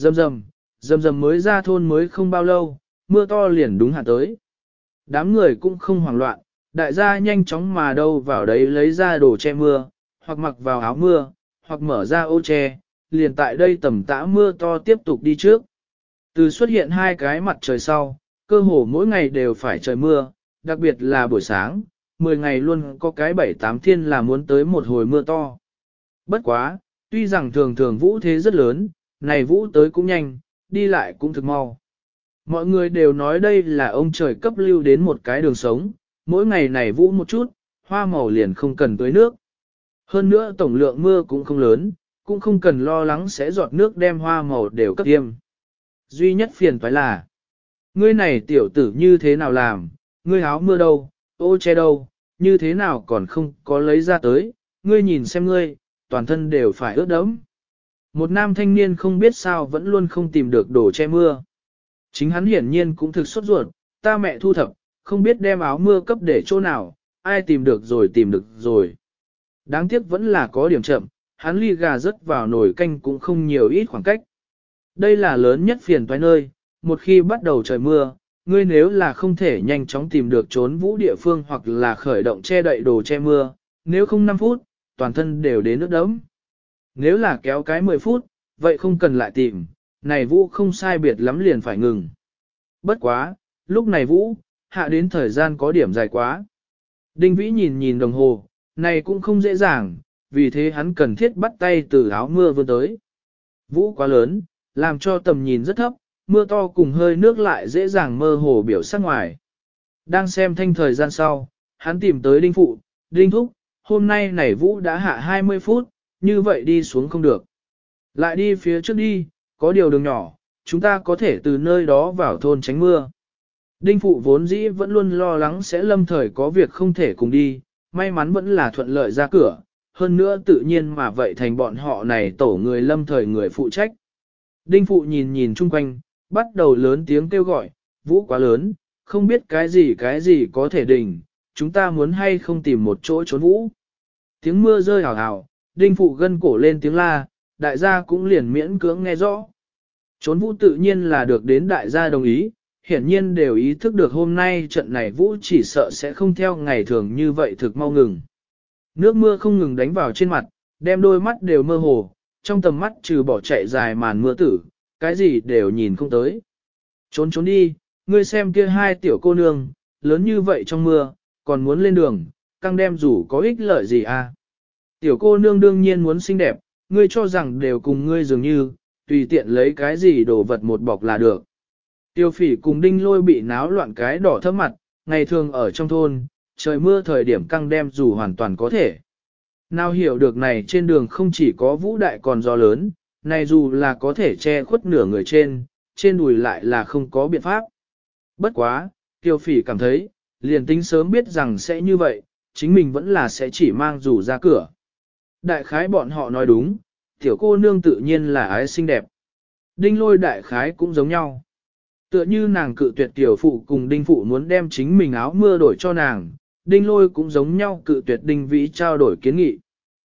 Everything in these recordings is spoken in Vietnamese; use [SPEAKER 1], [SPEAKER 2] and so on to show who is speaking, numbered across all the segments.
[SPEAKER 1] Dầm dầm, dầm dầm mới ra thôn mới không bao lâu, mưa to liền đúng hạn tới. Đám người cũng không hoảng loạn, đại gia nhanh chóng mà đâu vào đấy lấy ra đồ che mưa, hoặc mặc vào áo mưa, hoặc mở ra ô che, liền tại đây tầm tã mưa to tiếp tục đi trước. Từ xuất hiện hai cái mặt trời sau, cơ hồ mỗi ngày đều phải trời mưa, đặc biệt là buổi sáng, 10 ngày luôn có cái 7-8 thiên là muốn tới một hồi mưa to. Bất quá, tuy rằng thường thường vũ thế rất lớn, này vũ tới cũng nhanh, đi lại cũng thực mau. Mọi người đều nói đây là ông trời cấp lưu đến một cái đường sống, mỗi ngày này vũ một chút, hoa màu liền không cần tưới nước. Hơn nữa tổng lượng mưa cũng không lớn, cũng không cần lo lắng sẽ giọt nước đem hoa màu đều cấp tiêm. Duy nhất phiền phải là, ngươi này tiểu tử như thế nào làm, ngươi áo mưa đâu, ô che đâu, như thế nào còn không có lấy ra tới, ngươi nhìn xem ngươi, toàn thân đều phải ướt đẫm. Một nam thanh niên không biết sao vẫn luôn không tìm được đồ che mưa. Chính hắn hiển nhiên cũng thực sốt ruột, ta mẹ thu thập, không biết đem áo mưa cấp để chỗ nào, ai tìm được rồi tìm được rồi. Đáng tiếc vẫn là có điểm chậm, hắn ly gà rớt vào nồi canh cũng không nhiều ít khoảng cách. Đây là lớn nhất phiền toái nơi, một khi bắt đầu trời mưa, ngươi nếu là không thể nhanh chóng tìm được trốn vũ địa phương hoặc là khởi động che đậy đồ che mưa, nếu không 5 phút, toàn thân đều đến nước đấm. Nếu là kéo cái 10 phút, vậy không cần lại tìm, này vũ không sai biệt lắm liền phải ngừng. Bất quá, lúc này vũ, hạ đến thời gian có điểm dài quá. Đinh Vĩ nhìn nhìn đồng hồ, này cũng không dễ dàng, vì thế hắn cần thiết bắt tay từ áo mưa vươn tới. Vũ quá lớn, làm cho tầm nhìn rất thấp, mưa to cùng hơi nước lại dễ dàng mơ hồ biểu sắc ngoài. Đang xem thanh thời gian sau, hắn tìm tới Đinh Phụ, Đinh Thúc, hôm nay này Vũ đã hạ 20 phút, như vậy đi xuống không được. Lại đi phía trước đi, có điều đường nhỏ, chúng ta có thể từ nơi đó vào thôn tránh mưa. Đinh Phụ vốn dĩ vẫn luôn lo lắng sẽ lâm thời có việc không thể cùng đi, may mắn vẫn là thuận lợi ra cửa, hơn nữa tự nhiên mà vậy thành bọn họ này tổ người lâm thời người phụ trách. Đinh Phụ nhìn nhìn chung quanh, bắt đầu lớn tiếng kêu gọi, vũ quá lớn, không biết cái gì cái gì có thể đình, chúng ta muốn hay không tìm một chỗ trốn vũ. Tiếng mưa rơi hào hào, Đinh Phụ gân cổ lên tiếng la, đại gia cũng liền miễn cưỡng nghe rõ. Trốn vũ tự nhiên là được đến đại gia đồng ý, hiển nhiên đều ý thức được hôm nay trận này vũ chỉ sợ sẽ không theo ngày thường như vậy thực mau ngừng. Nước mưa không ngừng đánh vào trên mặt, đem đôi mắt đều mơ hồ, trong tầm mắt trừ bỏ chạy dài màn mưa tử, cái gì đều nhìn không tới. Trốn trốn đi, ngươi xem kia hai tiểu cô nương, lớn như vậy trong mưa, còn muốn lên đường, căng đem rủ có ích lợi gì à? Tiểu cô nương đương nhiên muốn xinh đẹp, ngươi cho rằng đều cùng ngươi dường như, tùy tiện lấy cái gì đồ vật một bọc là được. Tiêu phỉ cùng đinh lôi bị náo loạn cái đỏ thấp mặt, ngày thường ở trong thôn, trời mưa thời điểm căng đem dù hoàn toàn có thể. Nào hiểu được này trên đường không chỉ có vũ đại còn gió lớn, này dù là có thể che khuất nửa người trên, trên đùi lại là không có biện pháp. Bất quá, tiêu phỉ cảm thấy, liền tính sớm biết rằng sẽ như vậy, chính mình vẫn là sẽ chỉ mang dù ra cửa. Đại khái bọn họ nói đúng, tiểu cô nương tự nhiên là ái xinh đẹp. Đinh lôi đại khái cũng giống nhau. Tựa như nàng cự tuyệt tiểu phụ cùng đinh phụ muốn đem chính mình áo mưa đổi cho nàng, đinh lôi cũng giống nhau cự tuyệt đinh vĩ trao đổi kiến nghị.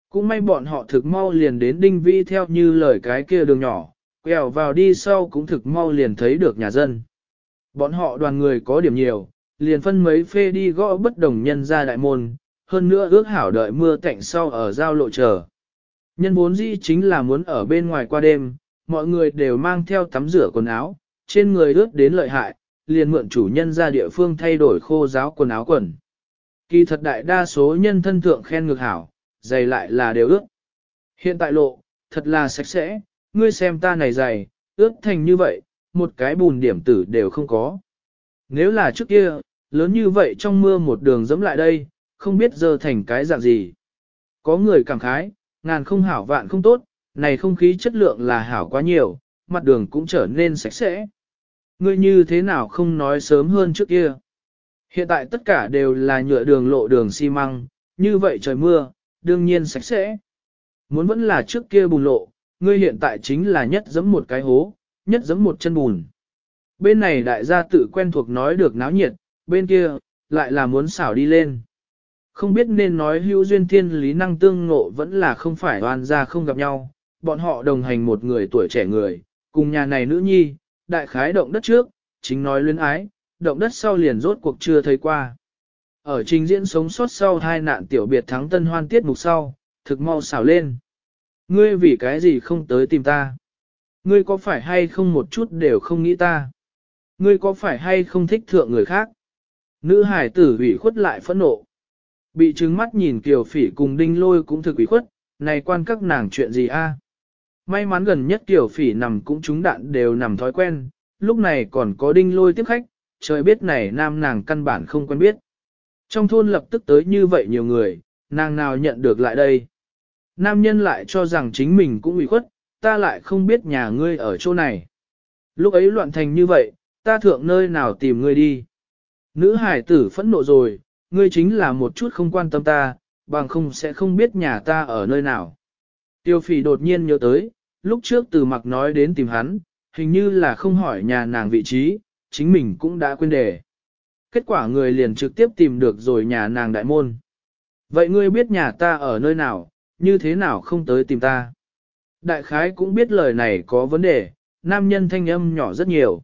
[SPEAKER 1] Cũng may bọn họ thực mau liền đến đinh vĩ theo như lời cái kia đường nhỏ, quẹo vào đi sau cũng thực mau liền thấy được nhà dân. Bọn họ đoàn người có điểm nhiều, liền phân mấy phê đi gõ bất đồng nhân ra đại môn, hơn nữa ước hảo đợi mưa tạnh sau ở giao lộ chờ. Nhân vốn dĩ chính là muốn ở bên ngoài qua đêm, mọi người đều mang theo tắm rửa quần áo, trên người ướt đến lợi hại, liền mượn chủ nhân ra địa phương thay đổi khô giáo quần áo quần. Kỳ thật đại đa số nhân thân thượng khen ngược hảo, giày lại là đều ướt. Hiện tại lộ, thật là sạch sẽ, ngươi xem ta này giày, ướt thành như vậy, một cái bùn điểm tử đều không có. Nếu là trước kia, lớn như vậy trong mưa một đường dẫm lại đây, không biết giờ thành cái dạng gì. Có người cảm khái, ngàn không hảo vạn không tốt, này không khí chất lượng là hảo quá nhiều, mặt đường cũng trở nên sạch sẽ. Ngươi như thế nào không nói sớm hơn trước kia. Hiện tại tất cả đều là nhựa đường lộ đường xi măng, như vậy trời mưa, đương nhiên sạch sẽ. Muốn vẫn là trước kia bùn lộ, ngươi hiện tại chính là nhất giẫm một cái hố, nhất giẫm một chân bùn. Bên này đại gia tự quen thuộc nói được náo nhiệt, bên kia, lại là muốn xảo đi lên. Không biết nên nói hữu duyên thiên lý năng tương ngộ vẫn là không phải oan ra không gặp nhau, bọn họ đồng hành một người tuổi trẻ người, cùng nhà này nữ nhi, đại khái động đất trước, chính nói luyến ái, động đất sau liền rốt cuộc chưa thấy qua. Ở trình diễn sống sót sau hai nạn tiểu biệt thắng tân hoan tiết mục sau, thực mau xảo lên. Ngươi vì cái gì không tới tìm ta? Ngươi có phải hay không một chút đều không nghĩ ta? Ngươi có phải hay không thích thượng người khác? Nữ hải tử ủy khuất lại phẫn nộ. Bị trứng mắt nhìn kiều phỉ cùng đinh lôi cũng thực ủy khuất, này quan các nàng chuyện gì a? May mắn gần nhất kiều phỉ nằm cũng trúng đạn đều nằm thói quen, lúc này còn có đinh lôi tiếp khách, trời biết này nam nàng căn bản không quen biết. Trong thôn lập tức tới như vậy nhiều người, nàng nào nhận được lại đây. Nam nhân lại cho rằng chính mình cũng ủy khuất, ta lại không biết nhà ngươi ở chỗ này. Lúc ấy loạn thành như vậy, ta thượng nơi nào tìm ngươi đi. Nữ hải tử phẫn nộ rồi, ngươi chính là một chút không quan tâm ta, bằng không sẽ không biết nhà ta ở nơi nào. Tiêu phỉ đột nhiên nhớ tới, lúc trước từ mặc nói đến tìm hắn, hình như là không hỏi nhà nàng vị trí, chính mình cũng đã quên đề. Kết quả người liền trực tiếp tìm được rồi nhà nàng đại môn. Vậy ngươi biết nhà ta ở nơi nào, như thế nào không tới tìm ta? Đại khái cũng biết lời này có vấn đề, nam nhân thanh âm nhỏ rất nhiều.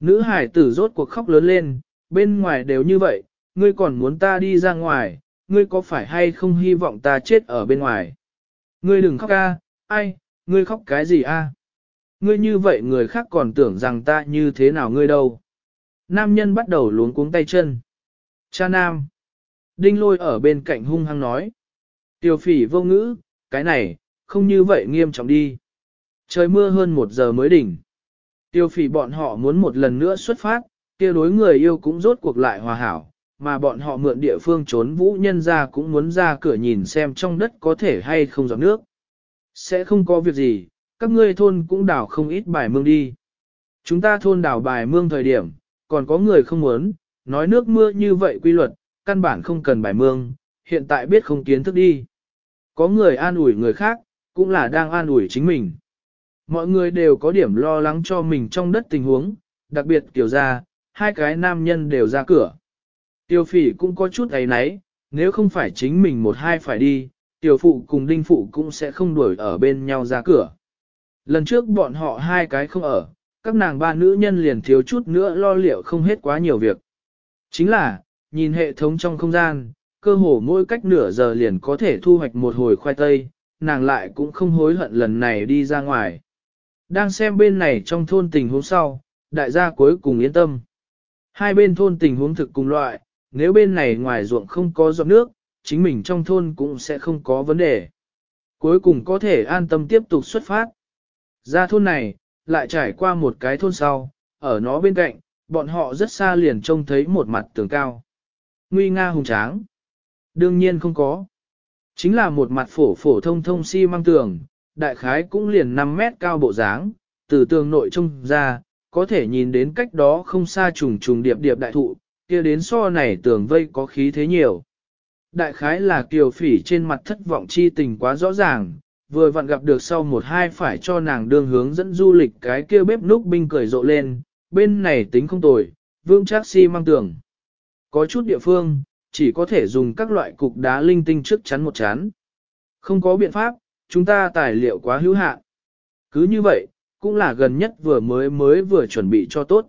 [SPEAKER 1] Nữ hải tử rốt cuộc khóc lớn lên, bên ngoài đều như vậy, ngươi còn muốn ta đi ra ngoài, ngươi có phải hay không hy vọng ta chết ở bên ngoài? Ngươi đừng khóc a, ai, ngươi khóc cái gì a? Ngươi như vậy người khác còn tưởng rằng ta như thế nào ngươi đâu. Nam nhân bắt đầu luống cuống tay chân. Cha nam. Đinh lôi ở bên cạnh hung hăng nói. Tiểu phỉ vô ngữ, cái này, không như vậy nghiêm trọng đi. Trời mưa hơn một giờ mới đỉnh. Tiêu phỉ bọn họ muốn một lần nữa xuất phát, kia đối người yêu cũng rốt cuộc lại hòa hảo, mà bọn họ mượn địa phương trốn vũ nhân ra cũng muốn ra cửa nhìn xem trong đất có thể hay không giọt nước. Sẽ không có việc gì, các ngươi thôn cũng đào không ít bài mương đi. Chúng ta thôn đào bài mương thời điểm, còn có người không muốn, nói nước mưa như vậy quy luật, căn bản không cần bài mương, hiện tại biết không kiến thức đi. Có người an ủi người khác, cũng là đang an ủi chính mình. Mọi người đều có điểm lo lắng cho mình trong đất tình huống, đặc biệt tiểu ra, hai cái nam nhân đều ra cửa. Tiêu phỉ cũng có chút ấy nấy, nếu không phải chính mình một hai phải đi, tiểu phụ cùng đinh phụ cũng sẽ không đuổi ở bên nhau ra cửa. Lần trước bọn họ hai cái không ở, các nàng ba nữ nhân liền thiếu chút nữa lo liệu không hết quá nhiều việc. Chính là, nhìn hệ thống trong không gian, cơ hồ mỗi cách nửa giờ liền có thể thu hoạch một hồi khoai tây, nàng lại cũng không hối hận lần này đi ra ngoài. Đang xem bên này trong thôn tình huống sau, đại gia cuối cùng yên tâm. Hai bên thôn tình huống thực cùng loại, nếu bên này ngoài ruộng không có giọt nước, chính mình trong thôn cũng sẽ không có vấn đề. Cuối cùng có thể an tâm tiếp tục xuất phát. Ra thôn này, lại trải qua một cái thôn sau, ở nó bên cạnh, bọn họ rất xa liền trông thấy một mặt tường cao. Nguy nga hùng tráng. Đương nhiên không có. Chính là một mặt phổ phổ thông thông xi si măng tường, đại khái cũng liền 5 mét cao bộ dáng, từ tường nội trông ra, có thể nhìn đến cách đó không xa trùng trùng điệp điệp đại thụ, kia đến so này tường vây có khí thế nhiều. Đại khái là kiều phỉ trên mặt thất vọng chi tình quá rõ ràng, vừa vặn gặp được sau một hai phải cho nàng đương hướng dẫn du lịch cái kia bếp núc binh cười rộ lên, bên này tính không tồi, vương chắc si mang tường. Có chút địa phương, chỉ có thể dùng các loại cục đá linh tinh trước chắn một chán. Không có biện pháp, chúng ta tài liệu quá hữu hạn. Cứ như vậy, cũng là gần nhất vừa mới mới vừa chuẩn bị cho tốt.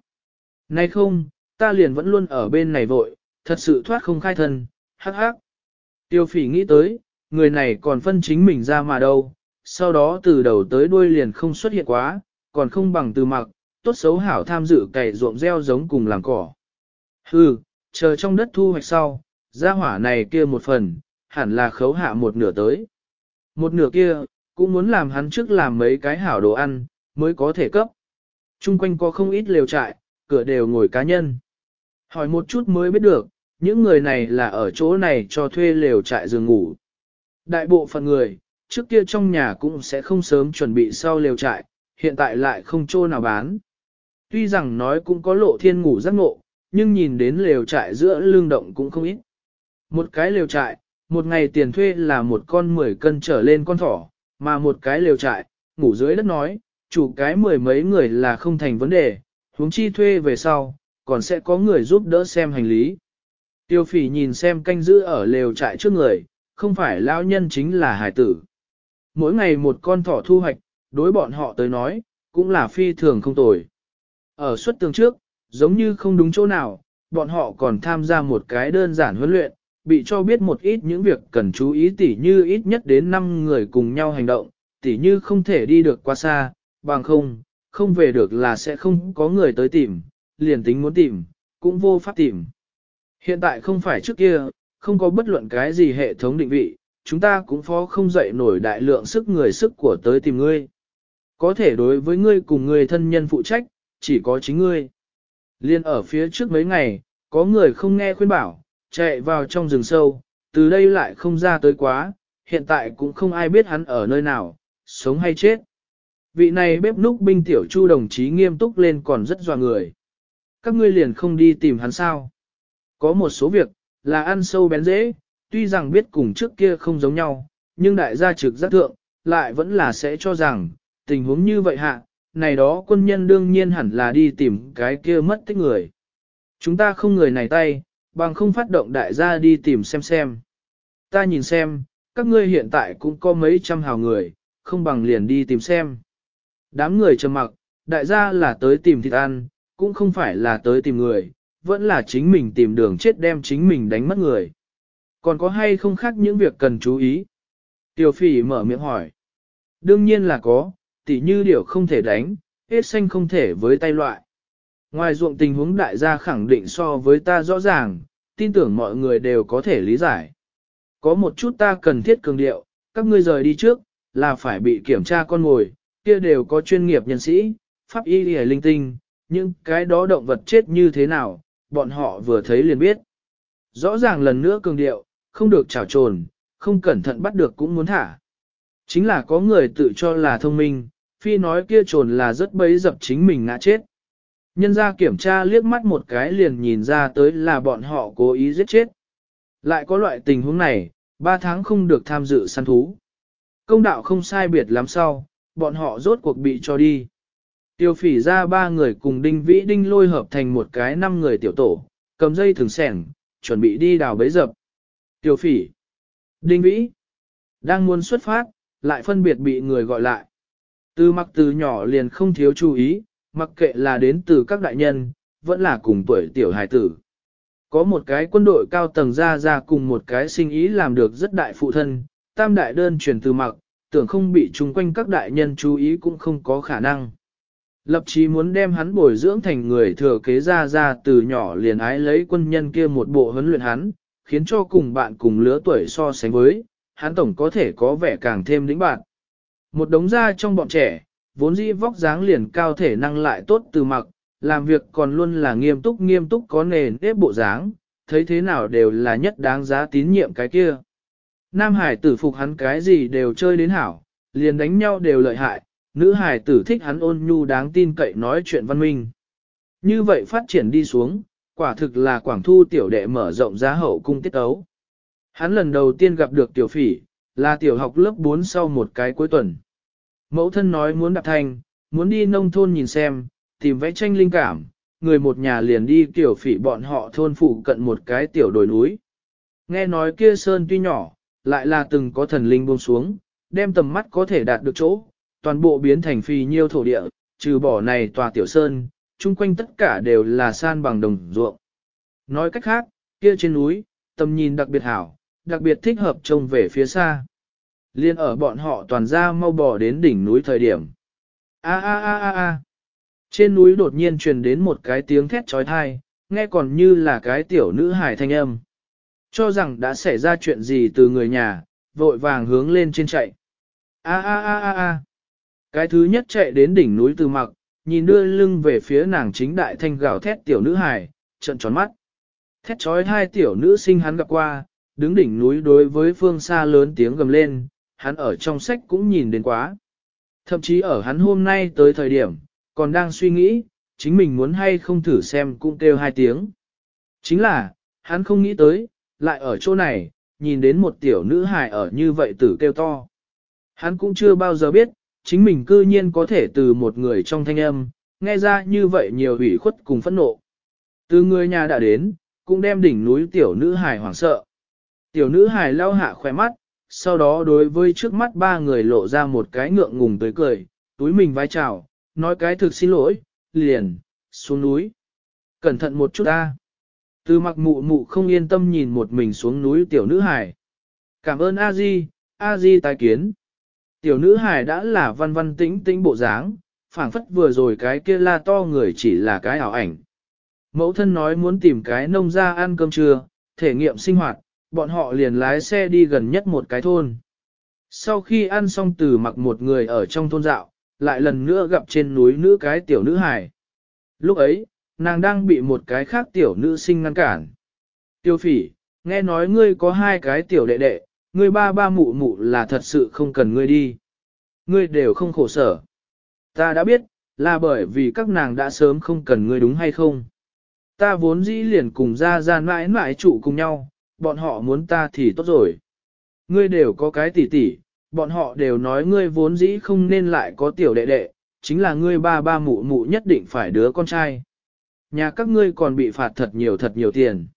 [SPEAKER 1] Nay không, ta liền vẫn luôn ở bên này vội, thật sự thoát không khai thân, hắc hắc. Tiêu phỉ nghĩ tới, người này còn phân chính mình ra mà đâu, sau đó từ đầu tới đuôi liền không xuất hiện quá, còn không bằng từ mặc, tốt xấu hảo tham dự cày ruộng gieo giống cùng làng cỏ. Hừ, chờ trong đất thu hoạch sau, gia hỏa này kia một phần, hẳn là khấu hạ một nửa tới. Một nửa kia, cũng muốn làm hắn trước làm mấy cái hảo đồ ăn, mới có thể cấp. Trung quanh có không ít lều trại, cửa đều ngồi cá nhân. Hỏi một chút mới biết được, những người này là ở chỗ này cho thuê lều trại giường ngủ. Đại bộ phận người, trước kia trong nhà cũng sẽ không sớm chuẩn bị sau lều trại, hiện tại lại không chỗ nào bán. Tuy rằng nói cũng có lộ thiên ngủ giấc ngộ, nhưng nhìn đến lều trại giữa lương động cũng không ít. Một cái lều trại, một ngày tiền thuê là một con 10 cân trở lên con thỏ, mà một cái lều trại, ngủ dưới đất nói, chủ cái mười mấy người là không thành vấn đề, huống chi thuê về sau, còn sẽ có người giúp đỡ xem hành lý. Tiêu phỉ nhìn xem canh giữ ở lều trại trước người, không phải lão nhân chính là hải tử. Mỗi ngày một con thỏ thu hoạch, đối bọn họ tới nói, cũng là phi thường không tồi. Ở suất tường trước, giống như không đúng chỗ nào, bọn họ còn tham gia một cái đơn giản huấn luyện, bị cho biết một ít những việc cần chú ý tỉ như ít nhất đến 5 người cùng nhau hành động, tỉ như không thể đi được quá xa, bằng không, không về được là sẽ không có người tới tìm, liền tính muốn tìm, cũng vô pháp tìm. Hiện tại không phải trước kia, không có bất luận cái gì hệ thống định vị, chúng ta cũng phó không dậy nổi đại lượng sức người sức của tới tìm ngươi. Có thể đối với ngươi cùng người thân nhân phụ trách, chỉ có chính ngươi. Liên ở phía trước mấy ngày, có người không nghe khuyên bảo, chạy vào trong rừng sâu, từ đây lại không ra tới quá, hiện tại cũng không ai biết hắn ở nơi nào, sống hay chết. Vị này bếp núc binh tiểu chu đồng chí nghiêm túc lên còn rất dò người. Các ngươi liền không đi tìm hắn sao. Có một số việc, là ăn sâu bén dễ, tuy rằng biết cùng trước kia không giống nhau, nhưng đại gia trực giác thượng, lại vẫn là sẽ cho rằng, tình huống như vậy hạ, này đó quân nhân đương nhiên hẳn là đi tìm cái kia mất tích người. Chúng ta không người này tay, bằng không phát động đại gia đi tìm xem xem. Ta nhìn xem, các ngươi hiện tại cũng có mấy trăm hào người, không bằng liền đi tìm xem. Đám người trầm mặc, đại gia là tới tìm thịt ăn, cũng không phải là tới tìm người, vẫn là chính mình tìm đường chết đem chính mình đánh mất người. Còn có hay không khác những việc cần chú ý? Tiểu phỉ mở miệng hỏi. Đương nhiên là có, tỉ như điều không thể đánh, hết xanh không thể với tay loại. Ngoài ruộng tình huống đại gia khẳng định so với ta rõ ràng, tin tưởng mọi người đều có thể lý giải. Có một chút ta cần thiết cường điệu, các ngươi rời đi trước, là phải bị kiểm tra con ngồi, kia đều có chuyên nghiệp nhân sĩ, pháp y hề linh tinh, nhưng cái đó động vật chết như thế nào, bọn họ vừa thấy liền biết. Rõ ràng lần nữa cường điệu, không được trào trồn, không cẩn thận bắt được cũng muốn thả. Chính là có người tự cho là thông minh, phi nói kia trồn là rất bấy dập chính mình ngã chết. Nhân ra kiểm tra liếc mắt một cái liền nhìn ra tới là bọn họ cố ý giết chết. Lại có loại tình huống này, ba tháng không được tham dự săn thú. Công đạo không sai biệt lắm sau, bọn họ rốt cuộc bị cho đi. Tiêu phỉ ra ba người cùng đinh vĩ đinh lôi hợp thành một cái năm người tiểu tổ, cầm dây thường sẻng, chuẩn bị đi đào bấy dập. Tiêu phỉ, đinh vĩ, đang muốn xuất phát, lại phân biệt bị người gọi lại. Từ mặc từ nhỏ liền không thiếu chú ý, mặc kệ là đến từ các đại nhân, vẫn là cùng tuổi tiểu hài tử. Có một cái quân đội cao tầng ra ra cùng một cái sinh ý làm được rất đại phụ thân, tam đại đơn truyền từ mặc, tưởng không bị chung quanh các đại nhân chú ý cũng không có khả năng. Lập chí muốn đem hắn bồi dưỡng thành người thừa kế ra ra từ nhỏ liền ái lấy quân nhân kia một bộ huấn luyện hắn, khiến cho cùng bạn cùng lứa tuổi so sánh với, hắn tổng có thể có vẻ càng thêm lĩnh bạn. Một đống gia trong bọn trẻ, vốn dĩ vóc dáng liền cao thể năng lại tốt từ mặc, làm việc còn luôn là nghiêm túc nghiêm túc có nền nếp bộ dáng, thấy thế nào đều là nhất đáng giá tín nhiệm cái kia. Nam hải tử phục hắn cái gì đều chơi đến hảo, liền đánh nhau đều lợi hại, nữ hài tử thích hắn ôn nhu đáng tin cậy nói chuyện văn minh. Như vậy phát triển đi xuống, quả thực là quảng thu tiểu đệ mở rộng giá hậu cung tiết ấu. Hắn lần đầu tiên gặp được tiểu phỉ, là tiểu học lớp 4 sau một cái cuối tuần. Mẫu thân nói muốn đạp thanh, muốn đi nông thôn nhìn xem, tìm vẽ tranh linh cảm, người một nhà liền đi tiểu phỉ bọn họ thôn phụ cận một cái tiểu đồi núi. Nghe nói kia sơn tuy nhỏ, lại là từng có thần linh buông xuống, đem tầm mắt có thể đạt được chỗ, toàn bộ biến thành phi nhiêu thổ địa, trừ bỏ này tòa tiểu sơn, chung quanh tất cả đều là san bằng đồng ruộng. Nói cách khác, kia trên núi, tầm nhìn đặc biệt hảo, đặc biệt thích hợp trông về phía xa. Liên ở bọn họ toàn ra mau bò đến đỉnh núi thời điểm. A a a a a. Trên núi đột nhiên truyền đến một cái tiếng thét trói thai, nghe còn như là cái tiểu nữ hài thanh âm. Cho rằng đã xảy ra chuyện gì từ người nhà, vội vàng hướng lên trên chạy. A a a a a. Cái thứ nhất chạy đến đỉnh núi từ mặc, nhìn đưa lưng về phía nàng chính đại thanh gào thét tiểu nữ hài, trận tròn mắt. Thét trói hai tiểu nữ sinh hắn gặp qua, đứng đỉnh núi đối với phương xa lớn tiếng gầm lên, hắn ở trong sách cũng nhìn đến quá. Thậm chí ở hắn hôm nay tới thời điểm, còn đang suy nghĩ, chính mình muốn hay không thử xem cũng kêu hai tiếng. Chính là, hắn không nghĩ tới, lại ở chỗ này, nhìn đến một tiểu nữ hài ở như vậy tử kêu to. Hắn cũng chưa bao giờ biết, chính mình cư nhiên có thể từ một người trong thanh âm, nghe ra như vậy nhiều ủy khuất cùng phẫn nộ. Từ người nhà đã đến, cũng đem đỉnh núi tiểu nữ hài hoảng sợ. Tiểu nữ hài lau hạ khỏe mắt, sau đó đối với trước mắt ba người lộ ra một cái ngượng ngùng tới cười, túi mình vai chào, nói cái thực xin lỗi, liền, xuống núi. Cẩn thận một chút ta. Từ mặc mụ mụ không yên tâm nhìn một mình xuống núi tiểu nữ hải. Cảm ơn a di, a di tái kiến. Tiểu nữ hải đã là văn văn tĩnh tĩnh bộ dáng, phảng phất vừa rồi cái kia la to người chỉ là cái ảo ảnh. Mẫu thân nói muốn tìm cái nông ra ăn cơm trưa, thể nghiệm sinh hoạt, bọn họ liền lái xe đi gần nhất một cái thôn. Sau khi ăn xong từ mặc một người ở trong thôn dạo, lại lần nữa gặp trên núi nữ cái tiểu nữ hải. Lúc ấy, nàng đang bị một cái khác tiểu nữ sinh ngăn cản. Tiêu phỉ, nghe nói ngươi có hai cái tiểu đệ đệ, ngươi ba ba mụ mụ là thật sự không cần ngươi đi. Ngươi đều không khổ sở. Ta đã biết, là bởi vì các nàng đã sớm không cần ngươi đúng hay không. Ta vốn dĩ liền cùng ra ra mãi mãi trụ cùng nhau, bọn họ muốn ta thì tốt rồi. Ngươi đều có cái tỉ tỉ, bọn họ đều nói ngươi vốn dĩ không nên lại có tiểu đệ đệ, chính là ngươi ba ba mụ mụ nhất định phải đứa con trai. Nhà các ngươi còn bị phạt thật nhiều thật nhiều tiền.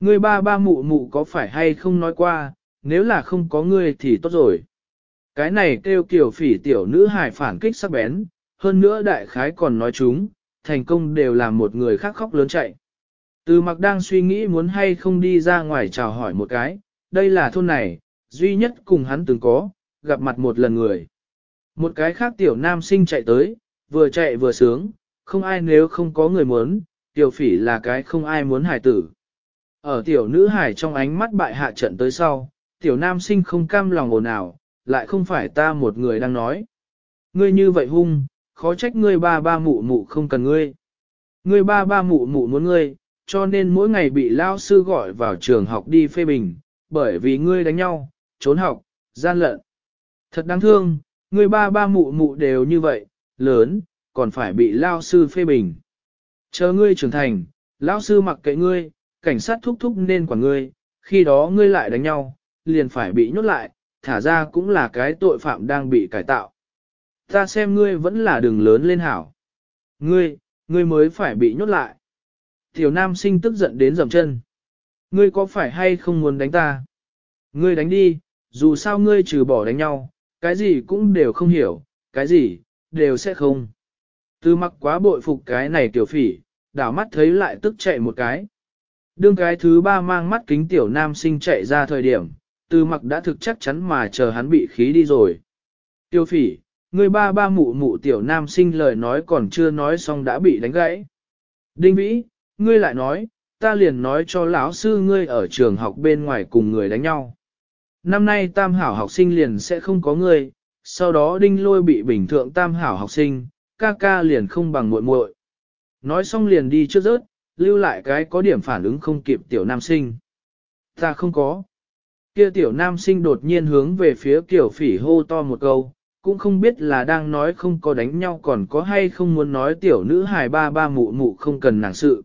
[SPEAKER 1] Ngươi ba ba mụ mụ có phải hay không nói qua, nếu là không có ngươi thì tốt rồi. Cái này kêu kiểu phỉ tiểu nữ hài phản kích sắc bén, hơn nữa đại khái còn nói chúng, thành công đều làm một người khác khóc lớn chạy. Từ mặc đang suy nghĩ muốn hay không đi ra ngoài chào hỏi một cái, đây là thôn này, duy nhất cùng hắn từng có, gặp mặt một lần người. Một cái khác tiểu nam sinh chạy tới, vừa chạy vừa sướng, không ai nếu không có người muốn, tiểu phỉ là cái không ai muốn hải tử. Ở tiểu nữ hải trong ánh mắt bại hạ trận tới sau, tiểu nam sinh không cam lòng ồn ào, lại không phải ta một người đang nói. Ngươi như vậy hung, khó trách ngươi ba ba mụ mụ không cần ngươi. Ngươi ba ba mụ mụ muốn ngươi, cho nên mỗi ngày bị lao sư gọi vào trường học đi phê bình, bởi vì ngươi đánh nhau, trốn học, gian lận. Thật đáng thương, ngươi ba ba mụ mụ đều như vậy, lớn, còn phải bị lao sư phê bình. Chờ ngươi trưởng thành, lão sư mặc kệ ngươi, cảnh sát thúc thúc nên quản ngươi, khi đó ngươi lại đánh nhau, liền phải bị nhốt lại, thả ra cũng là cái tội phạm đang bị cải tạo. Ta xem ngươi vẫn là đường lớn lên hảo. Ngươi, ngươi mới phải bị nhốt lại. Tiểu nam sinh tức giận đến dầm chân. Ngươi có phải hay không muốn đánh ta? Ngươi đánh đi, dù sao ngươi trừ bỏ đánh nhau, cái gì cũng đều không hiểu, cái gì, đều sẽ không. Tư mặc quá bội phục cái này tiểu phỉ, đảo mắt thấy lại tức chạy một cái. Đương cái thứ ba mang mắt kính tiểu nam sinh chạy ra thời điểm, tư mặc đã thực chắc chắn mà chờ hắn bị khí đi rồi. Tiêu phỉ, người ba ba mụ mụ tiểu nam sinh lời nói còn chưa nói xong đã bị đánh gãy. Đinh vĩ, ngươi lại nói, ta liền nói cho lão sư ngươi ở trường học bên ngoài cùng người đánh nhau. Năm nay tam hảo học sinh liền sẽ không có ngươi, sau đó đinh lôi bị bình thượng tam hảo học sinh, ca ca liền không bằng muội muội. Nói xong liền đi trước rớt, lưu lại cái có điểm phản ứng không kịp tiểu nam sinh. Ta không có. Kia tiểu nam sinh đột nhiên hướng về phía kiểu phỉ hô to một câu, cũng không biết là đang nói không có đánh nhau còn có hay không muốn nói tiểu nữ hài ba ba mụ mụ không cần nàng sự.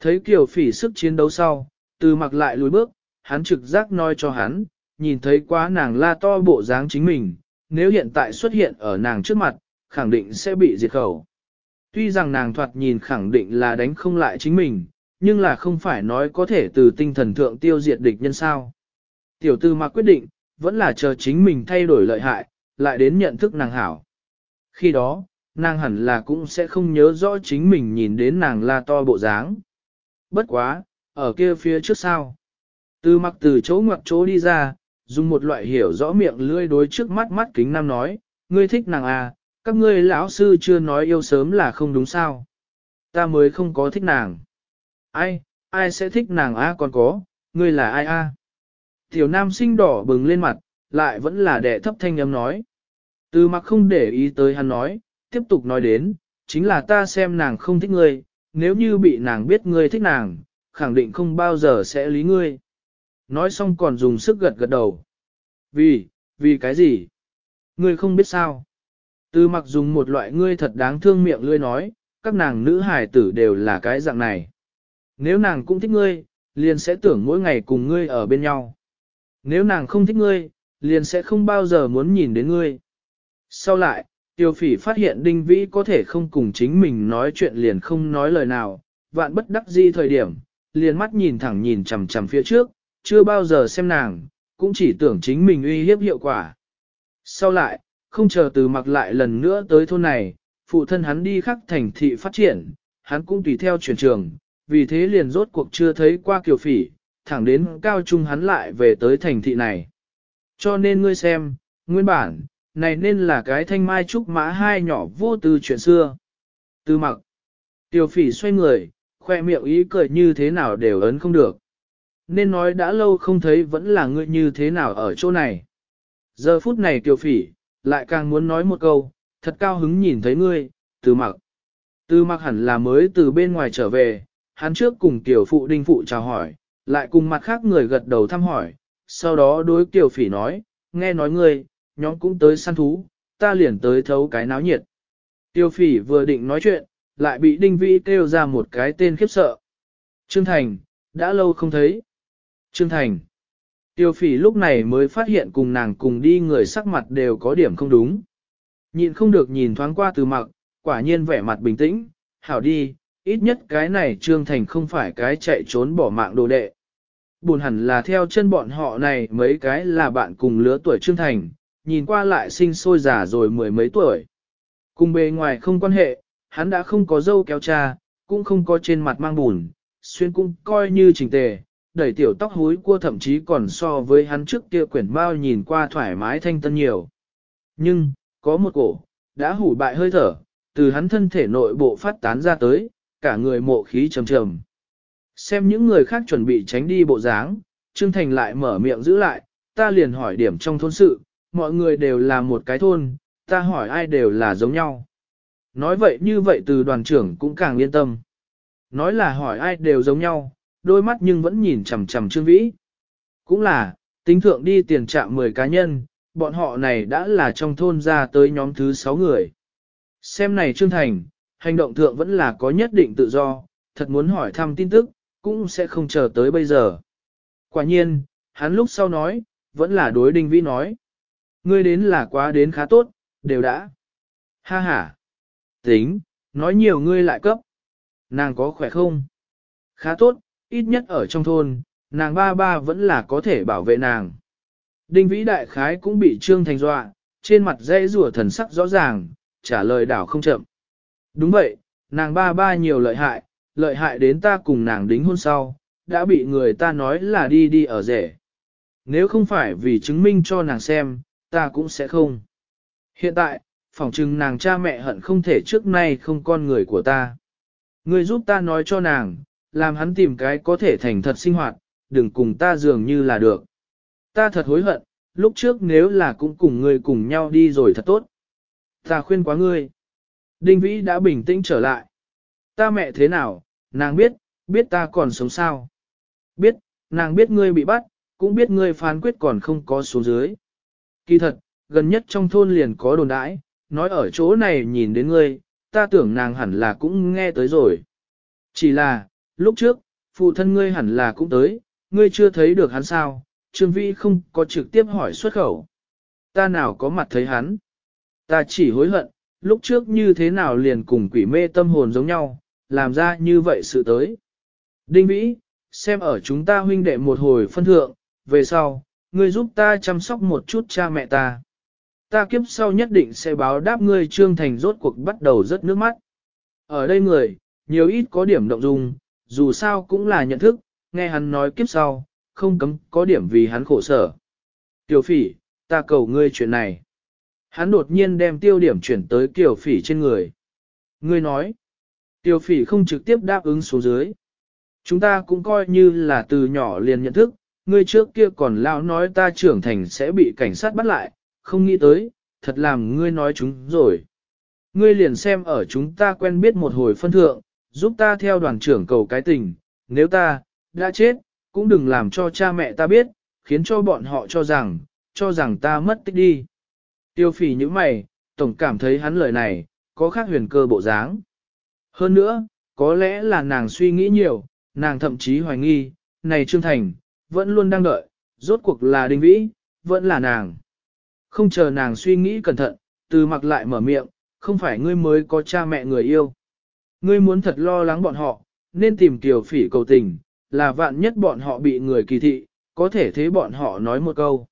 [SPEAKER 1] Thấy kiểu phỉ sức chiến đấu sau, từ mặc lại lùi bước, hắn trực giác nói cho hắn, nhìn thấy quá nàng la to bộ dáng chính mình, nếu hiện tại xuất hiện ở nàng trước mặt, khẳng định sẽ bị diệt khẩu. Tuy rằng nàng thoạt nhìn khẳng định là đánh không lại chính mình, nhưng là không phải nói có thể từ tinh thần thượng tiêu diệt địch nhân sao. Tiểu tư mặc quyết định, vẫn là chờ chính mình thay đổi lợi hại, lại đến nhận thức nàng hảo. Khi đó, nàng hẳn là cũng sẽ không nhớ rõ chính mình nhìn đến nàng la to bộ dáng. Bất quá, ở kia phía trước sao. Từ mặc từ chỗ ngoặc chỗ đi ra, dùng một loại hiểu rõ miệng lưỡi đối trước mắt mắt kính nam nói, ngươi thích nàng à, các ngươi lão sư chưa nói yêu sớm là không đúng sao. Ta mới không có thích nàng. Ai, ai sẽ thích nàng a à còn có, ngươi là ai a? À? Tiểu nam sinh đỏ bừng lên mặt, lại vẫn là đệ thấp thanh âm nói. Từ mặc không để ý tới hắn nói, tiếp tục nói đến, chính là ta xem nàng không thích ngươi, nếu như bị nàng biết ngươi thích nàng, khẳng định không bao giờ sẽ lý ngươi nói xong còn dùng sức gật gật đầu. Vì, vì cái gì? Ngươi không biết sao. Từ mặc dùng một loại ngươi thật đáng thương miệng lươi nói, các nàng nữ hài tử đều là cái dạng này. Nếu nàng cũng thích ngươi, liền sẽ tưởng mỗi ngày cùng ngươi ở bên nhau. Nếu nàng không thích ngươi, liền sẽ không bao giờ muốn nhìn đến ngươi. Sau lại, tiêu phỉ phát hiện đinh vĩ có thể không cùng chính mình nói chuyện liền không nói lời nào, vạn bất đắc di thời điểm, liền mắt nhìn thẳng nhìn chằm chằm phía trước, chưa bao giờ xem nàng, cũng chỉ tưởng chính mình uy hiếp hiệu quả. Sau lại, không chờ từ mặc lại lần nữa tới thôn này, phụ thân hắn đi khắc thành thị phát triển, hắn cũng tùy theo chuyển trường, vì thế liền rốt cuộc chưa thấy qua kiều phỉ, thẳng đến cao trung hắn lại về tới thành thị này. Cho nên ngươi xem, nguyên bản, này nên là cái thanh mai trúc mã hai nhỏ vô tư chuyện xưa. Tư mặc, tiểu phỉ xoay người, khoe miệng ý cười như thế nào đều ấn không được. Nên nói đã lâu không thấy vẫn là ngươi như thế nào ở chỗ này. Giờ phút này tiểu phỉ, lại càng muốn nói một câu, thật cao hứng nhìn thấy ngươi, từ mặc. Từ mặc hẳn là mới từ bên ngoài trở về, hắn trước cùng tiểu phụ đinh phụ chào hỏi, lại cùng mặt khác người gật đầu thăm hỏi, sau đó đối tiểu phỉ nói, nghe nói ngươi, nhóm cũng tới săn thú, ta liền tới thấu cái náo nhiệt. Tiêu phỉ vừa định nói chuyện, lại bị đinh vĩ kêu ra một cái tên khiếp sợ. Trương Thành, đã lâu không thấy. Trương Thành. Tiêu phỉ lúc này mới phát hiện cùng nàng cùng đi người sắc mặt đều có điểm không đúng. Nhịn không được nhìn thoáng qua từ mặc, quả nhiên vẻ mặt bình tĩnh, hảo đi, ít nhất cái này Trương Thành không phải cái chạy trốn bỏ mạng đồ đệ. Buồn hẳn là theo chân bọn họ này mấy cái là bạn cùng lứa tuổi Trương Thành, nhìn qua lại sinh sôi già rồi mười mấy tuổi. Cùng bề ngoài không quan hệ, hắn đã không có dâu kéo cha, cũng không có trên mặt mang bùn, xuyên cũng coi như chỉnh tề, đẩy tiểu tóc húi cua thậm chí còn so với hắn trước kia quyển bao nhìn qua thoải mái thanh tân nhiều. Nhưng, có một cổ, đã hủ bại hơi thở, từ hắn thân thể nội bộ phát tán ra tới, cả người mộ khí trầm trầm. Xem những người khác chuẩn bị tránh đi bộ dáng, Trương Thành lại mở miệng giữ lại, ta liền hỏi điểm trong thôn sự, mọi người đều là một cái thôn, ta hỏi ai đều là giống nhau. Nói vậy như vậy từ đoàn trưởng cũng càng yên tâm. Nói là hỏi ai đều giống nhau, đôi mắt nhưng vẫn nhìn chằm chằm Trương Vĩ. Cũng là, tính thượng đi tiền trạm 10 cá nhân, bọn họ này đã là trong thôn ra tới nhóm thứ 6 người. Xem này Trương Thành, hành động thượng vẫn là có nhất định tự do, thật muốn hỏi thăm tin tức, cũng sẽ không chờ tới bây giờ. Quả nhiên, hắn lúc sau nói, vẫn là đối Đinh Vĩ nói. Ngươi đến là quá đến khá tốt, đều đã. Ha ha. Tính, nói nhiều ngươi lại cấp. Nàng có khỏe không? Khá tốt, ít nhất ở trong thôn, nàng ba ba vẫn là có thể bảo vệ nàng. Đinh vĩ đại khái cũng bị trương thành dọa, trên mặt dây rùa thần sắc rõ ràng, trả lời đảo không chậm. Đúng vậy, nàng ba ba nhiều lợi hại, lợi hại đến ta cùng nàng đính hôn sau, đã bị người ta nói là đi đi ở rể. Nếu không phải vì chứng minh cho nàng xem, ta cũng sẽ không. Hiện tại, phỏng chừng nàng cha mẹ hận không thể trước nay không con người của ta. Ngươi giúp ta nói cho nàng, làm hắn tìm cái có thể thành thật sinh hoạt, đừng cùng ta dường như là được. Ta thật hối hận, lúc trước nếu là cũng cùng ngươi cùng nhau đi rồi thật tốt. Ta khuyên quá ngươi. Đinh Vĩ đã bình tĩnh trở lại. Ta mẹ thế nào, nàng biết, biết ta còn sống sao. Biết, nàng biết ngươi bị bắt, cũng biết ngươi phán quyết còn không có số dưới. Kỳ thật, gần nhất trong thôn liền có đồn đãi, nói ở chỗ này nhìn đến ngươi, ta tưởng nàng hẳn là cũng nghe tới rồi. Chỉ là, lúc trước, phụ thân ngươi hẳn là cũng tới, ngươi chưa thấy được hắn sao, Trương Vĩ không có trực tiếp hỏi xuất khẩu. Ta nào có mặt thấy hắn. Ta chỉ hối hận, lúc trước như thế nào liền cùng quỷ mê tâm hồn giống nhau, làm ra như vậy sự tới. Đinh Vĩ, xem ở chúng ta huynh đệ một hồi phân thượng, về sau, ngươi giúp ta chăm sóc một chút cha mẹ ta. Ta kiếp sau nhất định sẽ báo đáp ngươi trương thành rốt cuộc bắt đầu rất nước mắt. Ở đây người, nhiều ít có điểm động dung, dù sao cũng là nhận thức, nghe hắn nói kiếp sau, không cấm có điểm vì hắn khổ sở. Tiểu phỉ, ta cầu ngươi chuyện này. Hắn đột nhiên đem tiêu điểm chuyển tới tiểu phỉ trên người. Ngươi nói, Tiêu phỉ không trực tiếp đáp ứng số dưới. Chúng ta cũng coi như là từ nhỏ liền nhận thức, ngươi trước kia còn lão nói ta trưởng thành sẽ bị cảnh sát bắt lại, không nghĩ tới, thật làm ngươi nói chúng rồi. Ngươi liền xem ở chúng ta quen biết một hồi phân thượng, giúp ta theo đoàn trưởng cầu cái tình, nếu ta, đã chết, cũng đừng làm cho cha mẹ ta biết, khiến cho bọn họ cho rằng, cho rằng ta mất tích đi. Tiêu phỉ như mày, tổng cảm thấy hắn lời này, có khác huyền cơ bộ dáng. Hơn nữa, có lẽ là nàng suy nghĩ nhiều, nàng thậm chí hoài nghi, này Trương Thành, vẫn luôn đang đợi, rốt cuộc là Đinh Vĩ, vẫn là nàng. Không chờ nàng suy nghĩ cẩn thận, từ mặc lại mở miệng, không phải ngươi mới có cha mẹ người yêu. Ngươi muốn thật lo lắng bọn họ, nên tìm tiểu phỉ cầu tình, là vạn nhất bọn họ bị người kỳ thị, có thể thế bọn họ nói một câu.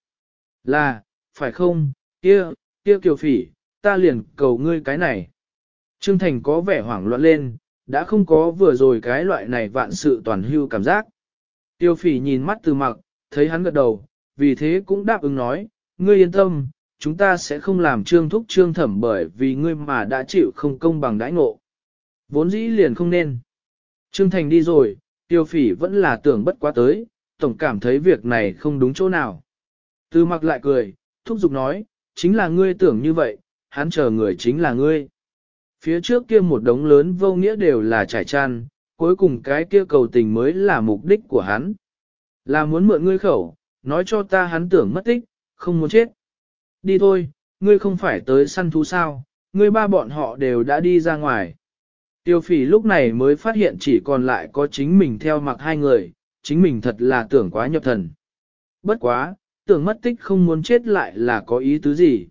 [SPEAKER 1] Là, phải không, kia, kia kiều phỉ, ta liền cầu ngươi cái này. Trương Thành có vẻ hoảng loạn lên, đã không có vừa rồi cái loại này vạn sự toàn hưu cảm giác. Tiêu phỉ nhìn mắt từ mặc, thấy hắn gật đầu, vì thế cũng đáp ứng nói, ngươi yên tâm, chúng ta sẽ không làm trương thúc trương thẩm bởi vì ngươi mà đã chịu không công bằng đãi ngộ. Vốn dĩ liền không nên. Trương Thành đi rồi, tiêu phỉ vẫn là tưởng bất quá tới, tổng cảm thấy việc này không đúng chỗ nào. Từ mặc lại cười, thúc giục nói, chính là ngươi tưởng như vậy, hắn chờ người chính là ngươi. Phía trước kia một đống lớn vô nghĩa đều là trải tràn cuối cùng cái kia cầu tình mới là mục đích của hắn. Là muốn mượn ngươi khẩu, nói cho ta hắn tưởng mất tích, không muốn chết. Đi thôi, ngươi không phải tới săn thú sao, ngươi ba bọn họ đều đã đi ra ngoài. Tiêu phỉ lúc này mới phát hiện chỉ còn lại có chính mình theo mặc hai người, chính mình thật là tưởng quá nhập thần. Bất quá, tưởng mất tích không muốn chết lại là có ý tứ gì.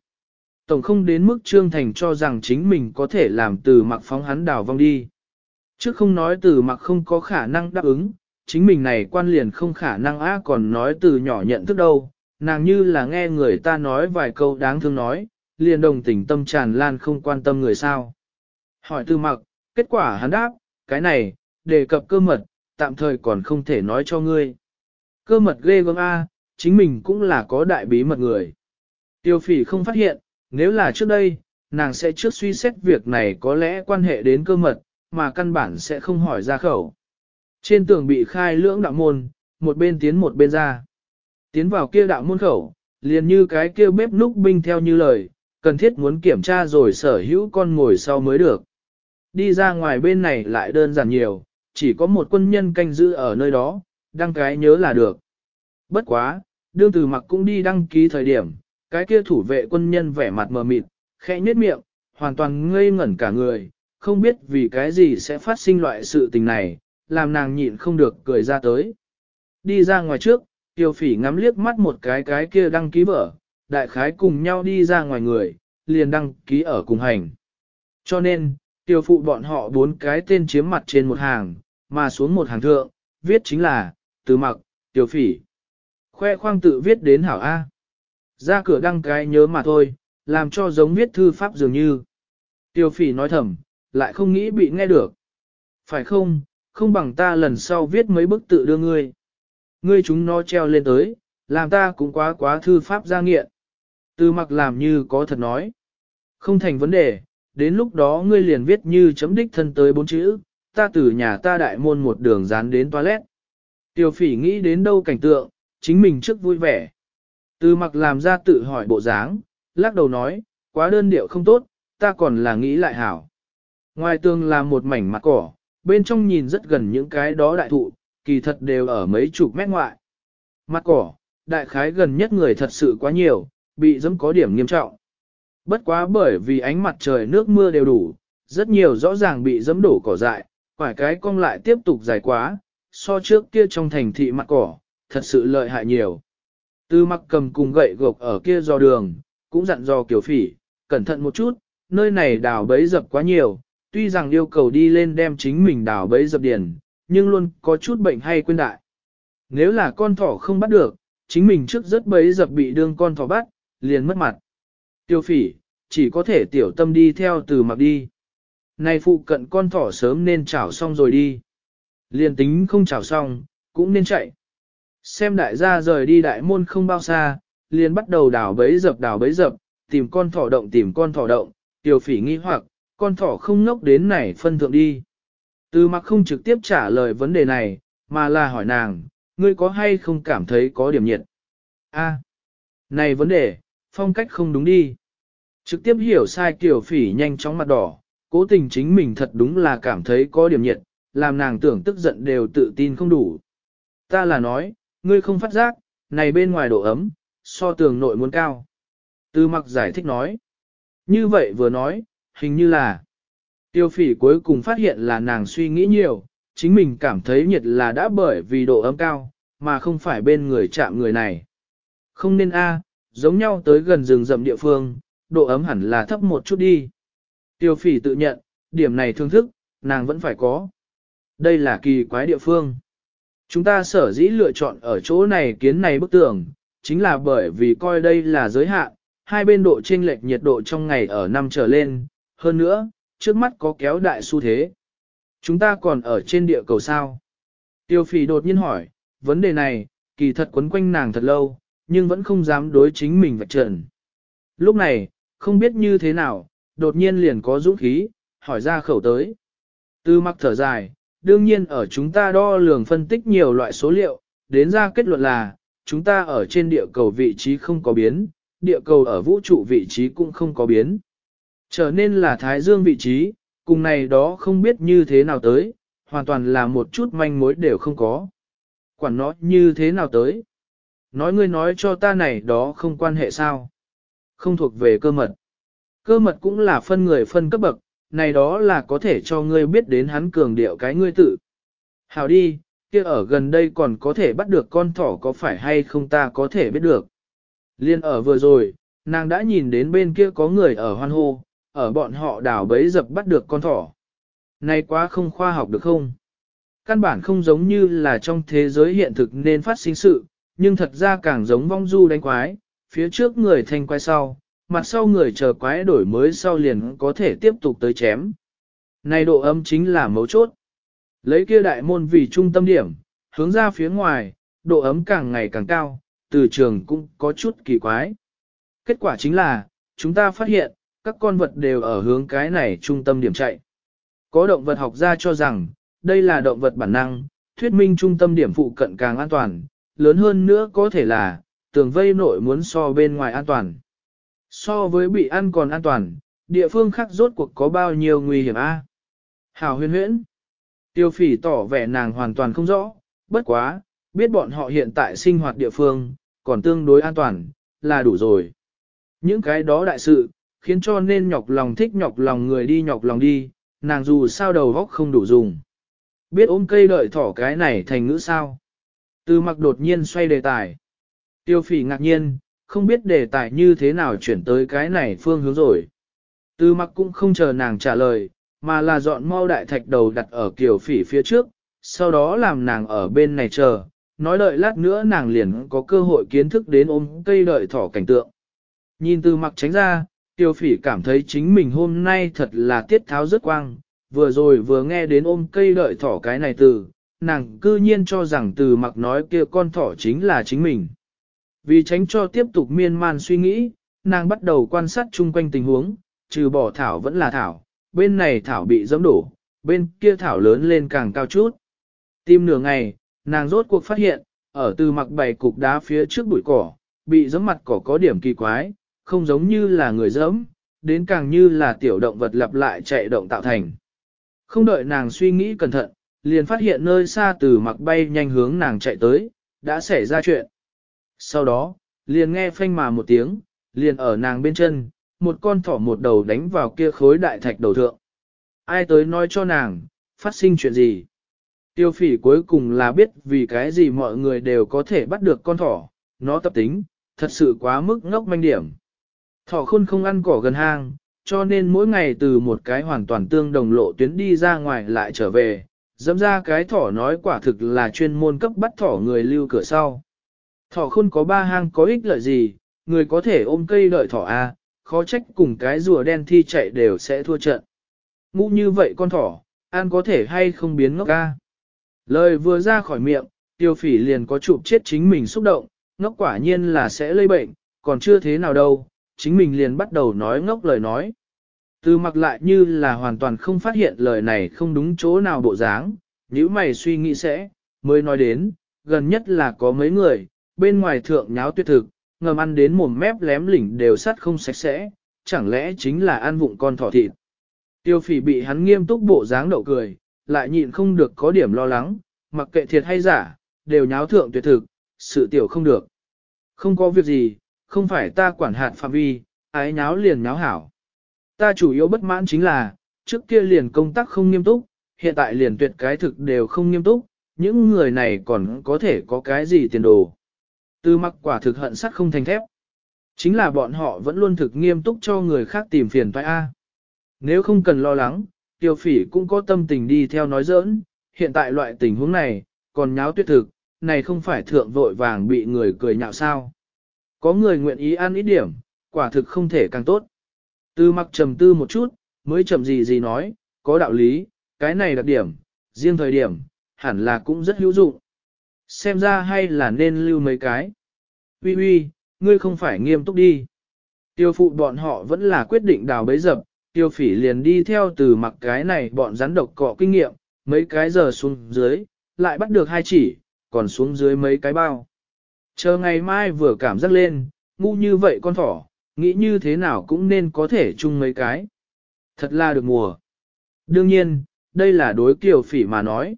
[SPEAKER 1] Tổng không đến mức Trương Thành cho rằng chính mình có thể làm từ mặc phóng hắn đào vong đi. Chứ không nói từ mặc không có khả năng đáp ứng, chính mình này quan liền không khả năng á còn nói từ nhỏ nhận thức đâu, nàng như là nghe người ta nói vài câu đáng thương nói, liền đồng tình tâm tràn lan không quan tâm người sao. Hỏi từ mặc, kết quả hắn đáp, cái này, đề cập cơ mật, tạm thời còn không thể nói cho ngươi. Cơ mật ghê gớm A, chính mình cũng là có đại bí mật người. Tiêu phỉ không phát hiện, nếu là trước đây, nàng sẽ trước suy xét việc này có lẽ quan hệ đến cơ mật, mà căn bản sẽ không hỏi ra khẩu. Trên tường bị khai lưỡng đạo môn, một bên tiến một bên ra. Tiến vào kia đạo môn khẩu, liền như cái kia bếp núc binh theo như lời, cần thiết muốn kiểm tra rồi sở hữu con ngồi sau mới được. Đi ra ngoài bên này lại đơn giản nhiều, chỉ có một quân nhân canh giữ ở nơi đó, đăng cái nhớ là được. Bất quá, đương từ mặc cũng đi đăng ký thời điểm, cái kia thủ vệ quân nhân vẻ mặt mờ mịt, khẽ nhếch miệng, hoàn toàn ngây ngẩn cả người, không biết vì cái gì sẽ phát sinh loại sự tình này, làm nàng nhịn không được cười ra tới. Đi ra ngoài trước, tiêu phỉ ngắm liếc mắt một cái cái kia đăng ký vợ, đại khái cùng nhau đi ra ngoài người, liền đăng ký ở cùng hành. Cho nên, tiêu phụ bọn họ bốn cái tên chiếm mặt trên một hàng, mà xuống một hàng thượng, viết chính là, từ mặc, tiêu phỉ. Khoe khoang tự viết đến hảo A. Ra cửa đăng cái nhớ mà thôi, làm cho giống viết thư pháp dường như. Tiêu phỉ nói thầm, lại không nghĩ bị nghe được. Phải không, không bằng ta lần sau viết mấy bức tự đưa ngươi. Ngươi chúng nó treo lên tới, làm ta cũng quá quá thư pháp ra nghiện. Từ mặc làm như có thật nói. Không thành vấn đề, đến lúc đó ngươi liền viết như chấm đích thân tới bốn chữ, ta từ nhà ta đại môn một đường dán đến toilet. Tiêu phỉ nghĩ đến đâu cảnh tượng, chính mình trước vui vẻ. Từ mặc làm ra tự hỏi bộ dáng, lắc đầu nói, quá đơn điệu không tốt, ta còn là nghĩ lại hảo. Ngoài tường là một mảnh mặt cỏ, bên trong nhìn rất gần những cái đó đại thụ, kỳ thật đều ở mấy chục mét ngoại. Mặt cỏ, đại khái gần nhất người thật sự quá nhiều, bị dẫm có điểm nghiêm trọng. Bất quá bởi vì ánh mặt trời nước mưa đều đủ, rất nhiều rõ ràng bị dẫm đổ cỏ dại, quả cái cong lại tiếp tục dài quá, so trước kia trong thành thị mặt cỏ, thật sự lợi hại nhiều. Tư mặc cầm cùng gậy gộc ở kia do đường, cũng dặn dò kiểu phỉ, cẩn thận một chút, nơi này đào bấy dập quá nhiều, tuy rằng yêu cầu đi lên đem chính mình đào bấy dập điền, nhưng luôn có chút bệnh hay quên đại. Nếu là con thỏ không bắt được, chính mình trước rất bấy dập bị đương con thỏ bắt, liền mất mặt. Tiêu phỉ, chỉ có thể tiểu tâm đi theo từ mặc đi. Này phụ cận con thỏ sớm nên chảo xong rồi đi. Liền tính không chảo xong, cũng nên chạy. Xem đại gia rời đi đại môn không bao xa, liền bắt đầu đào bấy dập đào bấy dập, tìm con thỏ động tìm con thỏ động, tiểu phỉ nghi hoặc, con thỏ không ngốc đến này phân thượng đi. Từ mặc không trực tiếp trả lời vấn đề này, mà là hỏi nàng, ngươi có hay không cảm thấy có điểm nhiệt? A, này vấn đề, phong cách không đúng đi. Trực tiếp hiểu sai tiểu phỉ nhanh chóng mặt đỏ, cố tình chính mình thật đúng là cảm thấy có điểm nhiệt, làm nàng tưởng tức giận đều tự tin không đủ. Ta là nói, ngươi không phát giác, này bên ngoài độ ấm, so tường nội muốn cao. Tư mặc giải thích nói. Như vậy vừa nói, hình như là. Tiêu phỉ cuối cùng phát hiện là nàng suy nghĩ nhiều, chính mình cảm thấy nhiệt là đã bởi vì độ ấm cao, mà không phải bên người chạm người này. Không nên a, giống nhau tới gần rừng rậm địa phương, độ ấm hẳn là thấp một chút đi. Tiêu phỉ tự nhận, điểm này thương thức, nàng vẫn phải có. Đây là kỳ quái địa phương. Chúng ta sở dĩ lựa chọn ở chỗ này kiến này bức tường, chính là bởi vì coi đây là giới hạn, hai bên độ chênh lệch nhiệt độ trong ngày ở năm trở lên, hơn nữa, trước mắt có kéo đại xu thế. Chúng ta còn ở trên địa cầu sao? Tiêu phỉ đột nhiên hỏi, vấn đề này, kỳ thật quấn quanh nàng thật lâu, nhưng vẫn không dám đối chính mình vạch trần. Lúc này, không biết như thế nào, đột nhiên liền có dũng khí, hỏi ra khẩu tới. tư mặc thở dài, đương nhiên ở chúng ta đo lường phân tích nhiều loại số liệu, đến ra kết luận là, chúng ta ở trên địa cầu vị trí không có biến, địa cầu ở vũ trụ vị trí cũng không có biến. Trở nên là Thái Dương vị trí, cùng này đó không biết như thế nào tới, hoàn toàn là một chút manh mối đều không có. Quản nó như thế nào tới? Nói ngươi nói cho ta này đó không quan hệ sao? Không thuộc về cơ mật. Cơ mật cũng là phân người phân cấp bậc, này đó là có thể cho ngươi biết đến hắn cường điệu cái ngươi tự. Hào đi, kia ở gần đây còn có thể bắt được con thỏ có phải hay không ta có thể biết được. Liên ở vừa rồi, nàng đã nhìn đến bên kia có người ở hoan hô, ở bọn họ đảo bấy dập bắt được con thỏ. Này quá không khoa học được không? Căn bản không giống như là trong thế giới hiện thực nên phát sinh sự, nhưng thật ra càng giống vong du đánh quái, phía trước người thanh quái sau, mặt sau người chờ quái đổi mới sau liền có thể tiếp tục tới chém. Này độ âm chính là mấu chốt. Lấy kia đại môn vì trung tâm điểm, hướng ra phía ngoài, độ ấm càng ngày càng cao, từ trường cũng có chút kỳ quái. Kết quả chính là, chúng ta phát hiện, các con vật đều ở hướng cái này trung tâm điểm chạy. Có động vật học gia cho rằng, đây là động vật bản năng, thuyết minh trung tâm điểm phụ cận càng an toàn, lớn hơn nữa có thể là, tường vây nội muốn so bên ngoài an toàn. So với bị ăn còn an toàn, địa phương khác rốt cuộc có bao nhiêu nguy hiểm a? Hảo huyên huyễn. Tiêu phỉ tỏ vẻ nàng hoàn toàn không rõ, bất quá, biết bọn họ hiện tại sinh hoạt địa phương, còn tương đối an toàn, là đủ rồi. Những cái đó đại sự, khiến cho nên nhọc lòng thích nhọc lòng người đi nhọc lòng đi, nàng dù sao đầu góc không đủ dùng. Biết ôm cây đợi thỏ cái này thành ngữ sao. Từ mặc đột nhiên xoay đề tài. Tiêu phỉ ngạc nhiên, không biết đề tài như thế nào chuyển tới cái này phương hướng rồi. Tư mặc cũng không chờ nàng trả lời, mà là dọn mau đại thạch đầu đặt ở kiểu phỉ phía trước, sau đó làm nàng ở bên này chờ, nói đợi lát nữa nàng liền có cơ hội kiến thức đến ôm cây đợi thỏ cảnh tượng. Nhìn từ mặc tránh ra, tiêu phỉ cảm thấy chính mình hôm nay thật là tiết tháo rất quang, vừa rồi vừa nghe đến ôm cây đợi thỏ cái này từ, nàng cư nhiên cho rằng từ mặc nói kia con thỏ chính là chính mình. Vì tránh cho tiếp tục miên man suy nghĩ, nàng bắt đầu quan sát chung quanh tình huống, trừ bỏ thảo vẫn là thảo, bên này thảo bị dẫm đổ, bên kia thảo lớn lên càng cao chút. Tim nửa ngày, nàng rốt cuộc phát hiện, ở từ mặc bảy cục đá phía trước bụi cỏ, bị dẫm mặt cỏ có điểm kỳ quái, không giống như là người dẫm, đến càng như là tiểu động vật lặp lại chạy động tạo thành. Không đợi nàng suy nghĩ cẩn thận, liền phát hiện nơi xa từ mặc bay nhanh hướng nàng chạy tới, đã xảy ra chuyện. Sau đó, liền nghe phanh mà một tiếng, liền ở nàng bên chân, một con thỏ một đầu đánh vào kia khối đại thạch đầu thượng. Ai tới nói cho nàng, phát sinh chuyện gì? Tiêu phỉ cuối cùng là biết vì cái gì mọi người đều có thể bắt được con thỏ, nó tập tính, thật sự quá mức ngốc manh điểm. Thỏ khôn không ăn cỏ gần hang, cho nên mỗi ngày từ một cái hoàn toàn tương đồng lộ tuyến đi ra ngoài lại trở về, dẫm ra cái thỏ nói quả thực là chuyên môn cấp bắt thỏ người lưu cửa sau. Thỏ khôn có ba hang có ích lợi gì, người có thể ôm cây đợi thỏ A, à, khó trách cùng cái rùa đen thi chạy đều sẽ thua trận. Ngũ như vậy con thỏ, an có thể hay không biến ngốc A. Lời vừa ra khỏi miệng, tiêu phỉ liền có chụp chết chính mình xúc động, ngốc quả nhiên là sẽ lây bệnh, còn chưa thế nào đâu, chính mình liền bắt đầu nói ngốc lời nói. Từ mặc lại như là hoàn toàn không phát hiện lời này không đúng chỗ nào bộ dáng, nếu mày suy nghĩ sẽ, mới nói đến, gần nhất là có mấy người, bên ngoài thượng nháo tuyệt thực, ngầm ăn đến mồm mép lém lỉnh đều sắt không sạch sẽ, chẳng lẽ chính là ăn vụng con thỏ thịt. Tiêu phỉ bị hắn nghiêm túc bộ dáng đậu cười, lại nhịn không được có điểm lo lắng, mặc kệ thiệt hay giả, đều nháo thượng tuyệt thực, sự tiểu không được. Không có việc gì, không phải ta quản hạt phạm vi, ái nháo liền nháo hảo. Ta chủ yếu bất mãn chính là, trước kia liền công tác không nghiêm túc, hiện tại liền tuyệt cái thực đều không nghiêm túc, những người này còn có thể có cái gì tiền đồ. Từ mặc quả thực hận sắt không thành thép. Chính là bọn họ vẫn luôn thực nghiêm túc cho người khác tìm phiền toái A. Nếu không cần lo lắng, tiêu phỉ cũng có tâm tình đi theo nói giỡn, hiện tại loại tình huống này, còn nháo tuyệt thực, này không phải thượng vội vàng bị người cười nhạo sao. Có người nguyện ý ăn ít điểm, quả thực không thể càng tốt. Từ mặc trầm tư một chút, mới chậm gì gì nói, có đạo lý, cái này đặc điểm, riêng thời điểm, hẳn là cũng rất hữu dụng. Xem ra hay là nên lưu mấy cái. Uy uy, ngươi không phải nghiêm túc đi. Tiêu phụ bọn họ vẫn là quyết định đào bấy dập, tiêu phỉ liền đi theo từ mặc cái này bọn rắn độc cọ kinh nghiệm, mấy cái giờ xuống dưới, lại bắt được hai chỉ, còn xuống dưới mấy cái bao. Chờ ngày mai vừa cảm giác lên, ngu như vậy con thỏ, nghĩ như thế nào cũng nên có thể chung mấy cái. Thật là được mùa. Đương nhiên, đây là đối kiều phỉ mà nói.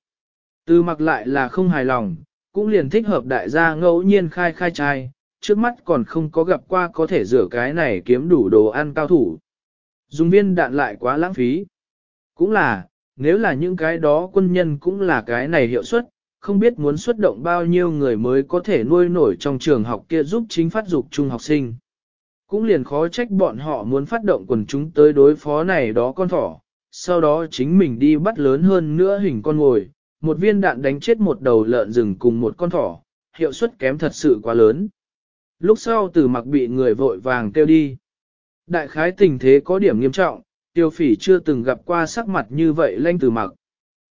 [SPEAKER 1] Từ mặc lại là không hài lòng, cũng liền thích hợp đại gia ngẫu nhiên khai khai trai, trước mắt còn không có gặp qua có thể rửa cái này kiếm đủ đồ ăn cao thủ. Dùng viên đạn lại quá lãng phí. Cũng là, nếu là những cái đó quân nhân cũng là cái này hiệu suất, không biết muốn xuất động bao nhiêu người mới có thể nuôi nổi trong trường học kia giúp chính phát dục trung học sinh. Cũng liền khó trách bọn họ muốn phát động quần chúng tới đối phó này đó con thỏ, sau đó chính mình đi bắt lớn hơn nữa hình con ngồi, một viên đạn đánh chết một đầu lợn rừng cùng một con thỏ, hiệu suất kém thật sự quá lớn. Lúc sau từ mặc bị người vội vàng kêu đi. Đại khái tình thế có điểm nghiêm trọng, tiêu phỉ chưa từng gặp qua sắc mặt như vậy lanh từ mặc.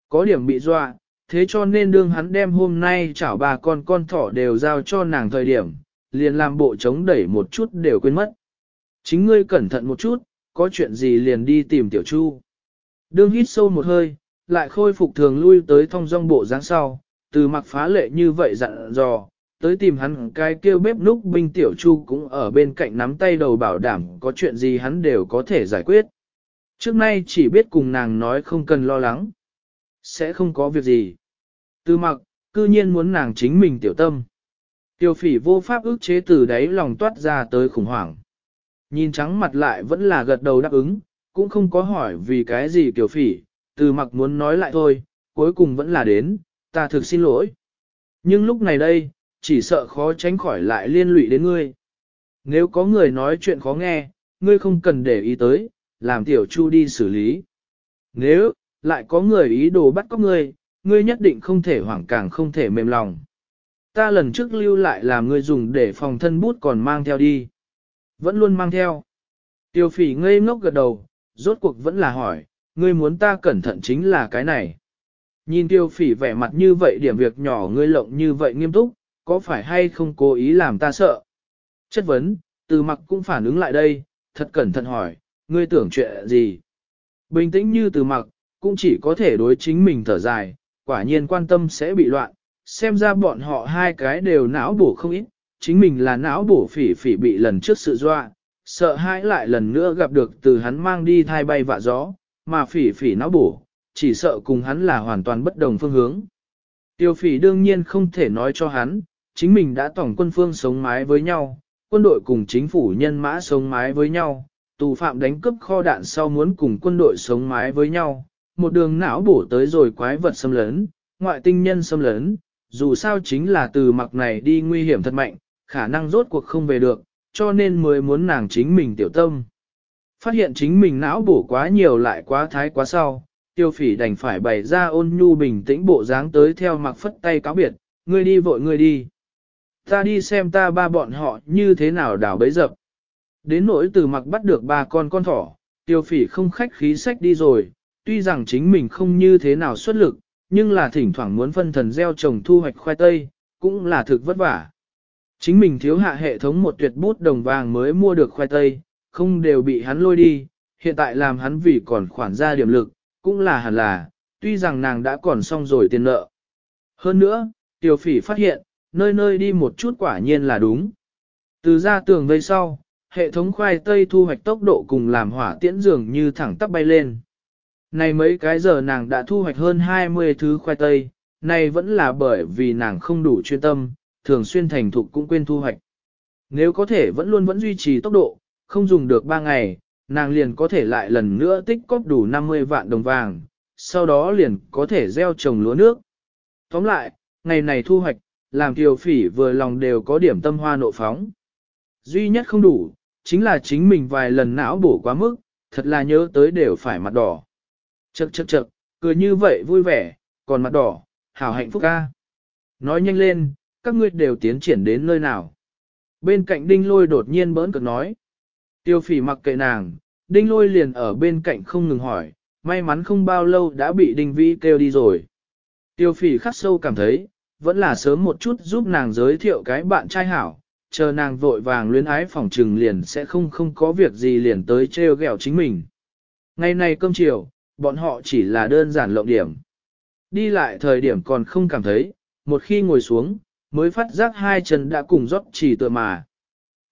[SPEAKER 1] Có điểm bị dọa, thế cho nên đương hắn đem hôm nay chảo bà con con thỏ đều giao cho nàng thời điểm, liền làm bộ chống đẩy một chút đều quên mất. Chính ngươi cẩn thận một chút, có chuyện gì liền đi tìm tiểu chu. Đương hít sâu một hơi, lại khôi phục thường lui tới thông dong bộ dáng sau, từ mặc phá lệ như vậy dặn dò, tới tìm hắn cái kêu bếp núc binh tiểu chu cũng ở bên cạnh nắm tay đầu bảo đảm có chuyện gì hắn đều có thể giải quyết. Trước nay chỉ biết cùng nàng nói không cần lo lắng. Sẽ không có việc gì. Từ mặc, cư nhiên muốn nàng chính mình tiểu tâm. Tiểu phỉ vô pháp ức chế từ đáy lòng toát ra tới khủng hoảng. Nhìn trắng mặt lại vẫn là gật đầu đáp ứng, cũng không có hỏi vì cái gì tiểu phỉ, từ mặc muốn nói lại thôi, cuối cùng vẫn là đến, ta thực xin lỗi. Nhưng lúc này đây, chỉ sợ khó tránh khỏi lại liên lụy đến ngươi. Nếu có người nói chuyện khó nghe, ngươi không cần để ý tới, làm tiểu chu đi xử lý. Nếu, lại có người ý đồ bắt cóc ngươi, ngươi nhất định không thể hoảng càng không thể mềm lòng. Ta lần trước lưu lại làm ngươi dùng để phòng thân bút còn mang theo đi. Vẫn luôn mang theo. Tiêu phỉ ngây ngốc gật đầu, rốt cuộc vẫn là hỏi, ngươi muốn ta cẩn thận chính là cái này. Nhìn tiêu phỉ vẻ mặt như vậy điểm việc nhỏ ngươi lộng như vậy nghiêm túc, có phải hay không cố ý làm ta sợ? Chất vấn, từ mặc cũng phản ứng lại đây, thật cẩn thận hỏi, ngươi tưởng chuyện gì? Bình tĩnh như từ mặc, cũng chỉ có thể đối chính mình thở dài, quả nhiên quan tâm sẽ bị loạn, xem ra bọn họ hai cái đều não bổ không ít, chính mình là não bổ phỉ phỉ bị lần trước sự doa, sợ hãi lại lần nữa gặp được từ hắn mang đi thai bay vạ gió, mà phỉ phỉ não bổ, chỉ sợ cùng hắn là hoàn toàn bất đồng phương hướng. Tiêu phỉ đương nhiên không thể nói cho hắn, chính mình đã tổng quân phương sống mái với nhau, quân đội cùng chính phủ nhân mã sống mái với nhau, tù phạm đánh cướp kho đạn sau muốn cùng quân đội sống mái với nhau, một đường não bổ tới rồi quái vật xâm lấn, ngoại tinh nhân xâm lấn, dù sao chính là từ mặc này đi nguy hiểm thật mạnh, khả năng rốt cuộc không về được, cho nên mới muốn nàng chính mình tiểu tâm. Phát hiện chính mình não bổ quá nhiều lại quá thái quá sau, tiêu phỉ đành phải bày ra ôn nhu bình tĩnh bộ dáng tới theo mặc phất tay cáo biệt, ngươi đi vội ngươi đi. Ta đi xem ta ba bọn họ như thế nào đảo bấy dập. Đến nỗi từ mặc bắt được ba con con thỏ, tiêu phỉ không khách khí sách đi rồi, tuy rằng chính mình không như thế nào xuất lực, nhưng là thỉnh thoảng muốn phân thần gieo trồng thu hoạch khoai tây, cũng là thực vất vả. Chính mình thiếu hạ hệ thống một tuyệt bút đồng vàng mới mua được khoai tây, không đều bị hắn lôi đi, hiện tại làm hắn vì còn khoản ra điểm lực, cũng là hẳn là, tuy rằng nàng đã còn xong rồi tiền nợ. Hơn nữa, tiểu phỉ phát hiện, nơi nơi đi một chút quả nhiên là đúng. Từ ra tường vây sau, hệ thống khoai tây thu hoạch tốc độ cùng làm hỏa tiễn dường như thẳng tắp bay lên. Này mấy cái giờ nàng đã thu hoạch hơn 20 thứ khoai tây, này vẫn là bởi vì nàng không đủ chuyên tâm, thường xuyên thành thục cũng quên thu hoạch. Nếu có thể vẫn luôn vẫn duy trì tốc độ, không dùng được 3 ngày, nàng liền có thể lại lần nữa tích cóp đủ 50 vạn đồng vàng, sau đó liền có thể gieo trồng lúa nước. Tóm lại, ngày này thu hoạch, làm kiều phỉ vừa lòng đều có điểm tâm hoa nộ phóng. Duy nhất không đủ, chính là chính mình vài lần não bổ quá mức, thật là nhớ tới đều phải mặt đỏ. Chậc chậc chậc, cười như vậy vui vẻ, còn mặt đỏ, hảo hạnh phúc ca. Nói nhanh lên, các ngươi đều tiến triển đến nơi nào. Bên cạnh đinh lôi đột nhiên bỡn cực nói. Tiêu phỉ mặc kệ nàng, Đinh lôi liền ở bên cạnh không ngừng hỏi, may mắn không bao lâu đã bị đinh vĩ kêu đi rồi. Tiêu phỉ khắc sâu cảm thấy, vẫn là sớm một chút giúp nàng giới thiệu cái bạn trai hảo, chờ nàng vội vàng luyến ái phòng trừng liền sẽ không không có việc gì liền tới treo gẹo chính mình. Ngày này cơm chiều, bọn họ chỉ là đơn giản lộng điểm. Đi lại thời điểm còn không cảm thấy, một khi ngồi xuống, mới phát giác hai chân đã cùng rót chỉ tựa mà.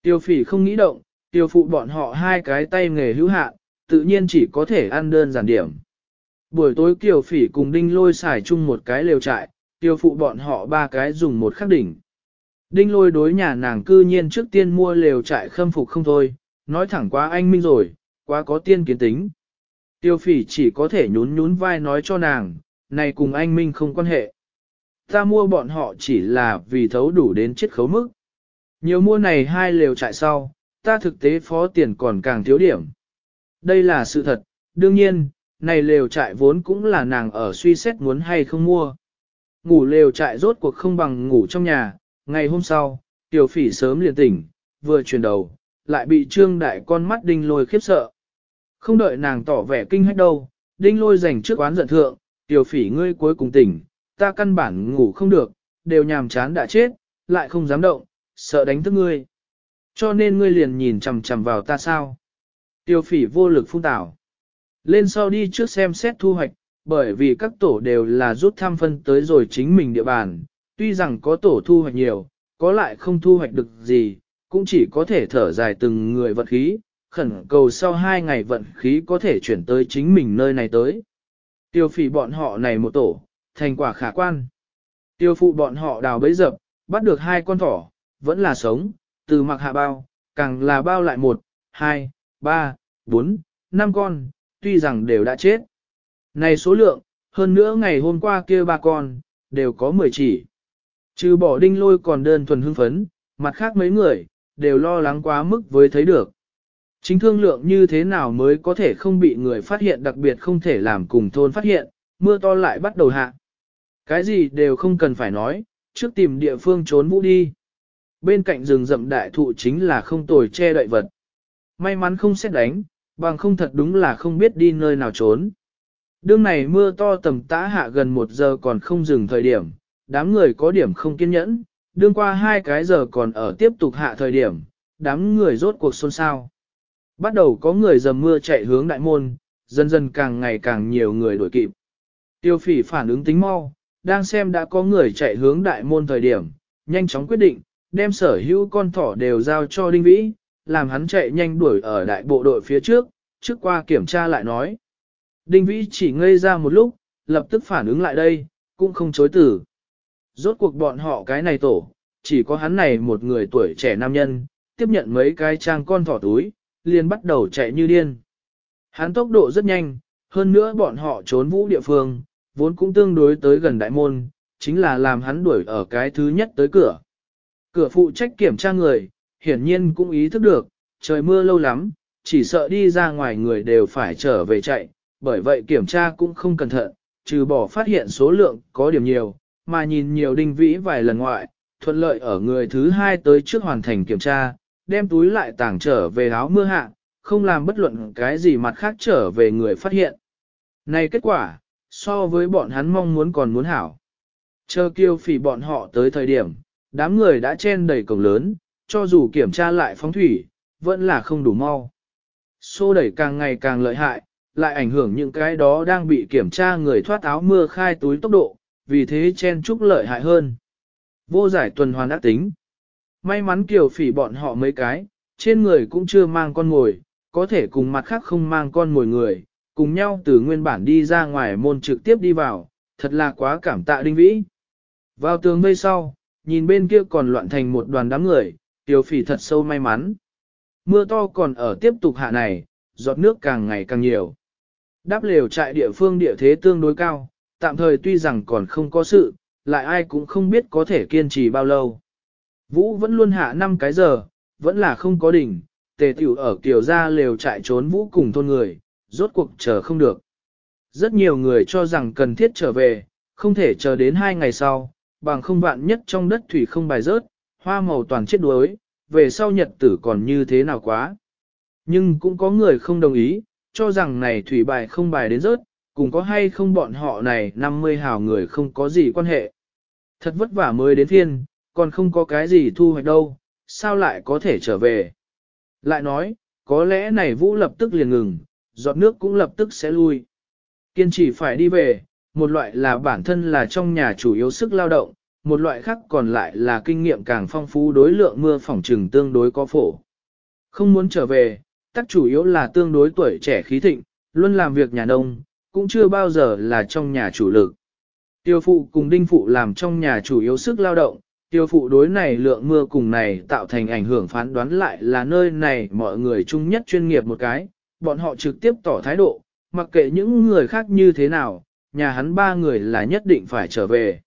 [SPEAKER 1] Tiêu phỉ không nghĩ động, tiêu phụ bọn họ hai cái tay nghề hữu hạn, tự nhiên chỉ có thể ăn đơn giản điểm. Buổi tối kiều phỉ cùng đinh lôi xài chung một cái lều trại, tiêu phụ bọn họ ba cái dùng một khắc đỉnh. Đinh lôi đối nhà nàng cư nhiên trước tiên mua lều trại khâm phục không thôi, nói thẳng quá anh minh rồi, quá có tiên kiến tính. Tiêu phỉ chỉ có thể nhún nhún vai nói cho nàng, này cùng anh minh không quan hệ. Ta mua bọn họ chỉ là vì thấu đủ đến chiết khấu mức. Nhiều mua này hai lều trại sau, ta thực tế phó tiền còn càng thiếu điểm. Đây là sự thật, đương nhiên, này lều trại vốn cũng là nàng ở suy xét muốn hay không mua. Ngủ lều trại rốt cuộc không bằng ngủ trong nhà, ngày hôm sau, tiểu phỉ sớm liền tỉnh, vừa chuyển đầu, lại bị trương đại con mắt đinh lôi khiếp sợ. Không đợi nàng tỏ vẻ kinh hách đâu, đinh lôi dành trước quán giận thượng, tiểu phỉ ngươi cuối cùng tỉnh, ta căn bản ngủ không được, đều nhàm chán đã chết, lại không dám động, sợ đánh thức ngươi. Cho nên ngươi liền nhìn chằm chằm vào ta sao. Tiểu phỉ vô lực phung tảo. Lên sau đi trước xem xét thu hoạch, bởi vì các tổ đều là rút tham phân tới rồi chính mình địa bàn, tuy rằng có tổ thu hoạch nhiều, có lại không thu hoạch được gì, cũng chỉ có thể thở dài từng người vận khí, khẩn cầu sau hai ngày vận khí có thể chuyển tới chính mình nơi này tới. Tiêu phỉ bọn họ này một tổ, thành quả khả quan. Tiêu phụ bọn họ đào bấy dập, bắt được hai con thỏ, vẫn là sống, từ mặc hạ bao, càng là bao lại một, hai, ba, bốn, năm con, tuy rằng đều đã chết. Này số lượng, hơn nữa ngày hôm qua kia ba con, đều có mười chỉ. Trừ bỏ đinh lôi còn đơn thuần hưng phấn, mặt khác mấy người, đều lo lắng quá mức với thấy được. Chính thương lượng như thế nào mới có thể không bị người phát hiện đặc biệt không thể làm cùng thôn phát hiện, mưa to lại bắt đầu hạ. Cái gì đều không cần phải nói, trước tìm địa phương trốn vũ đi. Bên cạnh rừng rậm đại thụ chính là không tồi che đậy vật. May mắn không xét đánh, bằng không thật đúng là không biết đi nơi nào trốn. Đương này mưa to tầm tã hạ gần một giờ còn không dừng thời điểm, đám người có điểm không kiên nhẫn, đương qua hai cái giờ còn ở tiếp tục hạ thời điểm, đám người rốt cuộc xôn xao. Bắt đầu có người dầm mưa chạy hướng đại môn, dần dần càng ngày càng nhiều người đuổi kịp. Tiêu phỉ phản ứng tính mau, đang xem đã có người chạy hướng đại môn thời điểm, nhanh chóng quyết định, đem sở hữu con thỏ đều giao cho Đinh Vĩ, làm hắn chạy nhanh đuổi ở đại bộ đội phía trước, trước qua kiểm tra lại nói. Đinh Vĩ chỉ ngây ra một lúc, lập tức phản ứng lại đây, cũng không chối từ. Rốt cuộc bọn họ cái này tổ, chỉ có hắn này một người tuổi trẻ nam nhân, tiếp nhận mấy cái trang con thỏ túi, liền bắt đầu chạy như điên. Hắn tốc độ rất nhanh, hơn nữa bọn họ trốn vũ địa phương, vốn cũng tương đối tới gần đại môn, chính là làm hắn đuổi ở cái thứ nhất tới cửa. Cửa phụ trách kiểm tra người, hiển nhiên cũng ý thức được, trời mưa lâu lắm, chỉ sợ đi ra ngoài người đều phải trở về chạy, bởi vậy kiểm tra cũng không cẩn thận, trừ bỏ phát hiện số lượng có điểm nhiều, mà nhìn nhiều đinh vĩ vài lần ngoại, thuận lợi ở người thứ hai tới trước hoàn thành kiểm tra, đem túi lại tàng trở về áo mưa hạ, không làm bất luận cái gì mặt khác trở về người phát hiện. Này kết quả, so với bọn hắn mong muốn còn muốn hảo. Chờ kiêu phỉ bọn họ tới thời điểm, đám người đã chen đầy cổng lớn, cho dù kiểm tra lại phóng thủy, vẫn là không đủ mau. Xô đẩy càng ngày càng lợi hại, lại ảnh hưởng những cái đó đang bị kiểm tra người thoát áo mưa khai túi tốc độ, vì thế chen chúc lợi hại hơn. Vô giải tuần hoàn ác tính. May mắn kiều phỉ bọn họ mấy cái, trên người cũng chưa mang con ngồi, có thể cùng mặt khác không mang con ngồi người, cùng nhau từ nguyên bản đi ra ngoài môn trực tiếp đi vào, thật là quá cảm tạ đinh vĩ. Vào tường vây sau, nhìn bên kia còn loạn thành một đoàn đám người, tiểu phỉ thật sâu may mắn. Mưa to còn ở tiếp tục hạ này, giọt nước càng ngày càng nhiều. Đáp lều trại địa phương địa thế tương đối cao, tạm thời tuy rằng còn không có sự, lại ai cũng không biết có thể kiên trì bao lâu. Vũ vẫn luôn hạ 5 cái giờ, vẫn là không có đỉnh, tề tiểu ở kiểu ra lều trại trốn Vũ cùng thôn người, rốt cuộc chờ không được. Rất nhiều người cho rằng cần thiết trở về, không thể chờ đến hai ngày sau, bằng không vạn nhất trong đất thủy không bài rớt, hoa màu toàn chết đuối, về sau nhật tử còn như thế nào quá. Nhưng cũng có người không đồng ý, cho rằng này thủy bài không bài đến rớt, cùng có hay không bọn họ này 50 hào người không có gì quan hệ. Thật vất vả mới đến thiên, còn không có cái gì thu hoạch đâu, sao lại có thể trở về. Lại nói, có lẽ này vũ lập tức liền ngừng, giọt nước cũng lập tức sẽ lui. Kiên trì phải đi về, một loại là bản thân là trong nhà chủ yếu sức lao động, một loại khác còn lại là kinh nghiệm càng phong phú đối lượng mưa phỏng trừng tương đối có phổ. Không muốn trở về, tắc chủ yếu là tương đối tuổi trẻ khí thịnh, luôn làm việc nhà nông, cũng chưa bao giờ là trong nhà chủ lực. Tiêu phụ cùng đinh phụ làm trong nhà chủ yếu sức lao động, tiêu phụ đối này lượng mưa cùng này tạo thành ảnh hưởng phán đoán lại là nơi này mọi người chung nhất chuyên nghiệp một cái, bọn họ trực tiếp tỏ thái độ, mặc kệ những người khác như thế nào, nhà hắn ba người là nhất định phải trở về.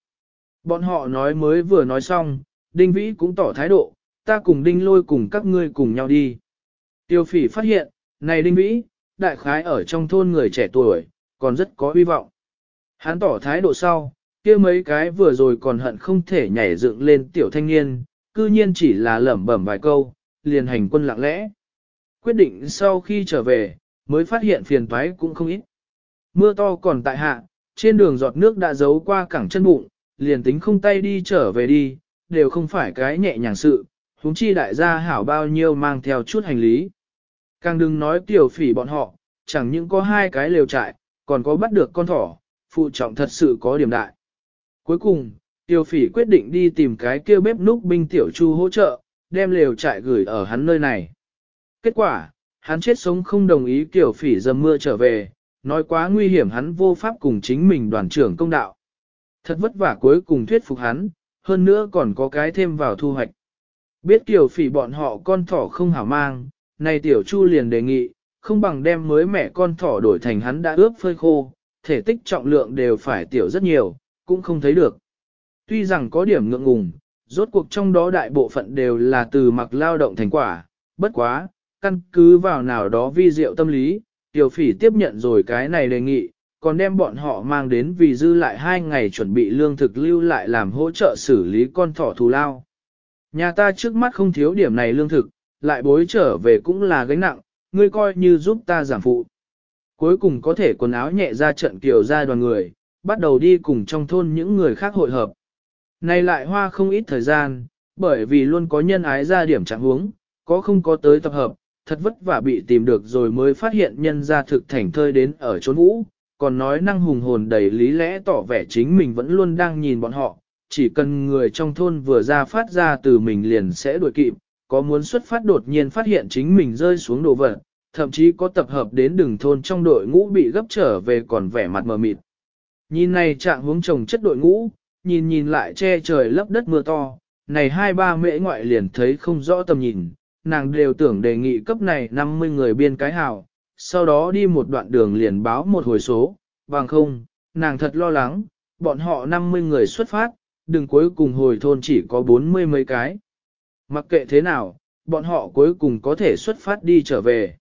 [SPEAKER 1] Bọn họ nói mới vừa nói xong, Đinh Vĩ cũng tỏ thái độ, ta cùng Đinh Lôi cùng các ngươi cùng nhau đi. Tiêu phỉ phát hiện, này Đinh Vĩ, đại khái ở trong thôn người trẻ tuổi, còn rất có hy vọng. Hắn tỏ thái độ sau, kia mấy cái vừa rồi còn hận không thể nhảy dựng lên tiểu thanh niên, cư nhiên chỉ là lẩm bẩm vài câu, liền hành quân lặng lẽ. Quyết định sau khi trở về, mới phát hiện phiền toái cũng không ít. Mưa to còn tại hạ, trên đường giọt nước đã giấu qua cẳng chân bụng, liền tính không tay đi trở về đi, đều không phải cái nhẹ nhàng sự, huống chi đại gia hảo bao nhiêu mang theo chút hành lý. Càng đừng nói tiểu phỉ bọn họ, chẳng những có hai cái lều trại, còn có bắt được con thỏ, phụ trọng thật sự có điểm đại. Cuối cùng, tiểu phỉ quyết định đi tìm cái kia bếp núc binh tiểu chu hỗ trợ, đem lều trại gửi ở hắn nơi này. Kết quả, hắn chết sống không đồng ý tiểu phỉ dầm mưa trở về, nói quá nguy hiểm hắn vô pháp cùng chính mình đoàn trưởng công đạo. Thật vất vả cuối cùng thuyết phục hắn, hơn nữa còn có cái thêm vào thu hoạch. Biết tiểu phỉ bọn họ con thỏ không hảo mang, này tiểu chu liền đề nghị, không bằng đem mới mẹ con thỏ đổi thành hắn đã ướp phơi khô, thể tích trọng lượng đều phải tiểu rất nhiều, cũng không thấy được. Tuy rằng có điểm ngượng ngùng, rốt cuộc trong đó đại bộ phận đều là từ mặc lao động thành quả, bất quá, căn cứ vào nào đó vi diệu tâm lý, tiểu phỉ tiếp nhận rồi cái này đề nghị, còn đem bọn họ mang đến vì dư lại hai ngày chuẩn bị lương thực lưu lại làm hỗ trợ xử lý con thỏ thù lao. Nhà ta trước mắt không thiếu điểm này lương thực, lại bối trở về cũng là gánh nặng, ngươi coi như giúp ta giảm phụ. Cuối cùng có thể quần áo nhẹ ra trận kiểu ra đoàn người, bắt đầu đi cùng trong thôn những người khác hội hợp. Này lại hoa không ít thời gian, bởi vì luôn có nhân ái ra điểm trạng huống, có không có tới tập hợp, thật vất vả bị tìm được rồi mới phát hiện nhân ra thực thành thơi đến ở chốn vũ, còn nói năng hùng hồn đầy lý lẽ tỏ vẻ chính mình vẫn luôn đang nhìn bọn họ, chỉ cần người trong thôn vừa ra phát ra từ mình liền sẽ đuổi kịp, có muốn xuất phát đột nhiên phát hiện chính mình rơi xuống đồ vật, thậm chí có tập hợp đến đường thôn trong đội ngũ bị gấp trở về còn vẻ mặt mờ mịt. Nhìn này trạng hướng trồng chất đội ngũ, nhìn nhìn lại che trời lấp đất mưa to, này hai ba mễ ngoại liền thấy không rõ tầm nhìn, nàng đều tưởng đề nghị cấp này 50 người biên cái hào, sau đó đi một đoạn đường liền báo một hồi số, bằng không, nàng thật lo lắng, bọn họ 50 người xuất phát, đừng cuối cùng hồi thôn chỉ có 40 mấy cái. Mặc kệ thế nào, bọn họ cuối cùng có thể xuất phát đi trở về.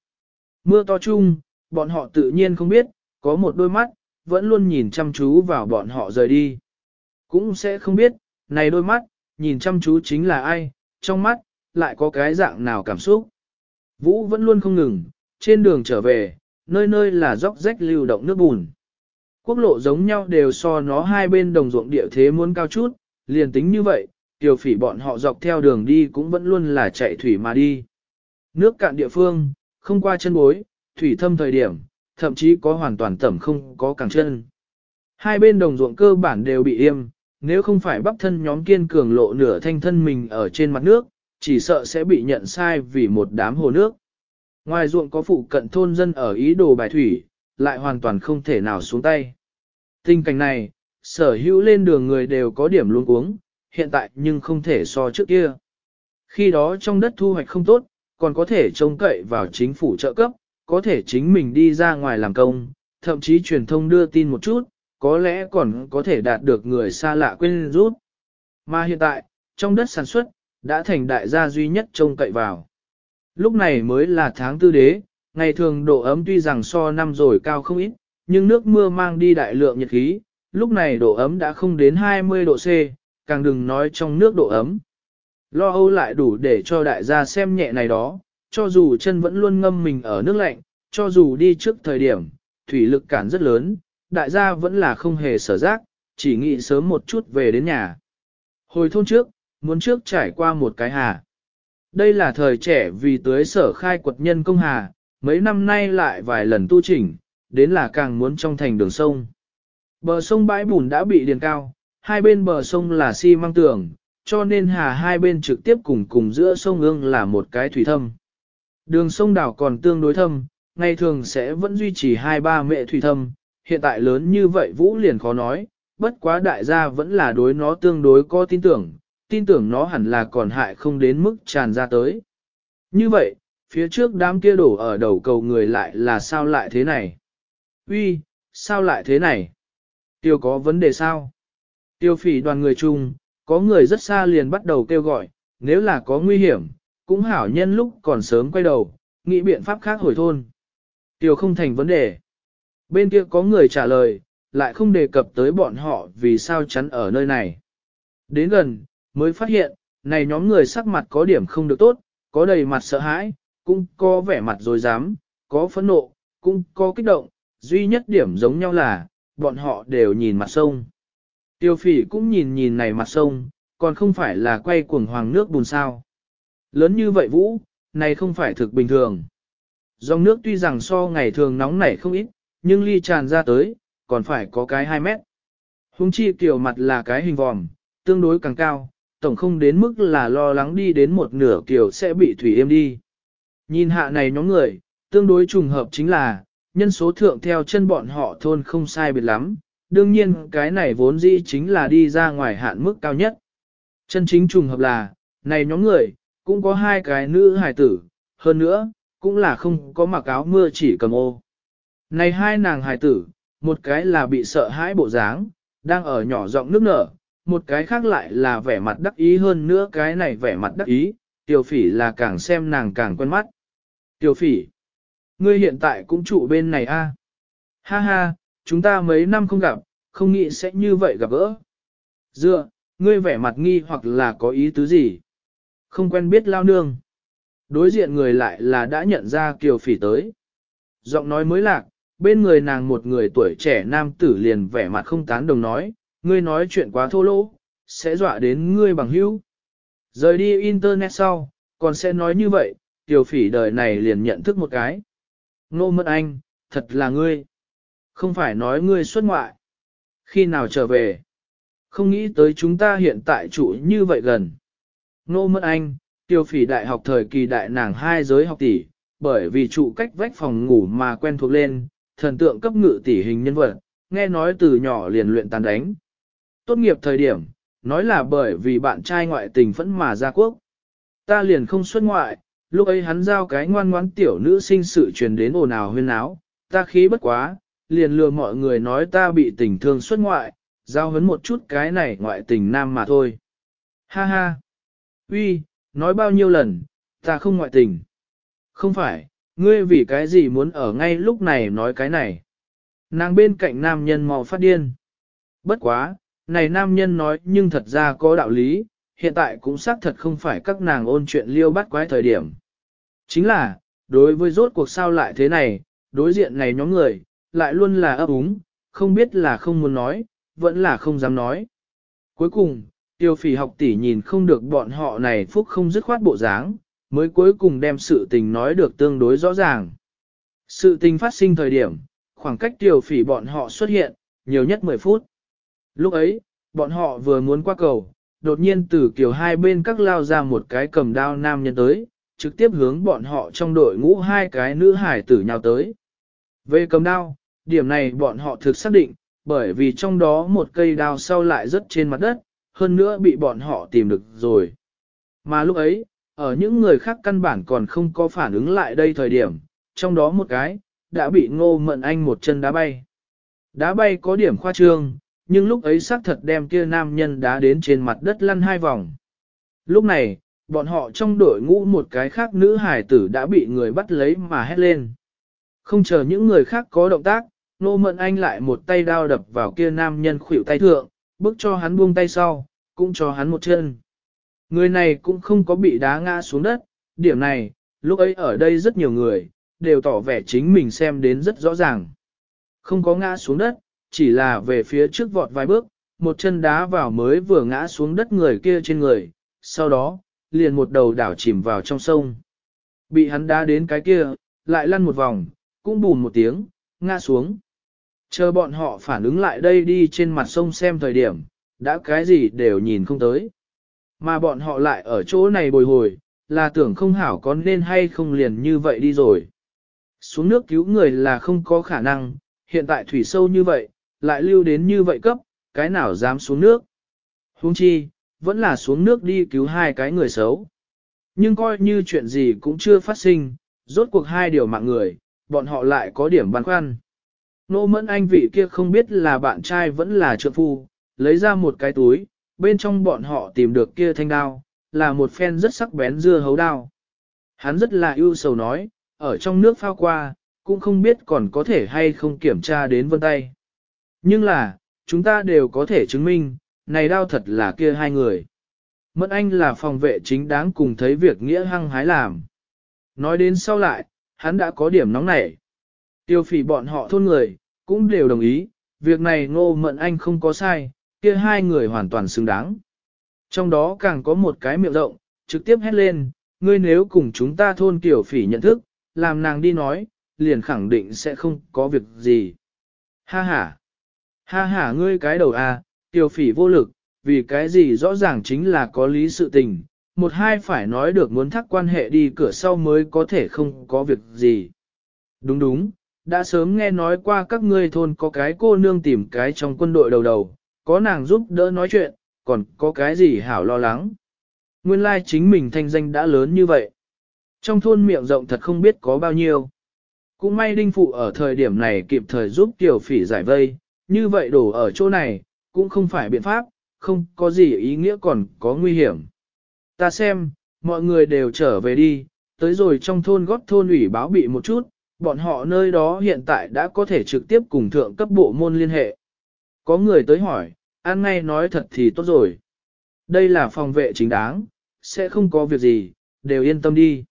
[SPEAKER 1] Mưa to chung, bọn họ tự nhiên không biết, có một đôi mắt, vẫn luôn nhìn chăm chú vào bọn họ rời đi. Cũng sẽ không biết, này đôi mắt, nhìn chăm chú chính là ai, trong mắt, lại có cái dạng nào cảm xúc. Vũ vẫn luôn không ngừng, trên đường trở về, nơi nơi là dốc rách lưu động nước bùn. Quốc lộ giống nhau đều so nó hai bên đồng ruộng địa thế muốn cao chút, liền tính như vậy, tiểu phỉ bọn họ dọc theo đường đi cũng vẫn luôn là chạy thủy mà đi. Nước cạn địa phương, không qua chân bối, thủy thâm thời điểm, thậm chí có hoàn toàn tẩm không có càng chân. Hai bên đồng ruộng cơ bản đều bị im, nếu không phải bắp thân nhóm kiên cường lộ nửa thanh thân mình ở trên mặt nước, chỉ sợ sẽ bị nhận sai vì một đám hồ nước. Ngoài ruộng có phụ cận thôn dân ở ý đồ bài thủy, lại hoàn toàn không thể nào xuống tay. Tình cảnh này, sở hữu lên đường người đều có điểm luôn uống hiện tại nhưng không thể so trước kia. Khi đó trong đất thu hoạch không tốt, còn có thể trông cậy vào chính phủ trợ cấp, có thể chính mình đi ra ngoài làm công, thậm chí truyền thông đưa tin một chút, có lẽ còn có thể đạt được người xa lạ quên rút. Mà hiện tại, trong đất sản xuất, đã thành đại gia duy nhất trông cậy vào. Lúc này mới là tháng tư đế, ngày thường độ ấm tuy rằng so năm rồi cao không ít, nhưng nước mưa mang đi đại lượng nhiệt khí, lúc này độ ấm đã không đến 20 độ C, càng đừng nói trong nước độ ấm. Lo âu lại đủ để cho đại gia xem nhẹ này đó, cho dù chân vẫn luôn ngâm mình ở nước lạnh, cho dù đi trước thời điểm, thủy lực cản rất lớn, đại gia vẫn là không hề sở giác, chỉ nghĩ sớm một chút về đến nhà. Hồi thôn trước, muốn trước trải qua một cái hà. Đây là thời trẻ vì tới sở khai quật nhân công hà, mấy năm nay lại vài lần tu chỉnh, đến là càng muốn trong thành đường sông. Bờ sông bãi bùn đã bị điền cao, hai bên bờ sông là xi măng tường, cho nên hà hai bên trực tiếp cùng cùng giữa sông ương là một cái thủy thâm. Đường sông đảo còn tương đối thâm, ngày thường sẽ vẫn duy trì hai ba mẹ thủy thâm, hiện tại lớn như vậy vũ liền khó nói, bất quá đại gia vẫn là đối nó tương đối có tin tưởng, tin tưởng nó hẳn là còn hại không đến mức tràn ra tới. Như vậy, phía trước đám kia đổ ở đầu cầu người lại là sao lại thế này? Uy, sao lại thế này? Tiêu có vấn đề sao? Tiêu phỉ đoàn người chung, có người rất xa liền bắt đầu kêu gọi, nếu là có nguy hiểm, cũng hảo nhân lúc còn sớm quay đầu, nghĩ biện pháp khác hồi thôn. Tiêu không thành vấn đề. Bên kia có người trả lời, lại không đề cập tới bọn họ vì sao chắn ở nơi này. Đến gần, mới phát hiện, này nhóm người sắc mặt có điểm không được tốt, có đầy mặt sợ hãi, cũng có vẻ mặt dối dám, có phẫn nộ, cũng có kích động, duy nhất điểm giống nhau là, bọn họ đều nhìn mặt sông. Tiêu phỉ cũng nhìn nhìn này mặt sông, còn không phải là quay cuồng hoàng nước bùn sao. Lớn như vậy vũ, này không phải thực bình thường. Dòng nước tuy rằng so ngày thường nóng nảy không ít, nhưng ly tràn ra tới, còn phải có cái 2 mét. Hùng chi kiểu mặt là cái hình vòm, tương đối càng cao, tổng không đến mức là lo lắng đi đến một nửa kiểu sẽ bị thủy êm đi. Nhìn hạ này nhóm người, tương đối trùng hợp chính là, nhân số thượng theo chân bọn họ thôn không sai biệt lắm, đương nhiên cái này vốn dĩ chính là đi ra ngoài hạn mức cao nhất. Chân chính trùng hợp là, này nhóm người, cũng có hai cái nữ hài tử, hơn nữa, cũng là không có mặc áo mưa chỉ cầm ô. Này hai nàng hài tử, một cái là bị sợ hãi bộ dáng, đang ở nhỏ giọng nước nở, một cái khác lại là vẻ mặt đắc ý hơn nữa cái này vẻ mặt đắc ý, tiểu phỉ là càng xem nàng càng quen mắt. Tiểu phỉ, ngươi hiện tại cũng trụ bên này a? Ha ha, chúng ta mấy năm không gặp, không nghĩ sẽ như vậy gặp gỡ. Dựa, ngươi vẻ mặt nghi hoặc là có ý tứ gì? Không quen biết lao nương. Đối diện người lại là đã nhận ra kiều phỉ tới. Giọng nói mới lạc, bên người nàng một người tuổi trẻ nam tử liền vẻ mặt không tán đồng nói, ngươi nói chuyện quá thô lỗ, sẽ dọa đến ngươi bằng hữu. Rời đi internet sau, còn sẽ nói như vậy, tiểu phỉ đời này liền nhận thức một cái. Nô mất anh, thật là ngươi. Không phải nói ngươi xuất ngoại. Khi nào trở về? Không nghĩ tới chúng ta hiện tại trụ như vậy gần. Nô mất anh, tiêu phỉ đại học thời kỳ đại nàng hai giới học tỷ, bởi vì trụ cách vách phòng ngủ mà quen thuộc lên, thần tượng cấp ngự tỷ hình nhân vật, nghe nói từ nhỏ liền luyện tàn đánh. Tốt nghiệp thời điểm, nói là bởi vì bạn trai ngoại tình phẫn mà ra quốc. Ta liền không xuất ngoại, lúc ấy hắn giao cái ngoan ngoãn tiểu nữ sinh sự truyền đến ồn ào huyên áo, ta khí bất quá, liền lừa mọi người nói ta bị tình thương xuất ngoại, giao hấn một chút cái này ngoại tình nam mà thôi. Ha ha! Uy, nói bao nhiêu lần, ta không ngoại tình. Không phải, ngươi vì cái gì muốn ở ngay lúc này nói cái này. Nàng bên cạnh nam nhân mò phát điên. Bất quá, này nam nhân nói nhưng thật ra có đạo lý, hiện tại cũng xác thật không phải các nàng ôn chuyện liêu bắt quái thời điểm. Chính là, đối với rốt cuộc sao lại thế này, đối diện này nhóm người, lại luôn là ấp úng, không biết là không muốn nói, vẫn là không dám nói. Cuối cùng, tiêu phỉ học tỷ nhìn không được bọn họ này phúc không dứt khoát bộ dáng, mới cuối cùng đem sự tình nói được tương đối rõ ràng. Sự tình phát sinh thời điểm, khoảng cách tiêu phỉ bọn họ xuất hiện, nhiều nhất 10 phút. Lúc ấy, bọn họ vừa muốn qua cầu, đột nhiên từ kiểu hai bên các lao ra một cái cầm đao nam nhân tới, trực tiếp hướng bọn họ trong đội ngũ hai cái nữ hải tử nhào tới. Về cầm đao, điểm này bọn họ thực xác định, bởi vì trong đó một cây đao sau lại rớt trên mặt đất, hơn nữa bị bọn họ tìm được rồi. Mà lúc ấy, ở những người khác căn bản còn không có phản ứng lại đây thời điểm, trong đó một cái, đã bị ngô mận anh một chân đá bay. Đá bay có điểm khoa trương, nhưng lúc ấy xác thật đem kia nam nhân đá đến trên mặt đất lăn hai vòng. Lúc này, bọn họ trong đội ngũ một cái khác nữ hải tử đã bị người bắt lấy mà hét lên. Không chờ những người khác có động tác, nô mận anh lại một tay đao đập vào kia nam nhân khuỷu tay thượng, bước cho hắn buông tay sau, cũng cho hắn một chân. Người này cũng không có bị đá ngã xuống đất, điểm này, lúc ấy ở đây rất nhiều người, đều tỏ vẻ chính mình xem đến rất rõ ràng. Không có ngã xuống đất, chỉ là về phía trước vọt vài bước, một chân đá vào mới vừa ngã xuống đất người kia trên người, sau đó, liền một đầu đảo chìm vào trong sông. Bị hắn đá đến cái kia, lại lăn một vòng, cũng bùn một tiếng, ngã xuống. Chờ bọn họ phản ứng lại đây đi trên mặt sông xem thời điểm, đã cái gì đều nhìn không tới. Mà bọn họ lại ở chỗ này bồi hồi, là tưởng không hảo có nên hay không liền như vậy đi rồi. Xuống nước cứu người là không có khả năng, hiện tại thủy sâu như vậy, lại lưu đến như vậy cấp, cái nào dám xuống nước. Huống chi, vẫn là xuống nước đi cứu hai cái người xấu. Nhưng coi như chuyện gì cũng chưa phát sinh, rốt cuộc hai điều mạng người, bọn họ lại có điểm băn khoăn. Nô mẫn anh vị kia không biết là bạn trai vẫn là trượng phu, lấy ra một cái túi, bên trong bọn họ tìm được kia thanh đao, là một phen rất sắc bén dưa hấu đao. Hắn rất là ưu sầu nói, ở trong nước phao qua, cũng không biết còn có thể hay không kiểm tra đến vân tay. Nhưng là, chúng ta đều có thể chứng minh, này đao thật là kia hai người. Mẫn anh là phòng vệ chính đáng cùng thấy việc nghĩa hăng hái làm. Nói đến sau lại, hắn đã có điểm nóng nảy. Tiêu phỉ bọn họ thôn người, cũng đều đồng ý, việc này ngô mận anh không có sai, kia hai người hoàn toàn xứng đáng. Trong đó càng có một cái miệng rộng, trực tiếp hét lên, ngươi nếu cùng chúng ta thôn kiểu phỉ nhận thức, làm nàng đi nói, liền khẳng định sẽ không có việc gì. Ha ha! Ha ha ngươi cái đầu à, tiểu phỉ vô lực, vì cái gì rõ ràng chính là có lý sự tình, một hai phải nói được muốn thắc quan hệ đi cửa sau mới có thể không có việc gì. Đúng đúng, đã sớm nghe nói qua các ngươi thôn có cái cô nương tìm cái trong quân đội đầu đầu, có nàng giúp đỡ nói chuyện, còn có cái gì hảo lo lắng. Nguyên lai chính mình thanh danh đã lớn như vậy. Trong thôn miệng rộng thật không biết có bao nhiêu. Cũng may đinh phụ ở thời điểm này kịp thời giúp tiểu phỉ giải vây, như vậy đổ ở chỗ này, cũng không phải biện pháp, không có gì ý nghĩa còn có nguy hiểm. Ta xem, mọi người đều trở về đi, tới rồi trong thôn góp thôn ủy báo bị một chút, bọn họ nơi đó hiện tại đã có thể trực tiếp cùng thượng cấp bộ môn liên hệ. Có người tới hỏi, ăn ngay nói thật thì tốt rồi. Đây là phòng vệ chính đáng, sẽ không có việc gì, đều yên tâm đi.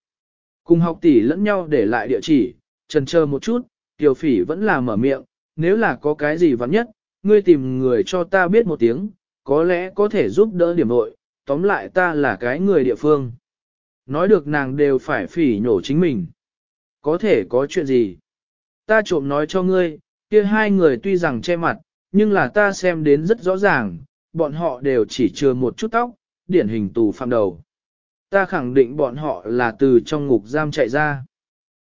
[SPEAKER 1] Cùng học tỷ lẫn nhau để lại địa chỉ, trần chờ một chút, tiểu phỉ vẫn là mở miệng, nếu là có cái gì vắng nhất, ngươi tìm người cho ta biết một tiếng, có lẽ có thể giúp đỡ điểm nội, tóm lại ta là cái người địa phương. Nói được nàng đều phải phỉ nhổ chính mình. Có thể có chuyện gì? Ta trộm nói cho ngươi, kia hai người tuy rằng che mặt, nhưng là ta xem đến rất rõ ràng, bọn họ đều chỉ chừa một chút tóc, điển hình tù phạm đầu. Ta khẳng định bọn họ là từ trong ngục giam chạy ra.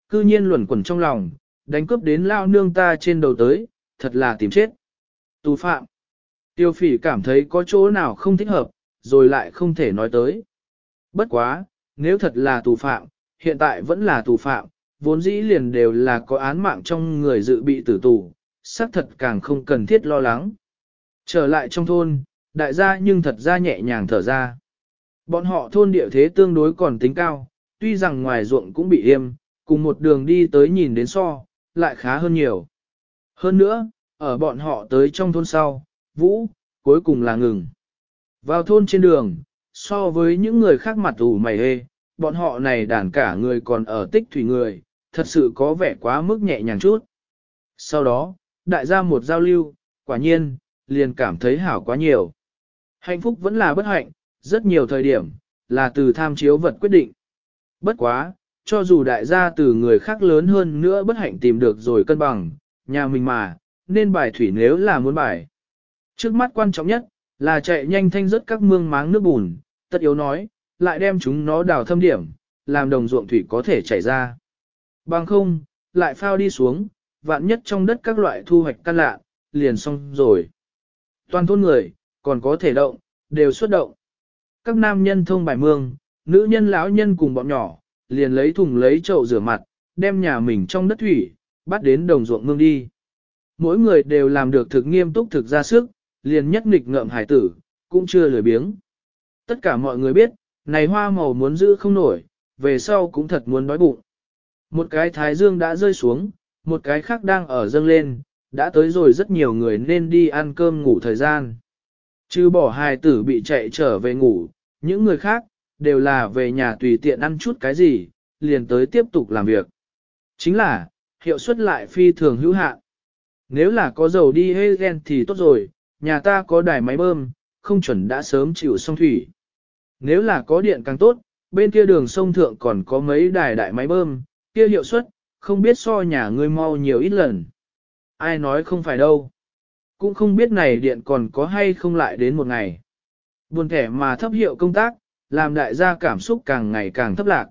[SPEAKER 1] Cư nhiên luẩn quẩn trong lòng, đánh cướp đến lao nương ta trên đầu tới, thật là tìm chết. Tù phạm. Tiêu phỉ cảm thấy có chỗ nào không thích hợp, rồi lại không thể nói tới. Bất quá, nếu thật là tù phạm, hiện tại vẫn là tù phạm, vốn dĩ liền đều là có án mạng trong người dự bị tử tù, xác thật càng không cần thiết lo lắng. Trở lại trong thôn, đại gia nhưng thật ra nhẹ nhàng thở ra. Bọn họ thôn địa thế tương đối còn tính cao, tuy rằng ngoài ruộng cũng bị im, cùng một đường đi tới nhìn đến so, lại khá hơn nhiều. Hơn nữa, ở bọn họ tới trong thôn sau, vũ, cuối cùng là ngừng. Vào thôn trên đường, so với những người khác mặt ủ mày hê, bọn họ này đàn cả người còn ở tích thủy người, thật sự có vẻ quá mức nhẹ nhàng chút. Sau đó, đại gia một giao lưu, quả nhiên, liền cảm thấy hảo quá nhiều. Hạnh phúc vẫn là bất hạnh, rất nhiều thời điểm, là từ tham chiếu vật quyết định. Bất quá, cho dù đại gia từ người khác lớn hơn nữa bất hạnh tìm được rồi cân bằng, nhà mình mà, nên bài thủy nếu là muốn bài. Trước mắt quan trọng nhất, là chạy nhanh thanh rớt các mương máng nước bùn, tất yếu nói, lại đem chúng nó đào thâm điểm, làm đồng ruộng thủy có thể chảy ra. Bằng không, lại phao đi xuống, vạn nhất trong đất các loại thu hoạch căn lạ, liền xong rồi. Toàn thôn người, còn có thể động, đều xuất động. Các nam nhân thông bài mương, nữ nhân lão nhân cùng bọn nhỏ, liền lấy thùng lấy chậu rửa mặt, đem nhà mình trong đất thủy, bắt đến đồng ruộng mương đi. Mỗi người đều làm được thực nghiêm túc thực ra sức, liền nhất nghịch ngợm hải tử, cũng chưa lười biếng. Tất cả mọi người biết, này hoa màu muốn giữ không nổi, về sau cũng thật muốn đói bụng. Một cái thái dương đã rơi xuống, một cái khác đang ở dâng lên, đã tới rồi rất nhiều người nên đi ăn cơm ngủ thời gian. Chứ bỏ hài tử bị chạy trở về ngủ, những người khác, đều là về nhà tùy tiện ăn chút cái gì, liền tới tiếp tục làm việc. Chính là, hiệu suất lại phi thường hữu hạn. Nếu là có dầu đi hê gen thì tốt rồi, nhà ta có đài máy bơm, không chuẩn đã sớm chịu xong thủy. Nếu là có điện càng tốt, bên kia đường sông thượng còn có mấy đài đại máy bơm, kia hiệu suất, không biết so nhà ngươi mau nhiều ít lần. Ai nói không phải đâu. Cũng không biết này điện còn có hay không lại đến một ngày. Buồn thẻ mà thấp hiệu công tác, làm đại gia cảm xúc càng ngày càng thấp lạc.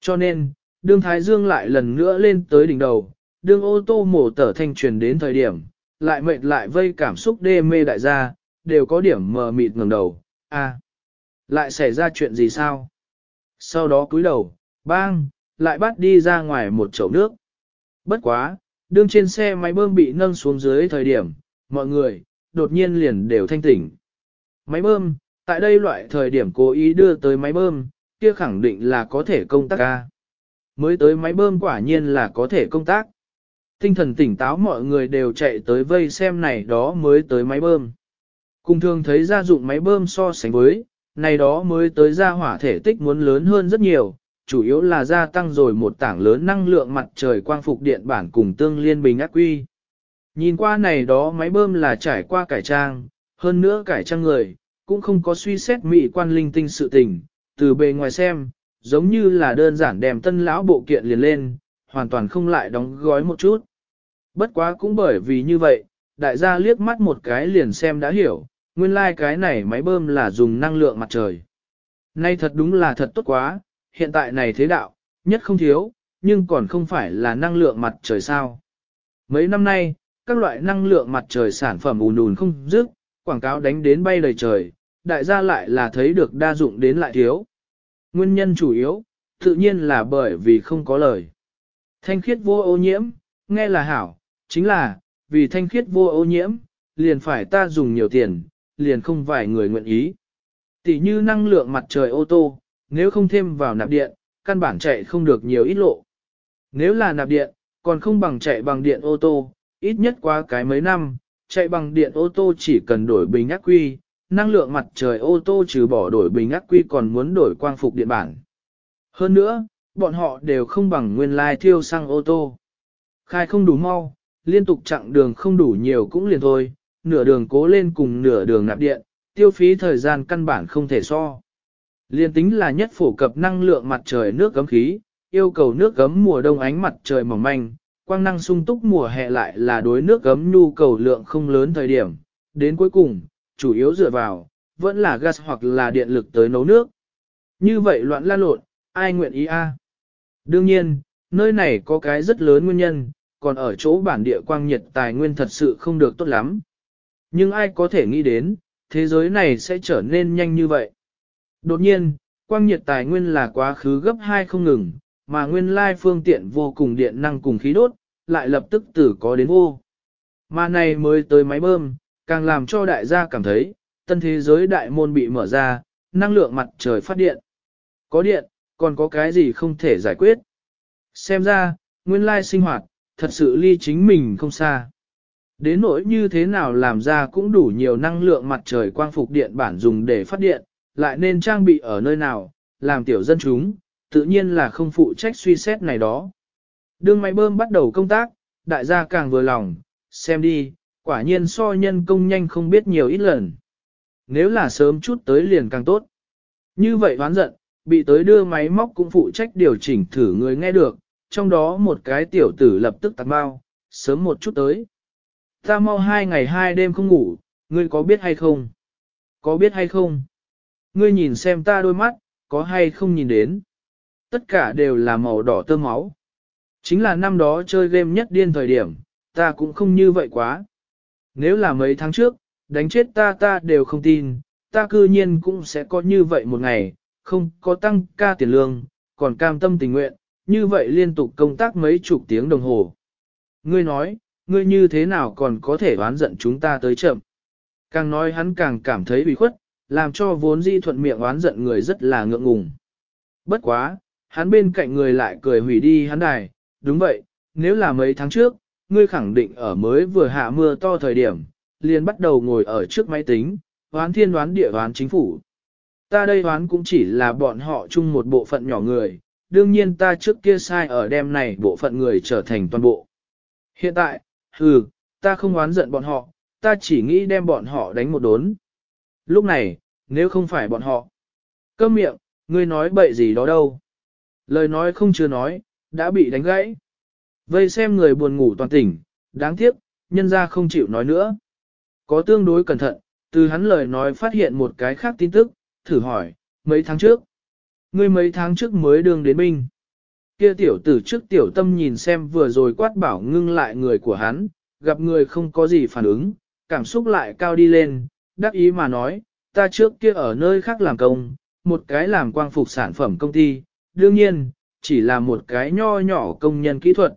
[SPEAKER 1] Cho nên, đương Thái Dương lại lần nữa lên tới đỉnh đầu, đương ô tô mổ tở thanh truyền đến thời điểm, lại mệt lại vây cảm xúc đê mê đại gia, đều có điểm mờ mịt ngẩng đầu, a à, lại xảy ra chuyện gì sao? Sau đó cúi đầu, bang, lại bắt đi ra ngoài một chậu nước. Bất quá, đương trên xe máy bơm bị nâng xuống dưới thời điểm, mọi người, đột nhiên liền đều thanh tỉnh. Máy bơm, tại đây loại thời điểm cố ý đưa tới máy bơm, kia khẳng định là có thể công tác ca. Mới tới máy bơm quả nhiên là có thể công tác. Tinh thần tỉnh táo mọi người đều chạy tới vây xem này đó mới tới máy bơm. Cùng thường thấy gia dụng máy bơm so sánh với, này đó mới tới ra hỏa thể tích muốn lớn hơn rất nhiều, chủ yếu là gia tăng rồi một tảng lớn năng lượng mặt trời quang phục điện bản cùng tương liên bình ác quy. Nhìn qua này đó máy bơm là trải qua cải trang, hơn nữa cải trang người, cũng không có suy xét mỹ quan linh tinh sự tình, từ bề ngoài xem, giống như là đơn giản đem tân lão bộ kiện liền lên, hoàn toàn không lại đóng gói một chút. Bất quá cũng bởi vì như vậy, đại gia liếc mắt một cái liền xem đã hiểu, nguyên lai like cái này máy bơm là dùng năng lượng mặt trời. Nay thật đúng là thật tốt quá, hiện tại này thế đạo, nhất không thiếu, nhưng còn không phải là năng lượng mặt trời sao. Mấy năm nay, các loại năng lượng mặt trời sản phẩm ùn ùn không dứt, quảng cáo đánh đến bay đầy trời, đại gia lại là thấy được đa dụng đến lại thiếu. Nguyên nhân chủ yếu, tự nhiên là bởi vì không có lời. Thanh khiết vô ô nhiễm, nghe là hảo, chính là, vì thanh khiết vô ô nhiễm, liền phải ta dùng nhiều tiền, liền không vài người nguyện ý. Tỷ như năng lượng mặt trời ô tô, nếu không thêm vào nạp điện, căn bản chạy không được nhiều ít lộ. Nếu là nạp điện, còn không bằng chạy bằng điện ô tô, ít nhất qua cái mấy năm, chạy bằng điện ô tô chỉ cần đổi bình ác quy, năng lượng mặt trời ô tô trừ bỏ đổi bình ác quy còn muốn đổi quang phục điện bản. Hơn nữa, bọn họ đều không bằng nguyên lai thiêu xăng ô tô. Khai không đủ mau, liên tục chặng đường không đủ nhiều cũng liền thôi, nửa đường cố lên cùng nửa đường nạp điện, tiêu phí thời gian căn bản không thể so. Liên tính là nhất phổ cập năng lượng mặt trời nước gấm khí, yêu cầu nước gấm mùa đông ánh mặt trời mỏng manh, quang năng sung túc mùa hè lại là đối nước gấm nhu cầu lượng không lớn thời điểm. Đến cuối cùng, chủ yếu dựa vào, vẫn là gas hoặc là điện lực tới nấu nước. Như vậy loạn la lộn, ai nguyện ý a? Đương nhiên, nơi này có cái rất lớn nguyên nhân, còn ở chỗ bản địa quang nhiệt tài nguyên thật sự không được tốt lắm. Nhưng ai có thể nghĩ đến, thế giới này sẽ trở nên nhanh như vậy. Đột nhiên, quang nhiệt tài nguyên là quá khứ gấp 2 không ngừng, mà nguyên lai phương tiện vô cùng điện năng cùng khí đốt, lại lập tức tử có đến vô. Mà này mới tới máy bơm, càng làm cho đại gia cảm thấy, tân thế giới đại môn bị mở ra, năng lượng mặt trời phát điện. Có điện, còn có cái gì không thể giải quyết. Xem ra, nguyên lai sinh hoạt, thật sự ly chính mình không xa. Đến nỗi như thế nào làm ra cũng đủ nhiều năng lượng mặt trời quang phục điện bản dùng để phát điện, lại nên trang bị ở nơi nào, làm tiểu dân chúng, tự nhiên là không phụ trách suy xét này đó. Đương máy bơm bắt đầu công tác, đại gia càng vừa lòng, xem đi, quả nhiên so nhân công nhanh không biết nhiều ít lần. Nếu là sớm chút tới liền càng tốt. Như vậy hoán giận, bị tới đưa máy móc cũng phụ trách điều chỉnh thử người nghe được, trong đó một cái tiểu tử lập tức tạt bao, sớm một chút tới. Ta mau hai ngày hai đêm không ngủ, ngươi có biết hay không? Có biết hay không? Ngươi nhìn xem ta đôi mắt, có hay không nhìn đến? Tất cả đều là màu đỏ tơ máu. Chính là năm đó chơi game nhất điên thời điểm, ta cũng không như vậy quá. Nếu là mấy tháng trước, đánh chết ta ta đều không tin, ta cư nhiên cũng sẽ có như vậy một ngày, không có tăng ca tiền lương, còn cam tâm tình nguyện, như vậy liên tục công tác mấy chục tiếng đồng hồ. Ngươi nói, ngươi như thế nào còn có thể oán giận chúng ta tới chậm. Càng nói hắn càng cảm thấy bị khuất, làm cho vốn di thuận miệng oán giận người rất là ngượng ngùng. Bất quá, hắn bên cạnh người lại cười hủy đi hắn đài, đúng vậy, nếu là mấy tháng trước, ngươi khẳng định ở mới vừa hạ mưa to thời điểm, liền bắt đầu ngồi ở trước máy tính, hoán thiên đoán địa hoán chính phủ. Ta đây hoán cũng chỉ là bọn họ chung một bộ phận nhỏ người, đương nhiên ta trước kia sai ở đêm này bộ phận người trở thành toàn bộ. Hiện tại, hừ, ta không oán giận bọn họ, ta chỉ nghĩ đem bọn họ đánh một đốn. Lúc này, nếu không phải bọn họ, câm miệng, ngươi nói bậy gì đó đâu. Lời nói không chưa nói, đã bị đánh gãy. Vây xem người buồn ngủ toàn tỉnh, đáng tiếc, nhân ra không chịu nói nữa. Có tương đối cẩn thận, từ hắn lời nói phát hiện một cái khác tin tức, thử hỏi, mấy tháng trước. Ngươi mấy tháng trước mới đường đến binh. Kia tiểu tử trước tiểu tâm nhìn xem vừa rồi quát bảo ngưng lại người của hắn, gặp người không có gì phản ứng, cảm xúc lại cao đi lên, đắc ý mà nói, ta trước kia ở nơi khác làm công, một cái làm quang phục sản phẩm công ty, đương nhiên, chỉ là một cái nho nhỏ công nhân kỹ thuật.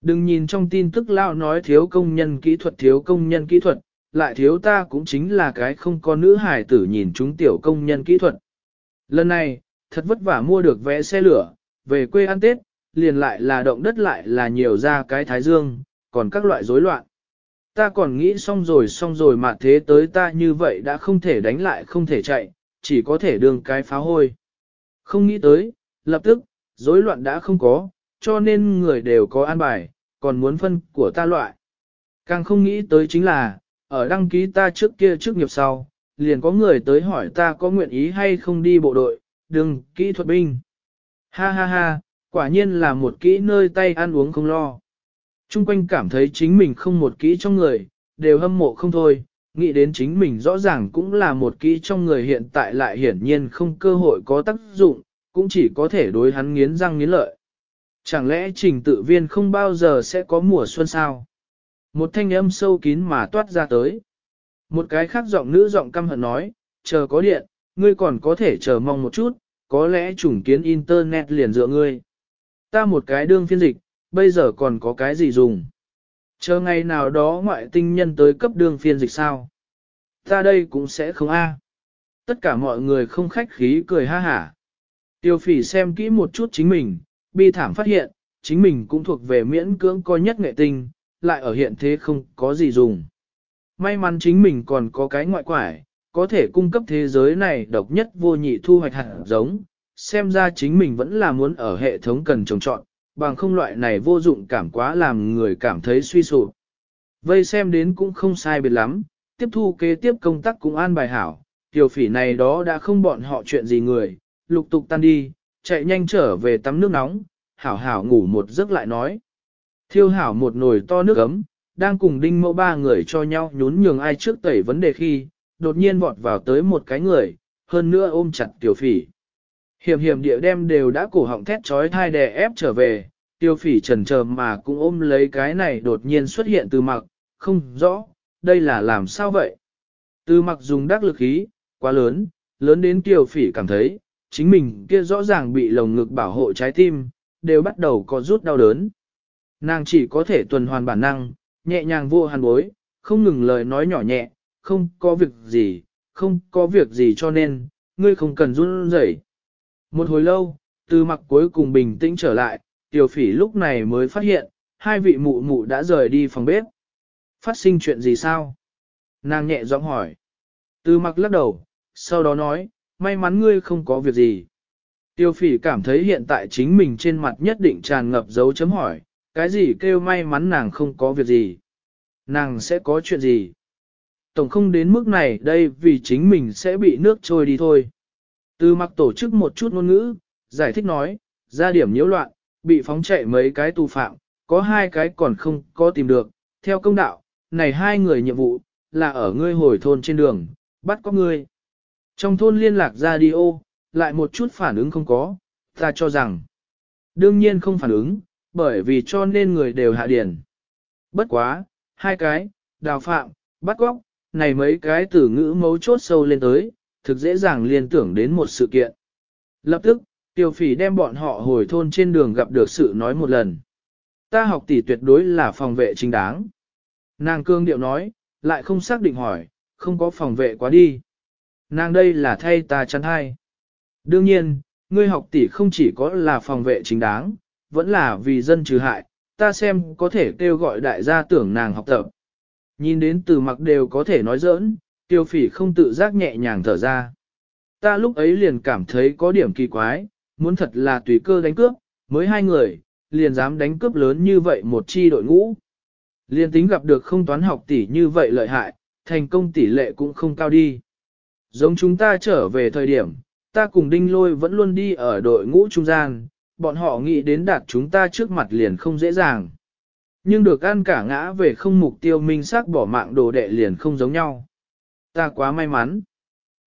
[SPEAKER 1] Đừng nhìn trong tin tức lao nói thiếu công nhân kỹ thuật thiếu công nhân kỹ thuật, lại thiếu ta cũng chính là cái không có nữ hải tử nhìn chúng tiểu công nhân kỹ thuật. Lần này, thật vất vả mua được vé xe lửa, về quê ăn Tết, liền lại là động đất lại là nhiều ra cái thái dương, còn các loại rối loạn. Ta còn nghĩ xong rồi xong rồi mà thế tới ta như vậy đã không thể đánh lại không thể chạy, chỉ có thể đường cái phá hôi. Không nghĩ tới, lập tức, rối loạn đã không có, cho nên người đều có an bài, còn muốn phân của ta loại. Càng không nghĩ tới chính là, ở đăng ký ta trước kia trước nghiệp sau, liền có người tới hỏi ta có nguyện ý hay không đi bộ đội, đừng kỹ thuật binh. Ha ha ha, quả nhiên là một kỹ nơi tay ăn uống không lo. Trung quanh cảm thấy chính mình không một kỹ trong người, đều hâm mộ không thôi, nghĩ đến chính mình rõ ràng cũng là một kỹ trong người hiện tại lại hiển nhiên không cơ hội có tác dụng, cũng chỉ có thể đối hắn nghiến răng nghiến lợi. Chẳng lẽ trình tự viên không bao giờ sẽ có mùa xuân sao? Một thanh âm sâu kín mà toát ra tới. Một cái khác giọng nữ giọng căm hận nói, chờ có điện, ngươi còn có thể chờ mong một chút, có lẽ chủng kiến internet liền dựa ngươi. Ta một cái đương phiên dịch, bây giờ còn có cái gì dùng? Chờ ngày nào đó ngoại tinh nhân tới cấp đương phiên dịch sao? Ta đây cũng sẽ không a. Tất cả mọi người không khách khí cười ha hả. Tiêu phỉ xem kỹ một chút chính mình, bi thảm phát hiện, chính mình cũng thuộc về miễn cưỡng coi nhất nghệ tinh, lại ở hiện thế không có gì dùng. May mắn chính mình còn có cái ngoại quải, có thể cung cấp thế giới này độc nhất vô nhị thu hoạch hạt giống, xem ra chính mình vẫn là muốn ở hệ thống cần trồng trọn, bằng không loại này vô dụng cảm quá làm người cảm thấy suy sụp. Vây xem đến cũng không sai biệt lắm, tiếp thu kế tiếp công tác cũng an bài hảo, tiểu phỉ này đó đã không bọn họ chuyện gì người, lục tục tan đi, chạy nhanh trở về tắm nước nóng, hảo hảo ngủ một giấc lại nói. Thiêu hảo một nồi to nước ấm, đang cùng đinh mẫu ba người cho nhau nhún nhường ai trước tẩy vấn đề khi, đột nhiên vọt vào tới một cái người, hơn nữa ôm chặt tiểu phỉ. Hiểm hiểm địa đem đều đã cổ họng thét trói thai đè ép trở về, tiêu phỉ trần chờ mà cũng ôm lấy cái này đột nhiên xuất hiện từ mặc, không rõ, đây là làm sao vậy? Từ mặc dùng đắc lực khí, quá lớn, lớn đến tiêu phỉ cảm thấy, chính mình kia rõ ràng bị lồng ngực bảo hộ trái tim, đều bắt đầu có rút đau đớn. Nàng chỉ có thể tuần hoàn bản năng, nhẹ nhàng vô hàn bối, không ngừng lời nói nhỏ nhẹ, không có việc gì, không có việc gì cho nên, ngươi không cần run rẩy. Một hồi lâu, từ mặc cuối cùng bình tĩnh trở lại, tiểu phỉ lúc này mới phát hiện, hai vị mụ mụ đã rời đi phòng bếp. Phát sinh chuyện gì sao? Nàng nhẹ giọng hỏi. Từ mặc lắc đầu, sau đó nói, may mắn ngươi không có việc gì. Tiêu phỉ cảm thấy hiện tại chính mình trên mặt nhất định tràn ngập dấu chấm hỏi, cái gì kêu may mắn nàng không có việc gì. Nàng sẽ có chuyện gì? Tổng không đến mức này đây vì chính mình sẽ bị nước trôi đi thôi. Từ mặc tổ chức một chút ngôn ngữ, giải thích nói, ra điểm nhiễu loạn, bị phóng chạy mấy cái tù phạm, có hai cái còn không có tìm được, theo công đạo, này hai người nhiệm vụ, là ở ngươi hồi thôn trên đường, bắt có ngươi. Trong thôn liên lạc ra đi ô, lại một chút phản ứng không có, ta cho rằng, đương nhiên không phản ứng, bởi vì cho nên người đều hạ điển. Bất quá, hai cái, đào phạm, bắt góc, này mấy cái từ ngữ mấu chốt sâu lên tới, thực dễ dàng liên tưởng đến một sự kiện. Lập tức, Tiêu phỉ đem bọn họ hồi thôn trên đường gặp được sự nói một lần. Ta học tỷ tuyệt đối là phòng vệ chính đáng. Nàng cương điệu nói, lại không xác định hỏi, không có phòng vệ quá đi. Nàng đây là thay ta chắn hai. Đương nhiên, ngươi học tỷ không chỉ có là phòng vệ chính đáng, vẫn là vì dân trừ hại, ta xem có thể kêu gọi đại gia tưởng nàng học tập. Nhìn đến từ mặc đều có thể nói giỡn, tiêu phỉ không tự giác nhẹ nhàng thở ra. Ta lúc ấy liền cảm thấy có điểm kỳ quái, muốn thật là tùy cơ đánh cướp, mới hai người, liền dám đánh cướp lớn như vậy một chi đội ngũ. Liên tính gặp được không toán học tỷ như vậy lợi hại, thành công tỷ lệ cũng không cao đi. Giống chúng ta trở về thời điểm, ta cùng đinh lôi vẫn luôn đi ở đội ngũ trung gian, bọn họ nghĩ đến đạt chúng ta trước mặt liền không dễ dàng. Nhưng được ăn cả ngã về không mục tiêu minh xác bỏ mạng đồ đệ liền không giống nhau. Ta quá may mắn.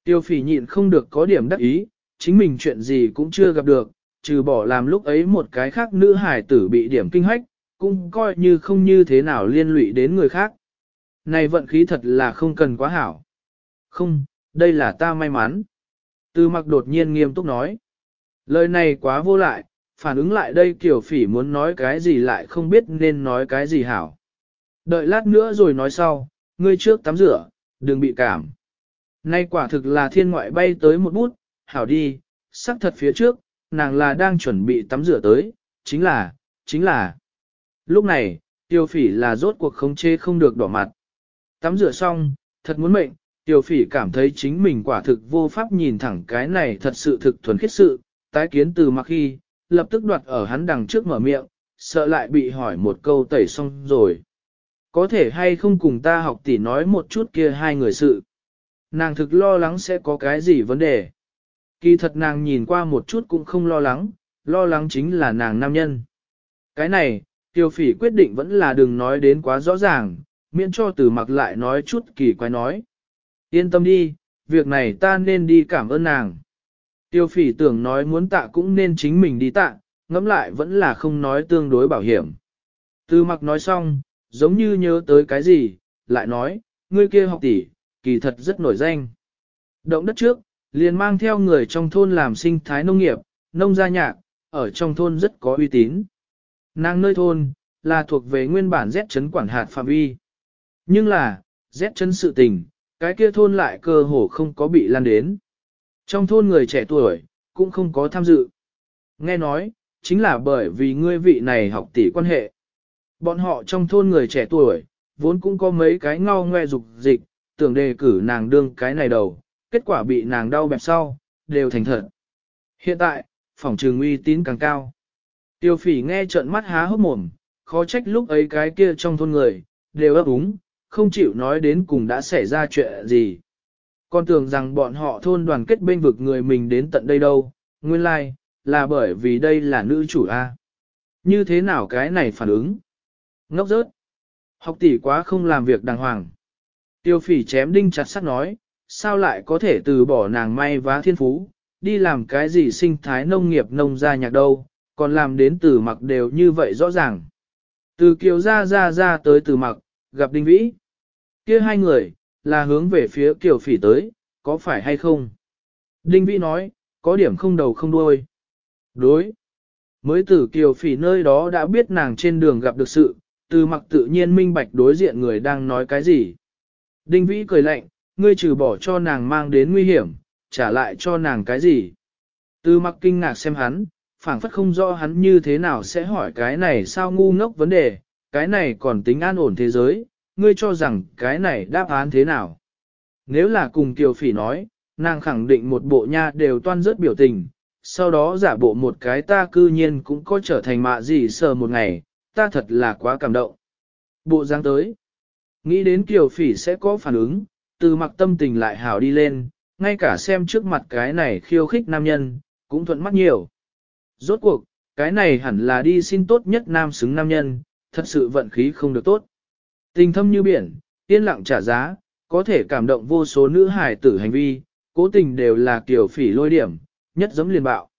[SPEAKER 1] Tiêu phỉ nhịn không được có điểm đắc ý, chính mình chuyện gì cũng chưa gặp được, trừ bỏ làm lúc ấy một cái khác nữ hải tử bị điểm kinh hách, cũng coi như không như thế nào liên lụy đến người khác. Này vận khí thật là không cần quá hảo. Không, đây là ta may mắn. Tư mặc đột nhiên nghiêm túc nói. Lời này quá vô lại, phản ứng lại đây kiểu phỉ muốn nói cái gì lại không biết nên nói cái gì hảo. Đợi lát nữa rồi nói sau, ngươi trước tắm rửa, đừng bị cảm. Nay quả thực là thiên ngoại bay tới một bút, hảo đi, sắc thật phía trước, nàng là đang chuẩn bị tắm rửa tới, chính là, chính là. Lúc này, tiêu phỉ là rốt cuộc khống chế không được đỏ mặt. Tắm rửa xong, thật muốn mệnh, tiêu phỉ cảm thấy chính mình quả thực vô pháp nhìn thẳng cái này thật sự thực thuần khiết sự, tái kiến từ mặc khi, lập tức đoạt ở hắn đằng trước mở miệng, sợ lại bị hỏi một câu tẩy xong rồi. Có thể hay không cùng ta học tỷ nói một chút kia hai người sự. Nàng thực lo lắng sẽ có cái gì vấn đề. Kỳ thật nàng nhìn qua một chút cũng không lo lắng, lo lắng chính là nàng nam nhân. Cái này, tiêu phỉ quyết định vẫn là đừng nói đến quá rõ ràng, miễn cho từ mặc lại nói chút kỳ quái nói. Yên tâm đi, việc này ta nên đi cảm ơn nàng. Tiêu phỉ tưởng nói muốn tạ cũng nên chính mình đi tạ, ngẫm lại vẫn là không nói tương đối bảo hiểm. Từ mặc nói xong, giống như nhớ tới cái gì, lại nói, ngươi kia học tỷ, kỳ thật rất nổi danh. Động đất trước, liền mang theo người trong thôn làm sinh thái nông nghiệp, nông gia nhạc, ở trong thôn rất có uy tín. Nàng nơi thôn, là thuộc về nguyên bản Z chấn quản hạt phạm vi. Nhưng là, Z chấn sự tình, cái kia thôn lại cơ hồ không có bị lan đến. Trong thôn người trẻ tuổi, cũng không có tham dự. Nghe nói, chính là bởi vì ngươi vị này học tỷ quan hệ. Bọn họ trong thôn người trẻ tuổi, vốn cũng có mấy cái ngao ngoe dục dịch, tưởng đề cử nàng đương cái này đầu, kết quả bị nàng đau bẹp sau, đều thành thật. Hiện tại, phòng trường uy tín càng cao. Tiêu phỉ nghe trợn mắt há hốc mồm, khó trách lúc ấy cái kia trong thôn người, đều ấp úng, không chịu nói đến cùng đã xảy ra chuyện gì. Con tưởng rằng bọn họ thôn đoàn kết bên vực người mình đến tận đây đâu, nguyên lai, like, là bởi vì đây là nữ chủ A. Như thế nào cái này phản ứng? Ngốc rớt. Học tỷ quá không làm việc đàng hoàng. Tiêu phỉ chém đinh chặt sắt nói, sao lại có thể từ bỏ nàng may vá thiên phú, đi làm cái gì sinh thái nông nghiệp nông gia nhạc đâu, còn làm đến từ mặc đều như vậy rõ ràng. Từ kiều ra ra ra tới từ mặc, gặp đinh vĩ. kia hai người, là hướng về phía kiều phỉ tới, có phải hay không? Đinh vĩ nói, có điểm không đầu không đuôi. Đối. Mới từ kiều phỉ nơi đó đã biết nàng trên đường gặp được sự, từ mặc tự nhiên minh bạch đối diện người đang nói cái gì. Đinh vĩ cười lạnh, ngươi trừ bỏ cho nàng mang đến nguy hiểm, trả lại cho nàng cái gì. Từ mặc kinh ngạc xem hắn, phảng phất không rõ hắn như thế nào sẽ hỏi cái này sao ngu ngốc vấn đề, cái này còn tính an ổn thế giới, ngươi cho rằng cái này đáp án thế nào. Nếu là cùng Kiều Phỉ nói, nàng khẳng định một bộ nha đều toan rớt biểu tình, sau đó giả bộ một cái ta cư nhiên cũng có trở thành mạ gì sờ một ngày, ta thật là quá cảm động. Bộ dáng tới, nghĩ đến Kiều Phỉ sẽ có phản ứng, từ mặc tâm tình lại hảo đi lên, ngay cả xem trước mặt cái này khiêu khích nam nhân, cũng thuận mắt nhiều. Rốt cuộc, cái này hẳn là đi xin tốt nhất nam xứng nam nhân, thật sự vận khí không được tốt. Tình thâm như biển, yên lặng trả giá, có thể cảm động vô số nữ hài tử hành vi, cố tình đều là kiểu phỉ lôi điểm, nhất giống liền bạo.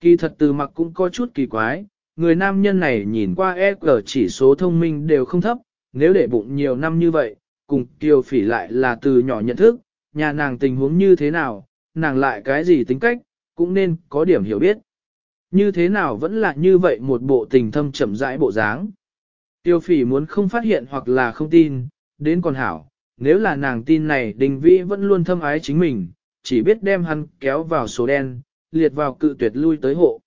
[SPEAKER 1] Kỳ thật từ mặc cũng có chút kỳ quái, người nam nhân này nhìn qua EQ chỉ số thông minh đều không thấp, nếu để bụng nhiều năm như vậy, cùng kiều phỉ lại là từ nhỏ nhận thức, nhà nàng tình huống như thế nào, nàng lại cái gì tính cách, cũng nên có điểm hiểu biết. Như thế nào vẫn là như vậy một bộ tình thâm chậm rãi bộ dáng. Tiêu phỉ muốn không phát hiện hoặc là không tin, đến còn hảo, nếu là nàng tin này đình vĩ vẫn luôn thâm ái chính mình, chỉ biết đem hắn kéo vào số đen, liệt vào cự tuyệt lui tới hộ.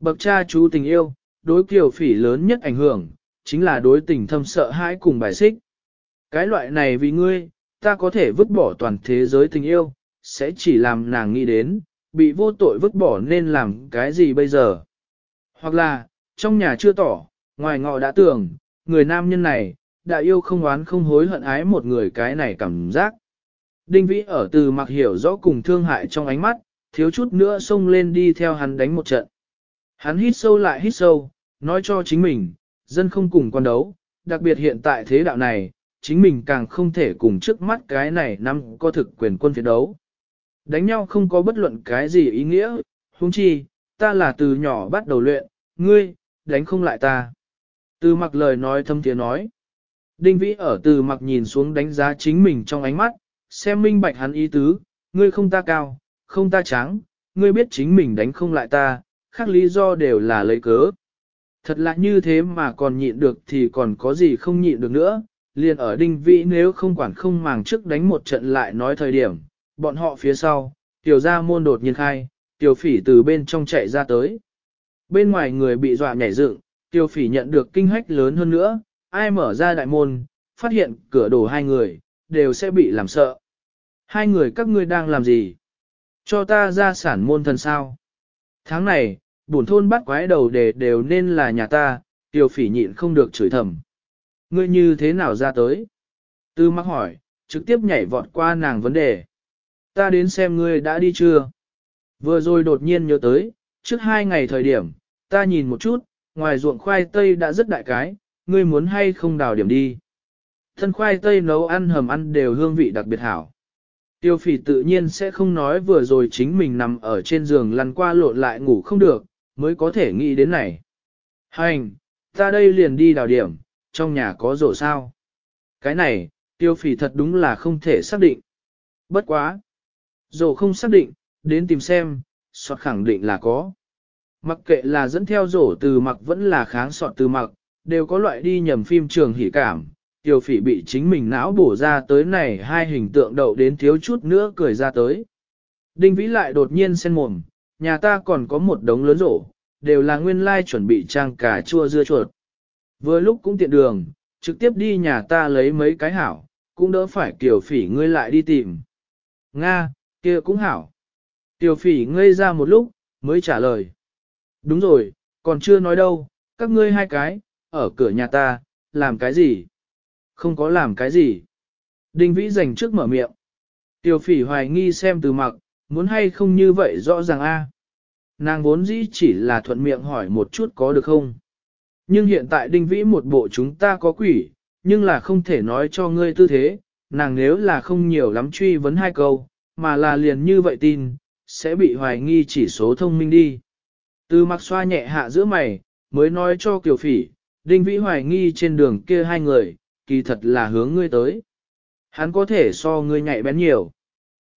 [SPEAKER 1] Bậc cha chú tình yêu, đối kiều phỉ lớn nhất ảnh hưởng, chính là đối tình thâm sợ hãi cùng bài xích. Cái loại này vì ngươi, ta có thể vứt bỏ toàn thế giới tình yêu, sẽ chỉ làm nàng nghĩ đến, bị vô tội vứt bỏ nên làm cái gì bây giờ? Hoặc là, trong nhà chưa tỏ, ngoài ngọ đã tưởng, người nam nhân này, đã yêu không oán không hối hận ái một người cái này cảm giác. Đinh Vĩ ở từ mặc hiểu rõ cùng thương hại trong ánh mắt, thiếu chút nữa xông lên đi theo hắn đánh một trận. Hắn hít sâu lại hít sâu, nói cho chính mình, dân không cùng quan đấu, đặc biệt hiện tại thế đạo này, chính mình càng không thể cùng trước mắt cái này năm có thực quyền quân phiệt đấu. Đánh nhau không có bất luận cái gì ý nghĩa, huống chi, ta là từ nhỏ bắt đầu luyện, ngươi, đánh không lại ta. Từ mặc lời nói thâm tiếng nói. Đinh vĩ ở từ mặc nhìn xuống đánh giá chính mình trong ánh mắt, xem minh bạch hắn ý tứ, ngươi không ta cao, không ta trắng, ngươi biết chính mình đánh không lại ta, khác lý do đều là lấy cớ. Thật là như thế mà còn nhịn được thì còn có gì không nhịn được nữa, liền ở đinh vĩ nếu không quản không màng trước đánh một trận lại nói thời điểm, bọn họ phía sau, tiểu gia môn đột nhiên khai, tiểu phỉ từ bên trong chạy ra tới. Bên ngoài người bị dọa nhảy dựng, Tiêu phỉ nhận được kinh hách lớn hơn nữa, ai mở ra đại môn, phát hiện cửa đổ hai người, đều sẽ bị làm sợ. Hai người các ngươi đang làm gì? Cho ta ra sản môn thần sao? Tháng này, bổn thôn bắt quái đầu đề đều nên là nhà ta, Tiêu phỉ nhịn không được chửi thầm. Ngươi như thế nào ra tới? Tư mắc hỏi, trực tiếp nhảy vọt qua nàng vấn đề. Ta đến xem ngươi đã đi chưa? Vừa rồi đột nhiên nhớ tới, trước hai ngày thời điểm, ta nhìn một chút, ngoài ruộng khoai tây đã rất đại cái, ngươi muốn hay không đào điểm đi. Thân khoai tây nấu ăn hầm ăn đều hương vị đặc biệt hảo. Tiêu phỉ tự nhiên sẽ không nói vừa rồi chính mình nằm ở trên giường lăn qua lộn lại ngủ không được, mới có thể nghĩ đến này. Hành, ta đây liền đi đào điểm, trong nhà có rổ sao. Cái này, tiêu phỉ thật đúng là không thể xác định. Bất quá. Rổ không xác định, đến tìm xem, soạt khẳng định là có. Mặc kệ là dẫn theo rổ từ mặc vẫn là kháng sọt từ mặc, đều có loại đi nhầm phim trường hỉ cảm. tiểu phỉ bị chính mình não bổ ra tới này hai hình tượng đậu đến thiếu chút nữa cười ra tới. Đinh vĩ lại đột nhiên sen mồm, nhà ta còn có một đống lớn rổ, đều là nguyên lai chuẩn bị trang cà chua dưa chuột. Vừa lúc cũng tiện đường, trực tiếp đi nhà ta lấy mấy cái hảo, cũng đỡ phải tiểu phỉ ngươi lại đi tìm. Nga, kia cũng hảo. Tiểu phỉ ngây ra một lúc, mới trả lời. Đúng rồi, còn chưa nói đâu, các ngươi hai cái, ở cửa nhà ta, làm cái gì? Không có làm cái gì. Đinh Vĩ dành trước mở miệng. Tiểu phỉ hoài nghi xem từ mặc, muốn hay không như vậy rõ ràng a. Nàng vốn dĩ chỉ là thuận miệng hỏi một chút có được không. Nhưng hiện tại đinh vĩ một bộ chúng ta có quỷ, nhưng là không thể nói cho ngươi tư thế, nàng nếu là không nhiều lắm truy vấn hai câu, mà là liền như vậy tin, sẽ bị hoài nghi chỉ số thông minh đi. Từ mặc xoa nhẹ hạ giữa mày, mới nói cho kiều phỉ, đinh vĩ hoài nghi trên đường kia hai người, kỳ thật là hướng ngươi tới. Hắn có thể so ngươi nhạy bén nhiều.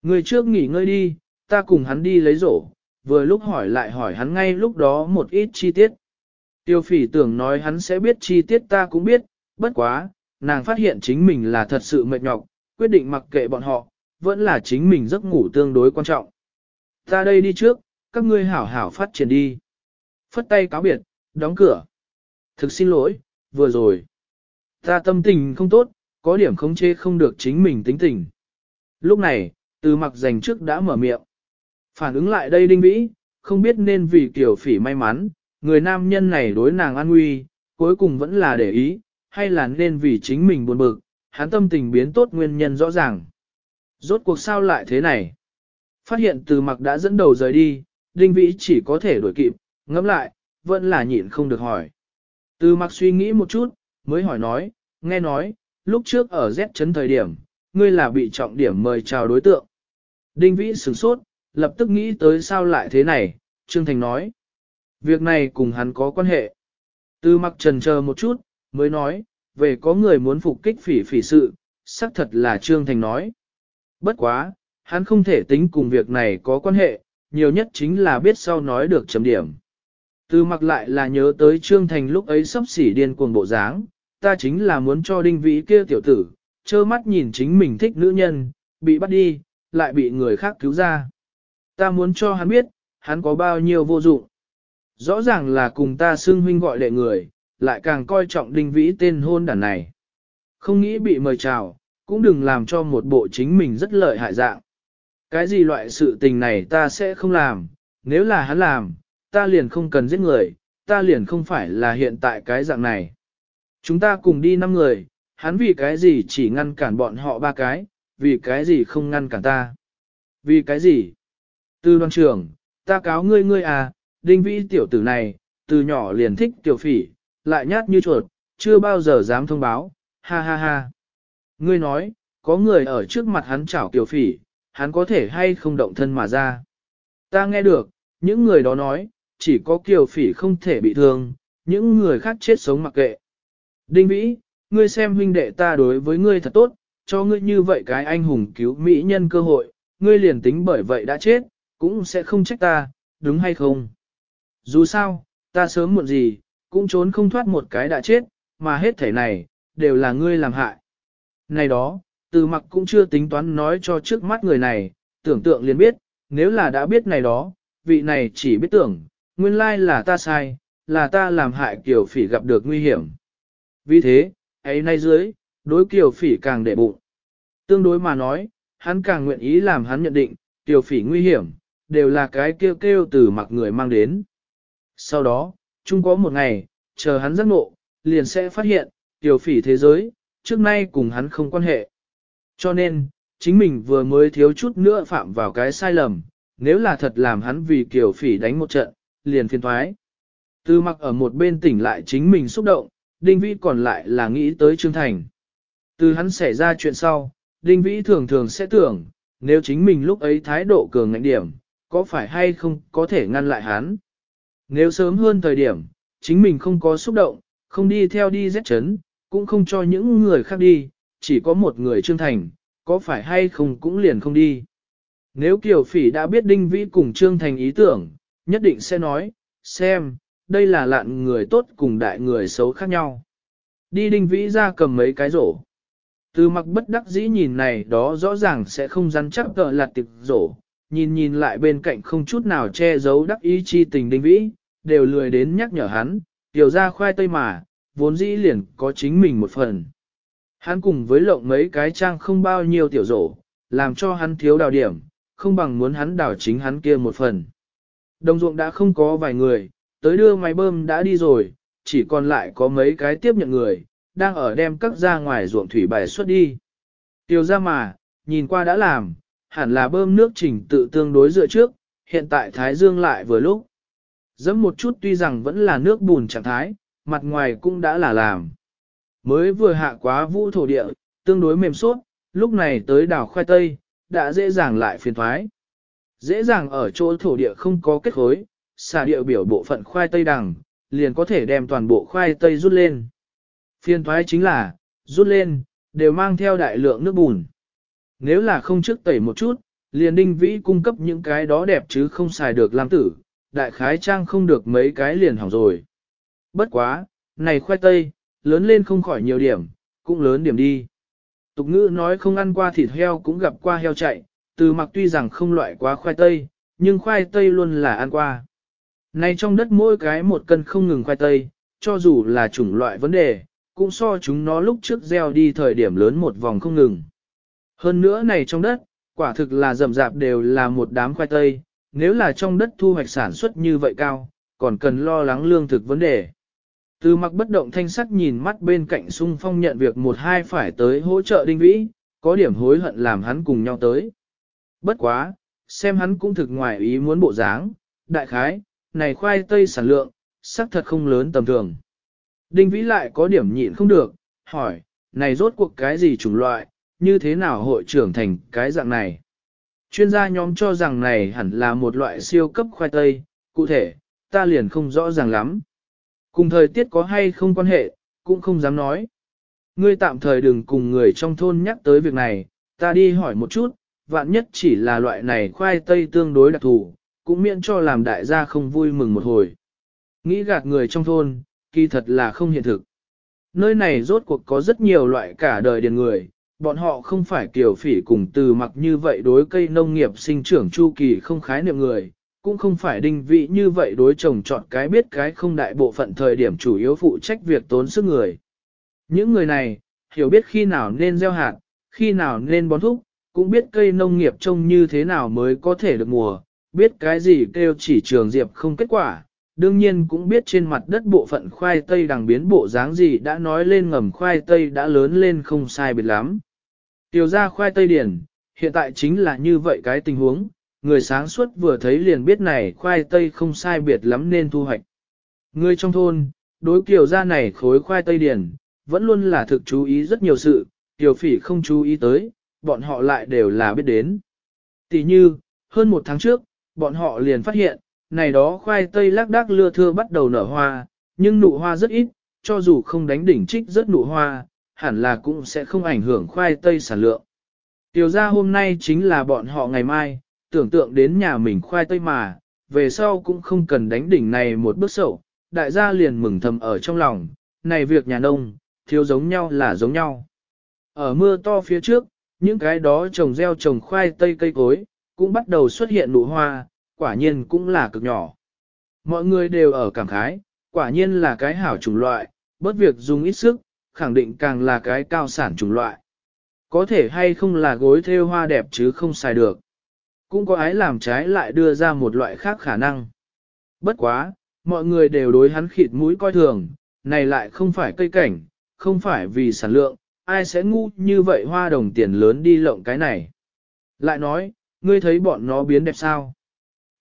[SPEAKER 1] Ngươi trước nghỉ ngơi đi, ta cùng hắn đi lấy rổ, vừa lúc hỏi lại hỏi hắn ngay lúc đó một ít chi tiết. Tiêu phỉ tưởng nói hắn sẽ biết chi tiết ta cũng biết, bất quá, nàng phát hiện chính mình là thật sự mệt nhọc, quyết định mặc kệ bọn họ, vẫn là chính mình giấc ngủ tương đối quan trọng. Ta đây đi trước, các ngươi hảo hảo phát triển đi. Phất tay cáo biệt, đóng cửa. Thực xin lỗi, vừa rồi. Ta tâm tình không tốt, có điểm khống chế không được chính mình tính tình. Lúc này, từ mặc dành trước đã mở miệng. Phản ứng lại đây đinh vĩ, không biết nên vì kiểu phỉ may mắn, người nam nhân này đối nàng an nguy, cuối cùng vẫn là để ý, hay là nên vì chính mình buồn bực, hắn tâm tình biến tốt nguyên nhân rõ ràng. Rốt cuộc sao lại thế này? Phát hiện từ mặc đã dẫn đầu rời đi, đinh vĩ chỉ có thể đuổi kịp, ngẫm lại, vẫn là nhịn không được hỏi. Từ mặc suy nghĩ một chút, mới hỏi nói, nghe nói, lúc trước ở Z chấn thời điểm, ngươi là bị trọng điểm mời chào đối tượng. Đinh vĩ sửng sốt, lập tức nghĩ tới sao lại thế này, Trương Thành nói. Việc này cùng hắn có quan hệ. Từ mặc trần chờ một chút, mới nói, về có người muốn phục kích phỉ phỉ sự, xác thật là Trương Thành nói. Bất quá, hắn không thể tính cùng việc này có quan hệ, nhiều nhất chính là biết sau nói được chấm điểm. Từ mặc lại là nhớ tới Trương Thành lúc ấy sắp xỉ điên cuồng bộ dáng, ta chính là muốn cho đinh vĩ kia tiểu tử, trơ mắt nhìn chính mình thích nữ nhân, bị bắt đi, lại bị người khác cứu ra. Ta muốn cho hắn biết, hắn có bao nhiêu vô dụng. Rõ ràng là cùng ta xưng huynh gọi đệ người, lại càng coi trọng đinh vĩ tên hôn đàn này. Không nghĩ bị mời chào, cũng đừng làm cho một bộ chính mình rất lợi hại dạng. Cái gì loại sự tình này ta sẽ không làm, nếu là hắn làm, ta liền không cần giết người, ta liền không phải là hiện tại cái dạng này. Chúng ta cùng đi năm người, hắn vì cái gì chỉ ngăn cản bọn họ ba cái, vì cái gì không ngăn cản ta. Vì cái gì? Từ đoàn trưởng, ta cáo ngươi ngươi à, đinh vĩ tiểu tử này, từ nhỏ liền thích tiểu phỉ, lại nhát như chuột, chưa bao giờ dám thông báo, ha ha ha. Ngươi nói, có người ở trước mặt hắn chảo tiểu phỉ, hắn có thể hay không động thân mà ra. Ta nghe được, những người đó nói, chỉ có kiều phỉ không thể bị thương, những người khác chết sống mặc kệ. Đinh Vĩ, ngươi xem huynh đệ ta đối với ngươi thật tốt, cho ngươi như vậy cái anh hùng cứu mỹ nhân cơ hội, ngươi liền tính bởi vậy đã chết, cũng sẽ không trách ta, đúng hay không? Dù sao, ta sớm muộn gì, cũng trốn không thoát một cái đã chết, mà hết thể này, đều là ngươi làm hại. Này đó, từ mặc cũng chưa tính toán nói cho trước mắt người này, tưởng tượng liền biết, nếu là đã biết này đó, vị này chỉ biết tưởng, nguyên lai là ta sai, là ta làm hại kiều phỉ gặp được nguy hiểm. Vì thế, ấy nay dưới, đối kiều phỉ càng đệ bụng. Tương đối mà nói, hắn càng nguyện ý làm hắn nhận định, kiều phỉ nguy hiểm, đều là cái kêu kêu từ mặc người mang đến. Sau đó, chung có một ngày, chờ hắn giác ngộ, liền sẽ phát hiện, kiều phỉ thế giới, trước nay cùng hắn không quan hệ. Cho nên, chính mình vừa mới thiếu chút nữa phạm vào cái sai lầm, nếu là thật làm hắn vì kiều phỉ đánh một trận, liền phiền thoái. Từ mặc ở một bên tỉnh lại chính mình xúc động, Đinh Vĩ còn lại là nghĩ tới Trương Thành. Từ hắn xảy ra chuyện sau, Đinh Vĩ thường thường sẽ tưởng, nếu chính mình lúc ấy thái độ cường ngạnh điểm, có phải hay không có thể ngăn lại hắn. Nếu sớm hơn thời điểm, chính mình không có xúc động, không đi theo đi rét chấn, cũng không cho những người khác đi, chỉ có một người Trương Thành, có phải hay không cũng liền không đi. Nếu Kiều Phỉ đã biết Đinh Vĩ cùng Trương Thành ý tưởng, nhất định sẽ nói, xem, đây là lạn người tốt cùng đại người xấu khác nhau. Đi Đinh Vĩ ra cầm mấy cái rổ. Từ mặc bất đắc dĩ nhìn này đó rõ ràng sẽ không rắn chắc tợ lạt tiệc rổ, nhìn nhìn lại bên cạnh không chút nào che giấu đắc ý chi tình Đinh Vĩ, đều lười đến nhắc nhở hắn, tiểu ra khoai tây mà, vốn dĩ liền có chính mình một phần. Hắn cùng với lộng mấy cái trang không bao nhiêu tiểu rổ, làm cho hắn thiếu đào điểm, không bằng muốn hắn đào chính hắn kia một phần. Đồng ruộng đã không có vài người, tới đưa máy bơm đã đi rồi, chỉ còn lại có mấy cái tiếp nhận người, đang ở đem các ra ngoài ruộng thủy bài xuất đi. Tiểu ra mà, nhìn qua đã làm, hẳn là bơm nước chỉnh tự tương đối dựa trước, hiện tại Thái Dương lại vừa lúc. Dẫm một chút tuy rằng vẫn là nước bùn trạng thái, mặt ngoài cũng đã là làm. Mới vừa hạ quá vũ thổ địa, tương đối mềm suốt, lúc này tới đảo khoai tây, đã dễ dàng lại phiền thoái. Dễ dàng ở chỗ thổ địa không có kết khối, xà địa biểu bộ phận khoai tây đằng, liền có thể đem toàn bộ khoai tây rút lên. Phiền thoái chính là, rút lên, đều mang theo đại lượng nước bùn. Nếu là không trước tẩy một chút, liền đinh vĩ cung cấp những cái đó đẹp chứ không xài được làm tử, đại khái trang không được mấy cái liền hỏng rồi. Bất quá, này khoai tây, lớn lên không khỏi nhiều điểm, cũng lớn điểm đi. Tục ngữ nói không ăn qua thịt heo cũng gặp qua heo chạy, từ mặc tuy rằng không loại quá khoai tây, nhưng khoai tây luôn là ăn qua. Này trong đất mỗi cái một cân không ngừng khoai tây, cho dù là chủng loại vấn đề, cũng so chúng nó lúc trước gieo đi thời điểm lớn một vòng không ngừng. Hơn nữa này trong đất, quả thực là rậm rạp đều là một đám khoai tây, nếu là trong đất thu hoạch sản xuất như vậy cao, còn cần lo lắng lương thực vấn đề. Từ mặc bất động thanh sắc nhìn mắt bên cạnh sung phong nhận việc một hai phải tới hỗ trợ đinh vĩ, có điểm hối hận làm hắn cùng nhau tới. Bất quá, xem hắn cũng thực ngoài ý muốn bộ dáng, đại khái, này khoai tây sản lượng, sắc thật không lớn tầm thường. Đinh vĩ lại có điểm nhịn không được, hỏi, này rốt cuộc cái gì chủng loại, như thế nào hội trưởng thành cái dạng này? Chuyên gia nhóm cho rằng này hẳn là một loại siêu cấp khoai tây, cụ thể, ta liền không rõ ràng lắm. Cùng thời tiết có hay không quan hệ, cũng không dám nói. Ngươi tạm thời đừng cùng người trong thôn nhắc tới việc này, ta đi hỏi một chút, vạn nhất chỉ là loại này khoai tây tương đối đặc thù, cũng miễn cho làm đại gia không vui mừng một hồi. Nghĩ gạt người trong thôn, kỳ thật là không hiện thực. Nơi này rốt cuộc có rất nhiều loại cả đời điền người, bọn họ không phải kiểu phỉ cùng từ mặc như vậy đối cây nông nghiệp sinh trưởng chu kỳ không khái niệm người, cũng không phải đinh vị như vậy đối chồng chọn cái biết cái không đại bộ phận thời điểm chủ yếu phụ trách việc tốn sức người. Những người này, hiểu biết khi nào nên gieo hạt, khi nào nên bón thúc, cũng biết cây nông nghiệp trông như thế nào mới có thể được mùa, biết cái gì kêu chỉ trường diệp không kết quả, đương nhiên cũng biết trên mặt đất bộ phận khoai tây đằng biến bộ dáng gì đã nói lên ngầm khoai tây đã lớn lên không sai biệt lắm. Tiểu ra khoai tây điển, hiện tại chính là như vậy cái tình huống, người sáng suốt vừa thấy liền biết này khoai tây không sai biệt lắm nên thu hoạch. Người trong thôn, đối kiểu ra này khối khoai tây điển, vẫn luôn là thực chú ý rất nhiều sự, tiểu phỉ không chú ý tới, bọn họ lại đều là biết đến. Tỷ như, hơn một tháng trước, bọn họ liền phát hiện, này đó khoai tây lác đác lưa thưa bắt đầu nở hoa, nhưng nụ hoa rất ít, cho dù không đánh đỉnh trích rất nụ hoa, hẳn là cũng sẽ không ảnh hưởng khoai tây sản lượng. Tiểu ra hôm nay chính là bọn họ ngày mai, tưởng tượng đến nhà mình khoai tây mà, về sau cũng không cần đánh đỉnh này một bước sậu, đại gia liền mừng thầm ở trong lòng, này việc nhà nông, thiếu giống nhau là giống nhau. Ở mưa to phía trước, những cái đó trồng gieo trồng khoai tây cây cối, cũng bắt đầu xuất hiện nụ hoa, quả nhiên cũng là cực nhỏ. Mọi người đều ở cảm khái, quả nhiên là cái hảo chủng loại, bớt việc dùng ít sức, khẳng định càng là cái cao sản chủng loại. Có thể hay không là gối theo hoa đẹp chứ không xài được. Cũng có ái làm trái lại đưa ra một loại khác khả năng. Bất quá, mọi người đều đối hắn khịt mũi coi thường, này lại không phải cây cảnh, không phải vì sản lượng, ai sẽ ngu như vậy hoa đồng tiền lớn đi lộng cái này. Lại nói, ngươi thấy bọn nó biến đẹp sao?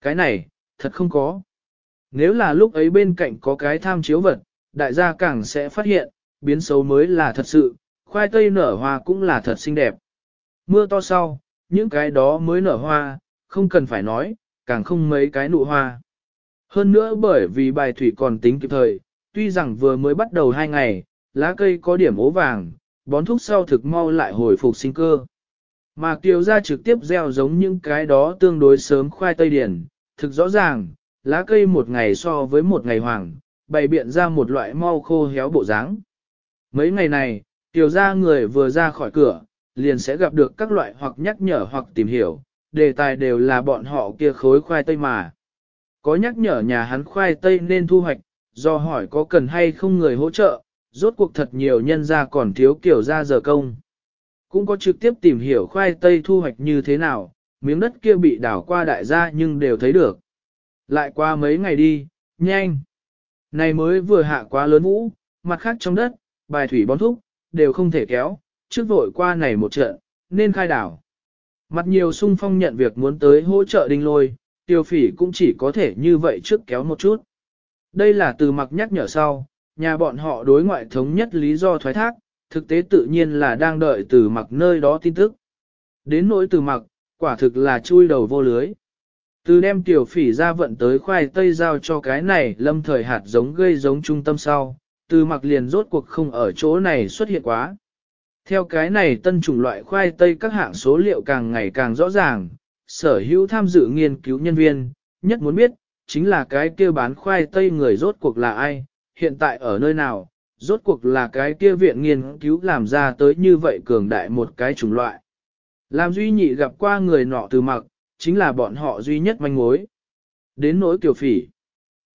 [SPEAKER 1] Cái này, thật không có. Nếu là lúc ấy bên cạnh có cái tham chiếu vật, đại gia càng sẽ phát hiện, biến xấu mới là thật sự, khoai tây nở hoa cũng là thật xinh đẹp. Mưa to sau, những cái đó mới nở hoa, không cần phải nói, càng không mấy cái nụ hoa. Hơn nữa bởi vì bài thủy còn tính kịp thời, tuy rằng vừa mới bắt đầu hai ngày, lá cây có điểm ố vàng, bón thuốc sau thực mau lại hồi phục sinh cơ. Mà kiều ra trực tiếp gieo giống những cái đó tương đối sớm khoai tây điển, thực rõ ràng, lá cây một ngày so với một ngày hoàng, bày biện ra một loại mau khô héo bộ dáng. Mấy ngày này, tiểu ra người vừa ra khỏi cửa, liền sẽ gặp được các loại hoặc nhắc nhở hoặc tìm hiểu, đề tài đều là bọn họ kia khối khoai tây mà. Có nhắc nhở nhà hắn khoai tây nên thu hoạch, do hỏi có cần hay không người hỗ trợ, rốt cuộc thật nhiều nhân ra còn thiếu kiểu ra giờ công. Cũng có trực tiếp tìm hiểu khoai tây thu hoạch như thế nào, miếng đất kia bị đảo qua đại gia nhưng đều thấy được. Lại qua mấy ngày đi, nhanh. Này mới vừa hạ quá lớn vũ, mặt khác trong đất, bài thủy bón thúc, đều không thể kéo, trước vội qua này một trận, nên khai đảo. Mặt nhiều sung phong nhận việc muốn tới hỗ trợ đinh lôi, tiêu phỉ cũng chỉ có thể như vậy trước kéo một chút. Đây là từ mặc nhắc nhở sau, nhà bọn họ đối ngoại thống nhất lý do thoái thác, thực tế tự nhiên là đang đợi từ mặc nơi đó tin tức. Đến nỗi từ mặc, quả thực là chui đầu vô lưới. Từ đem tiểu phỉ ra vận tới khoai tây giao cho cái này lâm thời hạt giống gây giống trung tâm sau, từ mặc liền rốt cuộc không ở chỗ này xuất hiện quá. Theo cái này tân chủng loại khoai tây các hạng số liệu càng ngày càng rõ ràng, sở hữu tham dự nghiên cứu nhân viên, nhất muốn biết, chính là cái kia bán khoai tây người rốt cuộc là ai, hiện tại ở nơi nào, rốt cuộc là cái kia viện nghiên cứu làm ra tới như vậy cường đại một cái chủng loại. Làm duy nhị gặp qua người nọ từ mặc, chính là bọn họ duy nhất manh mối. Đến nỗi kiểu phỉ.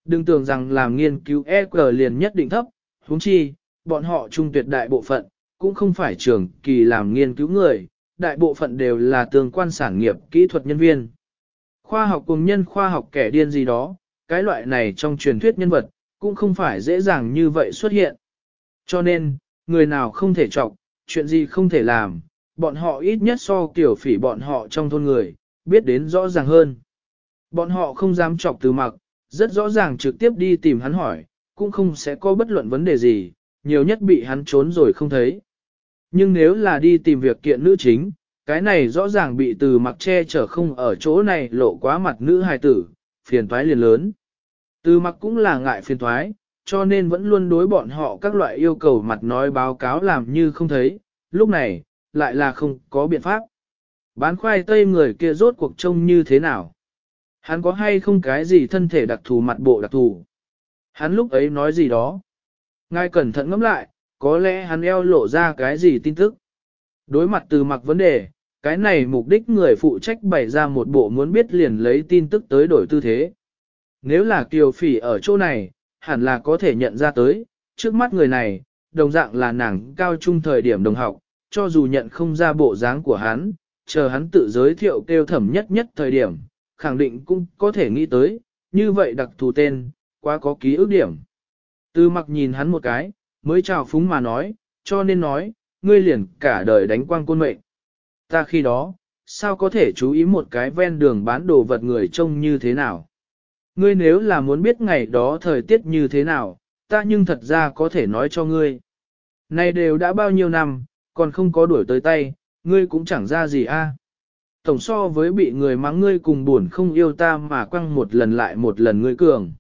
[SPEAKER 1] Đừng tưởng rằng làm nghiên cứu EQ liền nhất định thấp, huống chi, bọn họ trung tuyệt đại bộ phận, cũng không phải trường kỳ làm nghiên cứu người, đại bộ phận đều là tương quan sản nghiệp kỹ thuật nhân viên. Khoa học cùng nhân khoa học kẻ điên gì đó, cái loại này trong truyền thuyết nhân vật, cũng không phải dễ dàng như vậy xuất hiện. Cho nên, người nào không thể trọng, chuyện gì không thể làm, bọn họ ít nhất so kiểu phỉ bọn họ trong thôn người, biết đến rõ ràng hơn. Bọn họ không dám chọc từ mặc, rất rõ ràng trực tiếp đi tìm hắn hỏi, cũng không sẽ có bất luận vấn đề gì, nhiều nhất bị hắn trốn rồi không thấy. Nhưng nếu là đi tìm việc kiện nữ chính, cái này rõ ràng bị từ mặc che chở không ở chỗ này lộ quá mặt nữ hài tử, phiền toái liền lớn. Từ mặc cũng là ngại phiền toái, cho nên vẫn luôn đối bọn họ các loại yêu cầu mặt nói báo cáo làm như không thấy, lúc này, lại là không có biện pháp. Bán khoai tây người kia rốt cuộc trông như thế nào? Hắn có hay không cái gì thân thể đặc thù mặt bộ đặc thù? Hắn lúc ấy nói gì đó? Ngài cẩn thận ngẫm lại, có lẽ hắn eo lộ ra cái gì tin tức. Đối mặt từ mặc vấn đề, cái này mục đích người phụ trách bày ra một bộ muốn biết liền lấy tin tức tới đổi tư thế. Nếu là kiều phỉ ở chỗ này, hẳn là có thể nhận ra tới, trước mắt người này, đồng dạng là nàng cao trung thời điểm đồng học, cho dù nhận không ra bộ dáng của hắn, chờ hắn tự giới thiệu kêu thẩm nhất nhất thời điểm, khẳng định cũng có thể nghĩ tới, như vậy đặc thù tên, quá có ký ức điểm. Từ mặc nhìn hắn một cái, mới chào phúng mà nói, cho nên nói, ngươi liền cả đời đánh quang côn mệnh. Ta khi đó, sao có thể chú ý một cái ven đường bán đồ vật người trông như thế nào? Ngươi nếu là muốn biết ngày đó thời tiết như thế nào, ta nhưng thật ra có thể nói cho ngươi. Này đều đã bao nhiêu năm, còn không có đuổi tới tay, ngươi cũng chẳng ra gì a. Tổng so với bị người mắng ngươi cùng buồn không yêu ta mà quăng một lần lại một lần ngươi cường.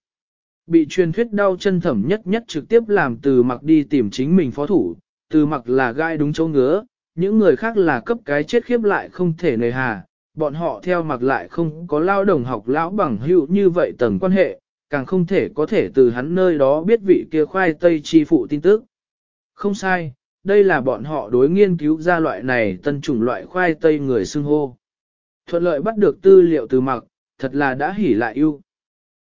[SPEAKER 1] Bị truyền thuyết đau chân thẩm nhất nhất trực tiếp làm từ mặc đi tìm chính mình phó thủ, từ mặc là gai đúng chỗ ngứa, những người khác là cấp cái chết khiếp lại không thể nề hà, bọn họ theo mặc lại không có lao đồng học lão bằng hữu như vậy tầng quan hệ, càng không thể có thể từ hắn nơi đó biết vị kia khoai tây chi phụ tin tức. Không sai, đây là bọn họ đối nghiên cứu ra loại này tân chủng loại khoai tây người xưng hô. Thuận lợi bắt được tư liệu từ mặc, thật là đã hỉ lại ưu.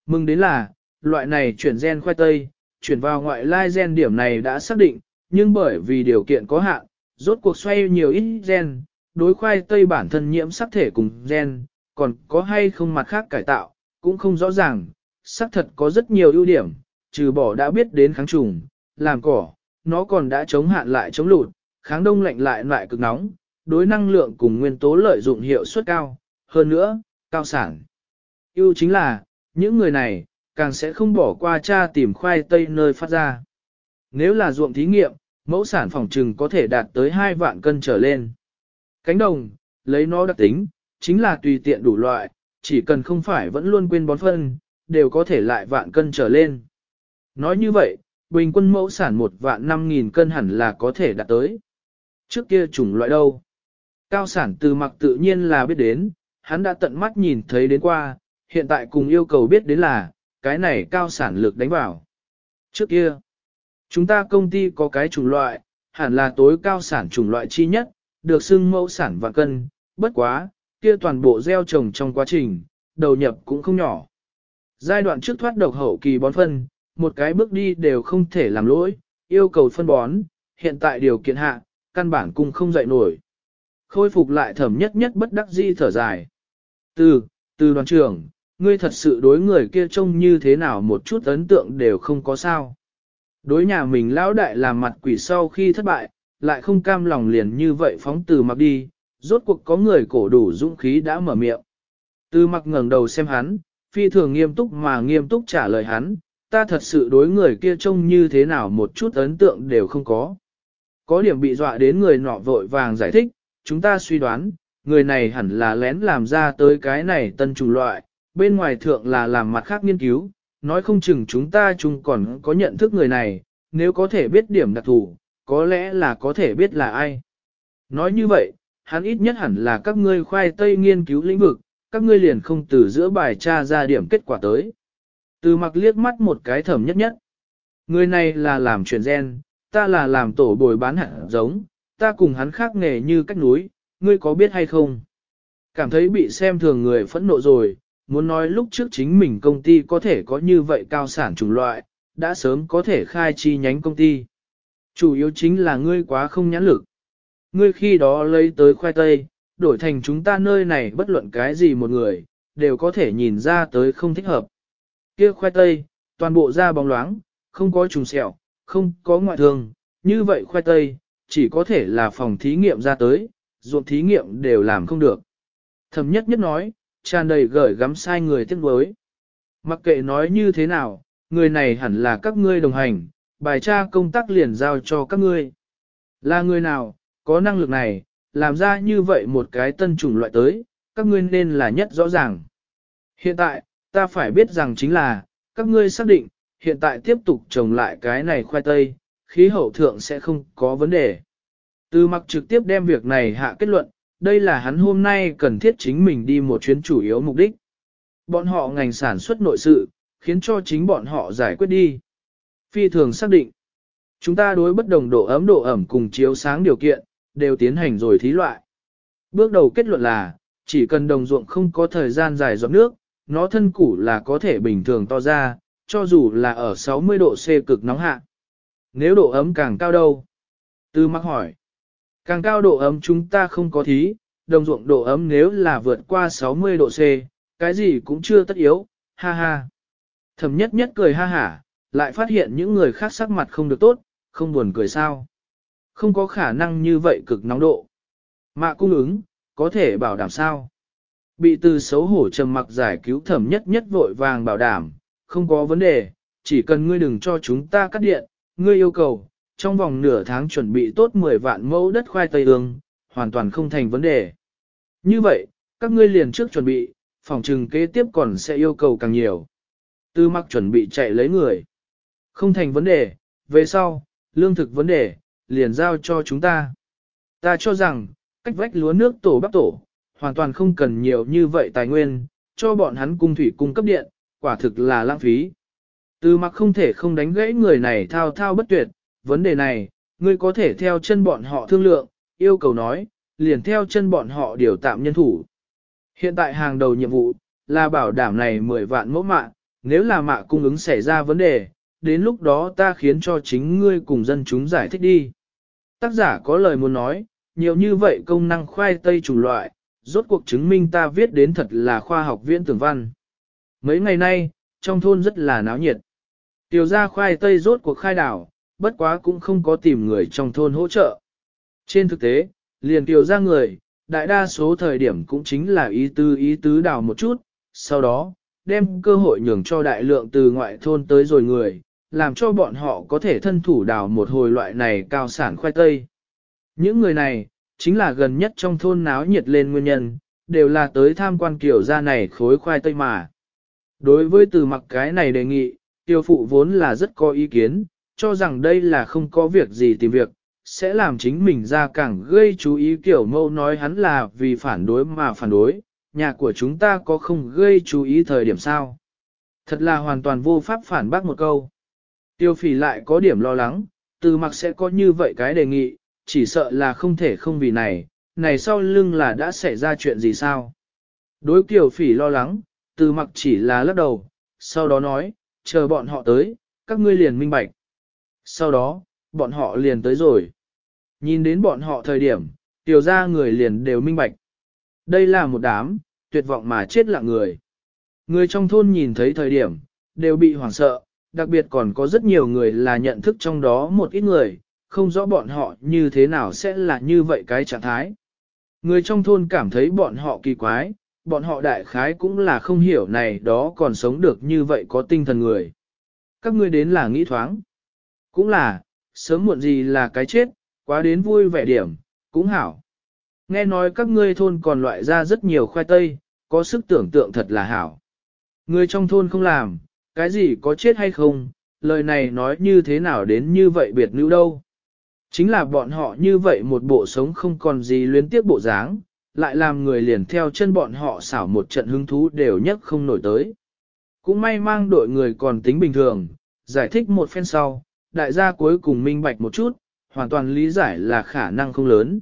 [SPEAKER 1] Mừng đến là, loại này chuyển gen khoai tây, chuyển vào ngoại lai gen điểm này đã xác định, nhưng bởi vì điều kiện có hạn, rốt cuộc xoay nhiều ít gen, đối khoai tây bản thân nhiễm sắc thể cùng gen, còn có hay không mặt khác cải tạo, cũng không rõ ràng, xác thật có rất nhiều ưu điểm, trừ bỏ đã biết đến kháng trùng, làm cỏ, nó còn đã chống hạn lại chống lụt, kháng đông lạnh lại lại cực nóng, đối năng lượng cùng nguyên tố lợi dụng hiệu suất cao, hơn nữa, cao sản. Ưu chính là, những người này, càng sẽ không bỏ qua cha tìm khoai tây nơi phát ra. Nếu là ruộng thí nghiệm, mẫu sản phòng trừng có thể đạt tới 2 vạn cân trở lên. Cánh đồng, lấy nó đặc tính, chính là tùy tiện đủ loại, chỉ cần không phải vẫn luôn quên bón phân, đều có thể lại vạn cân trở lên. Nói như vậy, bình quân mẫu sản một vạn 5.000 cân hẳn là có thể đạt tới. Trước kia chủng loại đâu? Cao sản từ mặc tự nhiên là biết đến, hắn đã tận mắt nhìn thấy đến qua, hiện tại cùng yêu cầu biết đến là, cái này cao sản lực đánh vào. Trước kia, chúng ta công ty có cái chủng loại, hẳn là tối cao sản chủng loại chi nhất, được xưng mẫu sản và cân, bất quá, kia toàn bộ gieo trồng trong quá trình, đầu nhập cũng không nhỏ. Giai đoạn trước thoát độc hậu kỳ bón phân, một cái bước đi đều không thể làm lỗi, yêu cầu phân bón, hiện tại điều kiện hạ, căn bản cung không dậy nổi. Khôi phục lại thẩm nhất nhất bất đắc di thở dài. Từ, từ đoàn trưởng, ngươi thật sự đối người kia trông như thế nào một chút ấn tượng đều không có sao. Đối nhà mình lão đại làm mặt quỷ sau khi thất bại, lại không cam lòng liền như vậy phóng từ mặc đi, rốt cuộc có người cổ đủ dũng khí đã mở miệng. Từ mặc ngẩng đầu xem hắn, phi thường nghiêm túc mà nghiêm túc trả lời hắn, ta thật sự đối người kia trông như thế nào một chút ấn tượng đều không có. Có điểm bị dọa đến người nọ vội vàng giải thích, chúng ta suy đoán, người này hẳn là lén làm ra tới cái này tân trùng loại, bên ngoài thượng là làm mặt khác nghiên cứu, nói không chừng chúng ta chung còn có nhận thức người này, nếu có thể biết điểm đặc thù, có lẽ là có thể biết là ai. Nói như vậy, hắn ít nhất hẳn là các ngươi khoai tây nghiên cứu lĩnh vực, các ngươi liền không từ giữa bài tra ra điểm kết quả tới. Từ mặc liếc mắt một cái thẩm nhất nhất. Người này là làm truyền gen, ta là làm tổ bồi bán hạt giống, ta cùng hắn khác nghề như cách núi, ngươi có biết hay không? Cảm thấy bị xem thường người phẫn nộ rồi, muốn nói lúc trước chính mình công ty có thể có như vậy cao sản chủng loại, đã sớm có thể khai chi nhánh công ty. Chủ yếu chính là ngươi quá không nhãn lực. Ngươi khi đó lấy tới khoai tây, đổi thành chúng ta nơi này bất luận cái gì một người, đều có thể nhìn ra tới không thích hợp. Kia khoai tây, toàn bộ da bóng loáng, không có trùng sẹo, không có ngoại thương, như vậy khoai tây, chỉ có thể là phòng thí nghiệm ra tới, ruộng thí nghiệm đều làm không được. Thẩm nhất nhất nói, tràn đầy gởi gắm sai người tiếc đối. Mặc kệ nói như thế nào, người này hẳn là các ngươi đồng hành, bài tra công tác liền giao cho các ngươi. Là người nào, có năng lực này, làm ra như vậy một cái tân chủng loại tới, các ngươi nên là nhất rõ ràng. Hiện tại, ta phải biết rằng chính là, các ngươi xác định, hiện tại tiếp tục trồng lại cái này khoai tây, khí hậu thượng sẽ không có vấn đề. Từ mặc trực tiếp đem việc này hạ kết luận, đây là hắn hôm nay cần thiết chính mình đi một chuyến chủ yếu mục đích. Bọn họ ngành sản xuất nội sự, khiến cho chính bọn họ giải quyết đi. Phi thường xác định, chúng ta đối bất đồng độ ấm độ ẩm cùng chiếu sáng điều kiện, đều tiến hành rồi thí loại. Bước đầu kết luận là, chỉ cần đồng ruộng không có thời gian dài giọt nước, nó thân củ là có thể bình thường to ra, cho dù là ở 60 độ C cực nóng hạ. Nếu độ ấm càng cao đâu? Tư mắc hỏi. Càng cao độ ấm chúng ta không có thí, đồng ruộng độ ấm nếu là vượt qua 60 độ C, cái gì cũng chưa tất yếu, ha ha. Thẩm nhất nhất cười ha hả, lại phát hiện những người khác sắc mặt không được tốt, không buồn cười sao. Không có khả năng như vậy cực nóng độ. Mạ cung ứng, có thể bảo đảm sao? Bị từ xấu hổ trầm mặc giải cứu thẩm nhất nhất vội vàng bảo đảm, không có vấn đề, chỉ cần ngươi đừng cho chúng ta cắt điện, ngươi yêu cầu, trong vòng nửa tháng chuẩn bị tốt 10 vạn mẫu đất khoai tây ương, hoàn toàn không thành vấn đề. Như vậy, các ngươi liền trước chuẩn bị, phòng trừng kế tiếp còn sẽ yêu cầu càng nhiều. Tư mặc chuẩn bị chạy lấy người. Không thành vấn đề, về sau, lương thực vấn đề, liền giao cho chúng ta. Ta cho rằng, cách vách lúa nước tổ bắp tổ, hoàn toàn không cần nhiều như vậy tài nguyên, cho bọn hắn cung thủy cung cấp điện, quả thực là lãng phí. Từ mặc không thể không đánh gãy người này thao thao bất tuyệt, vấn đề này, ngươi có thể theo chân bọn họ thương lượng, yêu cầu nói, liền theo chân bọn họ điều tạm nhân thủ. Hiện tại hàng đầu nhiệm vụ, là bảo đảm này 10 vạn mẫu mạng, nếu là mạ cung ứng xảy ra vấn đề, đến lúc đó ta khiến cho chính ngươi cùng dân chúng giải thích đi. Tác giả có lời muốn nói, nhiều như vậy công năng khoai tây chủng loại, rốt cuộc chứng minh ta viết đến thật là khoa học viễn tưởng văn. Mấy ngày nay, trong thôn rất là náo nhiệt. Tiểu gia khoai tây rốt cuộc khai đảo, bất quá cũng không có tìm người trong thôn hỗ trợ. Trên thực tế, liền tiểu gia người, đại đa số thời điểm cũng chính là ý tứ ý tứ đào một chút, sau đó, đem cơ hội nhường cho đại lượng từ ngoại thôn tới rồi người, làm cho bọn họ có thể thân thủ đào một hồi loại này cao sản khoai tây. Những người này, chính là gần nhất trong thôn náo nhiệt lên nguyên nhân, đều là tới tham quan kiểu gia này khối khoai tây mà. Đối với từ mặc cái này đề nghị, tiêu phụ vốn là rất có ý kiến, cho rằng đây là không có việc gì tìm việc, sẽ làm chính mình ra càng gây chú ý kiểu mâu nói hắn là vì phản đối mà phản đối, nhà của chúng ta có không gây chú ý thời điểm sao. Thật là hoàn toàn vô pháp phản bác một câu. Tiêu phỉ lại có điểm lo lắng, từ mặc sẽ có như vậy cái đề nghị, chỉ sợ là không thể không vì này, này sau lưng là đã xảy ra chuyện gì sao. Đối kiểu phỉ lo lắng, từ mặc chỉ là lắc đầu, sau đó nói, chờ bọn họ tới, các ngươi liền minh bạch. Sau đó, bọn họ liền tới rồi. Nhìn đến bọn họ thời điểm, tiểu ra người liền đều minh bạch. Đây là một đám, tuyệt vọng mà chết lặng người. Người trong thôn nhìn thấy thời điểm, đều bị hoảng sợ, đặc biệt còn có rất nhiều người là nhận thức trong đó một ít người, không rõ bọn họ như thế nào sẽ là như vậy cái trạng thái. Người trong thôn cảm thấy bọn họ kỳ quái, bọn họ đại khái cũng là không hiểu này đó còn sống được như vậy có tinh thần người. Các ngươi đến là nghĩ thoáng. Cũng là, sớm muộn gì là cái chết, quá đến vui vẻ điểm, cũng hảo. Nghe nói các ngươi thôn còn loại ra rất nhiều khoai tây, có sức tưởng tượng thật là hảo. Người trong thôn không làm, cái gì có chết hay không, lời này nói như thế nào đến như vậy biệt nữ đâu. Chính là bọn họ như vậy một bộ sống không còn gì luyến tiếc bộ dáng, lại làm người liền theo chân bọn họ xảo một trận hứng thú đều nhất không nổi tới. Cũng may mang đội người còn tính bình thường, giải thích một phen sau, đại gia cuối cùng minh bạch một chút, hoàn toàn lý giải là khả năng không lớn.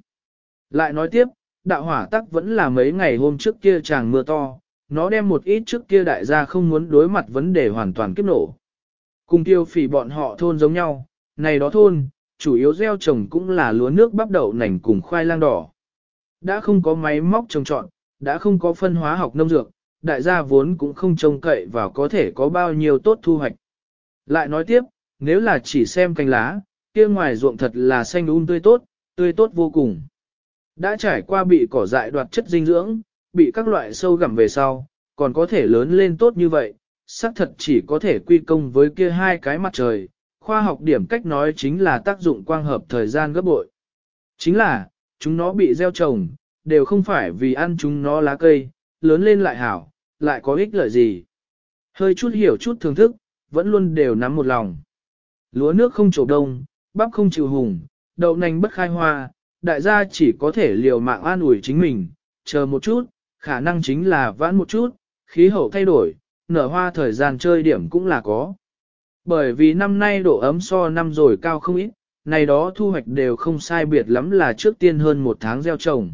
[SPEAKER 1] Lại nói tiếp, đạo hỏa tắc vẫn là mấy ngày hôm trước kia chàng mưa to, nó đem một ít trước kia đại gia không muốn đối mặt vấn đề hoàn toàn kiếp nổ. Cùng tiêu phỉ bọn họ thôn giống nhau, này đó thôn, chủ yếu gieo trồng cũng là lúa nước bắp đậu nành cùng khoai lang đỏ. Đã không có máy móc trồng trọt, đã không có phân hóa học nông dược, đại gia vốn cũng không trông cậy vào có thể có bao nhiêu tốt thu hoạch. Lại nói tiếp, nếu là chỉ xem cành lá, kia ngoài ruộng thật là xanh um tươi tốt, tươi tốt vô cùng. Đã trải qua bị cỏ dại đoạt chất dinh dưỡng, bị các loại sâu gặm về sau, còn có thể lớn lên tốt như vậy, xác thật chỉ có thể quy công với kia hai cái mặt trời. Khoa học điểm cách nói chính là tác dụng quang hợp thời gian gấp bội. Chính là, chúng nó bị gieo trồng, đều không phải vì ăn chúng nó lá cây, lớn lên lại hảo, lại có ích lợi gì. Hơi chút hiểu chút thưởng thức, vẫn luôn đều nắm một lòng. Lúa nước không trổ đông, bắp không chịu hùng, đậu nành bất khai hoa, đại gia chỉ có thể liều mạng an ủi chính mình, chờ một chút, khả năng chính là vãn một chút, khí hậu thay đổi, nở hoa thời gian chơi điểm cũng là có. Bởi vì năm nay độ ấm so năm rồi cao không ít, này đó thu hoạch đều không sai biệt lắm là trước tiên hơn một tháng gieo trồng.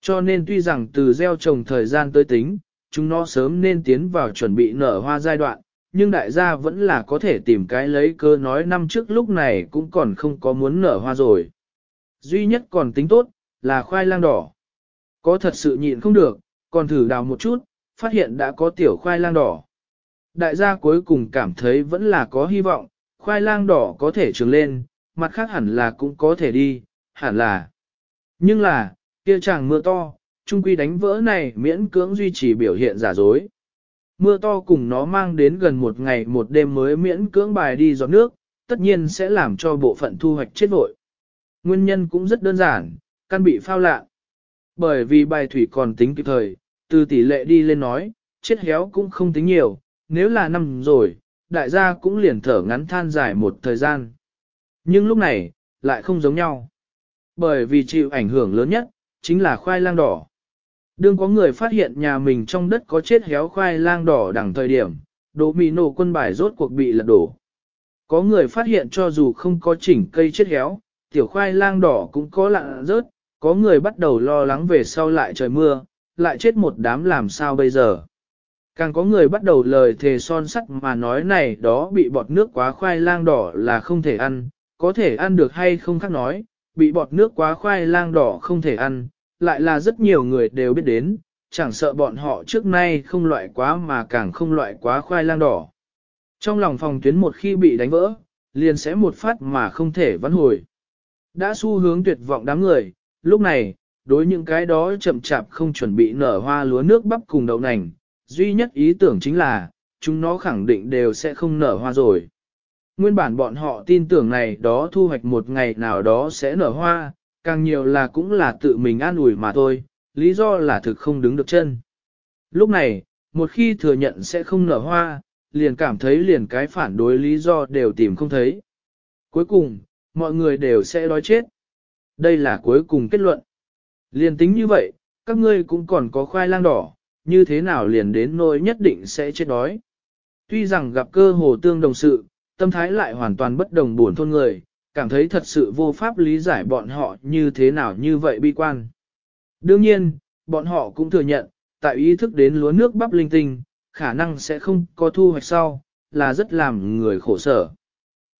[SPEAKER 1] Cho nên tuy rằng từ gieo trồng thời gian tới tính, chúng nó sớm nên tiến vào chuẩn bị nở hoa giai đoạn, nhưng đại gia vẫn là có thể tìm cái lấy cơ nói năm trước lúc này cũng còn không có muốn nở hoa rồi. Duy nhất còn tính tốt, là khoai lang đỏ. Có thật sự nhịn không được, còn thử đào một chút, phát hiện đã có tiểu khoai lang đỏ. Đại gia cuối cùng cảm thấy vẫn là có hy vọng, khoai lang đỏ có thể trường lên, mặt khác hẳn là cũng có thể đi, hẳn là. Nhưng là, kia chàng mưa to, trung quy đánh vỡ này miễn cưỡng duy trì biểu hiện giả dối. Mưa to cùng nó mang đến gần một ngày một đêm mới miễn cưỡng bài đi giọt nước, tất nhiên sẽ làm cho bộ phận thu hoạch chết vội. Nguyên nhân cũng rất đơn giản, căn bị phao lạ. Bởi vì bài thủy còn tính kịp thời, từ tỷ lệ đi lên nói, chết héo cũng không tính nhiều, nếu là năm rồi, đại gia cũng liền thở ngắn than dài một thời gian. Nhưng lúc này, lại không giống nhau. Bởi vì chịu ảnh hưởng lớn nhất, chính là khoai lang đỏ. Đương có người phát hiện nhà mình trong đất có chết héo khoai lang đỏ đằng thời điểm, đỗ mì nổ quân bài rốt cuộc bị lật đổ. Có người phát hiện cho dù không có chỉnh cây chết héo, tiểu khoai lang đỏ cũng có lạ rớt, có người bắt đầu lo lắng về sau lại trời mưa, lại chết một đám làm sao bây giờ. Càng có người bắt đầu lời thề son sắt mà nói này đó bị bọt nước quá khoai lang đỏ là không thể ăn, có thể ăn được hay không khác nói, bị bọt nước quá khoai lang đỏ không thể ăn, lại là rất nhiều người đều biết đến, chẳng sợ bọn họ trước nay không loại quá mà càng không loại quá khoai lang đỏ. Trong lòng phòng tuyến một khi bị đánh vỡ, liền sẽ một phát mà không thể vãn hồi. Đã xu hướng tuyệt vọng đám người, lúc này, đối những cái đó chậm chạp không chuẩn bị nở hoa lúa nước bắp cùng đậu nành, duy nhất ý tưởng chính là, chúng nó khẳng định đều sẽ không nở hoa rồi. Nguyên bản bọn họ tin tưởng này đó thu hoạch một ngày nào đó sẽ nở hoa, càng nhiều là cũng là tự mình an ủi mà thôi, lý do là thực không đứng được chân. Lúc này, một khi thừa nhận sẽ không nở hoa, liền cảm thấy liền cái phản đối lý do đều tìm không thấy. Cuối cùng, mọi người đều sẽ đói chết. Đây là cuối cùng kết luận. Liền tính như vậy, các ngươi cũng còn có khoai lang đỏ, như thế nào liền đến nỗi nhất định sẽ chết đói. Tuy rằng gặp cơ hồ tương đồng sự, tâm thái lại hoàn toàn bất đồng buồn thôn người, cảm thấy thật sự vô pháp lý giải bọn họ như thế nào như vậy bi quan. Đương nhiên, bọn họ cũng thừa nhận, tại ý thức đến lúa nước bắp linh tinh, khả năng sẽ không có thu hoạch sau, là rất làm người khổ sở.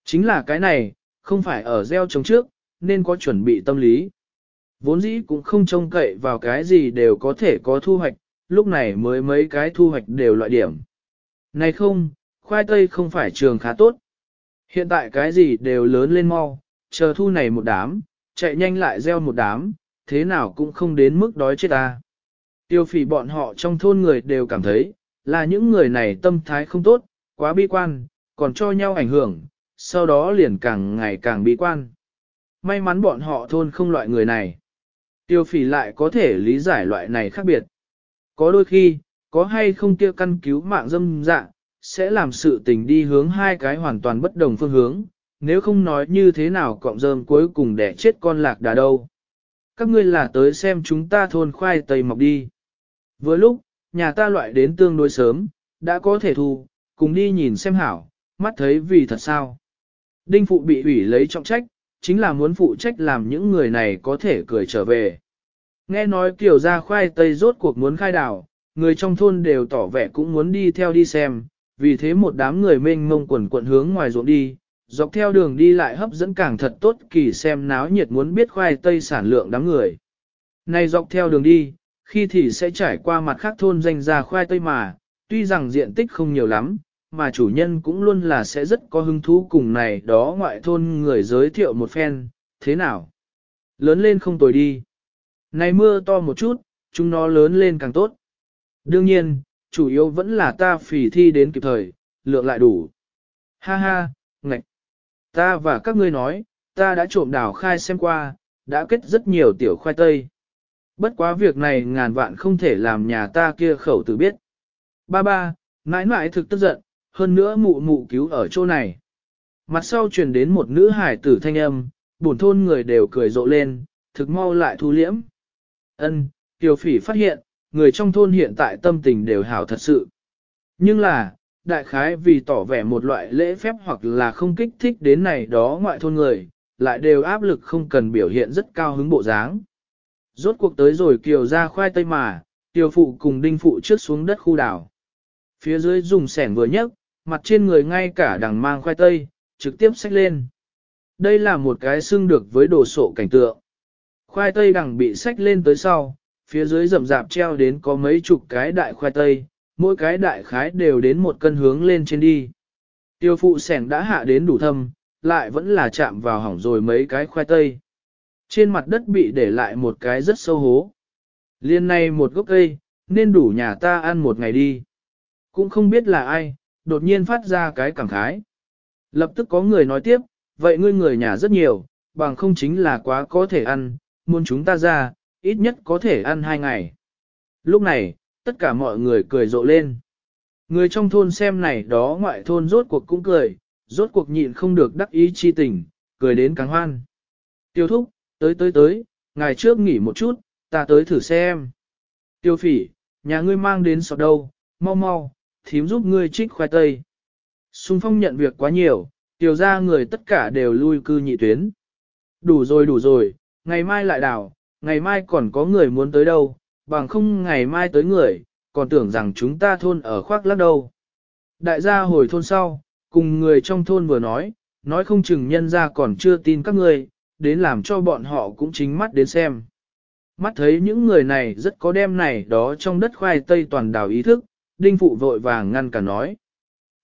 [SPEAKER 1] Chính là cái này, không phải ở gieo trồng trước, nên có chuẩn bị tâm lý. Vốn dĩ cũng không trông cậy vào cái gì đều có thể có thu hoạch, lúc này mới mấy cái thu hoạch đều loại điểm. Này không, khoai tây không phải trường khá tốt. Hiện tại cái gì đều lớn lên mau, chờ thu này một đám, chạy nhanh lại gieo một đám, thế nào cũng không đến mức đói chết ta. Tiêu phỉ bọn họ trong thôn người đều cảm thấy, là những người này tâm thái không tốt, quá bi quan, còn cho nhau ảnh hưởng, sau đó liền càng ngày càng bi quan. May mắn bọn họ thôn không loại người này. Tiêu phỉ lại có thể lý giải loại này khác biệt. Có đôi khi, có hay không kia căn cứu mạng dâm dạ, sẽ làm sự tình đi hướng hai cái hoàn toàn bất đồng phương hướng, nếu không nói như thế nào cọng rơm cuối cùng để chết con lạc đà đâu. Các ngươi là tới xem chúng ta thôn khoai tây mọc đi. Vừa lúc, nhà ta loại đến tương đối sớm, đã có thể thu, cùng đi nhìn xem hảo, mắt thấy vì thật sao. Đinh phụ bị ủy lấy trọng trách, chính là muốn phụ trách làm những người này có thể cười trở về. Nghe nói kiểu ra khoai tây rốt cuộc muốn khai đảo, người trong thôn đều tỏ vẻ cũng muốn đi theo đi xem, vì thế một đám người mênh mông quần quận hướng ngoài ruộng đi, dọc theo đường đi lại hấp dẫn càng thật tốt kỳ xem náo nhiệt muốn biết khoai tây sản lượng đám người. Này dọc theo đường đi, khi thì sẽ trải qua mặt khác thôn danh ra khoai tây mà, tuy rằng diện tích không nhiều lắm, mà chủ nhân cũng luôn là sẽ rất có hứng thú cùng này đó ngoại thôn người giới thiệu một phen, thế nào? Lớn lên không tồi đi. Này mưa to một chút, chúng nó lớn lên càng tốt. Đương nhiên, chủ yếu vẫn là ta phỉ thi đến kịp thời, lượng lại đủ. Ha ha, ngạch. Ta và các ngươi nói, ta đã trộm đào khai xem qua, đã kết rất nhiều tiểu khoai tây. Bất quá việc này ngàn vạn không thể làm nhà ta kia khẩu tử biết. Ba ba, nãi nãi thực tức giận, hơn nữa mụ mụ cứu ở chỗ này. Mặt sau truyền đến một nữ hải tử thanh âm, bổn thôn người đều cười rộ lên, thực mau lại thu liễm. Ân, Tiểu Phỉ phát hiện, người trong thôn hiện tại tâm tình đều hảo thật sự. Nhưng là, đại khái vì tỏ vẻ một loại lễ phép hoặc là không kích thích đến này đó ngoại thôn người, lại đều áp lực không cần biểu hiện rất cao hứng bộ dáng. Rốt cuộc tới rồi kiều ra khoai tây mà, tiêu phụ cùng đinh phụ trước xuống đất khu đảo. Phía dưới dùng sẻn vừa nhấc, mặt trên người ngay cả đằng mang khoai tây, trực tiếp xách lên. Đây là một cái xưng được với đồ sộ cảnh tượng. Khoai tây đằng bị xách lên tới sau, phía dưới rậm rạp treo đến có mấy chục cái đại khoai tây, mỗi cái đại khái đều đến một cân hướng lên trên đi. Tiêu phụ sẻng đã hạ đến đủ thâm, lại vẫn là chạm vào hỏng rồi mấy cái khoai tây. Trên mặt đất bị để lại một cái rất sâu hố. Liên này một gốc cây, nên đủ nhà ta ăn một ngày đi. Cũng không biết là ai, đột nhiên phát ra cái cảm khái. Lập tức có người nói tiếp, vậy ngươi người nhà rất nhiều, bằng không chính là quá có thể ăn, muốn chúng ta ra, ít nhất có thể ăn hai ngày. Lúc này, tất cả mọi người cười rộ lên. Người trong thôn xem này đó ngoại thôn rốt cuộc cũng cười, rốt cuộc nhịn không được đắc ý chi tình, cười đến càng hoan. Tiêu thúc, tới tới tới, ngày trước nghỉ một chút, ta tới thử xem. Tiêu phỉ, nhà ngươi mang đến sọt đâu, mau mau, thím giúp ngươi trích khoai tây. Xung phong nhận việc quá nhiều, tiêu ra người tất cả đều lui cư nhị tuyến. Đủ rồi đủ rồi, ngày mai lại đảo, ngày mai còn có người muốn tới đâu, bằng không ngày mai tới người, còn tưởng rằng chúng ta thôn ở khoác lắc đâu. Đại gia hồi thôn sau, cùng người trong thôn vừa nói, nói không chừng nhân ra còn chưa tin các ngươi, đến làm cho bọn họ cũng chính mắt đến xem. Mắt thấy những người này rất có đem này đó trong đất khoai tây toàn đảo ý thức, đinh phụ vội vàng ngăn cả nói.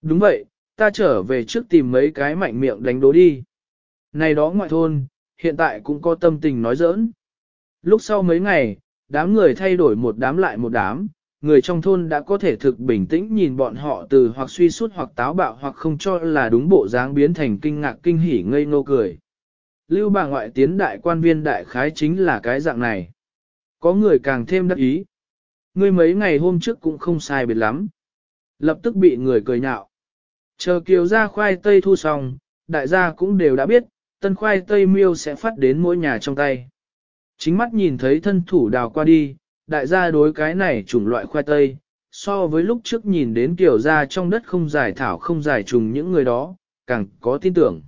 [SPEAKER 1] Đúng vậy, ta trở về trước tìm mấy cái mạnh miệng đánh đố đi. Này đó ngoại thôn, hiện tại cũng có tâm tình nói giỡn. Lúc sau mấy ngày, đám người thay đổi một đám lại một đám, người trong thôn đã có thể thực bình tĩnh nhìn bọn họ từ hoặc suy sút hoặc táo bạo hoặc không cho là đúng bộ dáng biến thành kinh ngạc kinh hỉ ngây ngô cười. Lưu bà ngoại tiến đại quan viên đại khái chính là cái dạng này. Có người càng thêm đắc ý. Ngươi mấy ngày hôm trước cũng không sai biệt lắm. Lập tức bị người cười nhạo. Chờ kiều ra khoai tây thu xong, đại gia cũng đều đã biết, tân khoai tây miêu sẽ phát đến mỗi nhà trong tay. Chính mắt nhìn thấy thân thủ đào qua đi, đại gia đối cái này chủng loại khoai tây, so với lúc trước nhìn đến kiểu ra trong đất không giải thảo không giải trùng những người đó, càng có tin tưởng.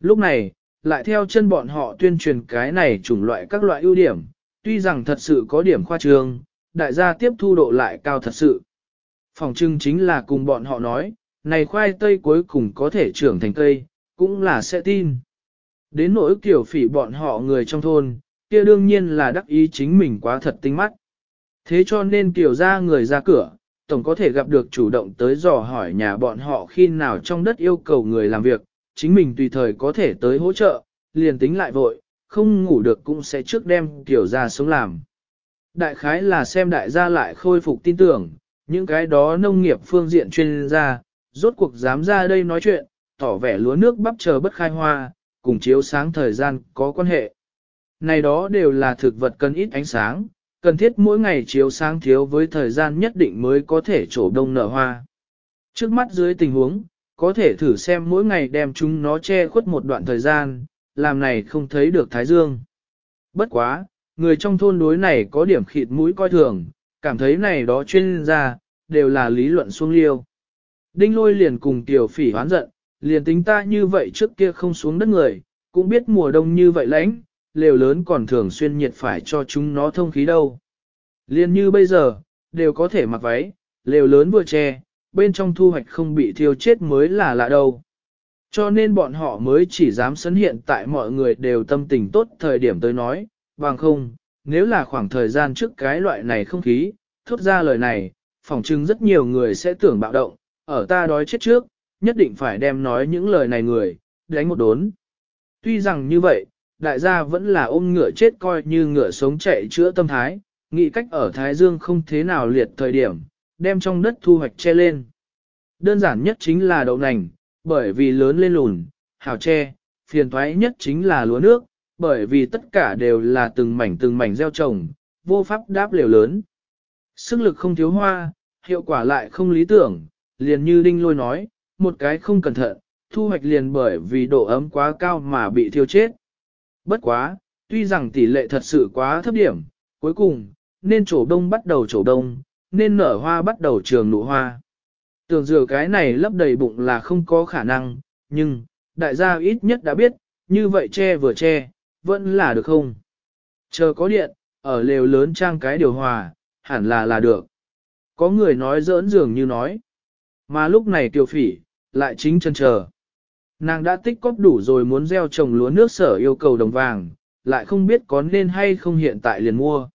[SPEAKER 1] Lúc này, lại theo chân bọn họ tuyên truyền cái này chủng loại các loại ưu điểm, tuy rằng thật sự có điểm khoa trương, đại gia tiếp thu độ lại cao thật sự. Phòng trưng chính là cùng bọn họ nói, này khoai tây cuối cùng có thể trưởng thành cây, cũng là sẽ tin. Đến nỗi kiểu phỉ bọn họ người trong thôn, kia đương nhiên là đắc ý chính mình quá thật tinh mắt. Thế cho nên tiểu ra người ra cửa, tổng có thể gặp được chủ động tới dò hỏi nhà bọn họ khi nào trong đất yêu cầu người làm việc, chính mình tùy thời có thể tới hỗ trợ, liền tính lại vội, không ngủ được cũng sẽ trước đem tiểu ra sống làm. Đại khái là xem đại gia lại khôi phục tin tưởng, những cái đó nông nghiệp phương diện chuyên gia, rốt cuộc dám ra đây nói chuyện, tỏ vẻ lúa nước bắp chờ bất khai hoa, cùng chiếu sáng thời gian có quan hệ. Này đó đều là thực vật cần ít ánh sáng, cần thiết mỗi ngày chiếu sáng thiếu với thời gian nhất định mới có thể trổ đông nở hoa. Trước mắt dưới tình huống, có thể thử xem mỗi ngày đem chúng nó che khuất một đoạn thời gian, làm này không thấy được thái dương. Bất quá, người trong thôn đối này có điểm khịt mũi coi thường, cảm thấy này đó chuyên gia, đều là lý luận xuống liêu. Đinh lôi liền cùng tiểu phỉ hoán giận, liền tính ta như vậy trước kia không xuống đất người, cũng biết mùa đông như vậy lãnh, lều lớn còn thường xuyên nhiệt phải cho chúng nó thông khí đâu. Liên như bây giờ, đều có thể mặc váy, lều lớn vừa che, bên trong thu hoạch không bị thiêu chết mới là lạ đâu. Cho nên bọn họ mới chỉ dám sấn hiện tại mọi người đều tâm tình tốt thời điểm tới nói, bằng không, nếu là khoảng thời gian trước cái loại này không khí, thốt ra lời này, phỏng chừng rất nhiều người sẽ tưởng bạo động, ở ta đói chết trước, nhất định phải đem nói những lời này người, đánh một đốn. Tuy rằng như vậy, đại gia vẫn là ôm ngựa chết coi như ngựa sống chạy chữa tâm thái, nghĩ cách ở Thái Dương không thế nào liệt thời điểm, đem trong đất thu hoạch che lên. Đơn giản nhất chính là đậu nành, bởi vì lớn lên lùn, hào che, phiền thoái nhất chính là lúa nước, bởi vì tất cả đều là từng mảnh từng mảnh gieo trồng, vô pháp đáp liều lớn. Sức lực không thiếu hoa, hiệu quả lại không lý tưởng, liền như Đinh Lôi nói, một cái không cẩn thận, thu hoạch liền bởi vì độ ấm quá cao mà bị thiêu chết. Bất quá, tuy rằng tỷ lệ thật sự quá thấp điểm, cuối cùng, nên trổ đông bắt đầu trổ đông, nên nở hoa bắt đầu trường nụ hoa. Tưởng dừa cái này lấp đầy bụng là không có khả năng, nhưng, đại gia ít nhất đã biết, như vậy che vừa che, vẫn là được không? Chờ có điện, ở lều lớn trang cái điều hòa, hẳn là là được. Có người nói giỡn dường như nói. Mà lúc này tiểu phỉ, lại chính chân chờ. Nàng đã tích cóp đủ rồi muốn gieo trồng lúa nước sở yêu cầu đồng vàng, lại không biết có nên hay không hiện tại liền mua.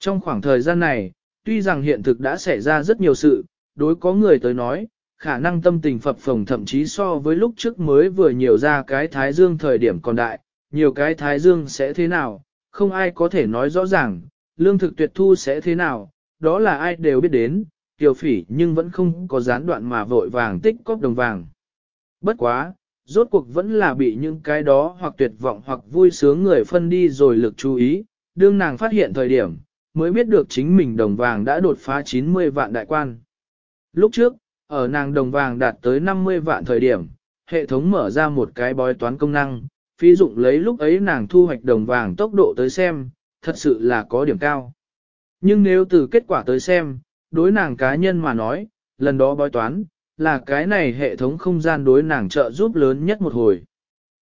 [SPEAKER 1] Trong khoảng thời gian này, tuy rằng hiện thực đã xảy ra rất nhiều sự, đối có người tới nói, khả năng tâm tình phập phồng thậm chí so với lúc trước mới vừa nhiều ra cái thái dương thời điểm còn đại, nhiều cái thái dương sẽ thế nào, không ai có thể nói rõ ràng, lương thực tuyệt thu sẽ thế nào, đó là ai đều biết đến, tiểu phỉ nhưng vẫn không có gián đoạn mà vội vàng tích cóp đồng vàng. Bất quá, rốt cuộc vẫn là bị những cái đó hoặc tuyệt vọng hoặc vui sướng người phân đi rồi lực chú ý, đương nàng phát hiện thời điểm, mới biết được chính mình đồng vàng đã đột phá 90 vạn đại quan. Lúc trước, ở nàng đồng vàng đạt tới 50 vạn thời điểm, hệ thống mở ra một cái bói toán công năng, phí dụng lấy lúc ấy nàng thu hoạch đồng vàng tốc độ tới xem, thật sự là có điểm cao. Nhưng nếu từ kết quả tới xem, đối nàng cá nhân mà nói, lần đó bói toán, là cái này hệ thống không gian đối nàng trợ giúp lớn nhất một hồi.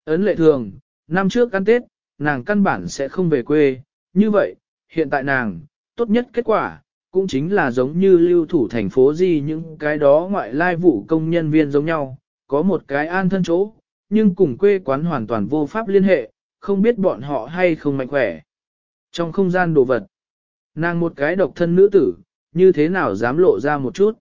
[SPEAKER 1] Ấn lệ thường, năm trước ăn Tết, nàng căn bản sẽ không về quê, như vậy, hiện tại nàng, tốt nhất kết quả, cũng chính là giống như lưu thủ thành phố gì những cái đó ngoại lai vụ công nhân viên giống nhau, có một cái an thân chỗ, nhưng cùng quê quán hoàn toàn vô pháp liên hệ, không biết bọn họ hay không mạnh khỏe. Trong không gian đồ vật, nàng một cái độc thân nữ tử, như thế nào dám lộ ra một chút.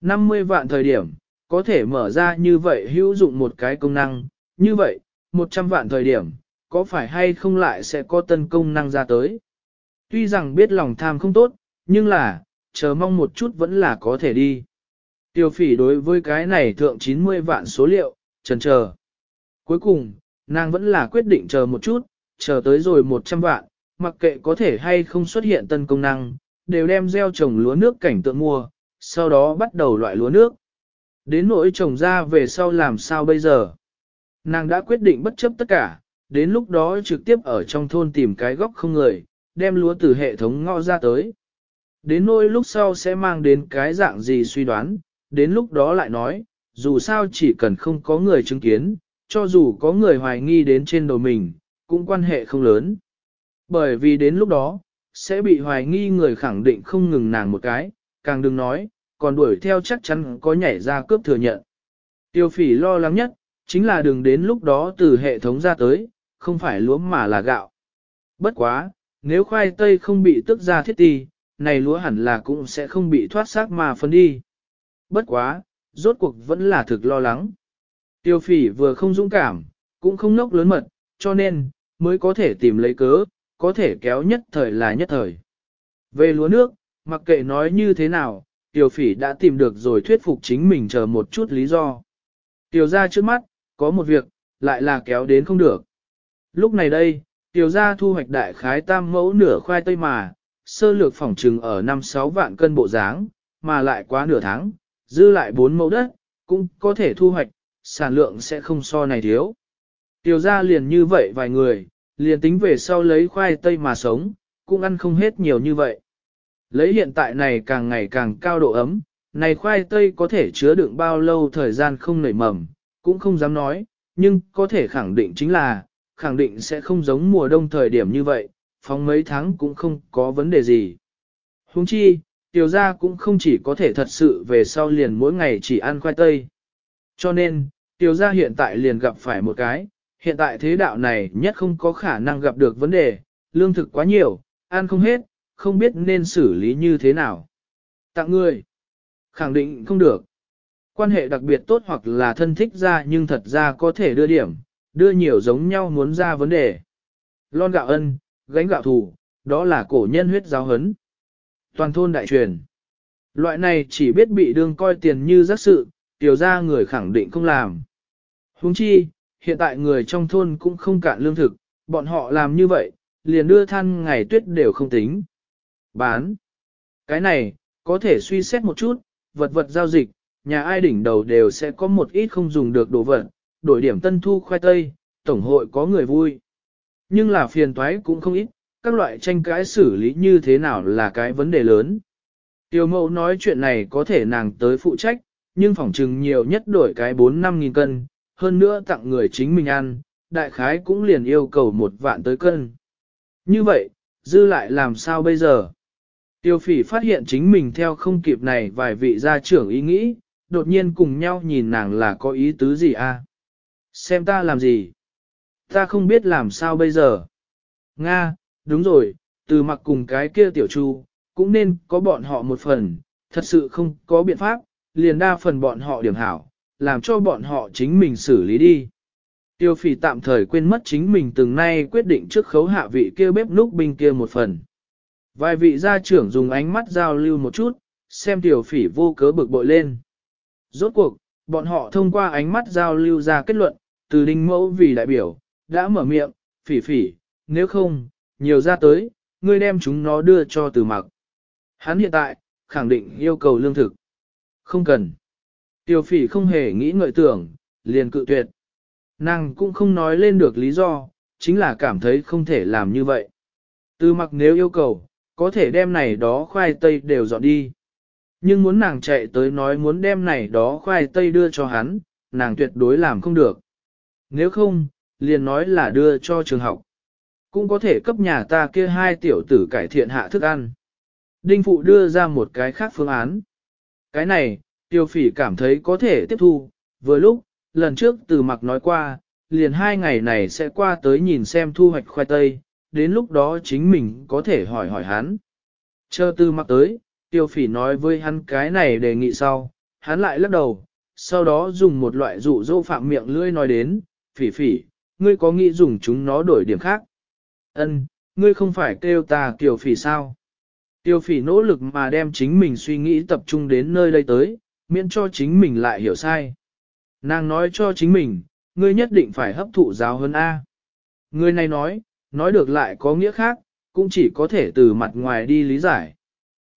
[SPEAKER 1] 50 vạn thời điểm, có thể mở ra như vậy hữu dụng một cái công năng, như vậy, 100 vạn thời điểm, có phải hay không lại sẽ có tân công năng ra tới. Tuy rằng biết lòng tham không tốt, nhưng là, chờ mong một chút vẫn là có thể đi. Tiêu phỉ đối với cái này thượng 90 vạn số liệu, trần chờ. Cuối cùng, nàng vẫn là quyết định chờ một chút, chờ tới rồi 100 vạn, mặc kệ có thể hay không xuất hiện tân công năng, đều đem gieo trồng lúa nước cảnh tượng mua, sau đó bắt đầu loại lúa nước. Đến nỗi trồng ra về sau làm sao bây giờ? Nàng đã quyết định bất chấp tất cả, đến lúc đó trực tiếp ở trong thôn tìm cái góc không người, đem lúa từ hệ thống ngõ ra tới. Đến nỗi lúc sau sẽ mang đến cái dạng gì suy đoán, đến lúc đó lại nói, dù sao chỉ cần không có người chứng kiến, cho dù có người hoài nghi đến trên đầu mình, cũng quan hệ không lớn. Bởi vì đến lúc đó, sẽ bị hoài nghi người khẳng định không ngừng nàng một cái, càng đừng nói, còn đuổi theo chắc chắn có nhảy ra cướp thừa nhận. Tiêu phỉ lo lắng nhất, chính là đừng đến lúc đó từ hệ thống ra tới, không phải lúa mà là gạo. Bất quá, nếu khoai tây không bị tức ra thiết ti, này lúa hẳn là cũng sẽ không bị thoát xác mà phân đi. Bất quá, rốt cuộc vẫn là thực lo lắng. Tiêu phỉ vừa không dũng cảm, cũng không nốc lớn mật, cho nên, mới có thể tìm lấy cớ, có thể kéo nhất thời là nhất thời. Về lúa nước, mặc kệ nói như thế nào, Tiểu phỉ đã tìm được rồi thuyết phục chính mình chờ một chút lý do. Tiêu ra trước mắt, có một việc, lại là kéo đến không được. Lúc này đây, Tiêu ra thu hoạch đại khái tam mẫu nửa khoai tây mà, sơ lược phỏng trừng ở 5-6 vạn cân bộ dáng, mà lại quá nửa tháng, dư lại 4 mẫu đất, cũng có thể thu hoạch, sản lượng sẽ không so này thiếu. Tiêu ra liền như vậy vài người, liền tính về sau lấy khoai tây mà sống, cũng ăn không hết nhiều như vậy. Lấy hiện tại này càng ngày càng cao độ ấm, này khoai tây có thể chứa đựng bao lâu thời gian không nảy mầm, cũng không dám nói, nhưng có thể khẳng định chính là, khẳng định sẽ không giống mùa đông thời điểm như vậy, phóng mấy tháng cũng không có vấn đề gì. Huống chi, tiểu gia cũng không chỉ có thể thật sự về sau liền mỗi ngày chỉ ăn khoai tây. Cho nên, tiểu gia hiện tại liền gặp phải một cái, hiện tại thế đạo này nhất không có khả năng gặp được vấn đề, lương thực quá nhiều, ăn không hết, không biết nên xử lý như thế nào. Tặng người, khẳng định không được. Quan hệ đặc biệt tốt hoặc là thân thích ra nhưng thật ra có thể đưa điểm, đưa nhiều giống nhau muốn ra vấn đề. Lon gạo ân, gánh gạo thù, đó là cổ nhân huyết giáo hấn. Toàn thôn đại truyền. Loại này chỉ biết bị đương coi tiền như giác sự, tiểu ra người khẳng định không làm. Huống chi, hiện tại người trong thôn cũng không cạn lương thực, bọn họ làm như vậy, liền đưa than ngày tuyết đều không tính. Bán. Cái này, có thể suy xét một chút, vật vật giao dịch, nhà ai đỉnh đầu đều sẽ có một ít không dùng được đồ vật, đổi điểm tân thu khoai tây, tổng hội có người vui. Nhưng là phiền toái cũng không ít, các loại tranh cãi xử lý như thế nào là cái vấn đề lớn. Tiêu mẫu nói chuyện này có thể nàng tới phụ trách, nhưng phỏng chừng nhiều nhất đổi cái 4-5 nghìn cân, hơn nữa tặng người chính mình ăn, đại khái cũng liền yêu cầu một vạn tới cân. Như vậy, dư lại làm sao bây giờ? Tiêu phỉ phát hiện chính mình theo không kịp này vài vị gia trưởng ý nghĩ, đột nhiên cùng nhau nhìn nàng là có ý tứ gì a? À? Xem ta làm gì? Ta không biết làm sao bây giờ. Nga, đúng rồi, từ mặc cùng cái kia tiểu chu, cũng nên có bọn họ một phần, thật sự không có biện pháp, liền đa phần bọn họ điểm hảo, làm cho bọn họ chính mình xử lý đi. Tiêu phỉ tạm thời quên mất chính mình từng nay quyết định trước khấu hạ vị kia bếp núc binh kia một phần. Vài vị gia trưởng dùng ánh mắt giao lưu một chút, xem tiểu phỉ vô cớ bực bội lên. Rốt cuộc, bọn họ thông qua ánh mắt giao lưu ra kết luận, từ đinh mẫu vì đại biểu, đã mở miệng, phỉ phỉ, nếu không, nhiều ra tới, ngươi đem chúng nó đưa cho từ mặc. Hắn hiện tại, khẳng định yêu cầu lương thực. Không cần. Tiểu phỉ không hề nghĩ ngợi tưởng, liền cự tuyệt. Nàng cũng không nói lên được lý do, chính là cảm thấy không thể làm như vậy. Từ mặc nếu yêu cầu, có thể đem này đó khoai tây đều dọn đi. Nhưng muốn nàng chạy tới nói muốn đem này đó khoai tây đưa cho hắn, nàng tuyệt đối làm không được. Nếu không, liền nói là đưa cho trường học. Cũng có thể cấp nhà ta kia hai tiểu tử cải thiện hạ thức ăn. Đinh Phụ đưa ra một cái khác phương án. Cái này, tiêu phỉ cảm thấy có thể tiếp thu, vừa lúc, lần trước từ mặc nói qua, liền hai ngày này sẽ qua tới nhìn xem thu hoạch khoai tây, đến lúc đó chính mình có thể hỏi hỏi hắn. Chờ tư mặc tới, tiêu phỉ nói với hắn cái này đề nghị sau, hắn lại lắc đầu, sau đó dùng một loại dụ dỗ phạm miệng lưỡi nói đến, phỉ phỉ, ngươi có nghĩ dùng chúng nó đổi điểm khác? Ân, ngươi không phải kêu ta Tiêu phỉ sao? Tiêu phỉ nỗ lực mà đem chính mình suy nghĩ tập trung đến nơi đây tới, miễn cho chính mình lại hiểu sai. Nàng nói cho chính mình, ngươi nhất định phải hấp thụ giáo hơn A. Ngươi này nói, nói được lại có nghĩa khác, cũng chỉ có thể từ mặt ngoài đi lý giải.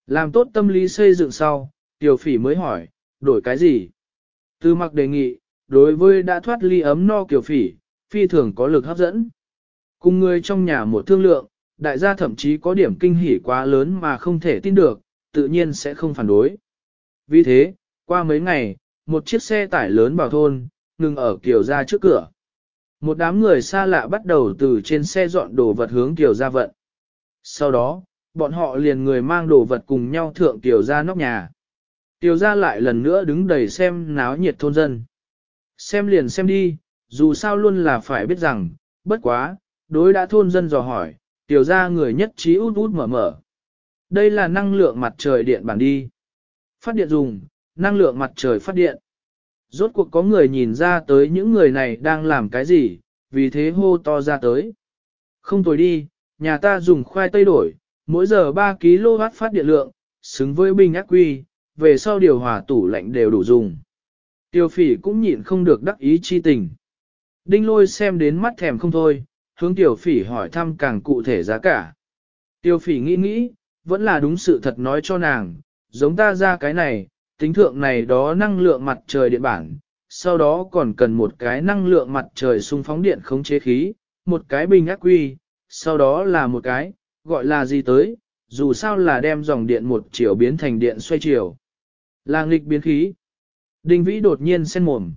[SPEAKER 1] Làm tốt tâm lý xây dựng sau, tiểu phỉ mới hỏi, đổi cái gì? Từ mặc đề nghị, đối với đã thoát ly ấm no kiểu phỉ, phi thường có lực hấp dẫn. Cùng người trong nhà một thương lượng, đại gia thậm chí có điểm kinh hỉ quá lớn mà không thể tin được, tự nhiên sẽ không phản đối. Vì thế, qua mấy ngày, một chiếc xe tải lớn vào thôn, ngừng ở kiểu ra trước cửa. Một đám người xa lạ bắt đầu từ trên xe dọn đồ vật hướng kiều ra vận. Sau đó, bọn họ liền người mang đồ vật cùng nhau thượng kiều ra nóc nhà. Kiều ra lại lần nữa đứng đầy xem náo nhiệt thôn dân. Xem liền xem đi, dù sao luôn là phải biết rằng, bất quá, đối đã thôn dân dò hỏi, tiểu ra người nhất trí út út mở mở. Đây là năng lượng mặt trời điện bản đi. Phát điện dùng, năng lượng mặt trời phát điện. Rốt cuộc có người nhìn ra tới những người này đang làm cái gì, vì thế hô to ra tới. Không tồi đi, nhà ta dùng khoai tây đổi, mỗi giờ 3 kW phát điện lượng, xứng với bình ác quy, về sau điều hòa tủ lạnh đều đủ dùng. Tiêu phỉ cũng nhịn không được đắc ý chi tình. Đinh lôi xem đến mắt thèm không thôi, hướng tiểu phỉ hỏi thăm càng cụ thể giá cả. Tiêu phỉ nghĩ nghĩ, vẫn là đúng sự thật nói cho nàng, giống ta ra cái này, tính thượng này đó năng lượng mặt trời điện bản, sau đó còn cần một cái năng lượng mặt trời xung phóng điện khống chế khí, một cái bình ác quy, sau đó là một cái, gọi là gì tới, dù sao là đem dòng điện một chiều biến thành điện xoay chiều. Là nghịch biến khí. Đinh vĩ đột nhiên sen mồm.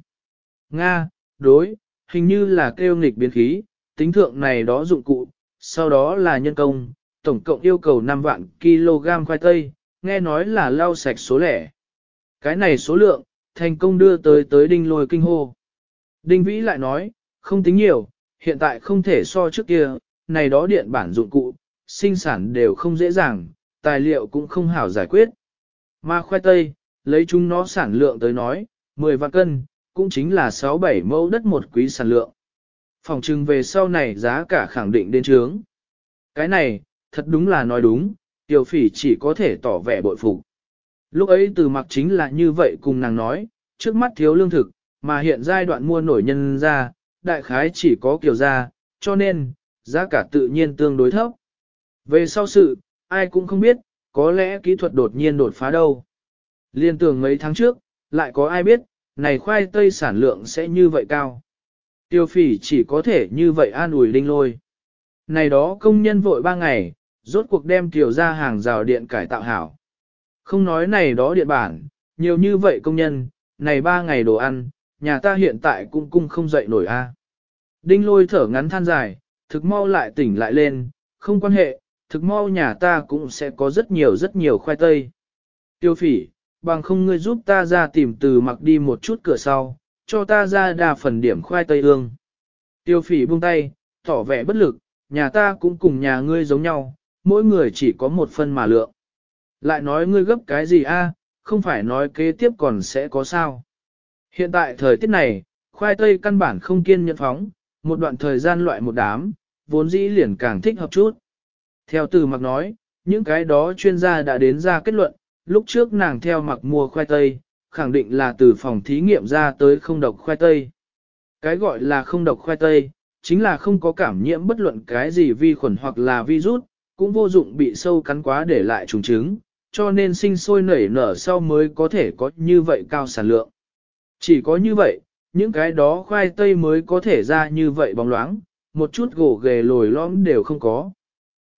[SPEAKER 1] Nga, đối, hình như là kêu nghịch biến khí, tính thượng này đó dụng cụ, sau đó là nhân công, tổng cộng yêu cầu 5 vạn kg khoai tây, nghe nói là lau sạch số lẻ. Cái này số lượng, thành công đưa tới tới đinh lôi kinh hô. Đinh vĩ lại nói, không tính nhiều, hiện tại không thể so trước kia, này đó điện bản dụng cụ, sinh sản đều không dễ dàng, tài liệu cũng không hảo giải quyết. Mà khoai tây, lấy chúng nó sản lượng tới nói, 10 vạn cân, cũng chính là 6-7 mẫu đất một quý sản lượng. Phòng trưng về sau này giá cả khẳng định đến trướng. Cái này, thật đúng là nói đúng, tiểu phỉ chỉ có thể tỏ vẻ bội phục. Lúc ấy từ mặc chính là như vậy cùng nàng nói, trước mắt thiếu lương thực, mà hiện giai đoạn mua nổi nhân ra, đại khái chỉ có kiểu ra, cho nên, giá cả tự nhiên tương đối thấp. Về sau sự, ai cũng không biết, có lẽ kỹ thuật đột nhiên đột phá đâu. Liên tưởng mấy tháng trước, lại có ai biết, này khoai tây sản lượng sẽ như vậy cao. Tiêu phỉ chỉ có thể như vậy an ủi linh lôi. Này đó công nhân vội ba ngày, rốt cuộc đem tiểu ra hàng rào điện cải tạo hảo. Không nói này đó điện bản, nhiều như vậy công nhân, này ba ngày đồ ăn, nhà ta hiện tại cũng cung không dậy nổi a. Đinh lôi thở ngắn than dài, thực mau lại tỉnh lại lên, không quan hệ, thực mau nhà ta cũng sẽ có rất nhiều rất nhiều khoai tây. Tiêu phỉ, bằng không ngươi giúp ta ra tìm từ mặc đi một chút cửa sau, cho ta ra đà phần điểm khoai tây ương. Tiêu phỉ buông tay, tỏ vẻ bất lực, nhà ta cũng cùng nhà ngươi giống nhau, mỗi người chỉ có một phân mà lượng. Lại nói ngươi gấp cái gì a? không phải nói kế tiếp còn sẽ có sao. Hiện tại thời tiết này, khoai tây căn bản không kiên nhẫn phóng, một đoạn thời gian loại một đám, vốn dĩ liền càng thích hợp chút. Theo từ mặc nói, những cái đó chuyên gia đã đến ra kết luận, lúc trước nàng theo mặc mua khoai tây, khẳng định là từ phòng thí nghiệm ra tới không độc khoai tây. Cái gọi là không độc khoai tây, chính là không có cảm nhiễm bất luận cái gì vi khuẩn hoặc là virus, cũng vô dụng bị sâu cắn quá để lại trùng trứng, cho nên sinh sôi nảy nở sau mới có thể có như vậy cao sản lượng. Chỉ có như vậy, những cái đó khoai tây mới có thể ra như vậy bóng loáng, một chút gỗ ghề lồi lõm đều không có.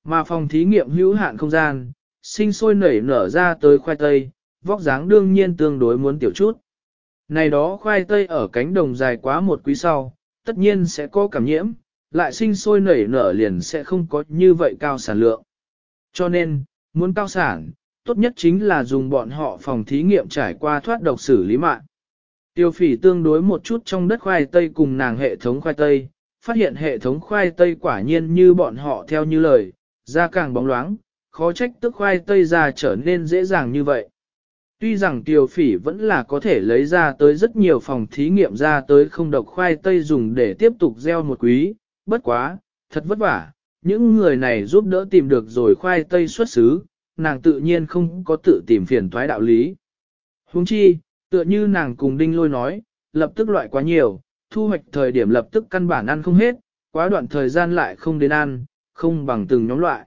[SPEAKER 1] Mà phòng thí nghiệm hữu hạn không gian, sinh sôi nảy nở ra tới khoai tây, vóc dáng đương nhiên tương đối muốn tiểu chút. Này đó khoai tây ở cánh đồng dài quá một quý sau, tất nhiên sẽ có cảm nhiễm, lại sinh sôi nảy nở liền sẽ không có như vậy cao sản lượng. Cho nên, muốn cao sản, tốt nhất chính là dùng bọn họ phòng thí nghiệm trải qua thoát độc xử lý mạng. Tiêu phỉ tương đối một chút trong đất khoai tây cùng nàng hệ thống khoai tây, phát hiện hệ thống khoai tây quả nhiên như bọn họ theo như lời, da càng bóng loáng, khó trách tức khoai tây ra trở nên dễ dàng như vậy. Tuy rằng tiêu phỉ vẫn là có thể lấy ra tới rất nhiều phòng thí nghiệm ra tới không độc khoai tây dùng để tiếp tục gieo một quý, bất quá, thật vất vả, những người này giúp đỡ tìm được rồi khoai tây xuất xứ, nàng tự nhiên không có tự tìm phiền toái đạo lý. Huống chi, tựa như nàng cùng đinh lôi nói, lập tức loại quá nhiều, thu hoạch thời điểm lập tức căn bản ăn không hết, quá đoạn thời gian lại không đến ăn, không bằng từng nhóm loại.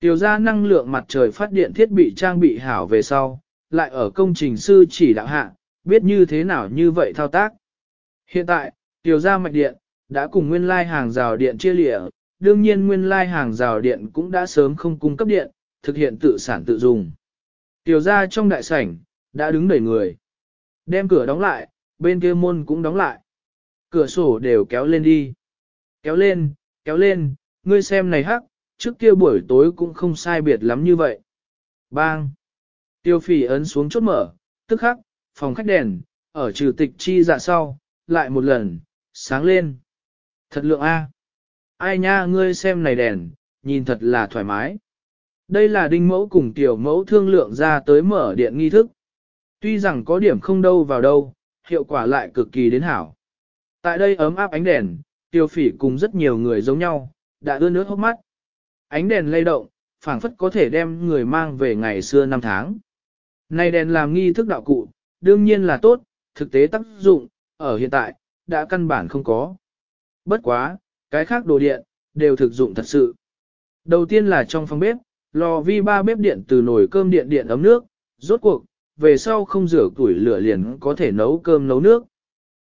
[SPEAKER 1] Tiểu ra năng lượng mặt trời phát điện thiết bị trang bị hảo về sau, lại ở công trình sư chỉ đạo hạ, biết như thế nào như vậy thao tác. Hiện tại, tiểu ra mạch điện, đã cùng nguyên lai hàng rào điện chia lịa, đương nhiên nguyên lai hàng rào điện cũng đã sớm không cung cấp điện, thực hiện tự sản tự dùng. Tiểu ra trong đại sảnh, đã đứng đầy người. Đem cửa đóng lại, bên kia môn cũng đóng lại. Cửa sổ đều kéo lên đi. Kéo lên, kéo lên, ngươi xem này hắc, trước kia buổi tối cũng không sai biệt lắm như vậy. Bang! Tiêu phỉ ấn xuống chốt mở, tức khắc, phòng khách đèn, ở trừ tịch chi dạ sau, lại một lần, sáng lên. Thật lượng A. Ai nha ngươi xem này đèn, nhìn thật là thoải mái. Đây là đinh mẫu cùng tiểu mẫu thương lượng ra tới mở điện nghi thức. Tuy rằng có điểm không đâu vào đâu, hiệu quả lại cực kỳ đến hảo. Tại đây ấm áp ánh đèn, tiêu phỉ cùng rất nhiều người giống nhau, đã ưa nước hốc mắt. Ánh đèn lay động, phảng phất có thể đem người mang về ngày xưa năm tháng. Này đèn làm nghi thức đạo cụ, đương nhiên là tốt, thực tế tác dụng, ở hiện tại, đã căn bản không có. Bất quá, cái khác đồ điện, đều thực dụng thật sự. Đầu tiên là trong phòng bếp, lò vi ba bếp điện từ nồi cơm điện điện ấm nước, rốt cuộc, về sau không rửa củi lửa liền có thể nấu cơm nấu nước.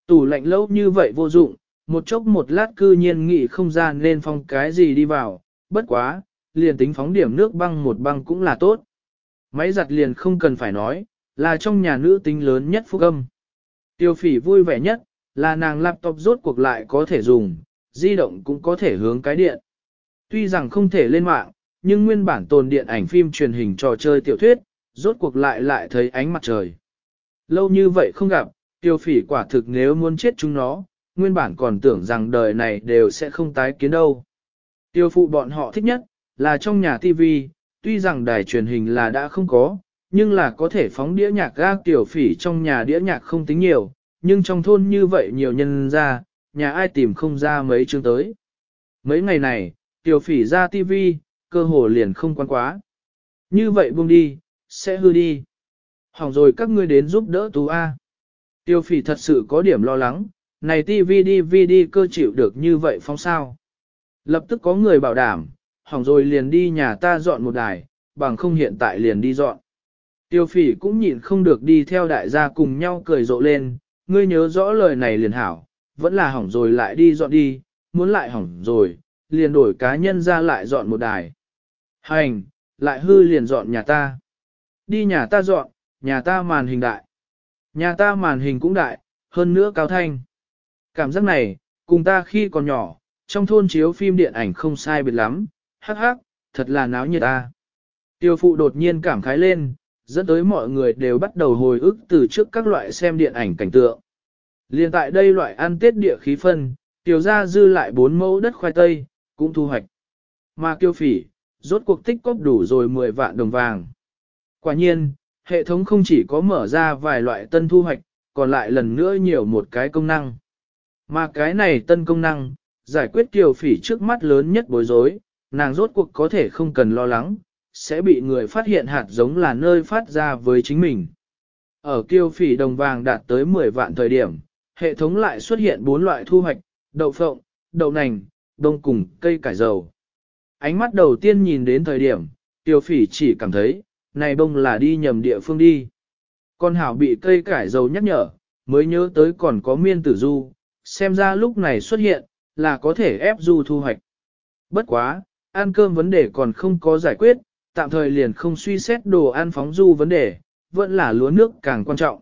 [SPEAKER 1] Tủ lạnh lâu như vậy vô dụng, một chốc một lát cư nhiên nghĩ không gian nên phong cái gì đi vào, bất quá, liền tính phóng điểm nước băng một băng cũng là tốt. Máy giặt liền không cần phải nói, là trong nhà nữ tính lớn nhất phúc âm. Tiêu phỉ vui vẻ nhất, là nàng laptop rốt cuộc lại có thể dùng, di động cũng có thể hướng cái điện. Tuy rằng không thể lên mạng, nhưng nguyên bản tồn điện ảnh phim truyền hình trò chơi tiểu thuyết, rốt cuộc lại lại thấy ánh mặt trời. Lâu như vậy không gặp, tiêu phỉ quả thực nếu muốn chết chúng nó, nguyên bản còn tưởng rằng đời này đều sẽ không tái kiến đâu. Tiêu phụ bọn họ thích nhất, là trong nhà TV, tuy rằng đài truyền hình là đã không có, nhưng là có thể phóng đĩa nhạc ga tiểu phỉ trong nhà đĩa nhạc không tính nhiều, nhưng trong thôn như vậy nhiều nhân ra, nhà ai tìm không ra mấy chương tới. Mấy ngày này, tiểu phỉ ra TV, cơ hồ liền không quan quá. Như vậy buông đi, sẽ hư đi. Hỏng rồi các ngươi đến giúp đỡ tú A. Tiêu phỉ thật sự có điểm lo lắng, này TV DVD cơ chịu được như vậy phong sao. Lập tức có người bảo đảm, hỏng rồi liền đi nhà ta dọn một đài, bằng không hiện tại liền đi dọn. Tiêu phỉ cũng nhịn không được đi theo đại gia cùng nhau cười rộ lên, ngươi nhớ rõ lời này liền hảo, vẫn là hỏng rồi lại đi dọn đi, muốn lại hỏng rồi, liền đổi cá nhân ra lại dọn một đài. Hành, lại hư liền dọn nhà ta. Đi nhà ta dọn, nhà ta màn hình đại. Nhà ta màn hình cũng đại, hơn nữa cao thanh. Cảm giác này, cùng ta khi còn nhỏ, trong thôn chiếu phim điện ảnh không sai biệt lắm, hắc hắc, thật là náo nhiệt ta. Tiêu phụ đột nhiên cảm khái lên, dẫn tới mọi người đều bắt đầu hồi ức từ trước các loại xem điện ảnh cảnh tượng. Liên tại đây loại ăn tết địa khí phân, tiêu ra dư lại bốn mẫu đất khoai tây, cũng thu hoạch. Mà kiêu phỉ, rốt cuộc tích cóp đủ rồi 10 vạn đồng vàng. Quả nhiên, hệ thống không chỉ có mở ra vài loại tân thu hoạch, còn lại lần nữa nhiều một cái công năng. Mà cái này tân công năng, giải quyết kiều phỉ trước mắt lớn nhất bối rối, nàng rốt cuộc có thể không cần lo lắng, sẽ bị người phát hiện hạt giống là nơi phát ra với chính mình. Ở kiêu phỉ đồng vàng đạt tới 10 vạn thời điểm, hệ thống lại xuất hiện 4 loại thu hoạch, đậu phộng, đậu nành, đông cùng cây cải dầu. Ánh mắt đầu tiên nhìn đến thời điểm, tiêu phỉ chỉ cảm thấy, này bông là đi nhầm địa phương đi. Con hảo bị cây cải dầu nhắc nhở, mới nhớ tới còn có miên tử du, xem ra lúc này xuất hiện, là có thể ép du thu hoạch. Bất quá, ăn cơm vấn đề còn không có giải quyết, tạm thời liền không suy xét đồ ăn phóng du vấn đề, vẫn là lúa nước càng quan trọng.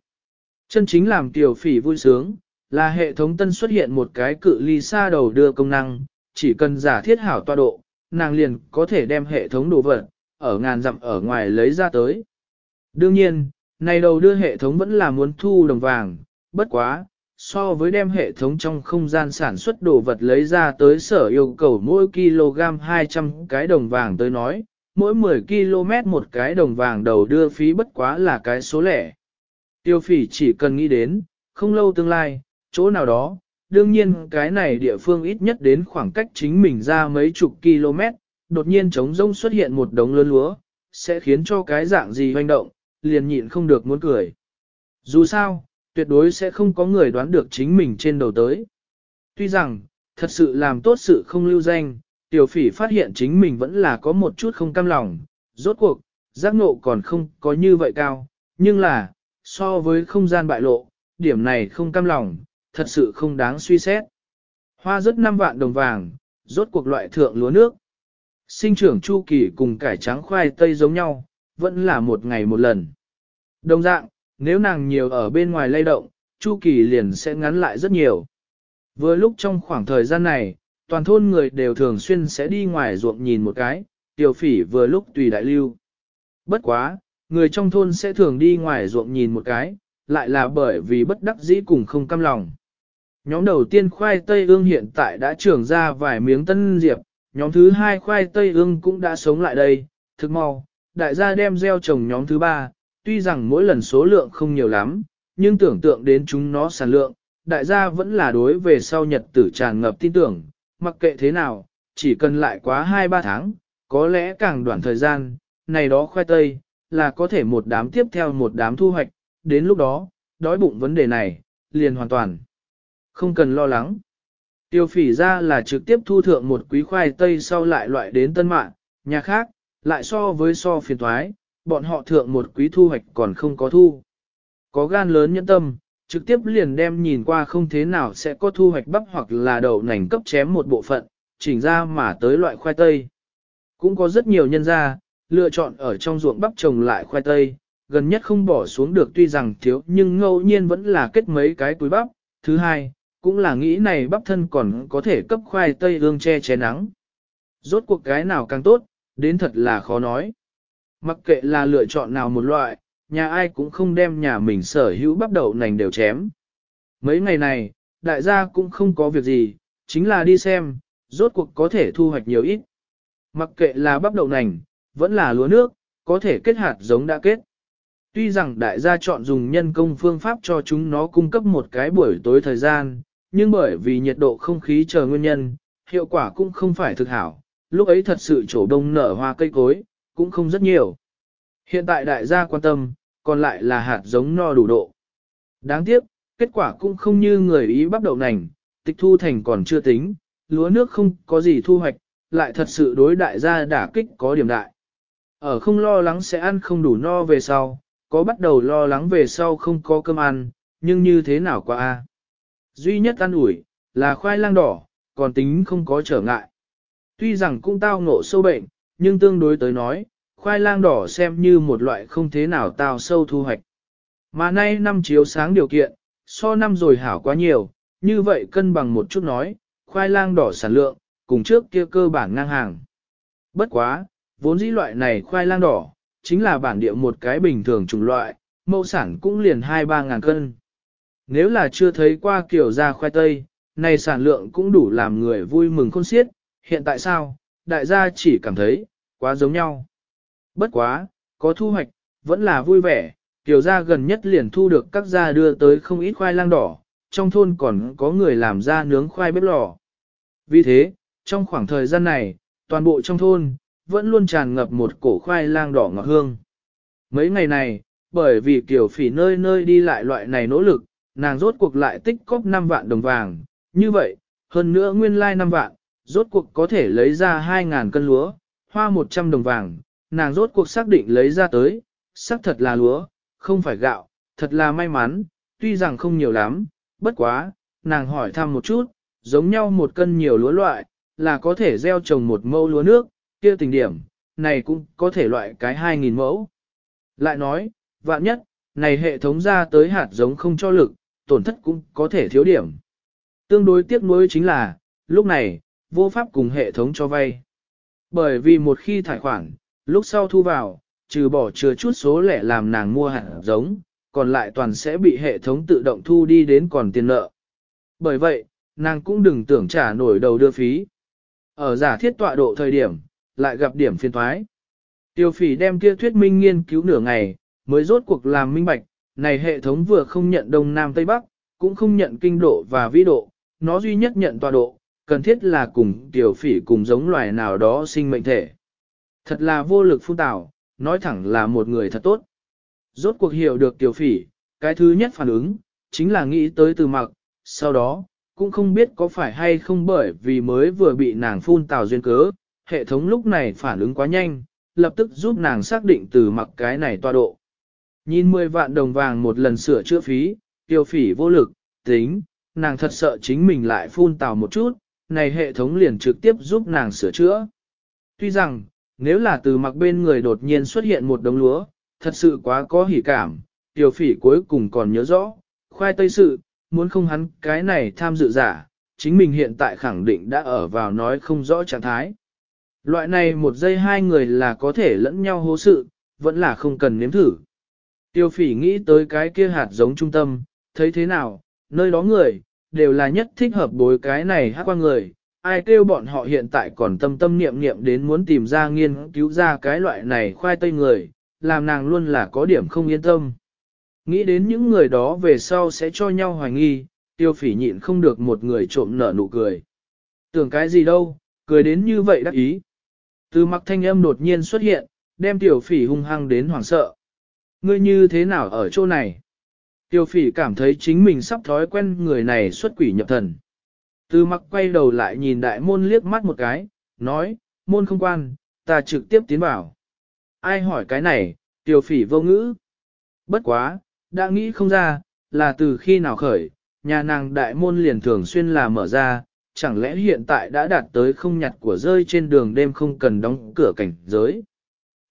[SPEAKER 1] Chân chính làm tiểu phỉ vui sướng, là hệ thống tân xuất hiện một cái cự ly xa đầu đưa công năng, chỉ cần giả thiết hảo tọa độ, nàng liền có thể đem hệ thống đồ vật, ở ngàn dặm ở ngoài lấy ra tới. Đương nhiên, này đầu đưa hệ thống vẫn là muốn thu đồng vàng, bất quá, so với đem hệ thống trong không gian sản xuất đồ vật lấy ra tới sở yêu cầu mỗi kg 200 cái đồng vàng tới nói, mỗi 10 km một cái đồng vàng đầu đưa phí bất quá là cái số lẻ. Tiêu phỉ chỉ cần nghĩ đến, không lâu tương lai, chỗ nào đó, đương nhiên cái này địa phương ít nhất đến khoảng cách chính mình ra mấy chục km, đột nhiên trống rông xuất hiện một đống lớn lúa, sẽ khiến cho cái dạng gì hoành động, liền nhịn không được muốn cười. Dù sao, tuyệt đối sẽ không có người đoán được chính mình trên đầu tới. Tuy rằng, thật sự làm tốt sự không lưu danh, tiểu phỉ phát hiện chính mình vẫn là có một chút không cam lòng, rốt cuộc, giác ngộ còn không có như vậy cao, nhưng là, so với không gian bại lộ, điểm này không cam lòng, thật sự không đáng suy xét. Hoa rất 5 vạn đồng vàng, rốt cuộc loại thượng lúa nước. Sinh trưởng chu kỳ cùng cải trắng khoai tây giống nhau, vẫn là một ngày một lần. Đồng dạng, nếu nàng nhiều ở bên ngoài lay động, chu kỳ liền sẽ ngắn lại rất nhiều. Vừa lúc trong khoảng thời gian này, toàn thôn người đều thường xuyên sẽ đi ngoài ruộng nhìn một cái, tiểu phỉ vừa lúc tùy đại lưu. Bất quá, người trong thôn sẽ thường đi ngoài ruộng nhìn một cái, lại là bởi vì bất đắc dĩ cùng không cam lòng. Nhóm đầu tiên khoai tây ương hiện tại đã trưởng ra vài miếng tân diệp, nhóm thứ hai khoai tây ương cũng đã sống lại đây, thực mau, đại gia đem gieo trồng nhóm thứ ba, tuy rằng mỗi lần số lượng không nhiều lắm, nhưng tưởng tượng đến chúng nó sản lượng, đại gia vẫn là đối về sau nhật tử tràn ngập tin tưởng, mặc kệ thế nào, chỉ cần lại quá 2-3 tháng, có lẽ càng đoạn thời gian, này đó khoai tây, là có thể một đám tiếp theo một đám thu hoạch, đến lúc đó, đói bụng vấn đề này, liền hoàn toàn. Không cần lo lắng. Tiêu phỉ ra là trực tiếp thu thượng một quý khoai tây sau lại loại đến tân mạng, nhà khác, lại so với so phiền thoái, bọn họ thượng một quý thu hoạch còn không có thu. Có gan lớn nhẫn tâm, trực tiếp liền đem nhìn qua không thế nào sẽ có thu hoạch bắp hoặc là đậu nành cấp chém một bộ phận, chỉnh ra mà tới loại khoai tây. Cũng có rất nhiều nhân gia, lựa chọn ở trong ruộng bắp trồng lại khoai tây, gần nhất không bỏ xuống được tuy rằng thiếu nhưng ngẫu nhiên vẫn là kết mấy cái túi bắp. Thứ hai, cũng là nghĩ này bắp thân còn có thể cấp khoai tây ương che che nắng. Rốt cuộc cái nào càng tốt, đến thật là khó nói. Mặc kệ là lựa chọn nào một loại, nhà ai cũng không đem nhà mình sở hữu bắp đậu nành đều chém. Mấy ngày này, đại gia cũng không có việc gì, chính là đi xem, rốt cuộc có thể thu hoạch nhiều ít. Mặc kệ là bắp đậu nành, vẫn là lúa nước, có thể kết hạt giống đã kết. Tuy rằng đại gia chọn dùng nhân công phương pháp cho chúng nó cung cấp một cái buổi tối thời gian, nhưng bởi vì nhiệt độ không khí chờ nguyên nhân, hiệu quả cũng không phải thực hảo, lúc ấy thật sự chỗ đông nở hoa cây cối, cũng không rất nhiều. Hiện tại đại gia quan tâm, còn lại là hạt giống no đủ độ. Đáng tiếc, kết quả cũng không như người ý bắp đậu nành, tịch thu thành còn chưa tính, lúa nước không có gì thu hoạch, lại thật sự đối đại gia đả kích có điểm đại. Ở không lo lắng sẽ ăn không đủ no về sau, có bắt đầu lo lắng về sau không có cơm ăn, nhưng như thế nào qua a? Duy nhất ăn ủi, là khoai lang đỏ, còn tính không có trở ngại. Tuy rằng cũng tao ngộ sâu bệnh, nhưng tương đối tới nói, khoai lang đỏ xem như một loại không thế nào tao sâu thu hoạch. Mà nay năm chiếu sáng điều kiện, so năm rồi hảo quá nhiều, như vậy cân bằng một chút nói, khoai lang đỏ sản lượng, cùng trước kia cơ bản ngang hàng. Bất quá, vốn dĩ loại này khoai lang đỏ, chính là bản địa một cái bình thường chủng loại, mẫu sản cũng liền 2-3 ngàn cân. Nếu là chưa thấy qua kiểu ra khoai tây, này sản lượng cũng đủ làm người vui mừng khôn xiết, hiện tại sao, đại gia chỉ cảm thấy, quá giống nhau. Bất quá, có thu hoạch, vẫn là vui vẻ, kiểu ra gần nhất liền thu được các gia đưa tới không ít khoai lang đỏ, trong thôn còn có người làm ra nướng khoai bếp lò. Vì thế, trong khoảng thời gian này, toàn bộ trong thôn, vẫn luôn tràn ngập một cổ khoai lang đỏ ngọt hương. Mấy ngày này, bởi vì kiểu phỉ nơi nơi đi lại loại này nỗ lực, nàng rốt cuộc lại tích cóp 5 vạn đồng vàng, như vậy, hơn nữa nguyên lai like 5 vạn, rốt cuộc có thể lấy ra 2.000 cân lúa, hoa 100 đồng vàng, nàng rốt cuộc xác định lấy ra tới, xác thật là lúa, không phải gạo, thật là may mắn, tuy rằng không nhiều lắm, bất quá, nàng hỏi thăm một chút, giống nhau một cân nhiều lúa loại, là có thể gieo trồng một mẫu lúa nước, kia tình điểm, này cũng có thể loại cái 2.000 mẫu. Lại nói, vạn nhất, này hệ thống ra tới hạt giống không cho lực, tổn thất cũng có thể thiếu điểm. Tương đối tiếc nuối chính là, lúc này, vô pháp cùng hệ thống cho vay. Bởi vì một khi thải khoản, lúc sau thu vào, trừ bỏ chừa chút số lẻ làm nàng mua hạt giống, còn lại toàn sẽ bị hệ thống tự động thu đi đến còn tiền nợ. Bởi vậy, nàng cũng đừng tưởng trả nổi đầu đưa phí. Ở giả thiết tọa độ thời điểm, lại gặp điểm phiên thoái. Tiêu phỉ đem kia thuyết minh nghiên cứu nửa ngày, mới rốt cuộc làm minh bạch, này hệ thống vừa không nhận Đông Nam Tây Bắc, cũng không nhận kinh độ và vĩ độ, nó duy nhất nhận tọa độ, cần thiết là cùng tiểu phỉ cùng giống loài nào đó sinh mệnh thể. Thật là vô lực phun tảo, nói thẳng là một người thật tốt. Rốt cuộc hiểu được tiểu phỉ, cái thứ nhất phản ứng, chính là nghĩ tới từ mặc, sau đó, cũng không biết có phải hay không bởi vì mới vừa bị nàng phun tào duyên cớ, hệ thống lúc này phản ứng quá nhanh, lập tức giúp nàng xác định từ mặc cái này tọa độ. Nhìn 10 vạn đồng vàng một lần sửa chữa phí, tiêu phỉ vô lực, tính, nàng thật sợ chính mình lại phun tào một chút, này hệ thống liền trực tiếp giúp nàng sửa chữa. Tuy rằng, nếu là từ mặc bên người đột nhiên xuất hiện một đống lúa, thật sự quá có hỉ cảm, tiêu phỉ cuối cùng còn nhớ rõ, khoai tây sự, muốn không hắn cái này tham dự giả, chính mình hiện tại khẳng định đã ở vào nói không rõ trạng thái. Loại này một giây hai người là có thể lẫn nhau hố sự, vẫn là không cần nếm thử. Tiêu phỉ nghĩ tới cái kia hạt giống trung tâm, thấy thế nào, nơi đó người, đều là nhất thích hợp bối cái này hát qua người, ai kêu bọn họ hiện tại còn tâm tâm niệm niệm đến muốn tìm ra nghiên cứu ra cái loại này khoai tây người, làm nàng luôn là có điểm không yên tâm. Nghĩ đến những người đó về sau sẽ cho nhau hoài nghi, tiêu phỉ nhịn không được một người trộm nở nụ cười. Tưởng cái gì đâu, cười đến như vậy đắc ý. Từ mặc thanh âm đột nhiên xuất hiện, đem tiểu phỉ hung hăng đến hoảng sợ. Ngươi như thế nào ở chỗ này? Tiêu phỉ cảm thấy chính mình sắp thói quen người này xuất quỷ nhập thần. Từ mặc quay đầu lại nhìn đại môn liếc mắt một cái, nói, môn không quan, ta trực tiếp tiến vào. Ai hỏi cái này, tiêu phỉ vô ngữ. Bất quá, đã nghĩ không ra, là từ khi nào khởi, nhà nàng đại môn liền thường xuyên là mở ra, chẳng lẽ hiện tại đã đạt tới không nhặt của rơi trên đường đêm không cần đóng cửa cảnh giới.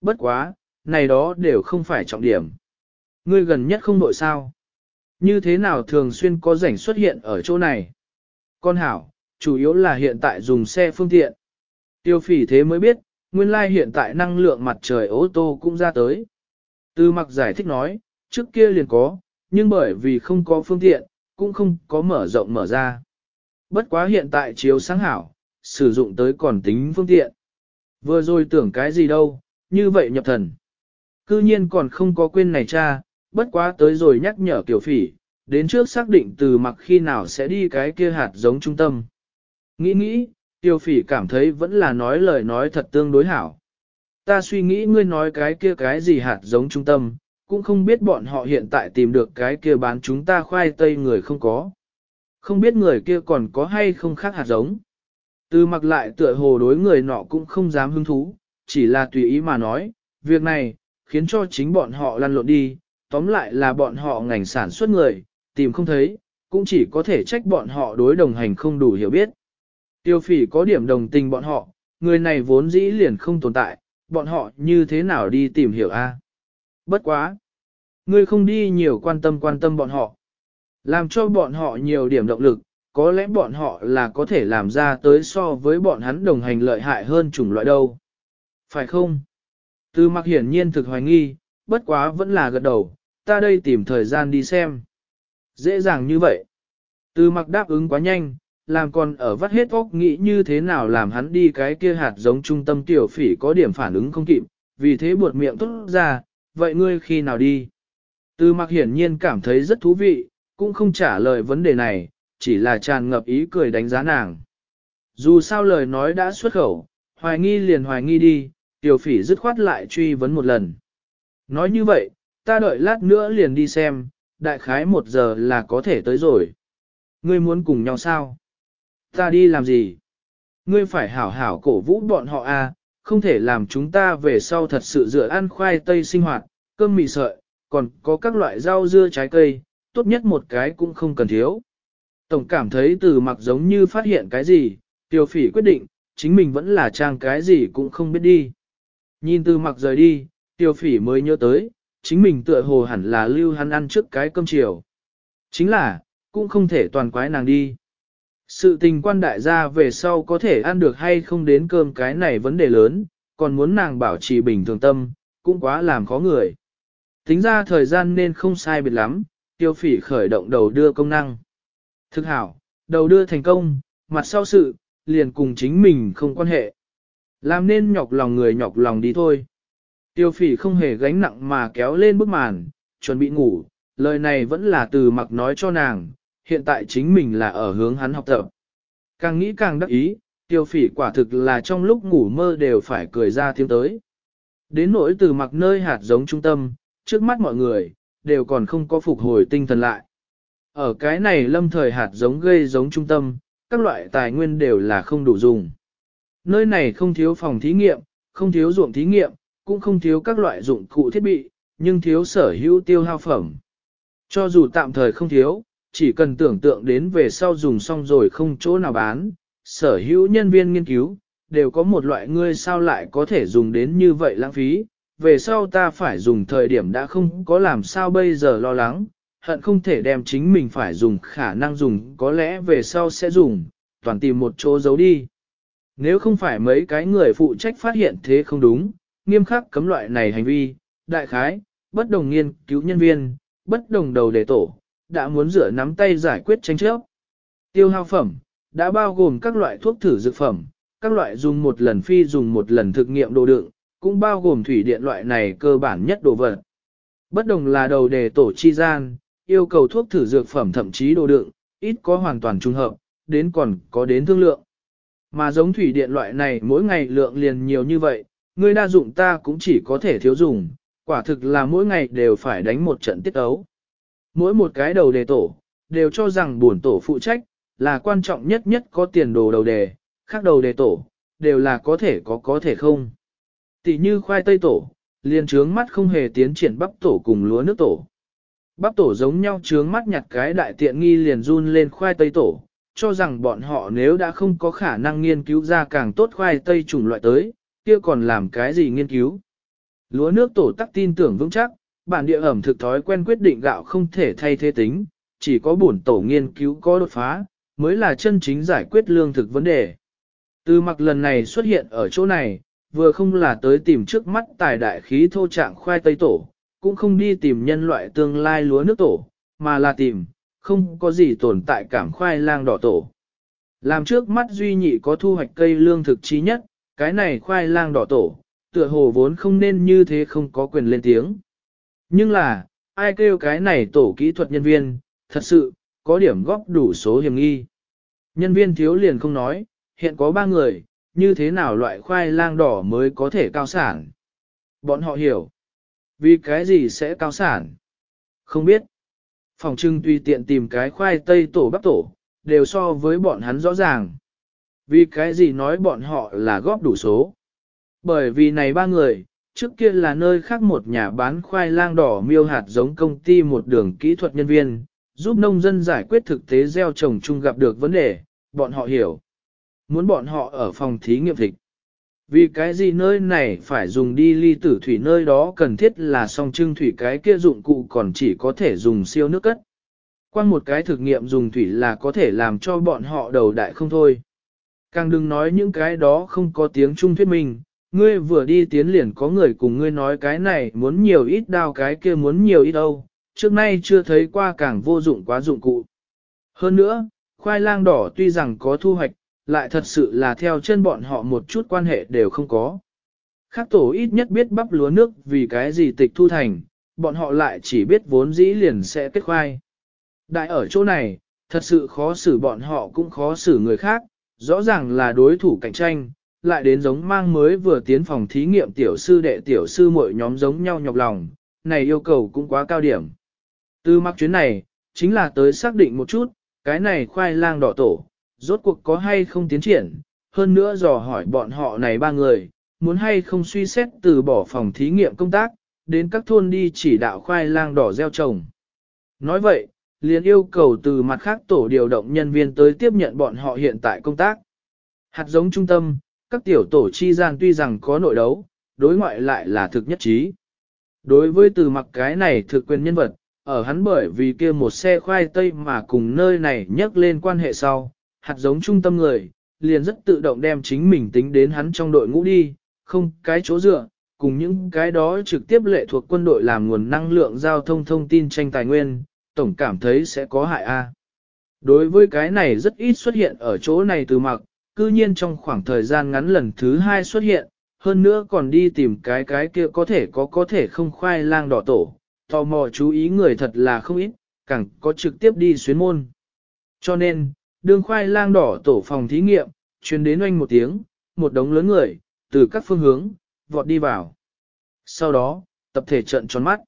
[SPEAKER 1] Bất quá, này đó đều không phải trọng điểm. Ngươi gần nhất không nội sao. Như thế nào thường xuyên có rảnh xuất hiện ở chỗ này? Con hảo, chủ yếu là hiện tại dùng xe phương tiện. Tiêu phỉ thế mới biết, nguyên lai hiện tại năng lượng mặt trời ô tô cũng ra tới. Tư mặc giải thích nói, trước kia liền có, nhưng bởi vì không có phương tiện, cũng không có mở rộng mở ra. Bất quá hiện tại chiếu sáng hảo, sử dụng tới còn tính phương tiện. Vừa rồi tưởng cái gì đâu, như vậy nhập thần. Cư nhiên còn không có quên này cha, bất quá tới rồi nhắc nhở tiểu phỉ, đến trước xác định từ mặc khi nào sẽ đi cái kia hạt giống trung tâm. Nghĩ nghĩ, tiểu phỉ cảm thấy vẫn là nói lời nói thật tương đối hảo. Ta suy nghĩ ngươi nói cái kia cái gì hạt giống trung tâm, cũng không biết bọn họ hiện tại tìm được cái kia bán chúng ta khoai tây người không có. Không biết người kia còn có hay không khác hạt giống. Từ mặc lại tựa hồ đối người nọ cũng không dám hứng thú, chỉ là tùy ý mà nói, việc này, khiến cho chính bọn họ lăn lộn đi, tóm lại là bọn họ ngành sản xuất người, tìm không thấy, cũng chỉ có thể trách bọn họ đối đồng hành không đủ hiểu biết. Tiêu phỉ có điểm đồng tình bọn họ, người này vốn dĩ liền không tồn tại, bọn họ như thế nào đi tìm hiểu a? Bất quá. Ngươi không đi nhiều quan tâm quan tâm bọn họ. Làm cho bọn họ nhiều điểm động lực, có lẽ bọn họ là có thể làm ra tới so với bọn hắn đồng hành lợi hại hơn chủng loại đâu. Phải không? Từ mặc hiển nhiên thực hoài nghi, bất quá vẫn là gật đầu, ta đây tìm thời gian đi xem. Dễ dàng như vậy. Từ mặc đáp ứng quá nhanh, làm còn ở vắt hết óc nghĩ như thế nào làm hắn đi cái kia hạt giống trung tâm tiểu phỉ có điểm phản ứng không kịp, vì thế buột miệng tốt ra, vậy ngươi khi nào đi? Từ mặc hiển nhiên cảm thấy rất thú vị, cũng không trả lời vấn đề này, chỉ là tràn ngập ý cười đánh giá nàng. Dù sao lời nói đã xuất khẩu, hoài nghi liền hoài nghi đi, tiểu phỉ dứt khoát lại truy vấn một lần. Nói như vậy, ta đợi lát nữa liền đi xem, đại khái một giờ là có thể tới rồi. Ngươi muốn cùng nhau sao? Ta đi làm gì? Ngươi phải hảo hảo cổ vũ bọn họ à, không thể làm chúng ta về sau thật sự dựa ăn khoai tây sinh hoạt, cơm mì sợi, còn có các loại rau dưa trái cây, tốt nhất một cái cũng không cần thiếu. Tổng cảm thấy từ mặc giống như phát hiện cái gì, tiêu phỉ quyết định, chính mình vẫn là trang cái gì cũng không biết đi. Nhìn từ mặc rời đi, tiêu phỉ mới nhớ tới, chính mình tựa hồ hẳn là lưu hắn ăn trước cái cơm chiều. Chính là, cũng không thể toàn quái nàng đi. Sự tình quan đại gia về sau có thể ăn được hay không đến cơm cái này vấn đề lớn, còn muốn nàng bảo trì bình thường tâm, cũng quá làm khó người. Tính ra thời gian nên không sai biệt lắm, tiêu phỉ khởi động đầu đưa công năng. Thực hảo, đầu đưa thành công, mặt sau sự, liền cùng chính mình không quan hệ. Làm nên nhọc lòng người nhọc lòng đi thôi. Tiêu phỉ không hề gánh nặng mà kéo lên bức màn, chuẩn bị ngủ, lời này vẫn là từ mặc nói cho nàng, hiện tại chính mình là ở hướng hắn học tập. Càng nghĩ càng đắc ý, tiêu phỉ quả thực là trong lúc ngủ mơ đều phải cười ra tiếng tới. Đến nỗi từ mặc nơi hạt giống trung tâm, trước mắt mọi người, đều còn không có phục hồi tinh thần lại. Ở cái này lâm thời hạt giống gây giống trung tâm, các loại tài nguyên đều là không đủ dùng. Nơi này không thiếu phòng thí nghiệm, không thiếu ruộng thí nghiệm, cũng không thiếu các loại dụng cụ thiết bị, nhưng thiếu sở hữu tiêu hao phẩm. Cho dù tạm thời không thiếu, chỉ cần tưởng tượng đến về sau dùng xong rồi không chỗ nào bán, sở hữu nhân viên nghiên cứu, đều có một loại ngươi sao lại có thể dùng đến như vậy lãng phí, về sau ta phải dùng thời điểm đã không có làm sao bây giờ lo lắng, hận không thể đem chính mình phải dùng khả năng dùng có lẽ về sau sẽ dùng, toàn tìm một chỗ giấu đi. Nếu không phải mấy cái người phụ trách phát hiện thế không đúng, nghiêm khắc cấm loại này hành vi, đại khái, bất đồng nghiên cứu nhân viên, bất đồng đầu đề tổ, đã muốn rửa nắm tay giải quyết tranh chấp. Tiêu hao phẩm, đã bao gồm các loại thuốc thử dược phẩm, các loại dùng một lần phi dùng một lần thực nghiệm đồ đựng, cũng bao gồm thủy điện loại này cơ bản nhất đồ vật. Bất đồng là đầu đề tổ chi gian, yêu cầu thuốc thử dược phẩm thậm chí đồ đựng, ít có hoàn toàn trung hợp, đến còn có đến thương lượng. Mà giống thủy điện loại này mỗi ngày lượng liền nhiều như vậy, người đa dụng ta cũng chỉ có thể thiếu dùng, quả thực là mỗi ngày đều phải đánh một trận tiết ấu. Mỗi một cái đầu đề tổ, đều cho rằng buồn tổ phụ trách, là quan trọng nhất nhất có tiền đồ đầu đề, khác đầu đề tổ, đều là có thể có có thể không. Tỷ như khoai tây tổ, liền trướng mắt không hề tiến triển bắp tổ cùng lúa nước tổ. Bắp tổ giống nhau trướng mắt nhặt cái đại tiện nghi liền run lên khoai tây tổ, cho rằng bọn họ nếu đã không có khả năng nghiên cứu ra càng tốt khoai tây chủng loại tới, kia còn làm cái gì nghiên cứu. Lúa nước tổ tắc tin tưởng vững chắc, bản địa ẩm thực thói quen quyết định gạo không thể thay thế tính, chỉ có bổn tổ nghiên cứu có đột phá, mới là chân chính giải quyết lương thực vấn đề. Từ mặc lần này xuất hiện ở chỗ này, vừa không là tới tìm trước mắt tài đại khí thô trạng khoai tây tổ, cũng không đi tìm nhân loại tương lai lúa nước tổ, mà là tìm, không có gì tồn tại cảm khoai lang đỏ tổ. Làm trước mắt duy nhị có thu hoạch cây lương thực chí nhất, cái này khoai lang đỏ tổ, tựa hồ vốn không nên như thế không có quyền lên tiếng. Nhưng là, ai kêu cái này tổ kỹ thuật nhân viên, thật sự, có điểm góp đủ số hiểm nghi. Nhân viên thiếu liền không nói, hiện có ba người, như thế nào loại khoai lang đỏ mới có thể cao sản. Bọn họ hiểu. Vì cái gì sẽ cao sản? Không biết. Phòng trưng tùy tiện tìm cái khoai tây tổ bắp tổ, đều so với bọn hắn rõ ràng. Vì cái gì nói bọn họ là góp đủ số? Bởi vì này ba người, trước kia là nơi khác một nhà bán khoai lang đỏ miêu hạt giống công ty một đường kỹ thuật nhân viên, giúp nông dân giải quyết thực tế gieo trồng chung gặp được vấn đề, bọn họ hiểu. Muốn bọn họ ở phòng thí nghiệm dịch. Vì cái gì nơi này phải dùng đi ly tử thủy nơi đó cần thiết là song trưng thủy cái kia dụng cụ còn chỉ có thể dùng siêu nước cất. quan một cái thực nghiệm dùng thủy là có thể làm cho bọn họ đầu đại không thôi. Càng đừng nói những cái đó không có tiếng trung thuyết minh, ngươi vừa đi tiến liền có người cùng ngươi nói cái này muốn nhiều ít đao cái kia muốn nhiều ít đâu, trước nay chưa thấy qua càng vô dụng quá dụng cụ. Hơn nữa, khoai lang đỏ tuy rằng có thu hoạch, lại thật sự là theo chân bọn họ một chút quan hệ đều không có. Khác tổ ít nhất biết bắp lúa nước vì cái gì tịch thu thành, bọn họ lại chỉ biết vốn dĩ liền sẽ kết khoai. Đại ở chỗ này, thật sự khó xử bọn họ cũng khó xử người khác, rõ ràng là đối thủ cạnh tranh, lại đến giống mang mới vừa tiến phòng thí nghiệm tiểu sư đệ tiểu sư mỗi nhóm giống nhau nhọc lòng, này yêu cầu cũng quá cao điểm. Từ mặc chuyến này, chính là tới xác định một chút, cái này khoai lang đỏ tổ, rốt cuộc có hay không tiến triển, hơn nữa dò hỏi bọn họ này ba người, muốn hay không suy xét từ bỏ phòng thí nghiệm công tác, đến các thôn đi chỉ đạo khoai lang đỏ gieo trồng. Nói vậy, liền yêu cầu từ mặt khác tổ điều động nhân viên tới tiếp nhận bọn họ hiện tại công tác. Hạt giống trung tâm, các tiểu tổ chi gian tuy rằng có nội đấu, đối ngoại lại là thực nhất trí. Đối với từ mặc cái này thực quyền nhân vật, ở hắn bởi vì kia một xe khoai tây mà cùng nơi này nhắc lên quan hệ sau, hạt giống trung tâm người, liền rất tự động đem chính mình tính đến hắn trong đội ngũ đi, không cái chỗ dựa, cùng những cái đó trực tiếp lệ thuộc quân đội làm nguồn năng lượng giao thông thông tin tranh tài nguyên, tổng cảm thấy sẽ có hại a. Đối với cái này rất ít xuất hiện ở chỗ này từ mặc, cư nhiên trong khoảng thời gian ngắn lần thứ hai xuất hiện, hơn nữa còn đi tìm cái cái kia có thể có có thể không khoai lang đỏ tổ, tò mò chú ý người thật là không ít, càng có trực tiếp đi xuyến môn. Cho nên, đường khoai lang đỏ tổ phòng thí nghiệm, truyền đến oanh một tiếng, một đống lớn người, từ các phương hướng, vọt đi vào. Sau đó, tập thể trận tròn mắt.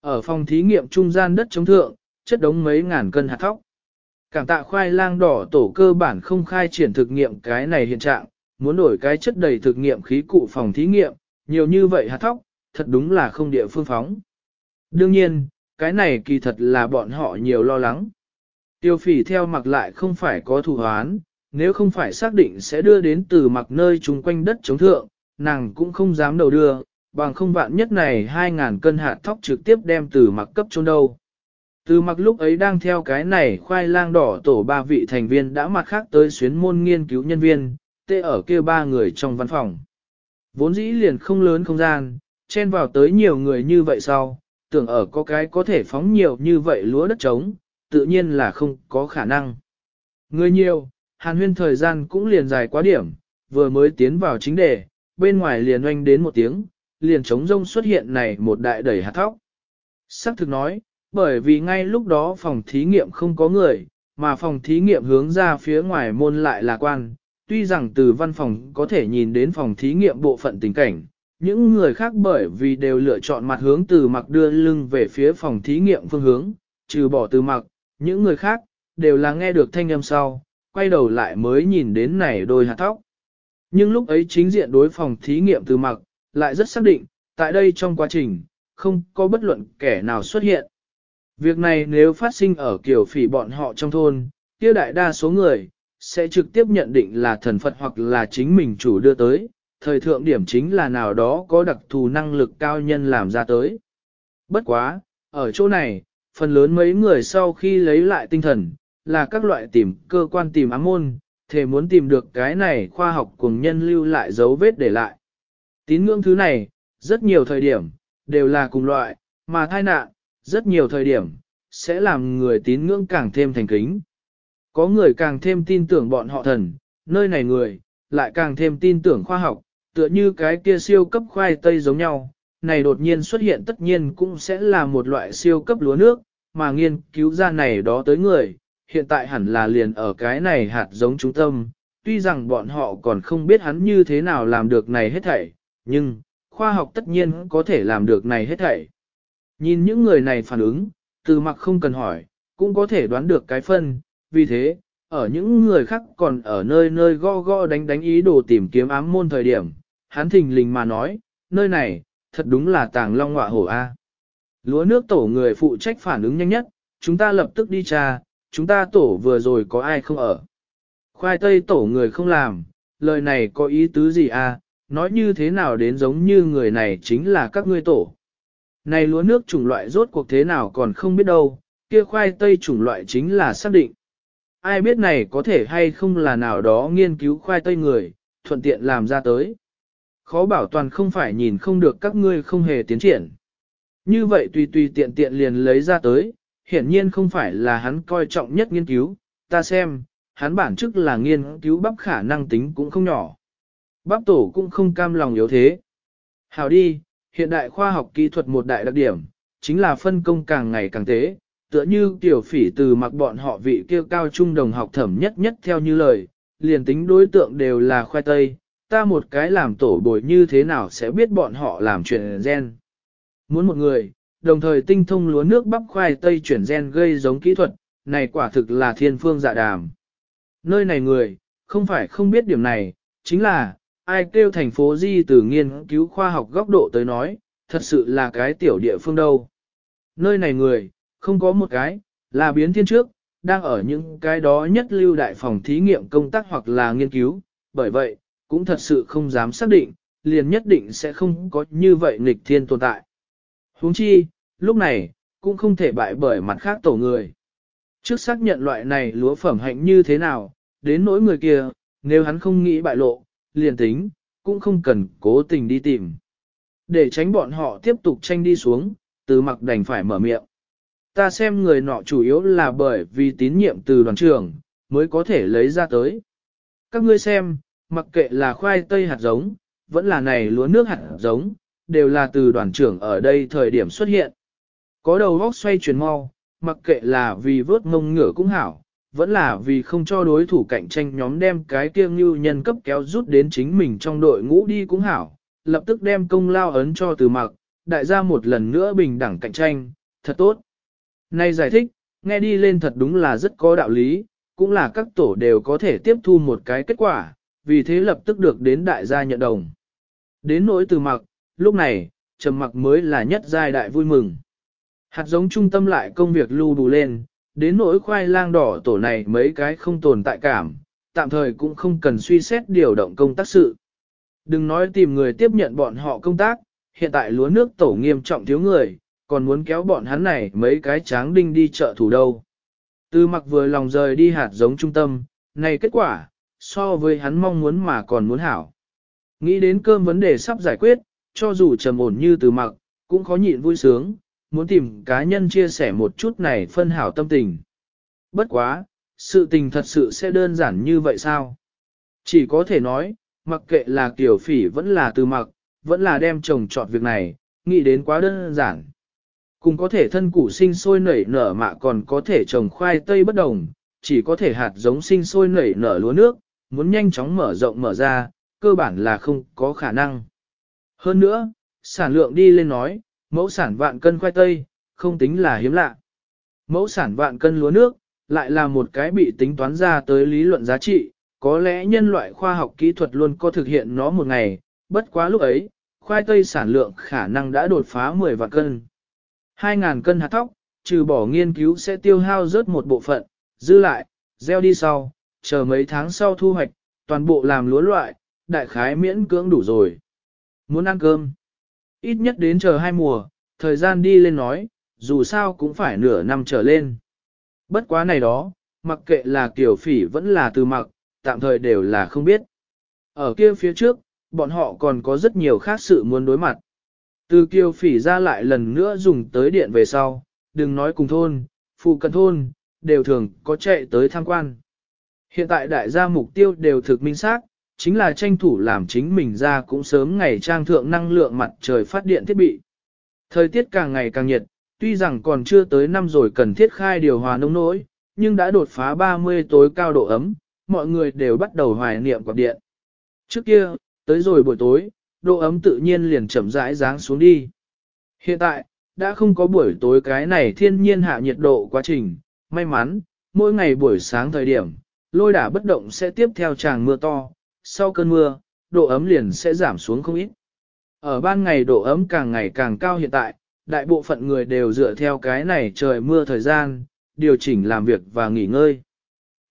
[SPEAKER 1] Ở phòng thí nghiệm trung gian đất chống thượng, chất đống mấy ngàn cân hạt thóc. Cảm tạ khoai lang đỏ tổ cơ bản không khai triển thực nghiệm cái này hiện trạng, muốn đổi cái chất đầy thực nghiệm khí cụ phòng thí nghiệm, nhiều như vậy hạt thóc, thật đúng là không địa phương phóng. Đương nhiên, cái này kỳ thật là bọn họ nhiều lo lắng. Tiêu phỉ theo mặc lại không phải có thủ hoán, nếu không phải xác định sẽ đưa đến từ mặc nơi chung quanh đất chống thượng, nàng cũng không dám đầu đưa, bằng không vạn nhất này 2.000 cân hạt thóc trực tiếp đem từ mặc cấp chôn đâu. Từ mặc lúc ấy đang theo cái này khoai lang đỏ tổ ba vị thành viên đã mặt khác tới xuyến môn nghiên cứu nhân viên, tê ở kia ba người trong văn phòng. Vốn dĩ liền không lớn không gian, chen vào tới nhiều người như vậy sau, tưởng ở có cái có thể phóng nhiều như vậy lúa đất trống, tự nhiên là không có khả năng. Người nhiều, hàn huyên thời gian cũng liền dài quá điểm, vừa mới tiến vào chính đề, bên ngoài liền oanh đến một tiếng, liền trống rông xuất hiện này một đại đẩy hạt thóc. Sắc thực nói, bởi vì ngay lúc đó phòng thí nghiệm không có người, mà phòng thí nghiệm hướng ra phía ngoài môn lại là quan, tuy rằng từ văn phòng có thể nhìn đến phòng thí nghiệm bộ phận tình cảnh, những người khác bởi vì đều lựa chọn mặt hướng từ mặc đưa lưng về phía phòng thí nghiệm phương hướng, trừ bỏ từ mặc, những người khác, đều là nghe được thanh âm sau, quay đầu lại mới nhìn đến này đôi hạt thóc. Nhưng lúc ấy chính diện đối phòng thí nghiệm từ mặc, lại rất xác định, tại đây trong quá trình, không có bất luận kẻ nào xuất hiện. Việc này nếu phát sinh ở kiểu phỉ bọn họ trong thôn, kia đại đa số người, sẽ trực tiếp nhận định là thần Phật hoặc là chính mình chủ đưa tới, thời thượng điểm chính là nào đó có đặc thù năng lực cao nhân làm ra tới. Bất quá, ở chỗ này, phần lớn mấy người sau khi lấy lại tinh thần, là các loại tìm cơ quan tìm ám môn, thể muốn tìm được cái này khoa học cùng nhân lưu lại dấu vết để lại. Tín ngưỡng thứ này, rất nhiều thời điểm, đều là cùng loại, mà thai nạn, rất nhiều thời điểm, sẽ làm người tín ngưỡng càng thêm thành kính. Có người càng thêm tin tưởng bọn họ thần, nơi này người, lại càng thêm tin tưởng khoa học, tựa như cái kia siêu cấp khoai tây giống nhau, này đột nhiên xuất hiện tất nhiên cũng sẽ là một loại siêu cấp lúa nước, mà nghiên cứu ra này đó tới người, hiện tại hẳn là liền ở cái này hạt giống trung tâm, tuy rằng bọn họ còn không biết hắn như thế nào làm được này hết thảy, nhưng, khoa học tất nhiên có thể làm được này hết thảy. Nhìn những người này phản ứng, từ mặc không cần hỏi, cũng có thể đoán được cái phân, vì thế, ở những người khác còn ở nơi nơi go go đánh đánh ý đồ tìm kiếm ám môn thời điểm, hắn thình lình mà nói, nơi này, thật đúng là tàng long ngọa hổ A. Lúa nước tổ người phụ trách phản ứng nhanh nhất, chúng ta lập tức đi tra, chúng ta tổ vừa rồi có ai không ở. Khoai tây tổ người không làm, lời này có ý tứ gì a? nói như thế nào đến giống như người này chính là các ngươi tổ. Này lúa nước chủng loại rốt cuộc thế nào còn không biết đâu, kia khoai tây chủng loại chính là xác định. Ai biết này có thể hay không là nào đó nghiên cứu khoai tây người, thuận tiện làm ra tới. Khó bảo toàn không phải nhìn không được các ngươi không hề tiến triển. Như vậy tùy tùy tiện tiện liền lấy ra tới, hiển nhiên không phải là hắn coi trọng nhất nghiên cứu, ta xem, hắn bản chức là nghiên cứu bắp khả năng tính cũng không nhỏ. Bắp tổ cũng không cam lòng yếu thế. Hào đi, hiện đại khoa học kỹ thuật một đại đặc điểm, chính là phân công càng ngày càng tế, tựa như tiểu phỉ từ mặc bọn họ vị kia cao trung đồng học thẩm nhất nhất theo như lời, liền tính đối tượng đều là khoai tây, ta một cái làm tổ bồi như thế nào sẽ biết bọn họ làm chuyện gen. Muốn một người, đồng thời tinh thông lúa nước bắp khoai tây chuyển gen gây giống kỹ thuật, này quả thực là thiên phương dạ đàm. Nơi này người, không phải không biết điểm này, chính là, ai kêu thành phố Di từ nghiên cứu khoa học góc độ tới nói, thật sự là cái tiểu địa phương đâu. Nơi này người, không có một cái, là biến thiên trước, đang ở những cái đó nhất lưu đại phòng thí nghiệm công tác hoặc là nghiên cứu, bởi vậy, cũng thật sự không dám xác định, liền nhất định sẽ không có như vậy nghịch thiên tồn tại huống chi, lúc này, cũng không thể bại bởi mặt khác tổ người. Trước xác nhận loại này lúa phẩm hạnh như thế nào, đến nỗi người kia, nếu hắn không nghĩ bại lộ, liền tính, cũng không cần cố tình đi tìm. Để tránh bọn họ tiếp tục tranh đi xuống, từ mặc đành phải mở miệng. Ta xem người nọ chủ yếu là bởi vì tín nhiệm từ đoàn trưởng, mới có thể lấy ra tới. Các ngươi xem, mặc kệ là khoai tây hạt giống, vẫn là này lúa nước hạt giống, đều là từ đoàn trưởng ở đây thời điểm xuất hiện. Có đầu góc xoay chuyển mau, mặc kệ là vì vớt mông ngửa cũng hảo, vẫn là vì không cho đối thủ cạnh tranh nhóm đem cái kiêng như nhân cấp kéo rút đến chính mình trong đội ngũ đi cũng hảo, lập tức đem công lao ấn cho từ mặc, đại gia một lần nữa bình đẳng cạnh tranh, thật tốt. Nay giải thích, nghe đi lên thật đúng là rất có đạo lý, cũng là các tổ đều có thể tiếp thu một cái kết quả, vì thế lập tức được đến đại gia nhận đồng. Đến nỗi từ mặc, lúc này, trầm mặc mới là nhất giai đại vui mừng. Hạt giống trung tâm lại công việc lưu đủ lên, đến nỗi khoai lang đỏ tổ này mấy cái không tồn tại cảm, tạm thời cũng không cần suy xét điều động công tác sự. Đừng nói tìm người tiếp nhận bọn họ công tác, hiện tại lúa nước tổ nghiêm trọng thiếu người, còn muốn kéo bọn hắn này mấy cái tráng đinh đi chợ thủ đâu. Từ mặc vừa lòng rời đi hạt giống trung tâm, này kết quả, so với hắn mong muốn mà còn muốn hảo. Nghĩ đến cơm vấn đề sắp giải quyết, cho dù trầm ổn như từ mặc, cũng khó nhịn vui sướng, muốn tìm cá nhân chia sẻ một chút này phân hảo tâm tình. Bất quá, sự tình thật sự sẽ đơn giản như vậy sao? Chỉ có thể nói, mặc kệ là tiểu phỉ vẫn là từ mặc, vẫn là đem chồng chọn việc này, nghĩ đến quá đơn giản. Cùng có thể thân củ sinh sôi nảy nở mạ còn có thể trồng khoai tây bất đồng, chỉ có thể hạt giống sinh sôi nảy nở lúa nước, muốn nhanh chóng mở rộng mở ra, cơ bản là không có khả năng. Hơn nữa, sản lượng đi lên nói, mẫu sản vạn cân khoai tây, không tính là hiếm lạ. Mẫu sản vạn cân lúa nước, lại là một cái bị tính toán ra tới lý luận giá trị, có lẽ nhân loại khoa học kỹ thuật luôn có thực hiện nó một ngày, bất quá lúc ấy, khoai tây sản lượng khả năng đã đột phá 10 vạn cân. 2.000 cân hạt thóc, trừ bỏ nghiên cứu sẽ tiêu hao rớt một bộ phận, dư lại, gieo đi sau, chờ mấy tháng sau thu hoạch, toàn bộ làm lúa loại, đại khái miễn cưỡng đủ rồi. Muốn ăn cơm, ít nhất đến chờ hai mùa, thời gian đi lên nói, dù sao cũng phải nửa năm trở lên. Bất quá này đó, mặc kệ là kiểu phỉ vẫn là từ mặc, tạm thời đều là không biết. Ở kia phía trước, bọn họ còn có rất nhiều khác sự muốn đối mặt. Từ kiều phỉ ra lại lần nữa dùng tới điện về sau, đừng nói cùng thôn, phụ cận thôn, đều thường có chạy tới tham quan. Hiện tại đại gia mục tiêu đều thực minh xác, chính là tranh thủ làm chính mình ra cũng sớm ngày trang thượng năng lượng mặt trời phát điện thiết bị. Thời tiết càng ngày càng nhiệt, tuy rằng còn chưa tới năm rồi cần thiết khai điều hòa nông nỗi, nhưng đã đột phá 30 tối cao độ ấm, mọi người đều bắt đầu hoài niệm quạt điện. Trước kia, tới rồi buổi tối, độ ấm tự nhiên liền chậm rãi ráng xuống đi. Hiện tại, đã không có buổi tối cái này thiên nhiên hạ nhiệt độ quá trình, may mắn, mỗi ngày buổi sáng thời điểm, lôi đả bất động sẽ tiếp theo tràng mưa to, sau cơn mưa, độ ấm liền sẽ giảm xuống không ít. Ở ban ngày độ ấm càng ngày càng cao hiện tại, đại bộ phận người đều dựa theo cái này trời mưa thời gian, điều chỉnh làm việc và nghỉ ngơi.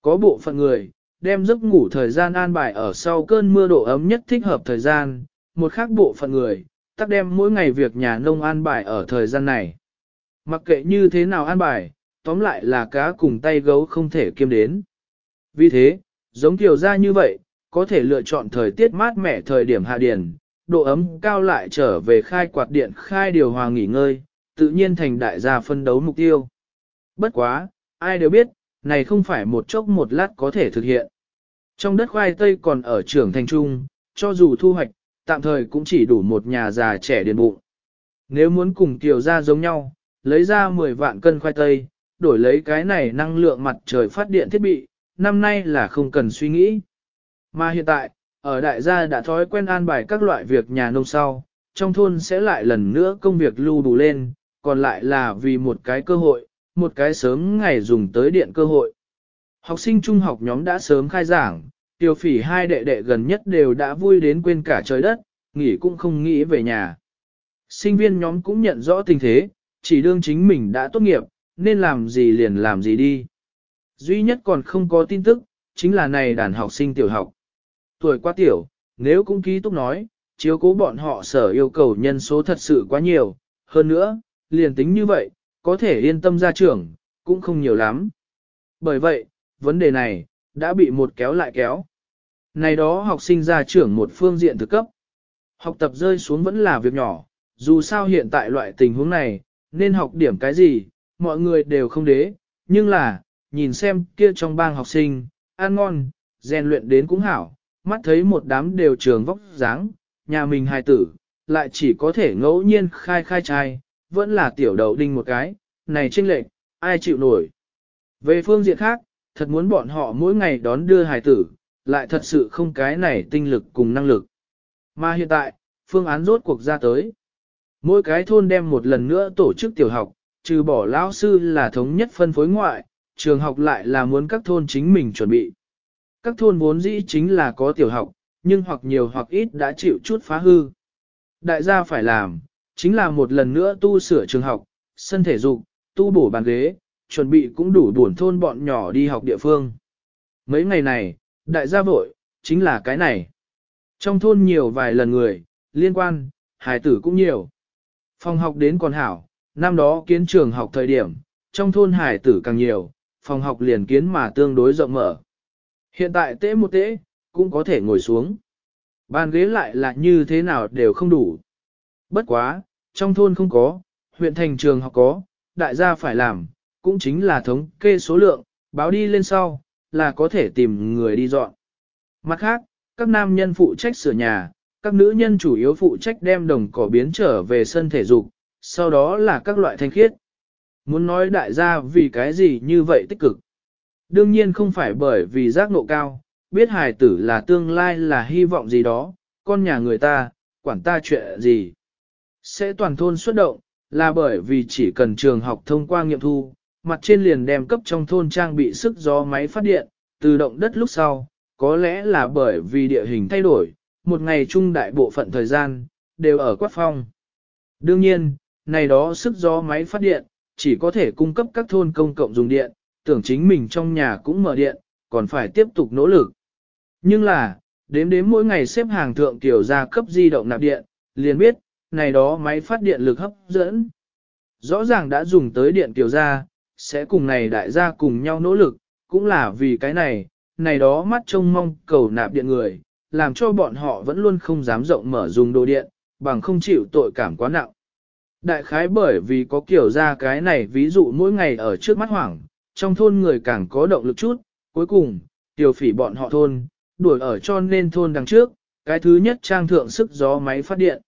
[SPEAKER 1] Có bộ phận người, đem giấc ngủ thời gian an bài ở sau cơn mưa độ ấm nhất thích hợp thời gian, một khác bộ phận người, tắc đem mỗi ngày việc nhà nông an bài ở thời gian này. Mặc kệ như thế nào an bài, tóm lại là cá cùng tay gấu không thể kiêm đến. Vì thế, giống kiểu ra như vậy, có thể lựa chọn thời tiết mát mẻ thời điểm hạ điển, độ ấm cao lại trở về khai quạt điện khai điều hòa nghỉ ngơi, tự nhiên thành đại gia phân đấu mục tiêu. Bất quá, ai đều biết, này không phải một chốc một lát có thể thực hiện. Trong đất khoai tây còn ở trưởng thành trung, cho dù thu hoạch, tạm thời cũng chỉ đủ một nhà già trẻ điền bụng. Nếu muốn cùng tiểu ra giống nhau, lấy ra 10 vạn cân khoai tây, đổi lấy cái này năng lượng mặt trời phát điện thiết bị, năm nay là không cần suy nghĩ. Mà hiện tại, ở đại gia đã thói quen an bài các loại việc nhà nông sau, trong thôn sẽ lại lần nữa công việc lưu đủ lên, còn lại là vì một cái cơ hội, một cái sớm ngày dùng tới điện cơ hội. Học sinh trung học nhóm đã sớm khai giảng, tiêu phỉ hai đệ đệ gần nhất đều đã vui đến quên cả trời đất, nghỉ cũng không nghĩ về nhà. Sinh viên nhóm cũng nhận rõ tình thế, chỉ đương chính mình đã tốt nghiệp, nên làm gì liền làm gì đi. Duy nhất còn không có tin tức, chính là này đàn học sinh tiểu học. Tuổi quá tiểu, nếu cũng ký túc nói, chiếu cố bọn họ sở yêu cầu nhân số thật sự quá nhiều, hơn nữa, liền tính như vậy, có thể yên tâm ra trưởng, cũng không nhiều lắm. Bởi vậy, vấn đề này, đã bị một kéo lại kéo. Này đó học sinh ra trưởng một phương diện thực cấp. Học tập rơi xuống vẫn là việc nhỏ, dù sao hiện tại loại tình huống này, nên học điểm cái gì, mọi người đều không đế, nhưng là, nhìn xem kia trong bang học sinh, ăn ngon, rèn luyện đến cũng hảo, mắt thấy một đám đều trường vóc dáng, nhà mình hài tử, lại chỉ có thể ngẫu nhiên khai khai trai, vẫn là tiểu đầu đinh một cái, này trinh lệch, ai chịu nổi. Về phương diện khác, thật muốn bọn họ mỗi ngày đón đưa hài tử, lại thật sự không cái này tinh lực cùng năng lực. Mà hiện tại, phương án rốt cuộc ra tới. Mỗi cái thôn đem một lần nữa tổ chức tiểu học, trừ bỏ lão sư là thống nhất phân phối ngoại, trường học lại là muốn các thôn chính mình chuẩn bị. Các thôn vốn dĩ chính là có tiểu học, nhưng hoặc nhiều hoặc ít đã chịu chút phá hư. Đại gia phải làm, chính là một lần nữa tu sửa trường học, sân thể dục, tu bổ bàn ghế, chuẩn bị cũng đủ buồn thôn bọn nhỏ đi học địa phương. Mấy ngày này, đại gia vội, chính là cái này. Trong thôn nhiều vài lần người, liên quan, hài tử cũng nhiều. Phòng học đến còn hảo, năm đó kiến trường học thời điểm, trong thôn hài tử càng nhiều, phòng học liền kiến mà tương đối rộng mở. Hiện tại tễ một tễ, cũng có thể ngồi xuống. Bàn ghế lại là như thế nào đều không đủ. Bất quá, trong thôn không có, huyện thành trường học có, đại gia phải làm, cũng chính là thống kê số lượng, báo đi lên sau, là có thể tìm người đi dọn. Mặt khác, các nam nhân phụ trách sửa nhà, các nữ nhân chủ yếu phụ trách đem đồng cỏ biến trở về sân thể dục, sau đó là các loại thanh khiết. Muốn nói đại gia vì cái gì như vậy tích cực. Đương nhiên không phải bởi vì giác ngộ cao, biết hài tử là tương lai là hy vọng gì đó, con nhà người ta, quản ta chuyện gì. Sẽ toàn thôn xuất động, là bởi vì chỉ cần trường học thông qua nghiệm thu, mặt trên liền đem cấp trong thôn trang bị sức gió máy phát điện, từ động đất lúc sau, có lẽ là bởi vì địa hình thay đổi, một ngày chung đại bộ phận thời gian, đều ở quát phong. Đương nhiên, này đó sức gió máy phát điện, chỉ có thể cung cấp các thôn công cộng dùng điện, tưởng chính mình trong nhà cũng mở điện, còn phải tiếp tục nỗ lực. Nhưng là, đếm đếm mỗi ngày xếp hàng thượng tiểu gia cấp di động nạp điện, liền biết, này đó máy phát điện lực hấp dẫn. Rõ ràng đã dùng tới điện tiểu gia, sẽ cùng này đại gia cùng nhau nỗ lực, cũng là vì cái này, này đó mắt trông mong cầu nạp điện người, làm cho bọn họ vẫn luôn không dám rộng mở dùng đồ điện, bằng không chịu tội cảm quá nặng. Đại khái bởi vì có kiểu ra cái này ví dụ mỗi ngày ở trước mắt hoảng, trong thôn người càng có động lực chút, cuối cùng, tiểu phỉ bọn họ thôn, đuổi ở cho nên thôn đằng trước, cái thứ nhất trang thượng sức gió máy phát điện.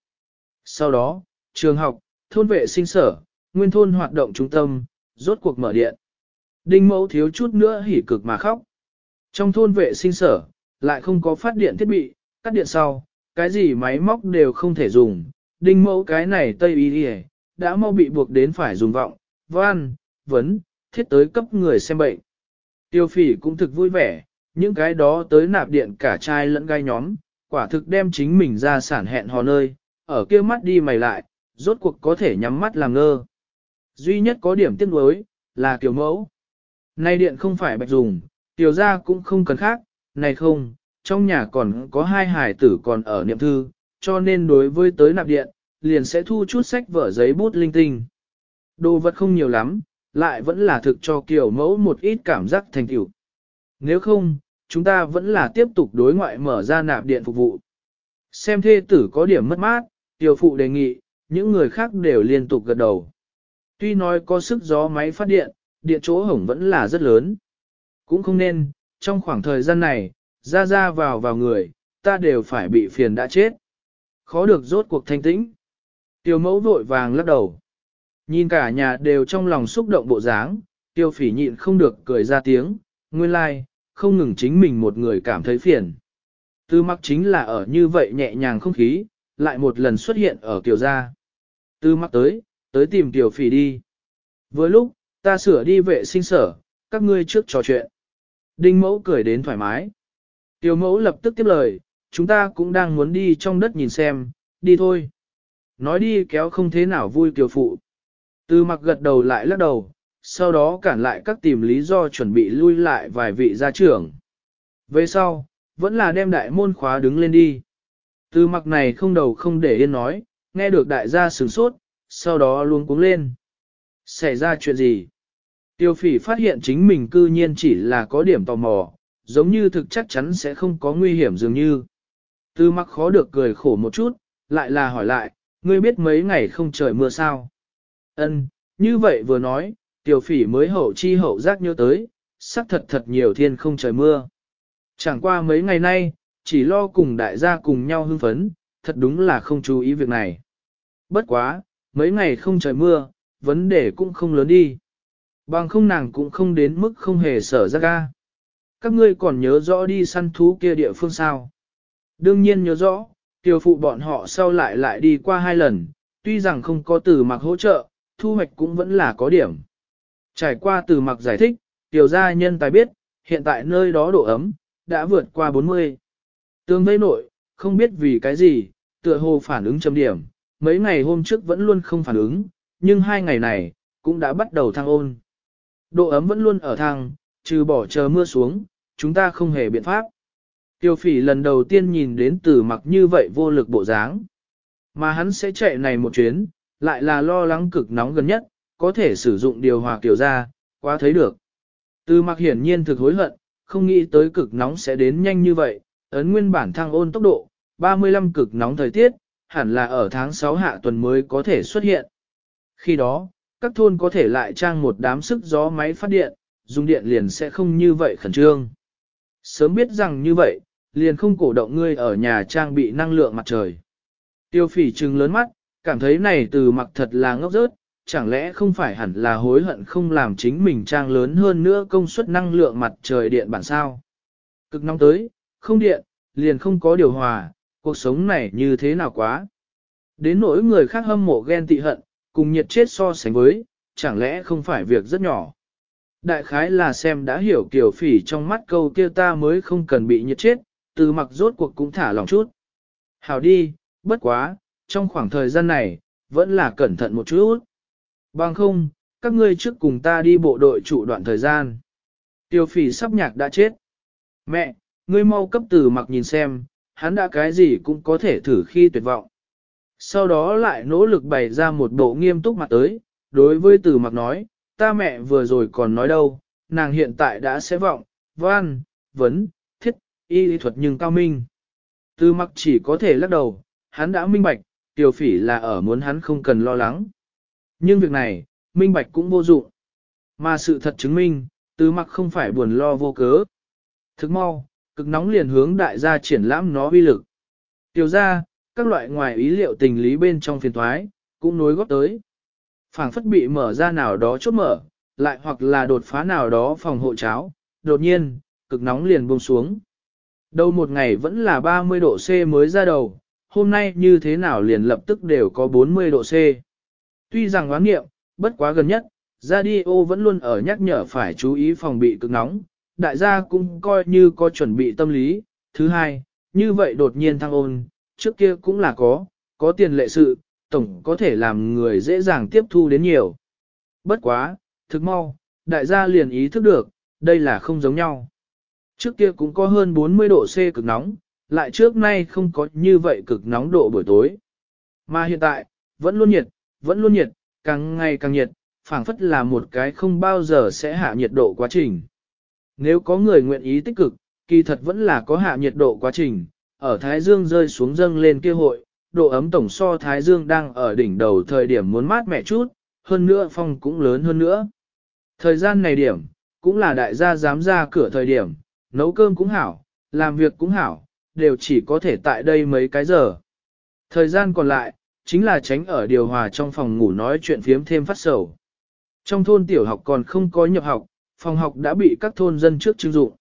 [SPEAKER 1] Sau đó, trường học, thôn vệ sinh sở, nguyên thôn hoạt động trung tâm, rốt cuộc mở điện. Đinh mẫu thiếu chút nữa hỉ cực mà khóc. Trong thôn vệ sinh sở, lại không có phát điện thiết bị, cắt điện sau, cái gì máy móc đều không thể dùng. Đinh mẫu cái này tây y đã mau bị buộc đến phải dùng vọng, văn, vấn, thiết tới cấp người xem bệnh. Tiêu phỉ cũng thực vui vẻ, những cái đó tới nạp điện cả trai lẫn gai nhóm, quả thực đem chính mình ra sản hẹn hò nơi, ở kia mắt đi mày lại, rốt cuộc có thể nhắm mắt làm ngơ. Duy nhất có điểm tiếc nuối là kiểu mẫu. Nay điện không phải bạch dùng, tiểu ra cũng không cần khác, này không, trong nhà còn có hai hải tử còn ở niệm thư, cho nên đối với tới nạp điện, liền sẽ thu chút sách vở giấy bút linh tinh. Đồ vật không nhiều lắm, lại vẫn là thực cho kiểu mẫu một ít cảm giác thành tựu. Nếu không, chúng ta vẫn là tiếp tục đối ngoại mở ra nạp điện phục vụ. Xem thê tử có điểm mất mát, tiểu phụ đề nghị, những người khác đều liên tục gật đầu. Tuy nói có sức gió máy phát điện, điện chỗ hổng vẫn là rất lớn. Cũng không nên, trong khoảng thời gian này, ra ra vào vào người, ta đều phải bị phiền đã chết. Khó được rốt cuộc thanh tĩnh. tiểu mẫu vội vàng lắc đầu. Nhìn cả nhà đều trong lòng xúc động bộ dáng, tiêu phỉ nhịn không được cười ra tiếng, nguyên lai, like, không ngừng chính mình một người cảm thấy phiền. Tư mặc chính là ở như vậy nhẹ nhàng không khí, lại một lần xuất hiện ở kiều gia. Tư mặc tới, tới tìm tiểu phỉ đi. Với lúc, ta sửa đi vệ sinh sở, các ngươi trước trò chuyện. Đinh mẫu cười đến thoải mái. Tiểu mẫu lập tức tiếp lời, chúng ta cũng đang muốn đi trong đất nhìn xem, đi thôi. Nói đi kéo không thế nào vui kiều phụ. Tư mặc gật đầu lại lắc đầu, sau đó cản lại các tìm lý do chuẩn bị lui lại vài vị gia trưởng. Về sau, vẫn là đem đại môn khóa đứng lên đi. Từ mặc này không đầu không để yên nói, nghe được đại gia sửng sốt, sau đó luôn cuống lên. Xảy ra chuyện gì? Tiêu phỉ phát hiện chính mình cư nhiên chỉ là có điểm tò mò, giống như thực chắc chắn sẽ không có nguy hiểm dường như. Từ mặc khó được cười khổ một chút, lại là hỏi lại, ngươi biết mấy ngày không trời mưa sao? Ân, như vậy vừa nói, tiểu phỉ mới hậu chi hậu giác nhớ tới, sắc thật thật nhiều thiên không trời mưa. Chẳng qua mấy ngày nay, chỉ lo cùng đại gia cùng nhau hưng phấn, thật đúng là không chú ý việc này. Bất quá, mấy ngày không trời mưa, vấn đề cũng không lớn đi. Bằng không nàng cũng không đến mức không hề sở ra ga. Các ngươi còn nhớ rõ đi săn thú kia địa phương sao? Đương nhiên nhớ rõ, tiểu phụ bọn họ sau lại lại đi qua hai lần, tuy rằng không có tử mặc hỗ trợ, thu hoạch cũng vẫn là có điểm. Trải qua từ mặc giải thích, tiểu gia nhân tài biết, hiện tại nơi đó độ ấm, đã vượt qua 40. Tương vây nội, không biết vì cái gì, tựa hồ phản ứng chấm điểm, mấy ngày hôm trước vẫn luôn không phản ứng, nhưng hai ngày này, cũng đã bắt đầu thăng ôn. Độ ấm vẫn luôn ở thăng, trừ bỏ chờ mưa xuống, chúng ta không hề biện pháp. Tiêu phỉ lần đầu tiên nhìn đến từ mặc như vậy vô lực bộ dáng. Mà hắn sẽ chạy này một chuyến, lại là lo lắng cực nóng gần nhất, có thể sử dụng điều hòa kiểu ra, quá thấy được. Từ mặc hiển nhiên thực hối hận, không nghĩ tới cực nóng sẽ đến nhanh như vậy, ấn nguyên bản thăng ôn tốc độ, 35 cực nóng thời tiết, hẳn là ở tháng 6 hạ tuần mới có thể xuất hiện. Khi đó, các thôn có thể lại trang một đám sức gió máy phát điện, dùng điện liền sẽ không như vậy khẩn trương. Sớm biết rằng như vậy, liền không cổ động ngươi ở nhà trang bị năng lượng mặt trời. Tiêu phỉ trừng lớn mắt, cảm thấy này từ mặc thật là ngốc rớt, chẳng lẽ không phải hẳn là hối hận không làm chính mình trang lớn hơn nữa công suất năng lượng mặt trời điện bản sao. Cực nóng tới, không điện, liền không có điều hòa, cuộc sống này như thế nào quá. Đến nỗi người khác hâm mộ ghen tị hận, cùng nhiệt chết so sánh với, chẳng lẽ không phải việc rất nhỏ. Đại khái là xem đã hiểu kiểu phỉ trong mắt câu kia ta mới không cần bị nhiệt chết, từ mặc rốt cuộc cũng thả lòng chút. Hảo đi, bất quá, trong khoảng thời gian này, vẫn là cẩn thận một chút. Bằng không, các ngươi trước cùng ta đi bộ đội trụ đoạn thời gian. Tiêu phỉ sắp nhạc đã chết. Mẹ, ngươi mau cấp từ mặc nhìn xem, hắn đã cái gì cũng có thể thử khi tuyệt vọng. Sau đó lại nỗ lực bày ra một bộ nghiêm túc mặt tới, đối với từ mặc nói, ta mẹ vừa rồi còn nói đâu, nàng hiện tại đã sẽ vọng, văn, vấn, thiết, y lý thuật nhưng cao minh. Từ mặc chỉ có thể lắc đầu, hắn đã minh bạch, tiểu phỉ là ở muốn hắn không cần lo lắng. Nhưng việc này, minh bạch cũng vô dụng. Mà sự thật chứng minh, tứ mặc không phải buồn lo vô cớ. Thức mau, cực nóng liền hướng đại gia triển lãm nó uy lực. Tiểu ra, các loại ngoài ý liệu tình lý bên trong phiền thoái, cũng nối góp tới. phảng phất bị mở ra nào đó chốt mở, lại hoặc là đột phá nào đó phòng hộ cháo, đột nhiên, cực nóng liền buông xuống. Đầu một ngày vẫn là 30 độ C mới ra đầu, hôm nay như thế nào liền lập tức đều có 40 độ C. Tuy rằng oán nghiệm, bất quá gần nhất, radio vẫn luôn ở nhắc nhở phải chú ý phòng bị cực nóng, đại gia cũng coi như có chuẩn bị tâm lý. Thứ hai, như vậy đột nhiên thăng ôn, trước kia cũng là có, có tiền lệ sự, tổng có thể làm người dễ dàng tiếp thu đến nhiều. Bất quá, thực mau, đại gia liền ý thức được, đây là không giống nhau. Trước kia cũng có hơn 40 độ C cực nóng, lại trước nay không có như vậy cực nóng độ buổi tối. Mà hiện tại, vẫn luôn nhiệt, vẫn luôn nhiệt, càng ngày càng nhiệt, phảng phất là một cái không bao giờ sẽ hạ nhiệt độ quá trình. Nếu có người nguyện ý tích cực, kỳ thật vẫn là có hạ nhiệt độ quá trình, ở Thái Dương rơi xuống dâng lên kia hội, độ ấm tổng so Thái Dương đang ở đỉnh đầu thời điểm muốn mát mẻ chút, hơn nữa phong cũng lớn hơn nữa. Thời gian này điểm, cũng là đại gia dám ra cửa thời điểm, nấu cơm cũng hảo, làm việc cũng hảo, đều chỉ có thể tại đây mấy cái giờ. Thời gian còn lại, chính là tránh ở điều hòa trong phòng ngủ nói chuyện phiếm thêm phát sầu. Trong thôn tiểu học còn không có nhập học, phòng học đã bị các thôn dân trước trưng dụng.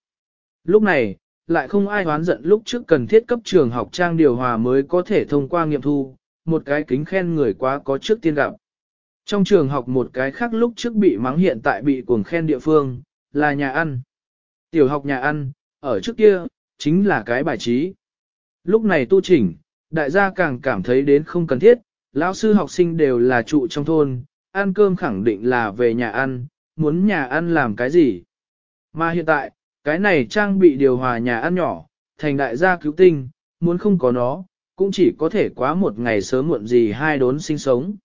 [SPEAKER 1] Lúc này, lại không ai hoán giận lúc trước cần thiết cấp trường học trang điều hòa mới có thể thông qua nghiệm thu, một cái kính khen người quá có trước tiên gặp. Trong trường học một cái khác lúc trước bị mắng hiện tại bị cuồng khen địa phương, là nhà ăn. Tiểu học nhà ăn, ở trước kia, chính là cái bài trí. Lúc này tu chỉnh, đại gia càng cảm thấy đến không cần thiết, lão sư học sinh đều là trụ trong thôn, ăn cơm khẳng định là về nhà ăn, muốn nhà ăn làm cái gì. Mà hiện tại, cái này trang bị điều hòa nhà ăn nhỏ, thành đại gia cứu tinh, muốn không có nó, cũng chỉ có thể quá một ngày sớm muộn gì hai đốn sinh sống.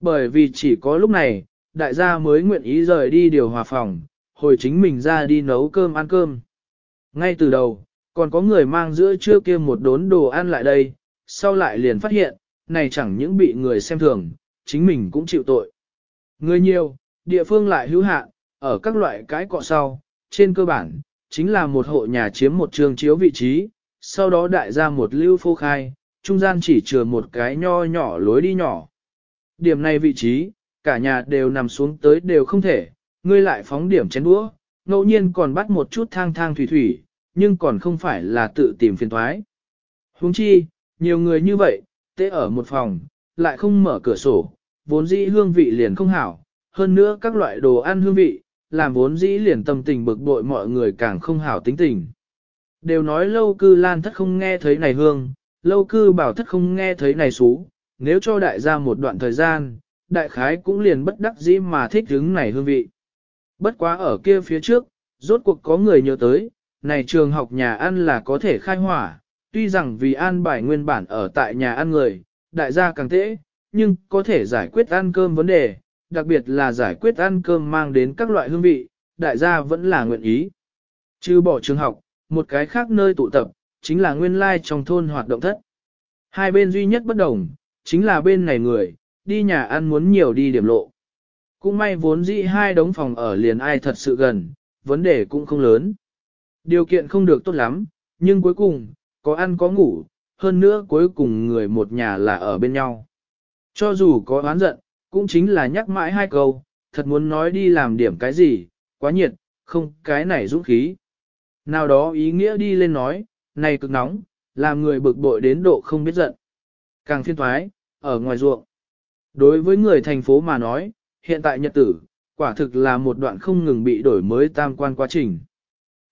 [SPEAKER 1] Bởi vì chỉ có lúc này, đại gia mới nguyện ý rời đi điều hòa phòng, hồi chính mình ra đi nấu cơm ăn cơm. Ngay từ đầu, còn có người mang giữa trưa kia một đốn đồ ăn lại đây, sau lại liền phát hiện, này chẳng những bị người xem thường, chính mình cũng chịu tội. Người nhiều, địa phương lại hữu hạn, ở các loại cái cọ sau, trên cơ bản, chính là một hộ nhà chiếm một trường chiếu vị trí, sau đó đại ra một lưu phô khai, trung gian chỉ chừa một cái nho nhỏ lối đi nhỏ. Điểm này vị trí, cả nhà đều nằm xuống tới đều không thể, ngươi lại phóng điểm chén đũa, ngẫu nhiên còn bắt một chút thang thang thủy thủy, nhưng còn không phải là tự tìm phiền thoái. Huống chi, nhiều người như vậy, tế ở một phòng, lại không mở cửa sổ, vốn dĩ hương vị liền không hảo, hơn nữa các loại đồ ăn hương vị, làm vốn dĩ liền tâm tình bực bội mọi người càng không hảo tính tình. Đều nói lâu cư lan thất không nghe thấy này hương, lâu cư bảo thất không nghe thấy này xú, nếu cho đại gia một đoạn thời gian, đại khái cũng liền bất đắc dĩ mà thích hứng này hương vị. Bất quá ở kia phía trước, rốt cuộc có người nhớ tới, này trường học nhà ăn là có thể khai hỏa, tuy rằng vì an bài nguyên bản ở tại nhà ăn người, đại gia càng tễ, nhưng có thể giải quyết ăn cơm vấn đề, đặc biệt là giải quyết ăn cơm mang đến các loại hương vị, đại gia vẫn là nguyện ý. Chứ bỏ trường học, một cái khác nơi tụ tập, chính là nguyên lai trong thôn hoạt động thất. Hai bên duy nhất bất đồng, chính là bên này người, đi nhà ăn muốn nhiều đi điểm lộ. Cũng may vốn dĩ hai đống phòng ở liền ai thật sự gần, vấn đề cũng không lớn. Điều kiện không được tốt lắm, nhưng cuối cùng, có ăn có ngủ, hơn nữa cuối cùng người một nhà là ở bên nhau. Cho dù có oán giận, cũng chính là nhắc mãi hai câu, thật muốn nói đi làm điểm cái gì, quá nhiệt, không cái này dũng khí. Nào đó ý nghĩa đi lên nói, này cực nóng, làm người bực bội đến độ không biết giận. Càng phiên thoái, ở ngoài ruộng. Đối với người thành phố mà nói, hiện tại nhật tử, quả thực là một đoạn không ngừng bị đổi mới tam quan quá trình.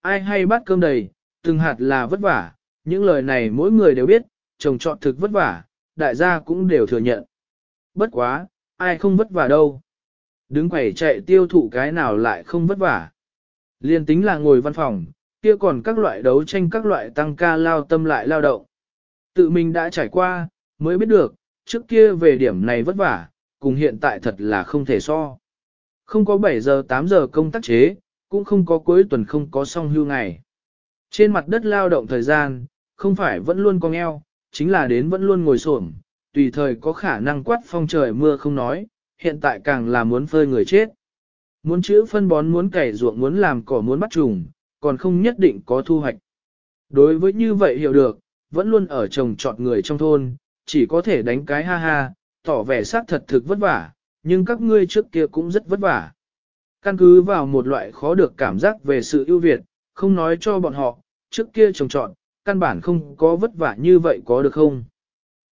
[SPEAKER 1] Ai hay bắt cơm đầy, từng hạt là vất vả, những lời này mỗi người đều biết, trồng trọt thực vất vả, đại gia cũng đều thừa nhận. Bất quá, ai không vất vả đâu. Đứng quẩy chạy tiêu thụ cái nào lại không vất vả. Liên tính là ngồi văn phòng, kia còn các loại đấu tranh các loại tăng ca lao tâm lại lao động. Tự mình đã trải qua, mới biết được, trước kia về điểm này vất vả, cùng hiện tại thật là không thể so. Không có 7 giờ 8 giờ công tác chế, cũng không có cuối tuần không có song hưu ngày. Trên mặt đất lao động thời gian, không phải vẫn luôn cong eo, chính là đến vẫn luôn ngồi xổm, tùy thời có khả năng quát phong trời mưa không nói, hiện tại càng là muốn phơi người chết. Muốn chữ phân bón muốn cày ruộng muốn làm cỏ muốn bắt trùng, còn không nhất định có thu hoạch. Đối với như vậy hiểu được, vẫn luôn ở trồng trọt người trong thôn, chỉ có thể đánh cái ha ha, tỏ vẻ xác thật thực vất vả, nhưng các ngươi trước kia cũng rất vất vả. Căn cứ vào một loại khó được cảm giác về sự ưu việt, không nói cho bọn họ, trước kia trồng trọt, căn bản không có vất vả như vậy có được không?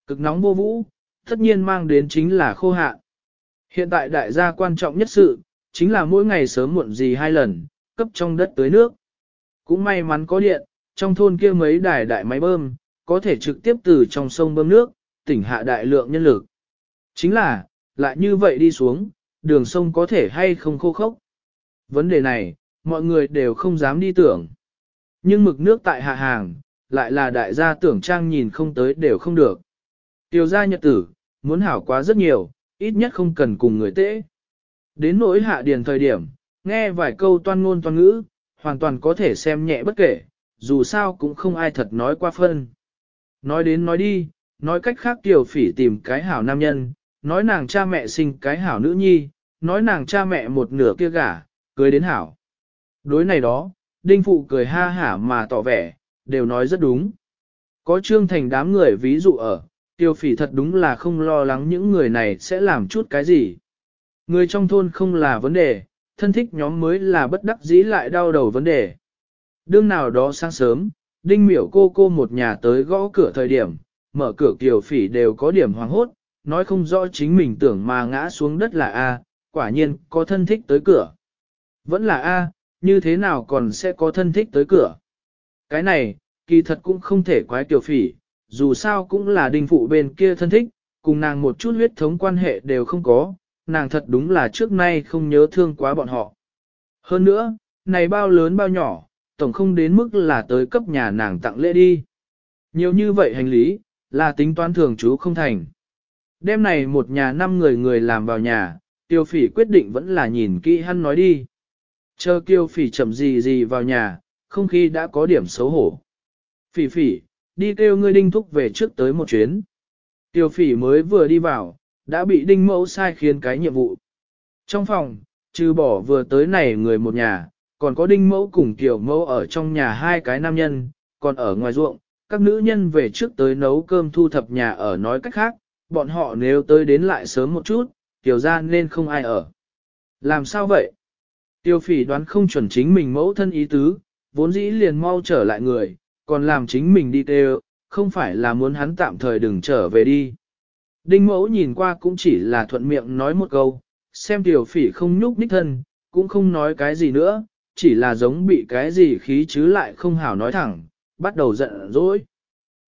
[SPEAKER 1] Cực nóng vô vũ, tất nhiên mang đến chính là khô hạn. Hiện tại đại gia quan trọng nhất sự, chính là mỗi ngày sớm muộn gì hai lần, cấp trong đất tưới nước. Cũng may mắn có điện, trong thôn kia mấy đài đại máy bơm, có thể trực tiếp từ trong sông bơm nước, tỉnh hạ đại lượng nhân lực. Chính là, lại như vậy đi xuống, đường sông có thể hay không khô khốc. Vấn đề này, mọi người đều không dám đi tưởng. Nhưng mực nước tại hạ hàng, lại là đại gia tưởng trang nhìn không tới đều không được. Tiểu gia nhật tử, muốn hảo quá rất nhiều, ít nhất không cần cùng người tễ. Đến nỗi hạ điền thời điểm, nghe vài câu toan ngôn toan ngữ, hoàn toàn có thể xem nhẹ bất kể, dù sao cũng không ai thật nói qua phân. Nói đến nói đi, nói cách khác tiểu phỉ tìm cái hảo nam nhân, nói nàng cha mẹ sinh cái hảo nữ nhi, nói nàng cha mẹ một nửa kia gả, cưới đến hảo. Đối này đó, đinh phụ cười ha hả mà tỏ vẻ, đều nói rất đúng. Có trương thành đám người ví dụ ở, tiêu phỉ thật đúng là không lo lắng những người này sẽ làm chút cái gì. Người trong thôn không là vấn đề, thân thích nhóm mới là bất đắc dĩ lại đau đầu vấn đề. Đương nào đó sáng sớm, đinh miểu cô cô một nhà tới gõ cửa thời điểm, mở cửa kiều phỉ đều có điểm hoàng hốt, nói không rõ chính mình tưởng mà ngã xuống đất là A, quả nhiên có thân thích tới cửa. Vẫn là A, như thế nào còn sẽ có thân thích tới cửa. Cái này, kỳ thật cũng không thể quái kiều phỉ, dù sao cũng là đinh phụ bên kia thân thích, cùng nàng một chút huyết thống quan hệ đều không có, nàng thật đúng là trước nay không nhớ thương quá bọn họ. Hơn nữa, này bao lớn bao nhỏ, tổng không đến mức là tới cấp nhà nàng tặng lễ đi. Nhiều như vậy hành lý, là tính toán thường chú không thành. Đêm này một nhà năm người người làm vào nhà, tiêu phỉ quyết định vẫn là nhìn kỹ hắn nói đi. Chờ kiêu phỉ chậm gì gì vào nhà, không khí đã có điểm xấu hổ. Phỉ phỉ, đi kêu ngươi đinh thúc về trước tới một chuyến. Tiêu phỉ mới vừa đi vào, đã bị đinh mẫu sai khiến cái nhiệm vụ. Trong phòng, trừ bỏ vừa tới này người một nhà, còn có đinh mẫu cùng tiểu mẫu ở trong nhà hai cái nam nhân, còn ở ngoài ruộng, các nữ nhân về trước tới nấu cơm thu thập nhà ở nói cách khác, bọn họ nếu tới đến lại sớm một chút, tiểu ra nên không ai ở. Làm sao vậy? Tiêu phỉ đoán không chuẩn chính mình mẫu thân ý tứ, vốn dĩ liền mau trở lại người, còn làm chính mình đi kêu, không phải là muốn hắn tạm thời đừng trở về đi. Đinh mẫu nhìn qua cũng chỉ là thuận miệng nói một câu, xem tiểu phỉ không nhúc nhích thân, cũng không nói cái gì nữa, chỉ là giống bị cái gì khí chứ lại không hảo nói thẳng, bắt đầu giận dỗi.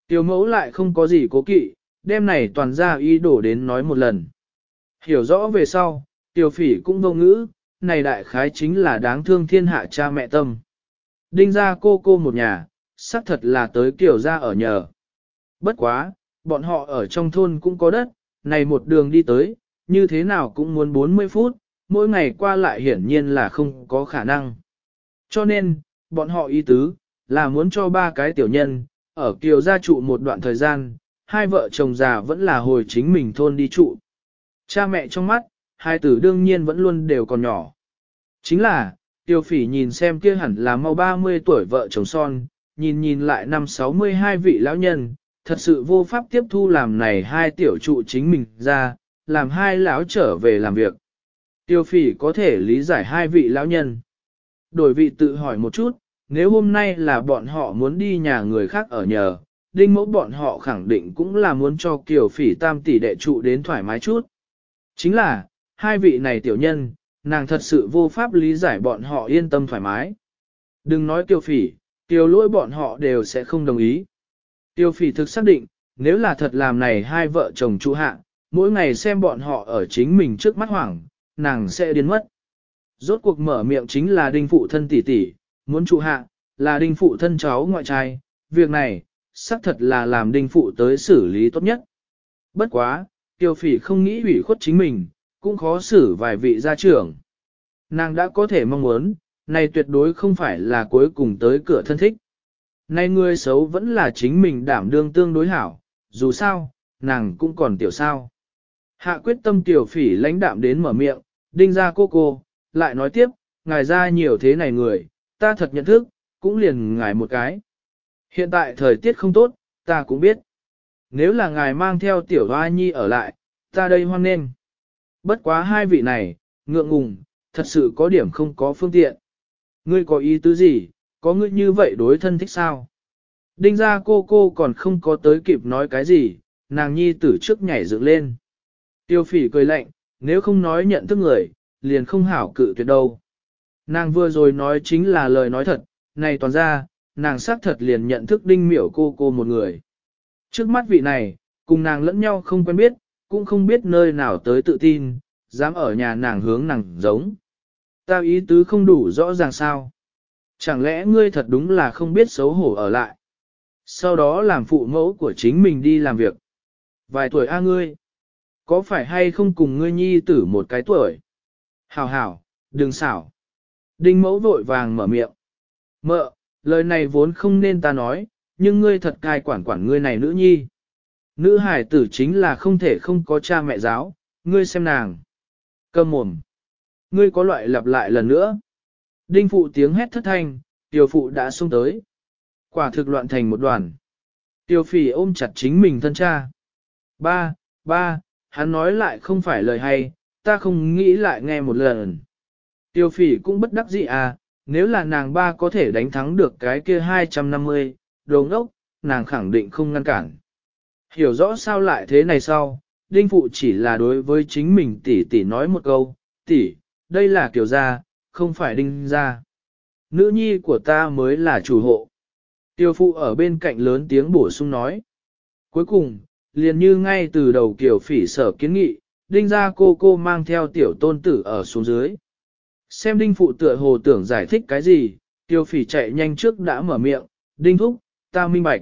[SPEAKER 1] Tiểu mẫu lại không có gì cố kỵ, đêm này toàn ra ý đổ đến nói một lần. Hiểu rõ về sau, tiểu phỉ cũng vô ngữ, này đại khái chính là đáng thương thiên hạ cha mẹ tâm. Đinh ra cô cô một nhà, xác thật là tới kiểu ra ở nhờ. Bất quá, bọn họ ở trong thôn cũng có đất, này một đường đi tới, như thế nào cũng muốn 40 phút, mỗi ngày qua lại hiển nhiên là không có khả năng. Cho nên, bọn họ ý tứ, là muốn cho ba cái tiểu nhân, ở kiều gia trụ một đoạn thời gian, hai vợ chồng già vẫn là hồi chính mình thôn đi trụ. Cha mẹ trong mắt, hai tử đương nhiên vẫn luôn đều còn nhỏ. Chính là, tiêu phỉ nhìn xem kia hẳn là mau 30 tuổi vợ chồng son, nhìn nhìn lại năm 62 vị lão nhân, thật sự vô pháp tiếp thu làm này hai tiểu trụ chính mình ra, làm hai lão trở về làm việc. Tiêu phỉ có thể lý giải hai vị lão nhân. Đổi vị tự hỏi một chút, nếu hôm nay là bọn họ muốn đi nhà người khác ở nhờ, đinh mẫu bọn họ khẳng định cũng là muốn cho kiều phỉ tam tỷ đệ trụ đến thoải mái chút. Chính là, hai vị này tiểu nhân, nàng thật sự vô pháp lý giải bọn họ yên tâm thoải mái. Đừng nói tiêu phỉ, tiêu lỗi bọn họ đều sẽ không đồng ý. Tiêu phỉ thực xác định, nếu là thật làm này hai vợ chồng chú hạ, mỗi ngày xem bọn họ ở chính mình trước mắt hoảng, nàng sẽ điên mất. Rốt cuộc mở miệng chính là đinh phụ thân tỷ tỷ, muốn trụ hạ, là đinh phụ thân cháu ngoại trai, việc này, xác thật là làm đinh phụ tới xử lý tốt nhất. Bất quá, tiêu phỉ không nghĩ ủy khuất chính mình, cũng khó xử vài vị gia trưởng. Nàng đã có thể mong muốn, này tuyệt đối không phải là cuối cùng tới cửa thân thích. Nay người xấu vẫn là chính mình đảm đương tương đối hảo, dù sao, nàng cũng còn tiểu sao. Hạ quyết tâm tiểu phỉ lãnh đạm đến mở miệng, đinh ra cô cô, lại nói tiếp, ngài ra nhiều thế này người, ta thật nhận thức, cũng liền ngài một cái. Hiện tại thời tiết không tốt, ta cũng biết. Nếu là ngài mang theo tiểu hoa nhi ở lại, ta đây hoan nghênh. Bất quá hai vị này, ngượng ngùng, thật sự có điểm không có phương tiện. Ngươi có ý tứ gì, có ngươi như vậy đối thân thích sao? Đinh ra cô cô còn không có tới kịp nói cái gì, nàng nhi tử trước nhảy dựng lên. Tiêu phỉ cười lạnh, nếu không nói nhận thức người, liền không hảo cự tuyệt đâu. Nàng vừa rồi nói chính là lời nói thật, này toàn ra, nàng xác thật liền nhận thức đinh miểu cô cô một người. Trước mắt vị này, cùng nàng lẫn nhau không quen biết, cũng không biết nơi nào tới tự tin, dám ở nhà nàng hướng nàng giống. Ta ý tứ không đủ rõ ràng sao. Chẳng lẽ ngươi thật đúng là không biết xấu hổ ở lại? Sau đó làm phụ mẫu của chính mình đi làm việc. Vài tuổi a ngươi? Có phải hay không cùng ngươi nhi tử một cái tuổi? Hảo hảo, đừng xảo. Đinh mẫu vội vàng mở miệng. Mợ, lời này vốn không nên ta nói, nhưng ngươi thật cai quản quản ngươi này nữ nhi. Nữ hải tử chính là không thể không có cha mẹ giáo, ngươi xem nàng. Cầm mồm. Ngươi có loại lặp lại lần nữa. Đinh phụ tiếng hét thất thanh, tiểu phụ đã xông tới. Quả thực loạn thành một đoàn. Tiểu phỉ ôm chặt chính mình thân cha. Ba, ba, hắn nói lại không phải lời hay, ta không nghĩ lại nghe một lần. Tiêu phỉ cũng bất đắc dĩ à, nếu là nàng ba có thể đánh thắng được cái kia 250, đồ ngốc, nàng khẳng định không ngăn cản. Hiểu rõ sao lại thế này sau, đinh phụ chỉ là đối với chính mình tỷ tỷ nói một câu, tỷ, đây là kiểu gia, không phải đinh gia. Nữ nhi của ta mới là chủ hộ. Tiêu phụ ở bên cạnh lớn tiếng bổ sung nói. Cuối cùng, liền như ngay từ đầu kiểu phỉ sở kiến nghị, đinh gia cô cô mang theo tiểu tôn tử ở xuống dưới. Xem đinh phụ tựa hồ tưởng giải thích cái gì, tiêu phỉ chạy nhanh trước đã mở miệng, đinh thúc, ta minh bạch.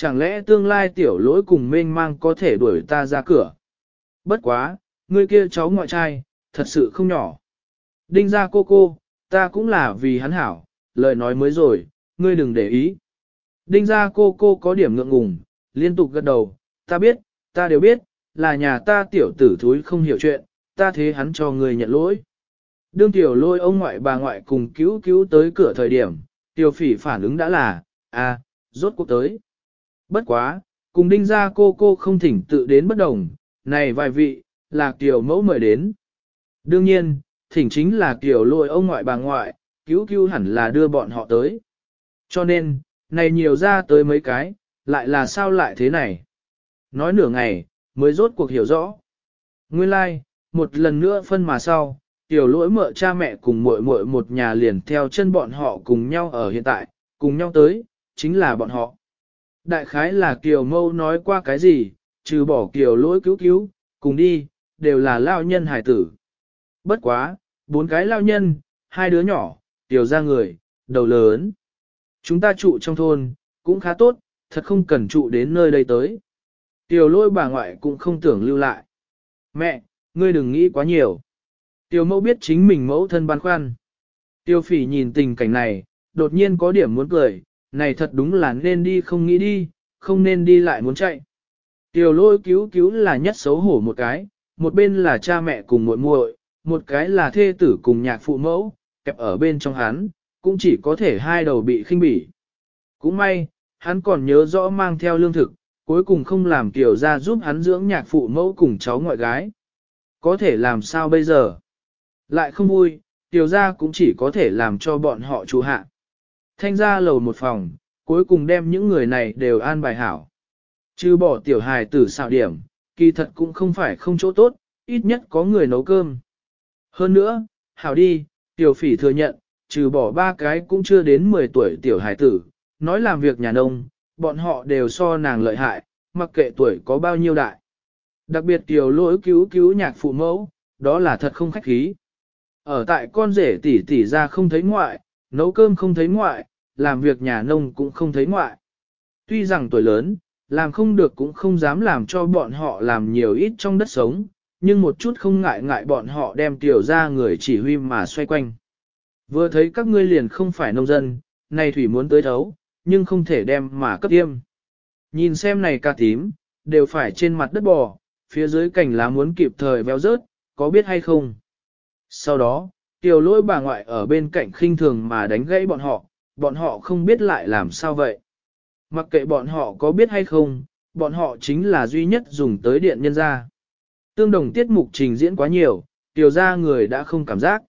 [SPEAKER 1] Chẳng lẽ tương lai tiểu lỗi cùng mênh mang có thể đuổi ta ra cửa? Bất quá, người kia cháu ngoại trai, thật sự không nhỏ. Đinh ra cô cô, ta cũng là vì hắn hảo, lời nói mới rồi, ngươi đừng để ý. Đinh ra cô cô có điểm ngượng ngùng, liên tục gật đầu, ta biết, ta đều biết, là nhà ta tiểu tử thúi không hiểu chuyện, ta thế hắn cho người nhận lỗi. Đương tiểu lôi ông ngoại bà ngoại cùng cứu cứu tới cửa thời điểm, tiểu phỉ phản ứng đã là, à, rốt cuộc tới. Bất quá, cùng đinh ra cô cô không thỉnh tự đến bất đồng, này vài vị, là tiểu mẫu mời đến. Đương nhiên, thỉnh chính là tiểu lôi ông ngoại bà ngoại, cứu cứu hẳn là đưa bọn họ tới. Cho nên, này nhiều ra tới mấy cái, lại là sao lại thế này? Nói nửa ngày, mới rốt cuộc hiểu rõ. Nguyên lai, like, một lần nữa phân mà sau, tiểu lỗi mợ cha mẹ cùng muội muội một nhà liền theo chân bọn họ cùng nhau ở hiện tại, cùng nhau tới, chính là bọn họ. Đại khái là Kiều Mâu nói qua cái gì, trừ bỏ Kiều lỗi cứu cứu, cùng đi, đều là lao nhân hải tử. Bất quá, bốn cái lao nhân, hai đứa nhỏ, tiểu ra người, đầu lớn. Chúng ta trụ trong thôn, cũng khá tốt, thật không cần trụ đến nơi đây tới. Tiểu lôi bà ngoại cũng không tưởng lưu lại. Mẹ, ngươi đừng nghĩ quá nhiều. Tiểu mẫu biết chính mình mẫu thân băn khoăn. Tiêu phỉ nhìn tình cảnh này, đột nhiên có điểm muốn cười, này thật đúng là nên đi không nghĩ đi, không nên đi lại muốn chạy. Tiểu lôi cứu cứu là nhất xấu hổ một cái, một bên là cha mẹ cùng muội muội, một cái là thê tử cùng nhạc phụ mẫu, kẹp ở bên trong hắn, cũng chỉ có thể hai đầu bị khinh bỉ. Cũng may, hắn còn nhớ rõ mang theo lương thực, cuối cùng không làm tiểu ra giúp hắn dưỡng nhạc phụ mẫu cùng cháu ngoại gái. Có thể làm sao bây giờ? Lại không vui, tiểu ra cũng chỉ có thể làm cho bọn họ chú hạ. Thanh ra lầu một phòng, cuối cùng đem những người này đều an bài hảo. Chứ bỏ tiểu hài tử xạo điểm, kỳ thật cũng không phải không chỗ tốt, ít nhất có người nấu cơm. Hơn nữa, hảo đi, tiểu phỉ thừa nhận, trừ bỏ ba cái cũng chưa đến 10 tuổi tiểu hài tử, nói làm việc nhà nông, bọn họ đều so nàng lợi hại, mặc kệ tuổi có bao nhiêu đại. Đặc biệt tiểu lỗi cứu cứu nhạc phụ mẫu, đó là thật không khách khí. Ở tại con rể tỷ tỷ ra không thấy ngoại, nấu cơm không thấy ngoại, làm việc nhà nông cũng không thấy ngoại. Tuy rằng tuổi lớn, làm không được cũng không dám làm cho bọn họ làm nhiều ít trong đất sống, nhưng một chút không ngại ngại bọn họ đem tiểu ra người chỉ huy mà xoay quanh. Vừa thấy các ngươi liền không phải nông dân, này thủy muốn tới thấu, nhưng không thể đem mà cấp tiêm. Nhìn xem này ca tím, đều phải trên mặt đất bò, phía dưới cành lá muốn kịp thời véo rớt, có biết hay không? Sau đó, tiểu lỗi bà ngoại ở bên cạnh khinh thường mà đánh gãy bọn họ, bọn họ không biết lại làm sao vậy. Mặc kệ bọn họ có biết hay không, bọn họ chính là duy nhất dùng tới điện nhân ra. Tương đồng tiết mục trình diễn quá nhiều, tiểu ra người đã không cảm giác.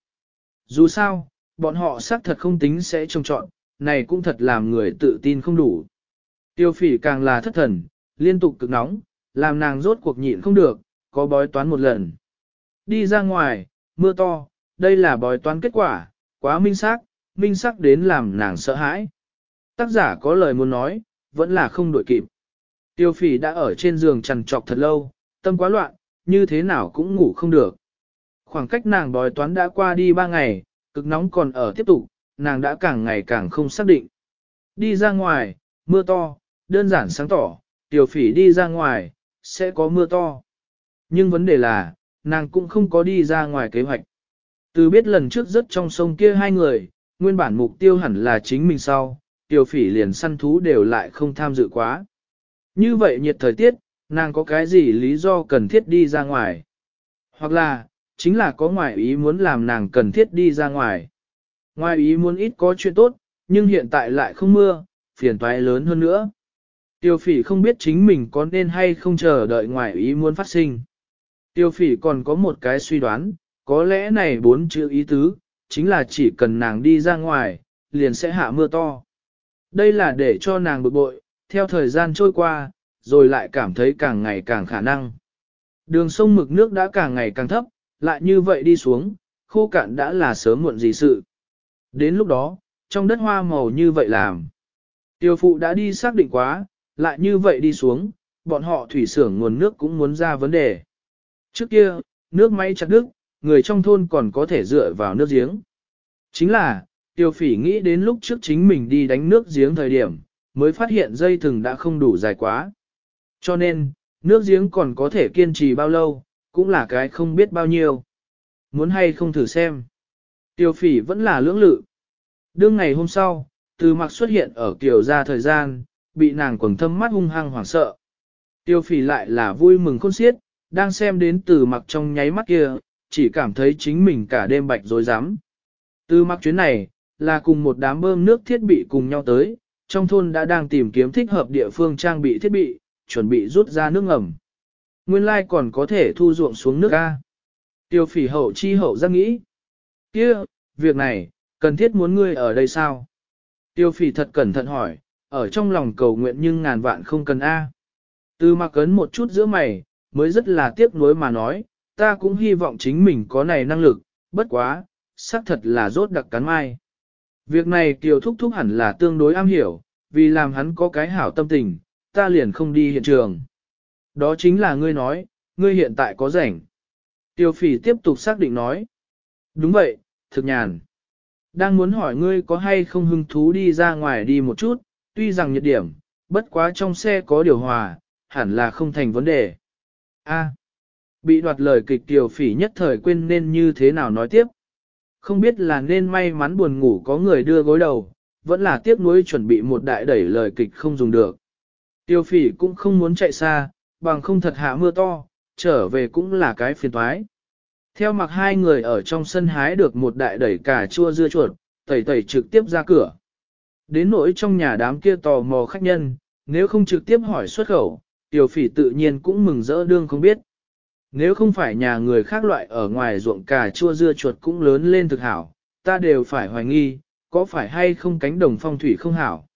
[SPEAKER 1] Dù sao, bọn họ xác thật không tính sẽ trông trọn, này cũng thật làm người tự tin không đủ. Tiêu phỉ càng là thất thần, liên tục cực nóng, làm nàng rốt cuộc nhịn không được, có bói toán một lần. Đi ra ngoài, mưa to, đây là bói toán kết quả, quá minh xác, minh xác đến làm nàng sợ hãi. Tác giả có lời muốn nói, vẫn là không đổi kịp. Tiêu phỉ đã ở trên giường trằn trọc thật lâu, tâm quá loạn, như thế nào cũng ngủ không được. Khoảng cách nàng bói toán đã qua đi ba ngày, cực nóng còn ở tiếp tục, nàng đã càng ngày càng không xác định. Đi ra ngoài, mưa to, đơn giản sáng tỏ, tiểu phỉ đi ra ngoài, sẽ có mưa to. Nhưng vấn đề là, nàng cũng không có đi ra ngoài kế hoạch. Từ biết lần trước rất trong sông kia hai người, nguyên bản mục tiêu hẳn là chính mình sau, tiểu phỉ liền săn thú đều lại không tham dự quá. Như vậy nhiệt thời tiết, nàng có cái gì lý do cần thiết đi ra ngoài? Hoặc là, chính là có ngoại ý muốn làm nàng cần thiết đi ra ngoài. Ngoài ý muốn ít có chuyện tốt, nhưng hiện tại lại không mưa, phiền toái lớn hơn nữa. Tiêu phỉ không biết chính mình có nên hay không chờ đợi ngoại ý muốn phát sinh. Tiêu phỉ còn có một cái suy đoán, có lẽ này bốn chữ ý tứ, chính là chỉ cần nàng đi ra ngoài, liền sẽ hạ mưa to. Đây là để cho nàng bực bội, theo thời gian trôi qua, rồi lại cảm thấy càng ngày càng khả năng. Đường sông mực nước đã càng ngày càng thấp, lại như vậy đi xuống, khô cạn đã là sớm muộn gì sự. Đến lúc đó, trong đất hoa màu như vậy làm. Tiêu phụ đã đi xác định quá, lại như vậy đi xuống, bọn họ thủy xưởng nguồn nước cũng muốn ra vấn đề. Trước kia, nước máy chặt đứt, người trong thôn còn có thể dựa vào nước giếng. Chính là, tiêu phỉ nghĩ đến lúc trước chính mình đi đánh nước giếng thời điểm, mới phát hiện dây thừng đã không đủ dài quá. Cho nên, nước giếng còn có thể kiên trì bao lâu, cũng là cái không biết bao nhiêu. Muốn hay không thử xem. Tiêu phỉ vẫn là lưỡng lự. Đương ngày hôm sau, từ mặc xuất hiện ở kiểu ra thời gian, bị nàng quầng thâm mắt hung hăng hoảng sợ. Tiêu phỉ lại là vui mừng khôn xiết, đang xem đến từ mặc trong nháy mắt kia, chỉ cảm thấy chính mình cả đêm bạch rối rắm. Từ mặc chuyến này, là cùng một đám bơm nước thiết bị cùng nhau tới, trong thôn đã đang tìm kiếm thích hợp địa phương trang bị thiết bị, chuẩn bị rút ra nước ngầm. Nguyên lai còn có thể thu ruộng xuống nước ga. Tiêu phỉ hậu chi hậu giác nghĩ. kia việc này, cần thiết muốn ngươi ở đây sao? Tiêu phỉ thật cẩn thận hỏi, ở trong lòng cầu nguyện nhưng ngàn vạn không cần A. Từ mặc cấn một chút giữa mày, mới rất là tiếc nuối mà nói, ta cũng hy vọng chính mình có này năng lực, bất quá, xác thật là rốt đặc cắn mai. Việc này Kiều Thúc Thúc hẳn là tương đối am hiểu, vì làm hắn có cái hảo tâm tình, ta liền không đi hiện trường. Đó chính là ngươi nói, ngươi hiện tại có rảnh. Tiêu phỉ tiếp tục xác định nói. Đúng vậy, thực nhàn. Đang muốn hỏi ngươi có hay không hứng thú đi ra ngoài đi một chút, tuy rằng nhiệt điểm, bất quá trong xe có điều hòa, hẳn là không thành vấn đề. A bị đoạt lời kịch tiểu phỉ nhất thời quên nên như thế nào nói tiếp. Không biết là nên may mắn buồn ngủ có người đưa gối đầu, vẫn là tiếc nuối chuẩn bị một đại đẩy lời kịch không dùng được. Tiêu phỉ cũng không muốn chạy xa, bằng không thật hạ mưa to, trở về cũng là cái phiền toái. Theo mặc hai người ở trong sân hái được một đại đẩy cà chua dưa chuột, tẩy tẩy trực tiếp ra cửa. Đến nỗi trong nhà đám kia tò mò khách nhân, nếu không trực tiếp hỏi xuất khẩu, tiểu phỉ tự nhiên cũng mừng rỡ đương không biết. Nếu không phải nhà người khác loại ở ngoài ruộng cà chua dưa chuột cũng lớn lên thực hảo, ta đều phải hoài nghi, có phải hay không cánh đồng phong thủy không hảo.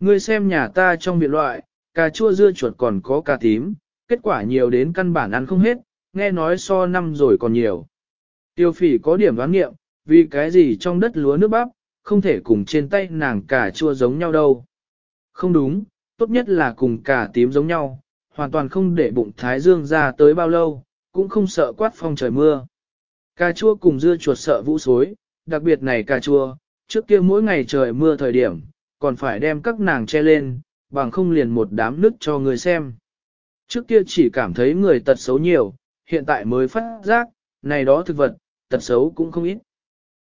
[SPEAKER 1] Ngươi xem nhà ta trong biệt loại, cà chua dưa chuột còn có cà tím, kết quả nhiều đến căn bản ăn không hết, nghe nói so năm rồi còn nhiều. Tiêu phỉ có điểm đoán nghiệm, vì cái gì trong đất lúa nước bắp, không thể cùng trên tay nàng cà chua giống nhau đâu. Không đúng, tốt nhất là cùng cà tím giống nhau, hoàn toàn không để bụng thái dương ra tới bao lâu, cũng không sợ quát phong trời mưa. Cà chua cùng dưa chuột sợ vũ xối, đặc biệt này cà chua, trước kia mỗi ngày trời mưa thời điểm, còn phải đem các nàng che lên, bằng không liền một đám nước cho người xem. Trước kia chỉ cảm thấy người tật xấu nhiều, hiện tại mới phát giác, này đó thực vật, tật xấu cũng không ít.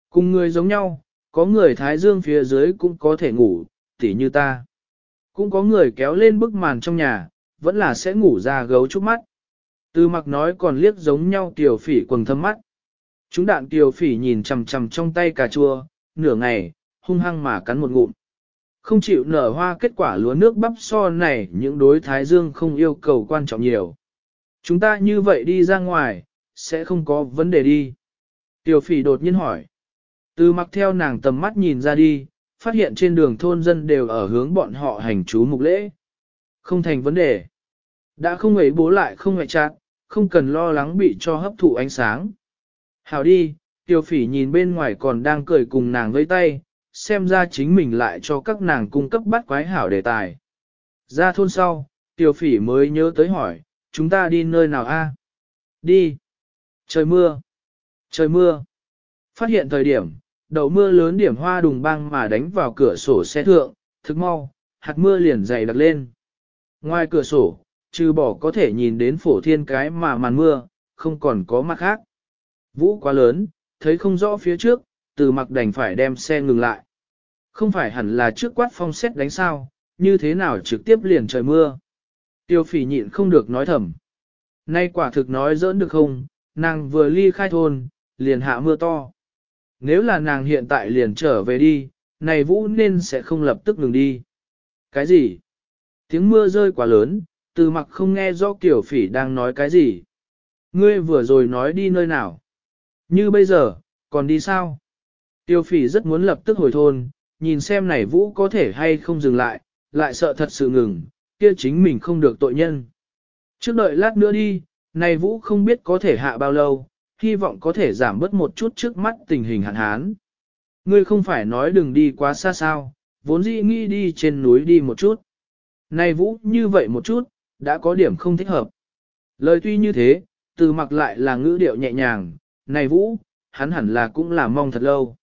[SPEAKER 1] Cùng người giống nhau, có người thái dương phía dưới cũng có thể ngủ, tỉ như ta. Cũng có người kéo lên bức màn trong nhà, vẫn là sẽ ngủ ra gấu chút mắt. Từ mặc nói còn liếc giống nhau tiểu phỉ quần thâm mắt. Chúng đạn tiểu phỉ nhìn chằm chằm trong tay cà chua, nửa ngày, hung hăng mà cắn một ngụm. Không chịu nở hoa kết quả lúa nước bắp so này những đối thái dương không yêu cầu quan trọng nhiều. Chúng ta như vậy đi ra ngoài, sẽ không có vấn đề đi. Tiểu phỉ đột nhiên hỏi. Từ mặc theo nàng tầm mắt nhìn ra đi, phát hiện trên đường thôn dân đều ở hướng bọn họ hành chú mục lễ. Không thành vấn đề. Đã không ấy bố lại không ngại chát, không cần lo lắng bị cho hấp thụ ánh sáng. Hào đi, tiêu phỉ nhìn bên ngoài còn đang cười cùng nàng với tay, xem ra chính mình lại cho các nàng cung cấp bắt quái hảo đề tài. Ra thôn sau, tiêu phỉ mới nhớ tới hỏi, chúng ta đi nơi nào a? Đi. Trời mưa. Trời mưa. Phát hiện thời điểm, đầu mưa lớn điểm hoa đùng băng mà đánh vào cửa sổ xe thượng, thức mau, hạt mưa liền dày đặc lên. Ngoài cửa sổ, trừ bỏ có thể nhìn đến phổ thiên cái mà màn mưa, không còn có mặt khác. Vũ quá lớn, thấy không rõ phía trước, từ mặc đành phải đem xe ngừng lại. Không phải hẳn là trước quát phong xét đánh sao, như thế nào trực tiếp liền trời mưa. Tiêu phỉ nhịn không được nói thầm. Nay quả thực nói giỡn được không, nàng vừa ly khai thôn, liền hạ mưa to. nếu là nàng hiện tại liền trở về đi, này vũ nên sẽ không lập tức ngừng đi. Cái gì? Tiếng mưa rơi quá lớn, từ mặc không nghe rõ kiểu phỉ đang nói cái gì. Ngươi vừa rồi nói đi nơi nào? Như bây giờ, còn đi sao? Tiêu phỉ rất muốn lập tức hồi thôn, nhìn xem này vũ có thể hay không dừng lại, lại sợ thật sự ngừng, kia chính mình không được tội nhân. Trước đợi lát nữa đi, này vũ không biết có thể hạ bao lâu, hy vọng có thể giảm bớt một chút trước mắt tình hình hạn hán. Ngươi không phải nói đừng đi quá xa sao, vốn dĩ nghĩ đi trên núi đi một chút. Này vũ như vậy một chút, đã có điểm không thích hợp. Lời tuy như thế, từ mặc lại là ngữ điệu nhẹ nhàng, này vũ, hắn hẳn là cũng là mong thật lâu.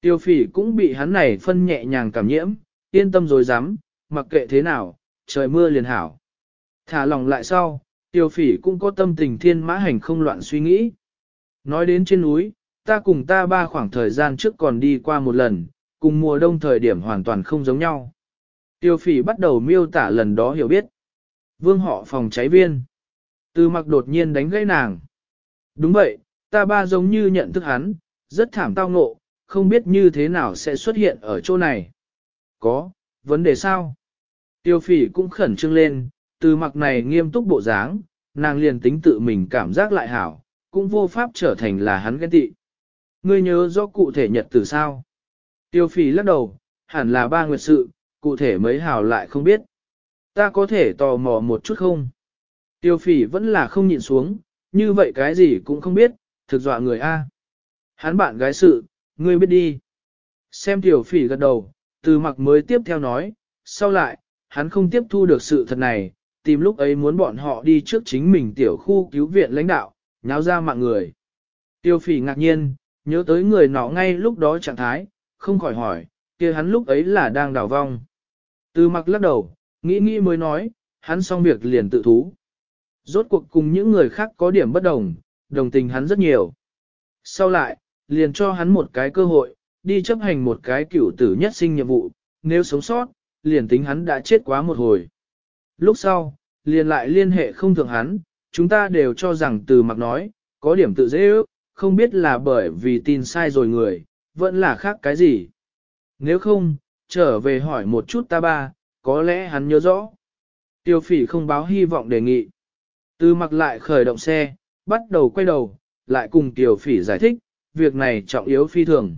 [SPEAKER 1] Tiêu phỉ cũng bị hắn này phân nhẹ nhàng cảm nhiễm, yên tâm rồi dám, mặc kệ thế nào, trời mưa liền hảo. Thả lòng lại sau, tiêu phỉ cũng có tâm tình thiên mã hành không loạn suy nghĩ. Nói đến trên núi, ta cùng ta ba khoảng thời gian trước còn đi qua một lần, cùng mùa đông thời điểm hoàn toàn không giống nhau. Tiêu phỉ bắt đầu miêu tả lần đó hiểu biết. Vương họ phòng cháy viên. Từ mặc đột nhiên đánh gãy nàng. Đúng vậy, ta ba giống như nhận thức hắn, rất thảm tao ngộ, không biết như thế nào sẽ xuất hiện ở chỗ này. Có, vấn đề sao? Tiêu phỉ cũng khẩn trương lên, từ mặc này nghiêm túc bộ dáng, nàng liền tính tự mình cảm giác lại hảo, cũng vô pháp trở thành là hắn ghen tị. Ngươi nhớ rõ cụ thể nhật từ sao? Tiêu phỉ lắc đầu, hẳn là ba nguyệt sự, cụ thể mấy hảo lại không biết. Ta có thể tò mò một chút không? Tiêu phỉ vẫn là không nhịn xuống, như vậy cái gì cũng không biết, thực dọa người A. Hắn bạn gái sự, ngươi biết đi. Xem tiểu phỉ gật đầu, từ mặc mới tiếp theo nói, sau lại, hắn không tiếp thu được sự thật này, tìm lúc ấy muốn bọn họ đi trước chính mình tiểu khu cứu viện lãnh đạo, nháo ra mạng người. Tiêu phỉ ngạc nhiên, nhớ tới người nọ ngay lúc đó trạng thái, không khỏi hỏi, kia hắn lúc ấy là đang đào vong. Từ mặc lắc đầu, nghĩ nghĩ mới nói, hắn xong việc liền tự thú. Rốt cuộc cùng những người khác có điểm bất đồng, đồng tình hắn rất nhiều. Sau lại, liền cho hắn một cái cơ hội, đi chấp hành một cái cửu tử nhất sinh nhiệm vụ, nếu sống sót, liền tính hắn đã chết quá một hồi. Lúc sau, liền lại liên hệ không thường hắn, chúng ta đều cho rằng từ mặc nói, có điểm tự dễ ước, không biết là bởi vì tin sai rồi người, vẫn là khác cái gì. Nếu không, trở về hỏi một chút ta ba, có lẽ hắn nhớ rõ. Tiêu phỉ không báo hy vọng đề nghị. Từ mặc lại khởi động xe, bắt đầu quay đầu, lại cùng Tiêu phỉ giải thích, việc này trọng yếu phi thường.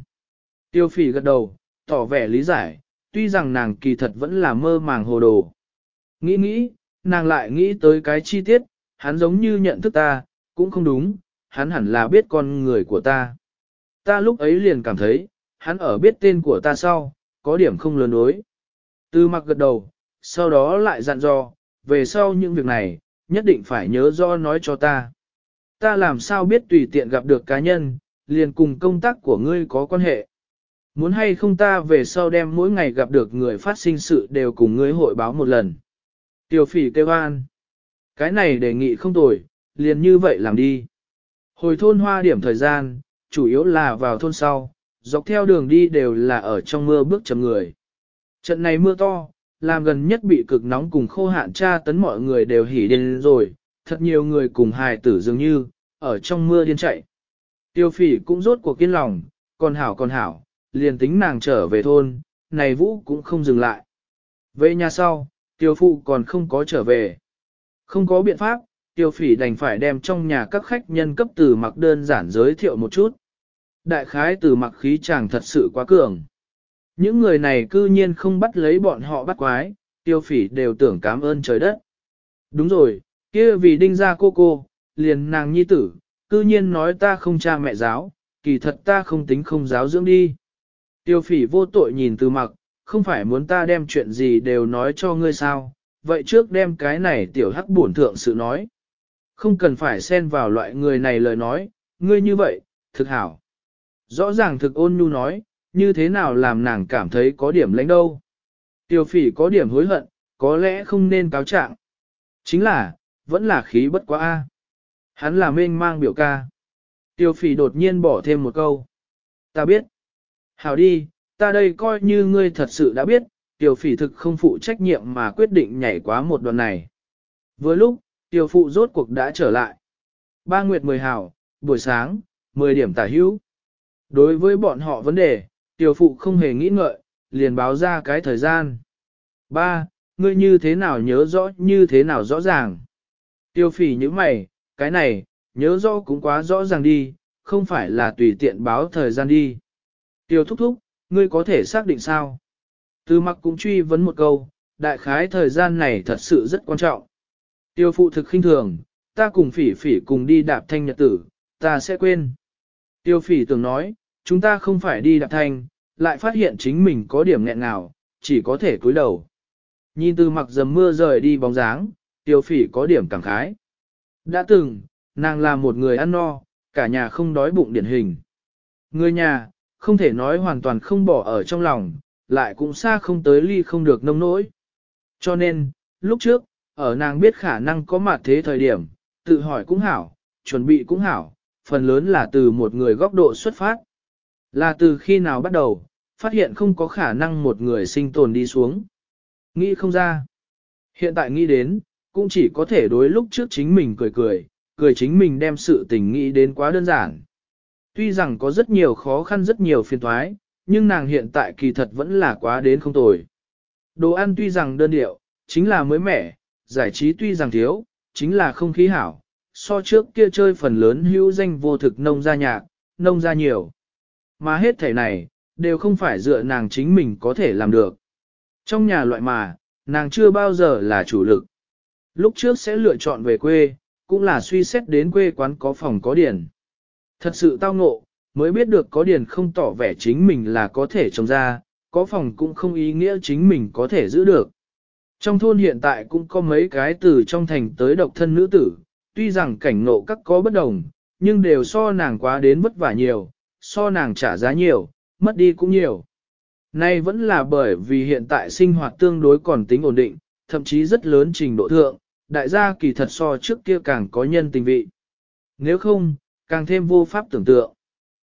[SPEAKER 1] Tiêu phỉ gật đầu, tỏ vẻ lý giải, tuy rằng nàng kỳ thật vẫn là mơ màng hồ đồ. Nghĩ nghĩ, nàng lại nghĩ tới cái chi tiết, hắn giống như nhận thức ta, cũng không đúng, hắn hẳn là biết con người của ta. Ta lúc ấy liền cảm thấy, hắn ở biết tên của ta sau, có điểm không lớn đối. Từ mặc gật đầu, sau đó lại dặn dò, về sau những việc này, nhất định phải nhớ do nói cho ta. Ta làm sao biết tùy tiện gặp được cá nhân, liền cùng công tác của ngươi có quan hệ. Muốn hay không ta về sau đem mỗi ngày gặp được người phát sinh sự đều cùng ngươi hội báo một lần. Tiểu phỉ kêu an. Cái này đề nghị không tồi, liền như vậy làm đi. Hồi thôn hoa điểm thời gian, chủ yếu là vào thôn sau, dọc theo đường đi đều là ở trong mưa bước chầm người. Trận này mưa to, làm gần nhất bị cực nóng cùng khô hạn tra tấn mọi người đều hỉ điên rồi, thật nhiều người cùng hài tử dường như, ở trong mưa điên chạy. Tiêu phỉ cũng rốt cuộc kiên lòng, còn hảo còn hảo, liền tính nàng trở về thôn, này vũ cũng không dừng lại. Về nhà sau, tiêu phụ còn không có trở về. Không có biện pháp, tiêu phỉ đành phải đem trong nhà các khách nhân cấp từ mặc đơn giản giới thiệu một chút. Đại khái từ mặc khí chàng thật sự quá cường. Những người này cư nhiên không bắt lấy bọn họ bắt quái, tiêu phỉ đều tưởng cảm ơn trời đất. Đúng rồi, kia vì đinh ra cô cô, liền nàng nhi tử, cư nhiên nói ta không cha mẹ giáo, kỳ thật ta không tính không giáo dưỡng đi. Tiêu phỉ vô tội nhìn từ mặc, không phải muốn ta đem chuyện gì đều nói cho ngươi sao, vậy trước đem cái này tiểu hắc bổn thượng sự nói. Không cần phải xen vào loại người này lời nói, ngươi như vậy, thực hảo. Rõ ràng thực ôn nhu nói, như thế nào làm nàng cảm thấy có điểm lãnh đâu. Tiêu phỉ có điểm hối hận, có lẽ không nên cáo trạng. Chính là, vẫn là khí bất quá a. Hắn là mênh mang biểu ca. Tiêu phỉ đột nhiên bỏ thêm một câu. Ta biết. Hảo đi, ta đây coi như ngươi thật sự đã biết, tiểu phỉ thực không phụ trách nhiệm mà quyết định nhảy quá một đoạn này. Vừa lúc, tiểu phụ rốt cuộc đã trở lại. Ba nguyệt mười hảo, buổi sáng, 10 điểm tả hữu. Đối với bọn họ vấn đề, tiểu phụ không hề nghĩ ngợi, liền báo ra cái thời gian. Ba, ngươi như thế nào nhớ rõ như thế nào rõ ràng. Tiêu phỉ như mày, cái này, nhớ rõ cũng quá rõ ràng đi, không phải là tùy tiện báo thời gian đi. Tiêu thúc thúc, ngươi có thể xác định sao? Từ mặc cũng truy vấn một câu, đại khái thời gian này thật sự rất quan trọng. Tiêu phụ thực khinh thường, ta cùng phỉ phỉ cùng đi đạp thanh nhật tử, ta sẽ quên. Tiêu phỉ tưởng nói, chúng ta không phải đi đạp thanh, lại phát hiện chính mình có điểm nghẹn nào, chỉ có thể cúi đầu. Nhìn từ mặc dầm mưa rời đi bóng dáng, tiêu phỉ có điểm cảm khái. Đã từng, nàng là một người ăn no, cả nhà không đói bụng điển hình. Người nhà, không thể nói hoàn toàn không bỏ ở trong lòng, lại cũng xa không tới ly không được nông nỗi. Cho nên, lúc trước, ở nàng biết khả năng có mặt thế thời điểm, tự hỏi cũng hảo, chuẩn bị cũng hảo, phần lớn là từ một người góc độ xuất phát. Là từ khi nào bắt đầu, phát hiện không có khả năng một người sinh tồn đi xuống. Nghĩ không ra. Hiện tại nghĩ đến, cũng chỉ có thể đối lúc trước chính mình cười cười, cười chính mình đem sự tình nghĩ đến quá đơn giản. Tuy rằng có rất nhiều khó khăn rất nhiều phiền thoái, nhưng nàng hiện tại kỳ thật vẫn là quá đến không tồi. Đồ ăn tuy rằng đơn điệu, chính là mới mẻ, giải trí tuy rằng thiếu, chính là không khí hảo, so trước kia chơi phần lớn hữu danh vô thực nông gia nhạc, nông gia nhiều. Mà hết thể này, đều không phải dựa nàng chính mình có thể làm được. Trong nhà loại mà, nàng chưa bao giờ là chủ lực. Lúc trước sẽ lựa chọn về quê, cũng là suy xét đến quê quán có phòng có điển. Thật sự tao ngộ, mới biết được có điển không tỏ vẻ chính mình là có thể trồng ra, có phòng cũng không ý nghĩa chính mình có thể giữ được. Trong thôn hiện tại cũng có mấy cái từ trong thành tới độc thân nữ tử, tuy rằng cảnh ngộ các có bất đồng, nhưng đều so nàng quá đến vất vả nhiều, so nàng trả giá nhiều, mất đi cũng nhiều. Nay vẫn là bởi vì hiện tại sinh hoạt tương đối còn tính ổn định, thậm chí rất lớn trình độ thượng, đại gia kỳ thật so trước kia càng có nhân tình vị. Nếu không, càng thêm vô pháp tưởng tượng.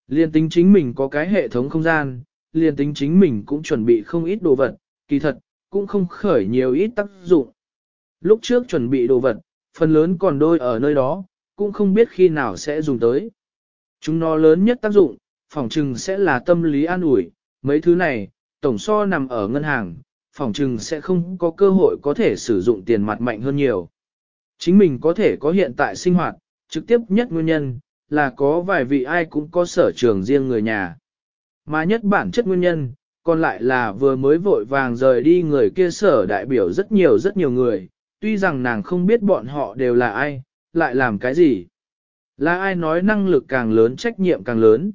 [SPEAKER 1] Liên tính chính mình có cái hệ thống không gian, liên tính chính mình cũng chuẩn bị không ít đồ vật, kỳ thật, cũng không khởi nhiều ít tác dụng. Lúc trước chuẩn bị đồ vật, phần lớn còn đôi ở nơi đó, cũng không biết khi nào sẽ dùng tới. Chúng nó lớn nhất tác dụng, phòng trừng sẽ là tâm lý an ủi, mấy thứ này, tổng so nằm ở ngân hàng, phòng trừng sẽ không có cơ hội có thể sử dụng tiền mặt mạnh hơn nhiều. Chính mình có thể có hiện tại sinh hoạt, trực tiếp nhất nguyên nhân, là có vài vị ai cũng có sở trường riêng người nhà. Mà nhất bản chất nguyên nhân, còn lại là vừa mới vội vàng rời đi người kia sở đại biểu rất nhiều rất nhiều người, tuy rằng nàng không biết bọn họ đều là ai, lại làm cái gì. Là ai nói năng lực càng lớn trách nhiệm càng lớn.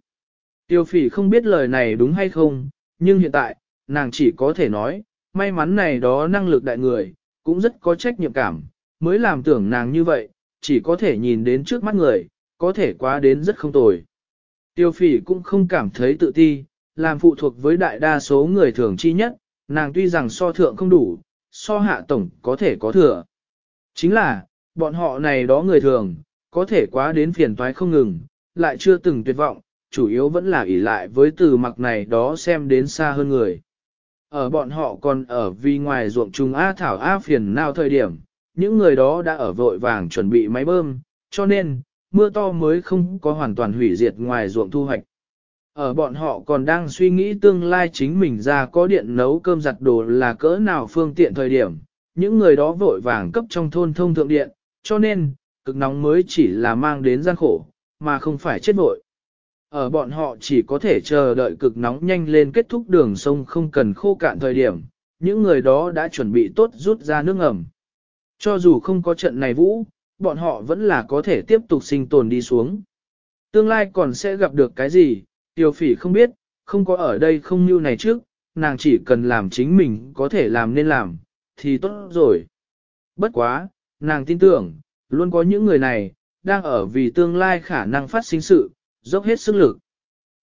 [SPEAKER 1] Tiêu phỉ không biết lời này đúng hay không, nhưng hiện tại, nàng chỉ có thể nói, may mắn này đó năng lực đại người, cũng rất có trách nhiệm cảm, mới làm tưởng nàng như vậy, chỉ có thể nhìn đến trước mắt người, có thể quá đến rất không tồi. Tiêu phỉ cũng không cảm thấy tự ti, làm phụ thuộc với đại đa số người thường chi nhất, nàng tuy rằng so thượng không đủ, so hạ tổng có thể có thừa. Chính là, bọn họ này đó người thường, có thể quá đến phiền toái không ngừng, lại chưa từng tuyệt vọng, chủ yếu vẫn là ỷ lại với từ mặc này đó xem đến xa hơn người. Ở bọn họ còn ở vì ngoài ruộng trùng A Thảo A phiền nào thời điểm, những người đó đã ở vội vàng chuẩn bị máy bơm, cho nên, mưa to mới không có hoàn toàn hủy diệt ngoài ruộng thu hoạch. Ở bọn họ còn đang suy nghĩ tương lai chính mình ra có điện nấu cơm giặt đồ là cỡ nào phương tiện thời điểm, những người đó vội vàng cấp trong thôn thông thượng điện, cho nên, cực nóng mới chỉ là mang đến gian khổ, mà không phải chết vội. Ở bọn họ chỉ có thể chờ đợi cực nóng nhanh lên kết thúc đường sông không cần khô cạn thời điểm, những người đó đã chuẩn bị tốt rút ra nước ngầm. Cho dù không có trận này vũ, bọn họ vẫn là có thể tiếp tục sinh tồn đi xuống. Tương lai còn sẽ gặp được cái gì, tiêu phỉ không biết, không có ở đây không như này trước, nàng chỉ cần làm chính mình có thể làm nên làm, thì tốt rồi. Bất quá, nàng tin tưởng, luôn có những người này, đang ở vì tương lai khả năng phát sinh sự, dốc hết sức lực.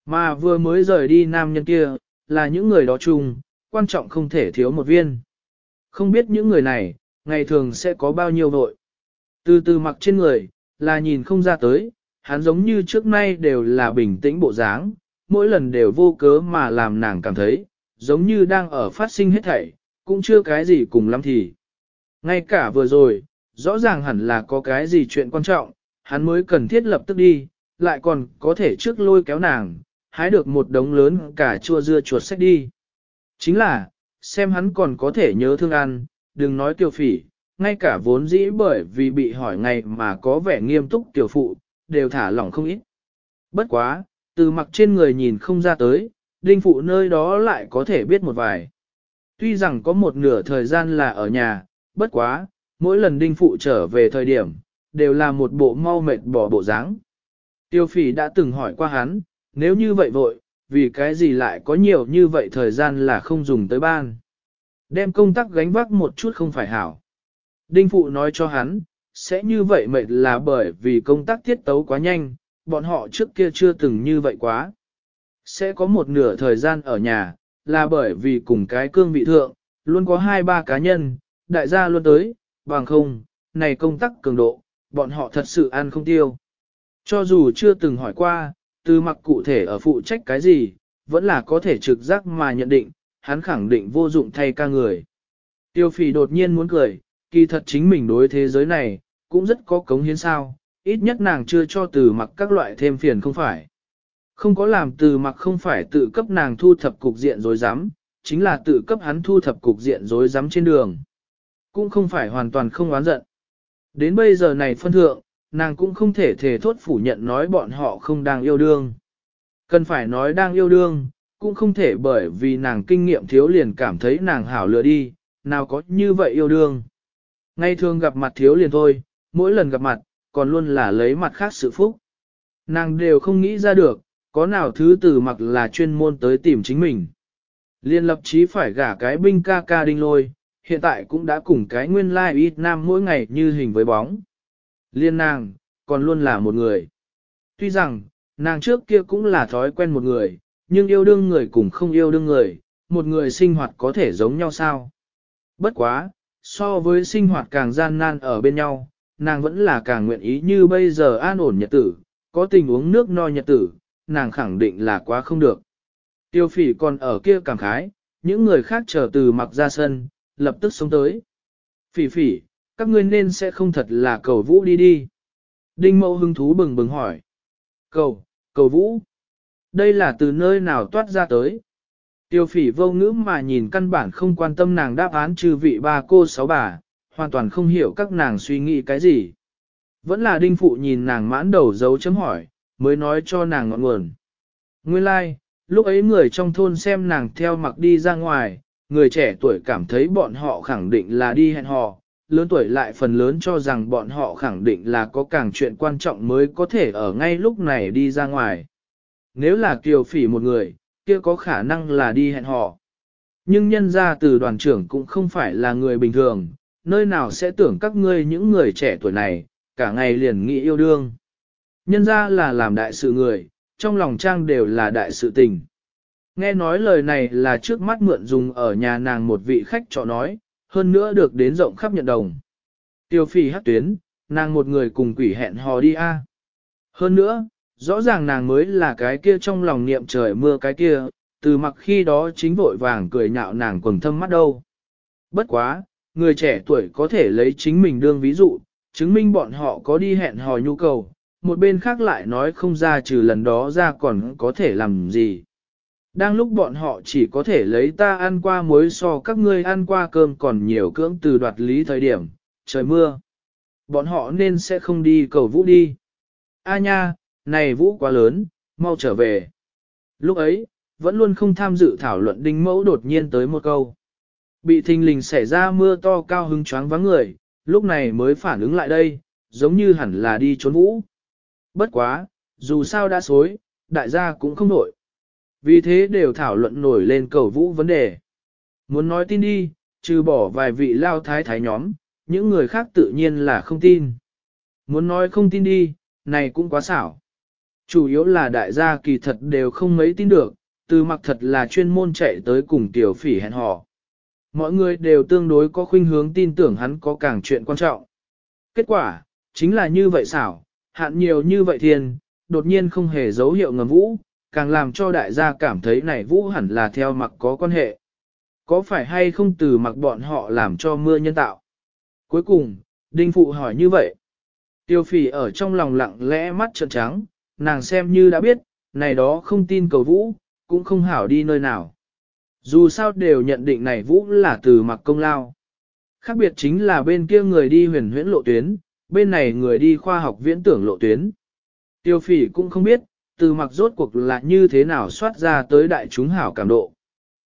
[SPEAKER 1] Mà vừa mới rời đi nam nhân kia, là những người đó chung, quan trọng không thể thiếu một viên. Không biết những người này, ngày thường sẽ có bao nhiêu vội. Từ từ mặc trên người, là nhìn không ra tới, hắn giống như trước nay đều là bình tĩnh bộ dáng, mỗi lần đều vô cớ mà làm nàng cảm thấy, giống như đang ở phát sinh hết thảy, cũng chưa cái gì cùng lắm thì. Ngay cả vừa rồi, rõ ràng hẳn là có cái gì chuyện quan trọng, hắn mới cần thiết lập tức đi, lại còn có thể trước lôi kéo nàng, hái được một đống lớn cả chua dưa chuột sách đi. Chính là, xem hắn còn có thể nhớ thương ăn, đừng nói kiều phỉ, ngay cả vốn dĩ bởi vì bị hỏi ngày mà có vẻ nghiêm túc tiểu phụ, đều thả lỏng không ít. Bất quá, từ mặt trên người nhìn không ra tới, đinh phụ nơi đó lại có thể biết một vài. Tuy rằng có một nửa thời gian là ở nhà, bất quá, mỗi lần đinh phụ trở về thời điểm, đều là một bộ mau mệt bỏ bộ dáng. Tiêu phỉ đã từng hỏi qua hắn, nếu như vậy vội, vì cái gì lại có nhiều như vậy thời gian là không dùng tới ban. Đem công tác gánh vác một chút không phải hảo. Đinh phụ nói cho hắn, sẽ như vậy mệt là bởi vì công tác tiết tấu quá nhanh, bọn họ trước kia chưa từng như vậy quá. Sẽ có một nửa thời gian ở nhà, là bởi vì cùng cái cương vị thượng, luôn có hai ba cá nhân, đại gia luôn tới, bằng không, này công tác cường độ, bọn họ thật sự ăn không tiêu. Cho dù chưa từng hỏi qua, từ mặc cụ thể ở phụ trách cái gì, vẫn là có thể trực giác mà nhận định, hắn khẳng định vô dụng thay ca người. Tiêu phỉ đột nhiên muốn cười, kỳ thật chính mình đối thế giới này, cũng rất có cống hiến sao, ít nhất nàng chưa cho từ mặc các loại thêm phiền không phải. Không có làm từ mặc không phải tự cấp nàng thu thập cục diện rồi dám chính là tự cấp hắn thu thập cục diện rối rắm trên đường. Cũng không phải hoàn toàn không oán giận. Đến bây giờ này phân thượng, nàng cũng không thể thể thốt phủ nhận nói bọn họ không đang yêu đương. Cần phải nói đang yêu đương, cũng không thể bởi vì nàng kinh nghiệm thiếu liền cảm thấy nàng hảo lựa đi, nào có như vậy yêu đương. Ngay thường gặp mặt thiếu liền thôi, mỗi lần gặp mặt, còn luôn là lấy mặt khác sự phúc. Nàng đều không nghĩ ra được, có nào thứ từ mặc là chuyên môn tới tìm chính mình. Liên lập chí phải gả cái binh ca ca đinh lôi, hiện tại cũng đã cùng cái nguyên lai like ít nam mỗi ngày như hình với bóng. Liên nàng, còn luôn là một người. Tuy rằng, nàng trước kia cũng là thói quen một người, nhưng yêu đương người cùng không yêu đương người, một người sinh hoạt có thể giống nhau sao? Bất quá, so với sinh hoạt càng gian nan ở bên nhau, nàng vẫn là càng nguyện ý như bây giờ an ổn nhật tử, có tình uống nước no nhật tử, nàng khẳng định là quá không được. Tiêu phỉ còn ở kia cảm khái, những người khác chờ từ mặc ra sân, lập tức sống tới. Phỉ phỉ, các ngươi nên sẽ không thật là cầu vũ đi đi. Đinh mẫu hứng thú bừng bừng hỏi. Cầu, cầu vũ. Đây là từ nơi nào toát ra tới. Tiêu phỉ vô ngữ mà nhìn căn bản không quan tâm nàng đáp án trừ vị ba cô sáu bà, hoàn toàn không hiểu các nàng suy nghĩ cái gì. Vẫn là đinh phụ nhìn nàng mãn đầu dấu chấm hỏi, mới nói cho nàng ngọn nguồn. Nguyên lai, like, lúc ấy người trong thôn xem nàng theo mặc đi ra ngoài, người trẻ tuổi cảm thấy bọn họ khẳng định là đi hẹn hò, lớn tuổi lại phần lớn cho rằng bọn họ khẳng định là có càng chuyện quan trọng mới có thể ở ngay lúc này đi ra ngoài. Nếu là kiều phỉ một người, kia có khả năng là đi hẹn hò. Nhưng nhân ra từ đoàn trưởng cũng không phải là người bình thường, nơi nào sẽ tưởng các ngươi những người trẻ tuổi này, cả ngày liền nghĩ yêu đương. Nhân ra là làm đại sự người, trong lòng trang đều là đại sự tình. Nghe nói lời này là trước mắt mượn dùng ở nhà nàng một vị khách trọ nói, hơn nữa được đến rộng khắp nhận đồng. Tiêu phi hát tuyến, nàng một người cùng quỷ hẹn hò đi a. Hơn nữa, rõ ràng nàng mới là cái kia trong lòng niệm trời mưa cái kia, từ mặc khi đó chính vội vàng cười nhạo nàng quần thâm mắt đâu. Bất quá, người trẻ tuổi có thể lấy chính mình đương ví dụ, chứng minh bọn họ có đi hẹn hò nhu cầu, một bên khác lại nói không ra trừ lần đó ra còn có thể làm gì. Đang lúc bọn họ chỉ có thể lấy ta ăn qua muối so các ngươi ăn qua cơm còn nhiều cưỡng từ đoạt lý thời điểm, trời mưa. Bọn họ nên sẽ không đi cầu vũ đi. A nha, này vũ quá lớn, mau trở về. Lúc ấy, vẫn luôn không tham dự thảo luận đinh mẫu đột nhiên tới một câu. Bị thình lình xảy ra mưa to cao hứng choáng vắng người, lúc này mới phản ứng lại đây, giống như hẳn là đi trốn vũ. Bất quá, dù sao đã xối, đại gia cũng không nổi. Vì thế đều thảo luận nổi lên cầu vũ vấn đề. Muốn nói tin đi, trừ bỏ vài vị lao thái thái nhóm, những người khác tự nhiên là không tin. Muốn nói không tin đi, này cũng quá xảo. Chủ yếu là đại gia kỳ thật đều không mấy tin được, từ mặc thật là chuyên môn chạy tới cùng tiểu phỉ hẹn hò. Mọi người đều tương đối có khuynh hướng tin tưởng hắn có càng chuyện quan trọng. Kết quả, chính là như vậy xảo, hạn nhiều như vậy thiền đột nhiên không hề dấu hiệu ngầm vũ, càng làm cho đại gia cảm thấy này vũ hẳn là theo mặc có quan hệ. Có phải hay không từ mặc bọn họ làm cho mưa nhân tạo? Cuối cùng, Đinh Phụ hỏi như vậy. Tiêu phỉ ở trong lòng lặng lẽ mắt trợn trắng, nàng xem như đã biết, này đó không tin cầu vũ, cũng không hảo đi nơi nào. Dù sao đều nhận định này vũ là từ mặc công lao. Khác biệt chính là bên kia người đi huyền huyễn lộ tuyến, bên này người đi khoa học viễn tưởng lộ tuyến. Tiêu phỉ cũng không biết, từ mặc rốt cuộc là như thế nào soát ra tới đại chúng hảo cảm độ.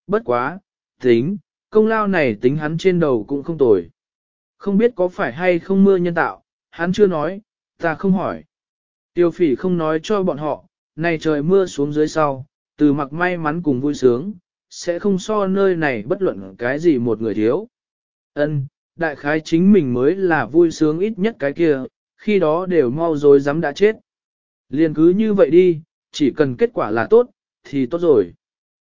[SPEAKER 1] Bất quá, tính, công lao này tính hắn trên đầu cũng không tồi. Không biết có phải hay không mưa nhân tạo, hắn chưa nói, ta không hỏi. Tiêu phỉ không nói cho bọn họ, này trời mưa xuống dưới sau, từ mặc may mắn cùng vui sướng, sẽ không so nơi này bất luận cái gì một người thiếu. Ân, đại khái chính mình mới là vui sướng ít nhất cái kia, khi đó đều mau rồi dám đã chết. Liền cứ như vậy đi, chỉ cần kết quả là tốt, thì tốt rồi.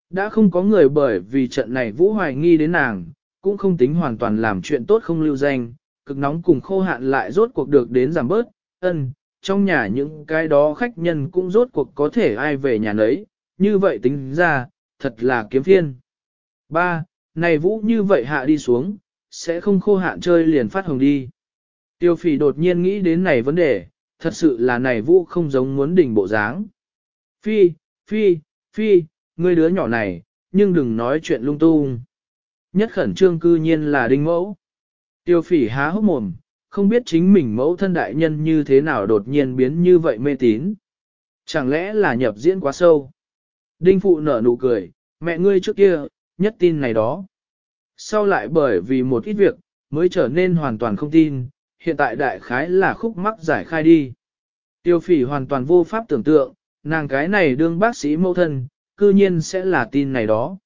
[SPEAKER 1] Đã không có người bởi vì trận này vũ hoài nghi đến nàng, cũng không tính hoàn toàn làm chuyện tốt không lưu danh, cực nóng cùng khô hạn lại rốt cuộc được đến giảm bớt, ân, trong nhà những cái đó khách nhân cũng rốt cuộc có thể ai về nhà nấy, như vậy tính ra, thật là kiếm phiên. Ba, Này vũ như vậy hạ đi xuống, sẽ không khô hạn chơi liền phát hồng đi. Tiêu phỉ đột nhiên nghĩ đến này vấn đề, thật sự là này vũ không giống muốn đỉnh bộ dáng. Phi, phi, phi, ngươi đứa nhỏ này, nhưng đừng nói chuyện lung tung. Nhất khẩn trương cư nhiên là đinh mẫu. Tiêu phỉ há hốc mồm, không biết chính mình mẫu thân đại nhân như thế nào đột nhiên biến như vậy mê tín. Chẳng lẽ là nhập diễn quá sâu? Đinh phụ nở nụ cười, mẹ ngươi trước kia, nhất tin này đó. Sau lại bởi vì một ít việc, mới trở nên hoàn toàn không tin, hiện tại đại khái là khúc mắc giải khai đi. Tiêu phỉ hoàn toàn vô pháp tưởng tượng, nàng cái này đương bác sĩ mẫu thân, cư nhiên sẽ là tin này đó.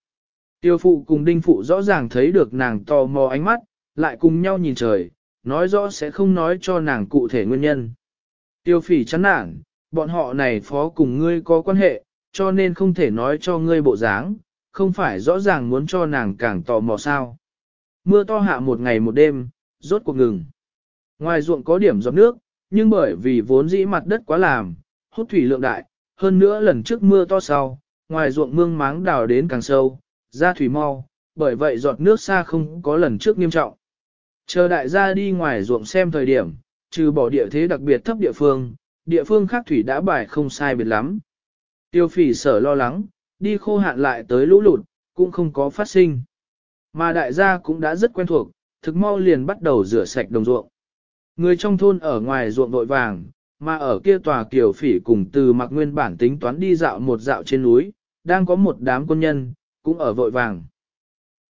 [SPEAKER 1] Tiêu phụ cùng đinh phụ rõ ràng thấy được nàng tò mò ánh mắt, lại cùng nhau nhìn trời, nói rõ sẽ không nói cho nàng cụ thể nguyên nhân. Tiêu phỉ chán nản, bọn họ này phó cùng ngươi có quan hệ, cho nên không thể nói cho ngươi bộ dáng, không phải rõ ràng muốn cho nàng càng tò mò sao. Mưa to hạ một ngày một đêm, rốt cuộc ngừng. Ngoài ruộng có điểm giọt nước, nhưng bởi vì vốn dĩ mặt đất quá làm, hút thủy lượng đại, hơn nữa lần trước mưa to sau, ngoài ruộng mương máng đào đến càng sâu, ra thủy mau, bởi vậy giọt nước xa không có lần trước nghiêm trọng. Chờ đại gia đi ngoài ruộng xem thời điểm, trừ bỏ địa thế đặc biệt thấp địa phương, địa phương khác thủy đã bài không sai biệt lắm. Tiêu phỉ sở lo lắng, đi khô hạn lại tới lũ lụt, cũng không có phát sinh. Mà đại gia cũng đã rất quen thuộc, thực mau liền bắt đầu rửa sạch đồng ruộng. Người trong thôn ở ngoài ruộng vội vàng, mà ở kia tòa kiều phỉ cùng từ mặc nguyên bản tính toán đi dạo một dạo trên núi, đang có một đám quân nhân, cũng ở vội vàng.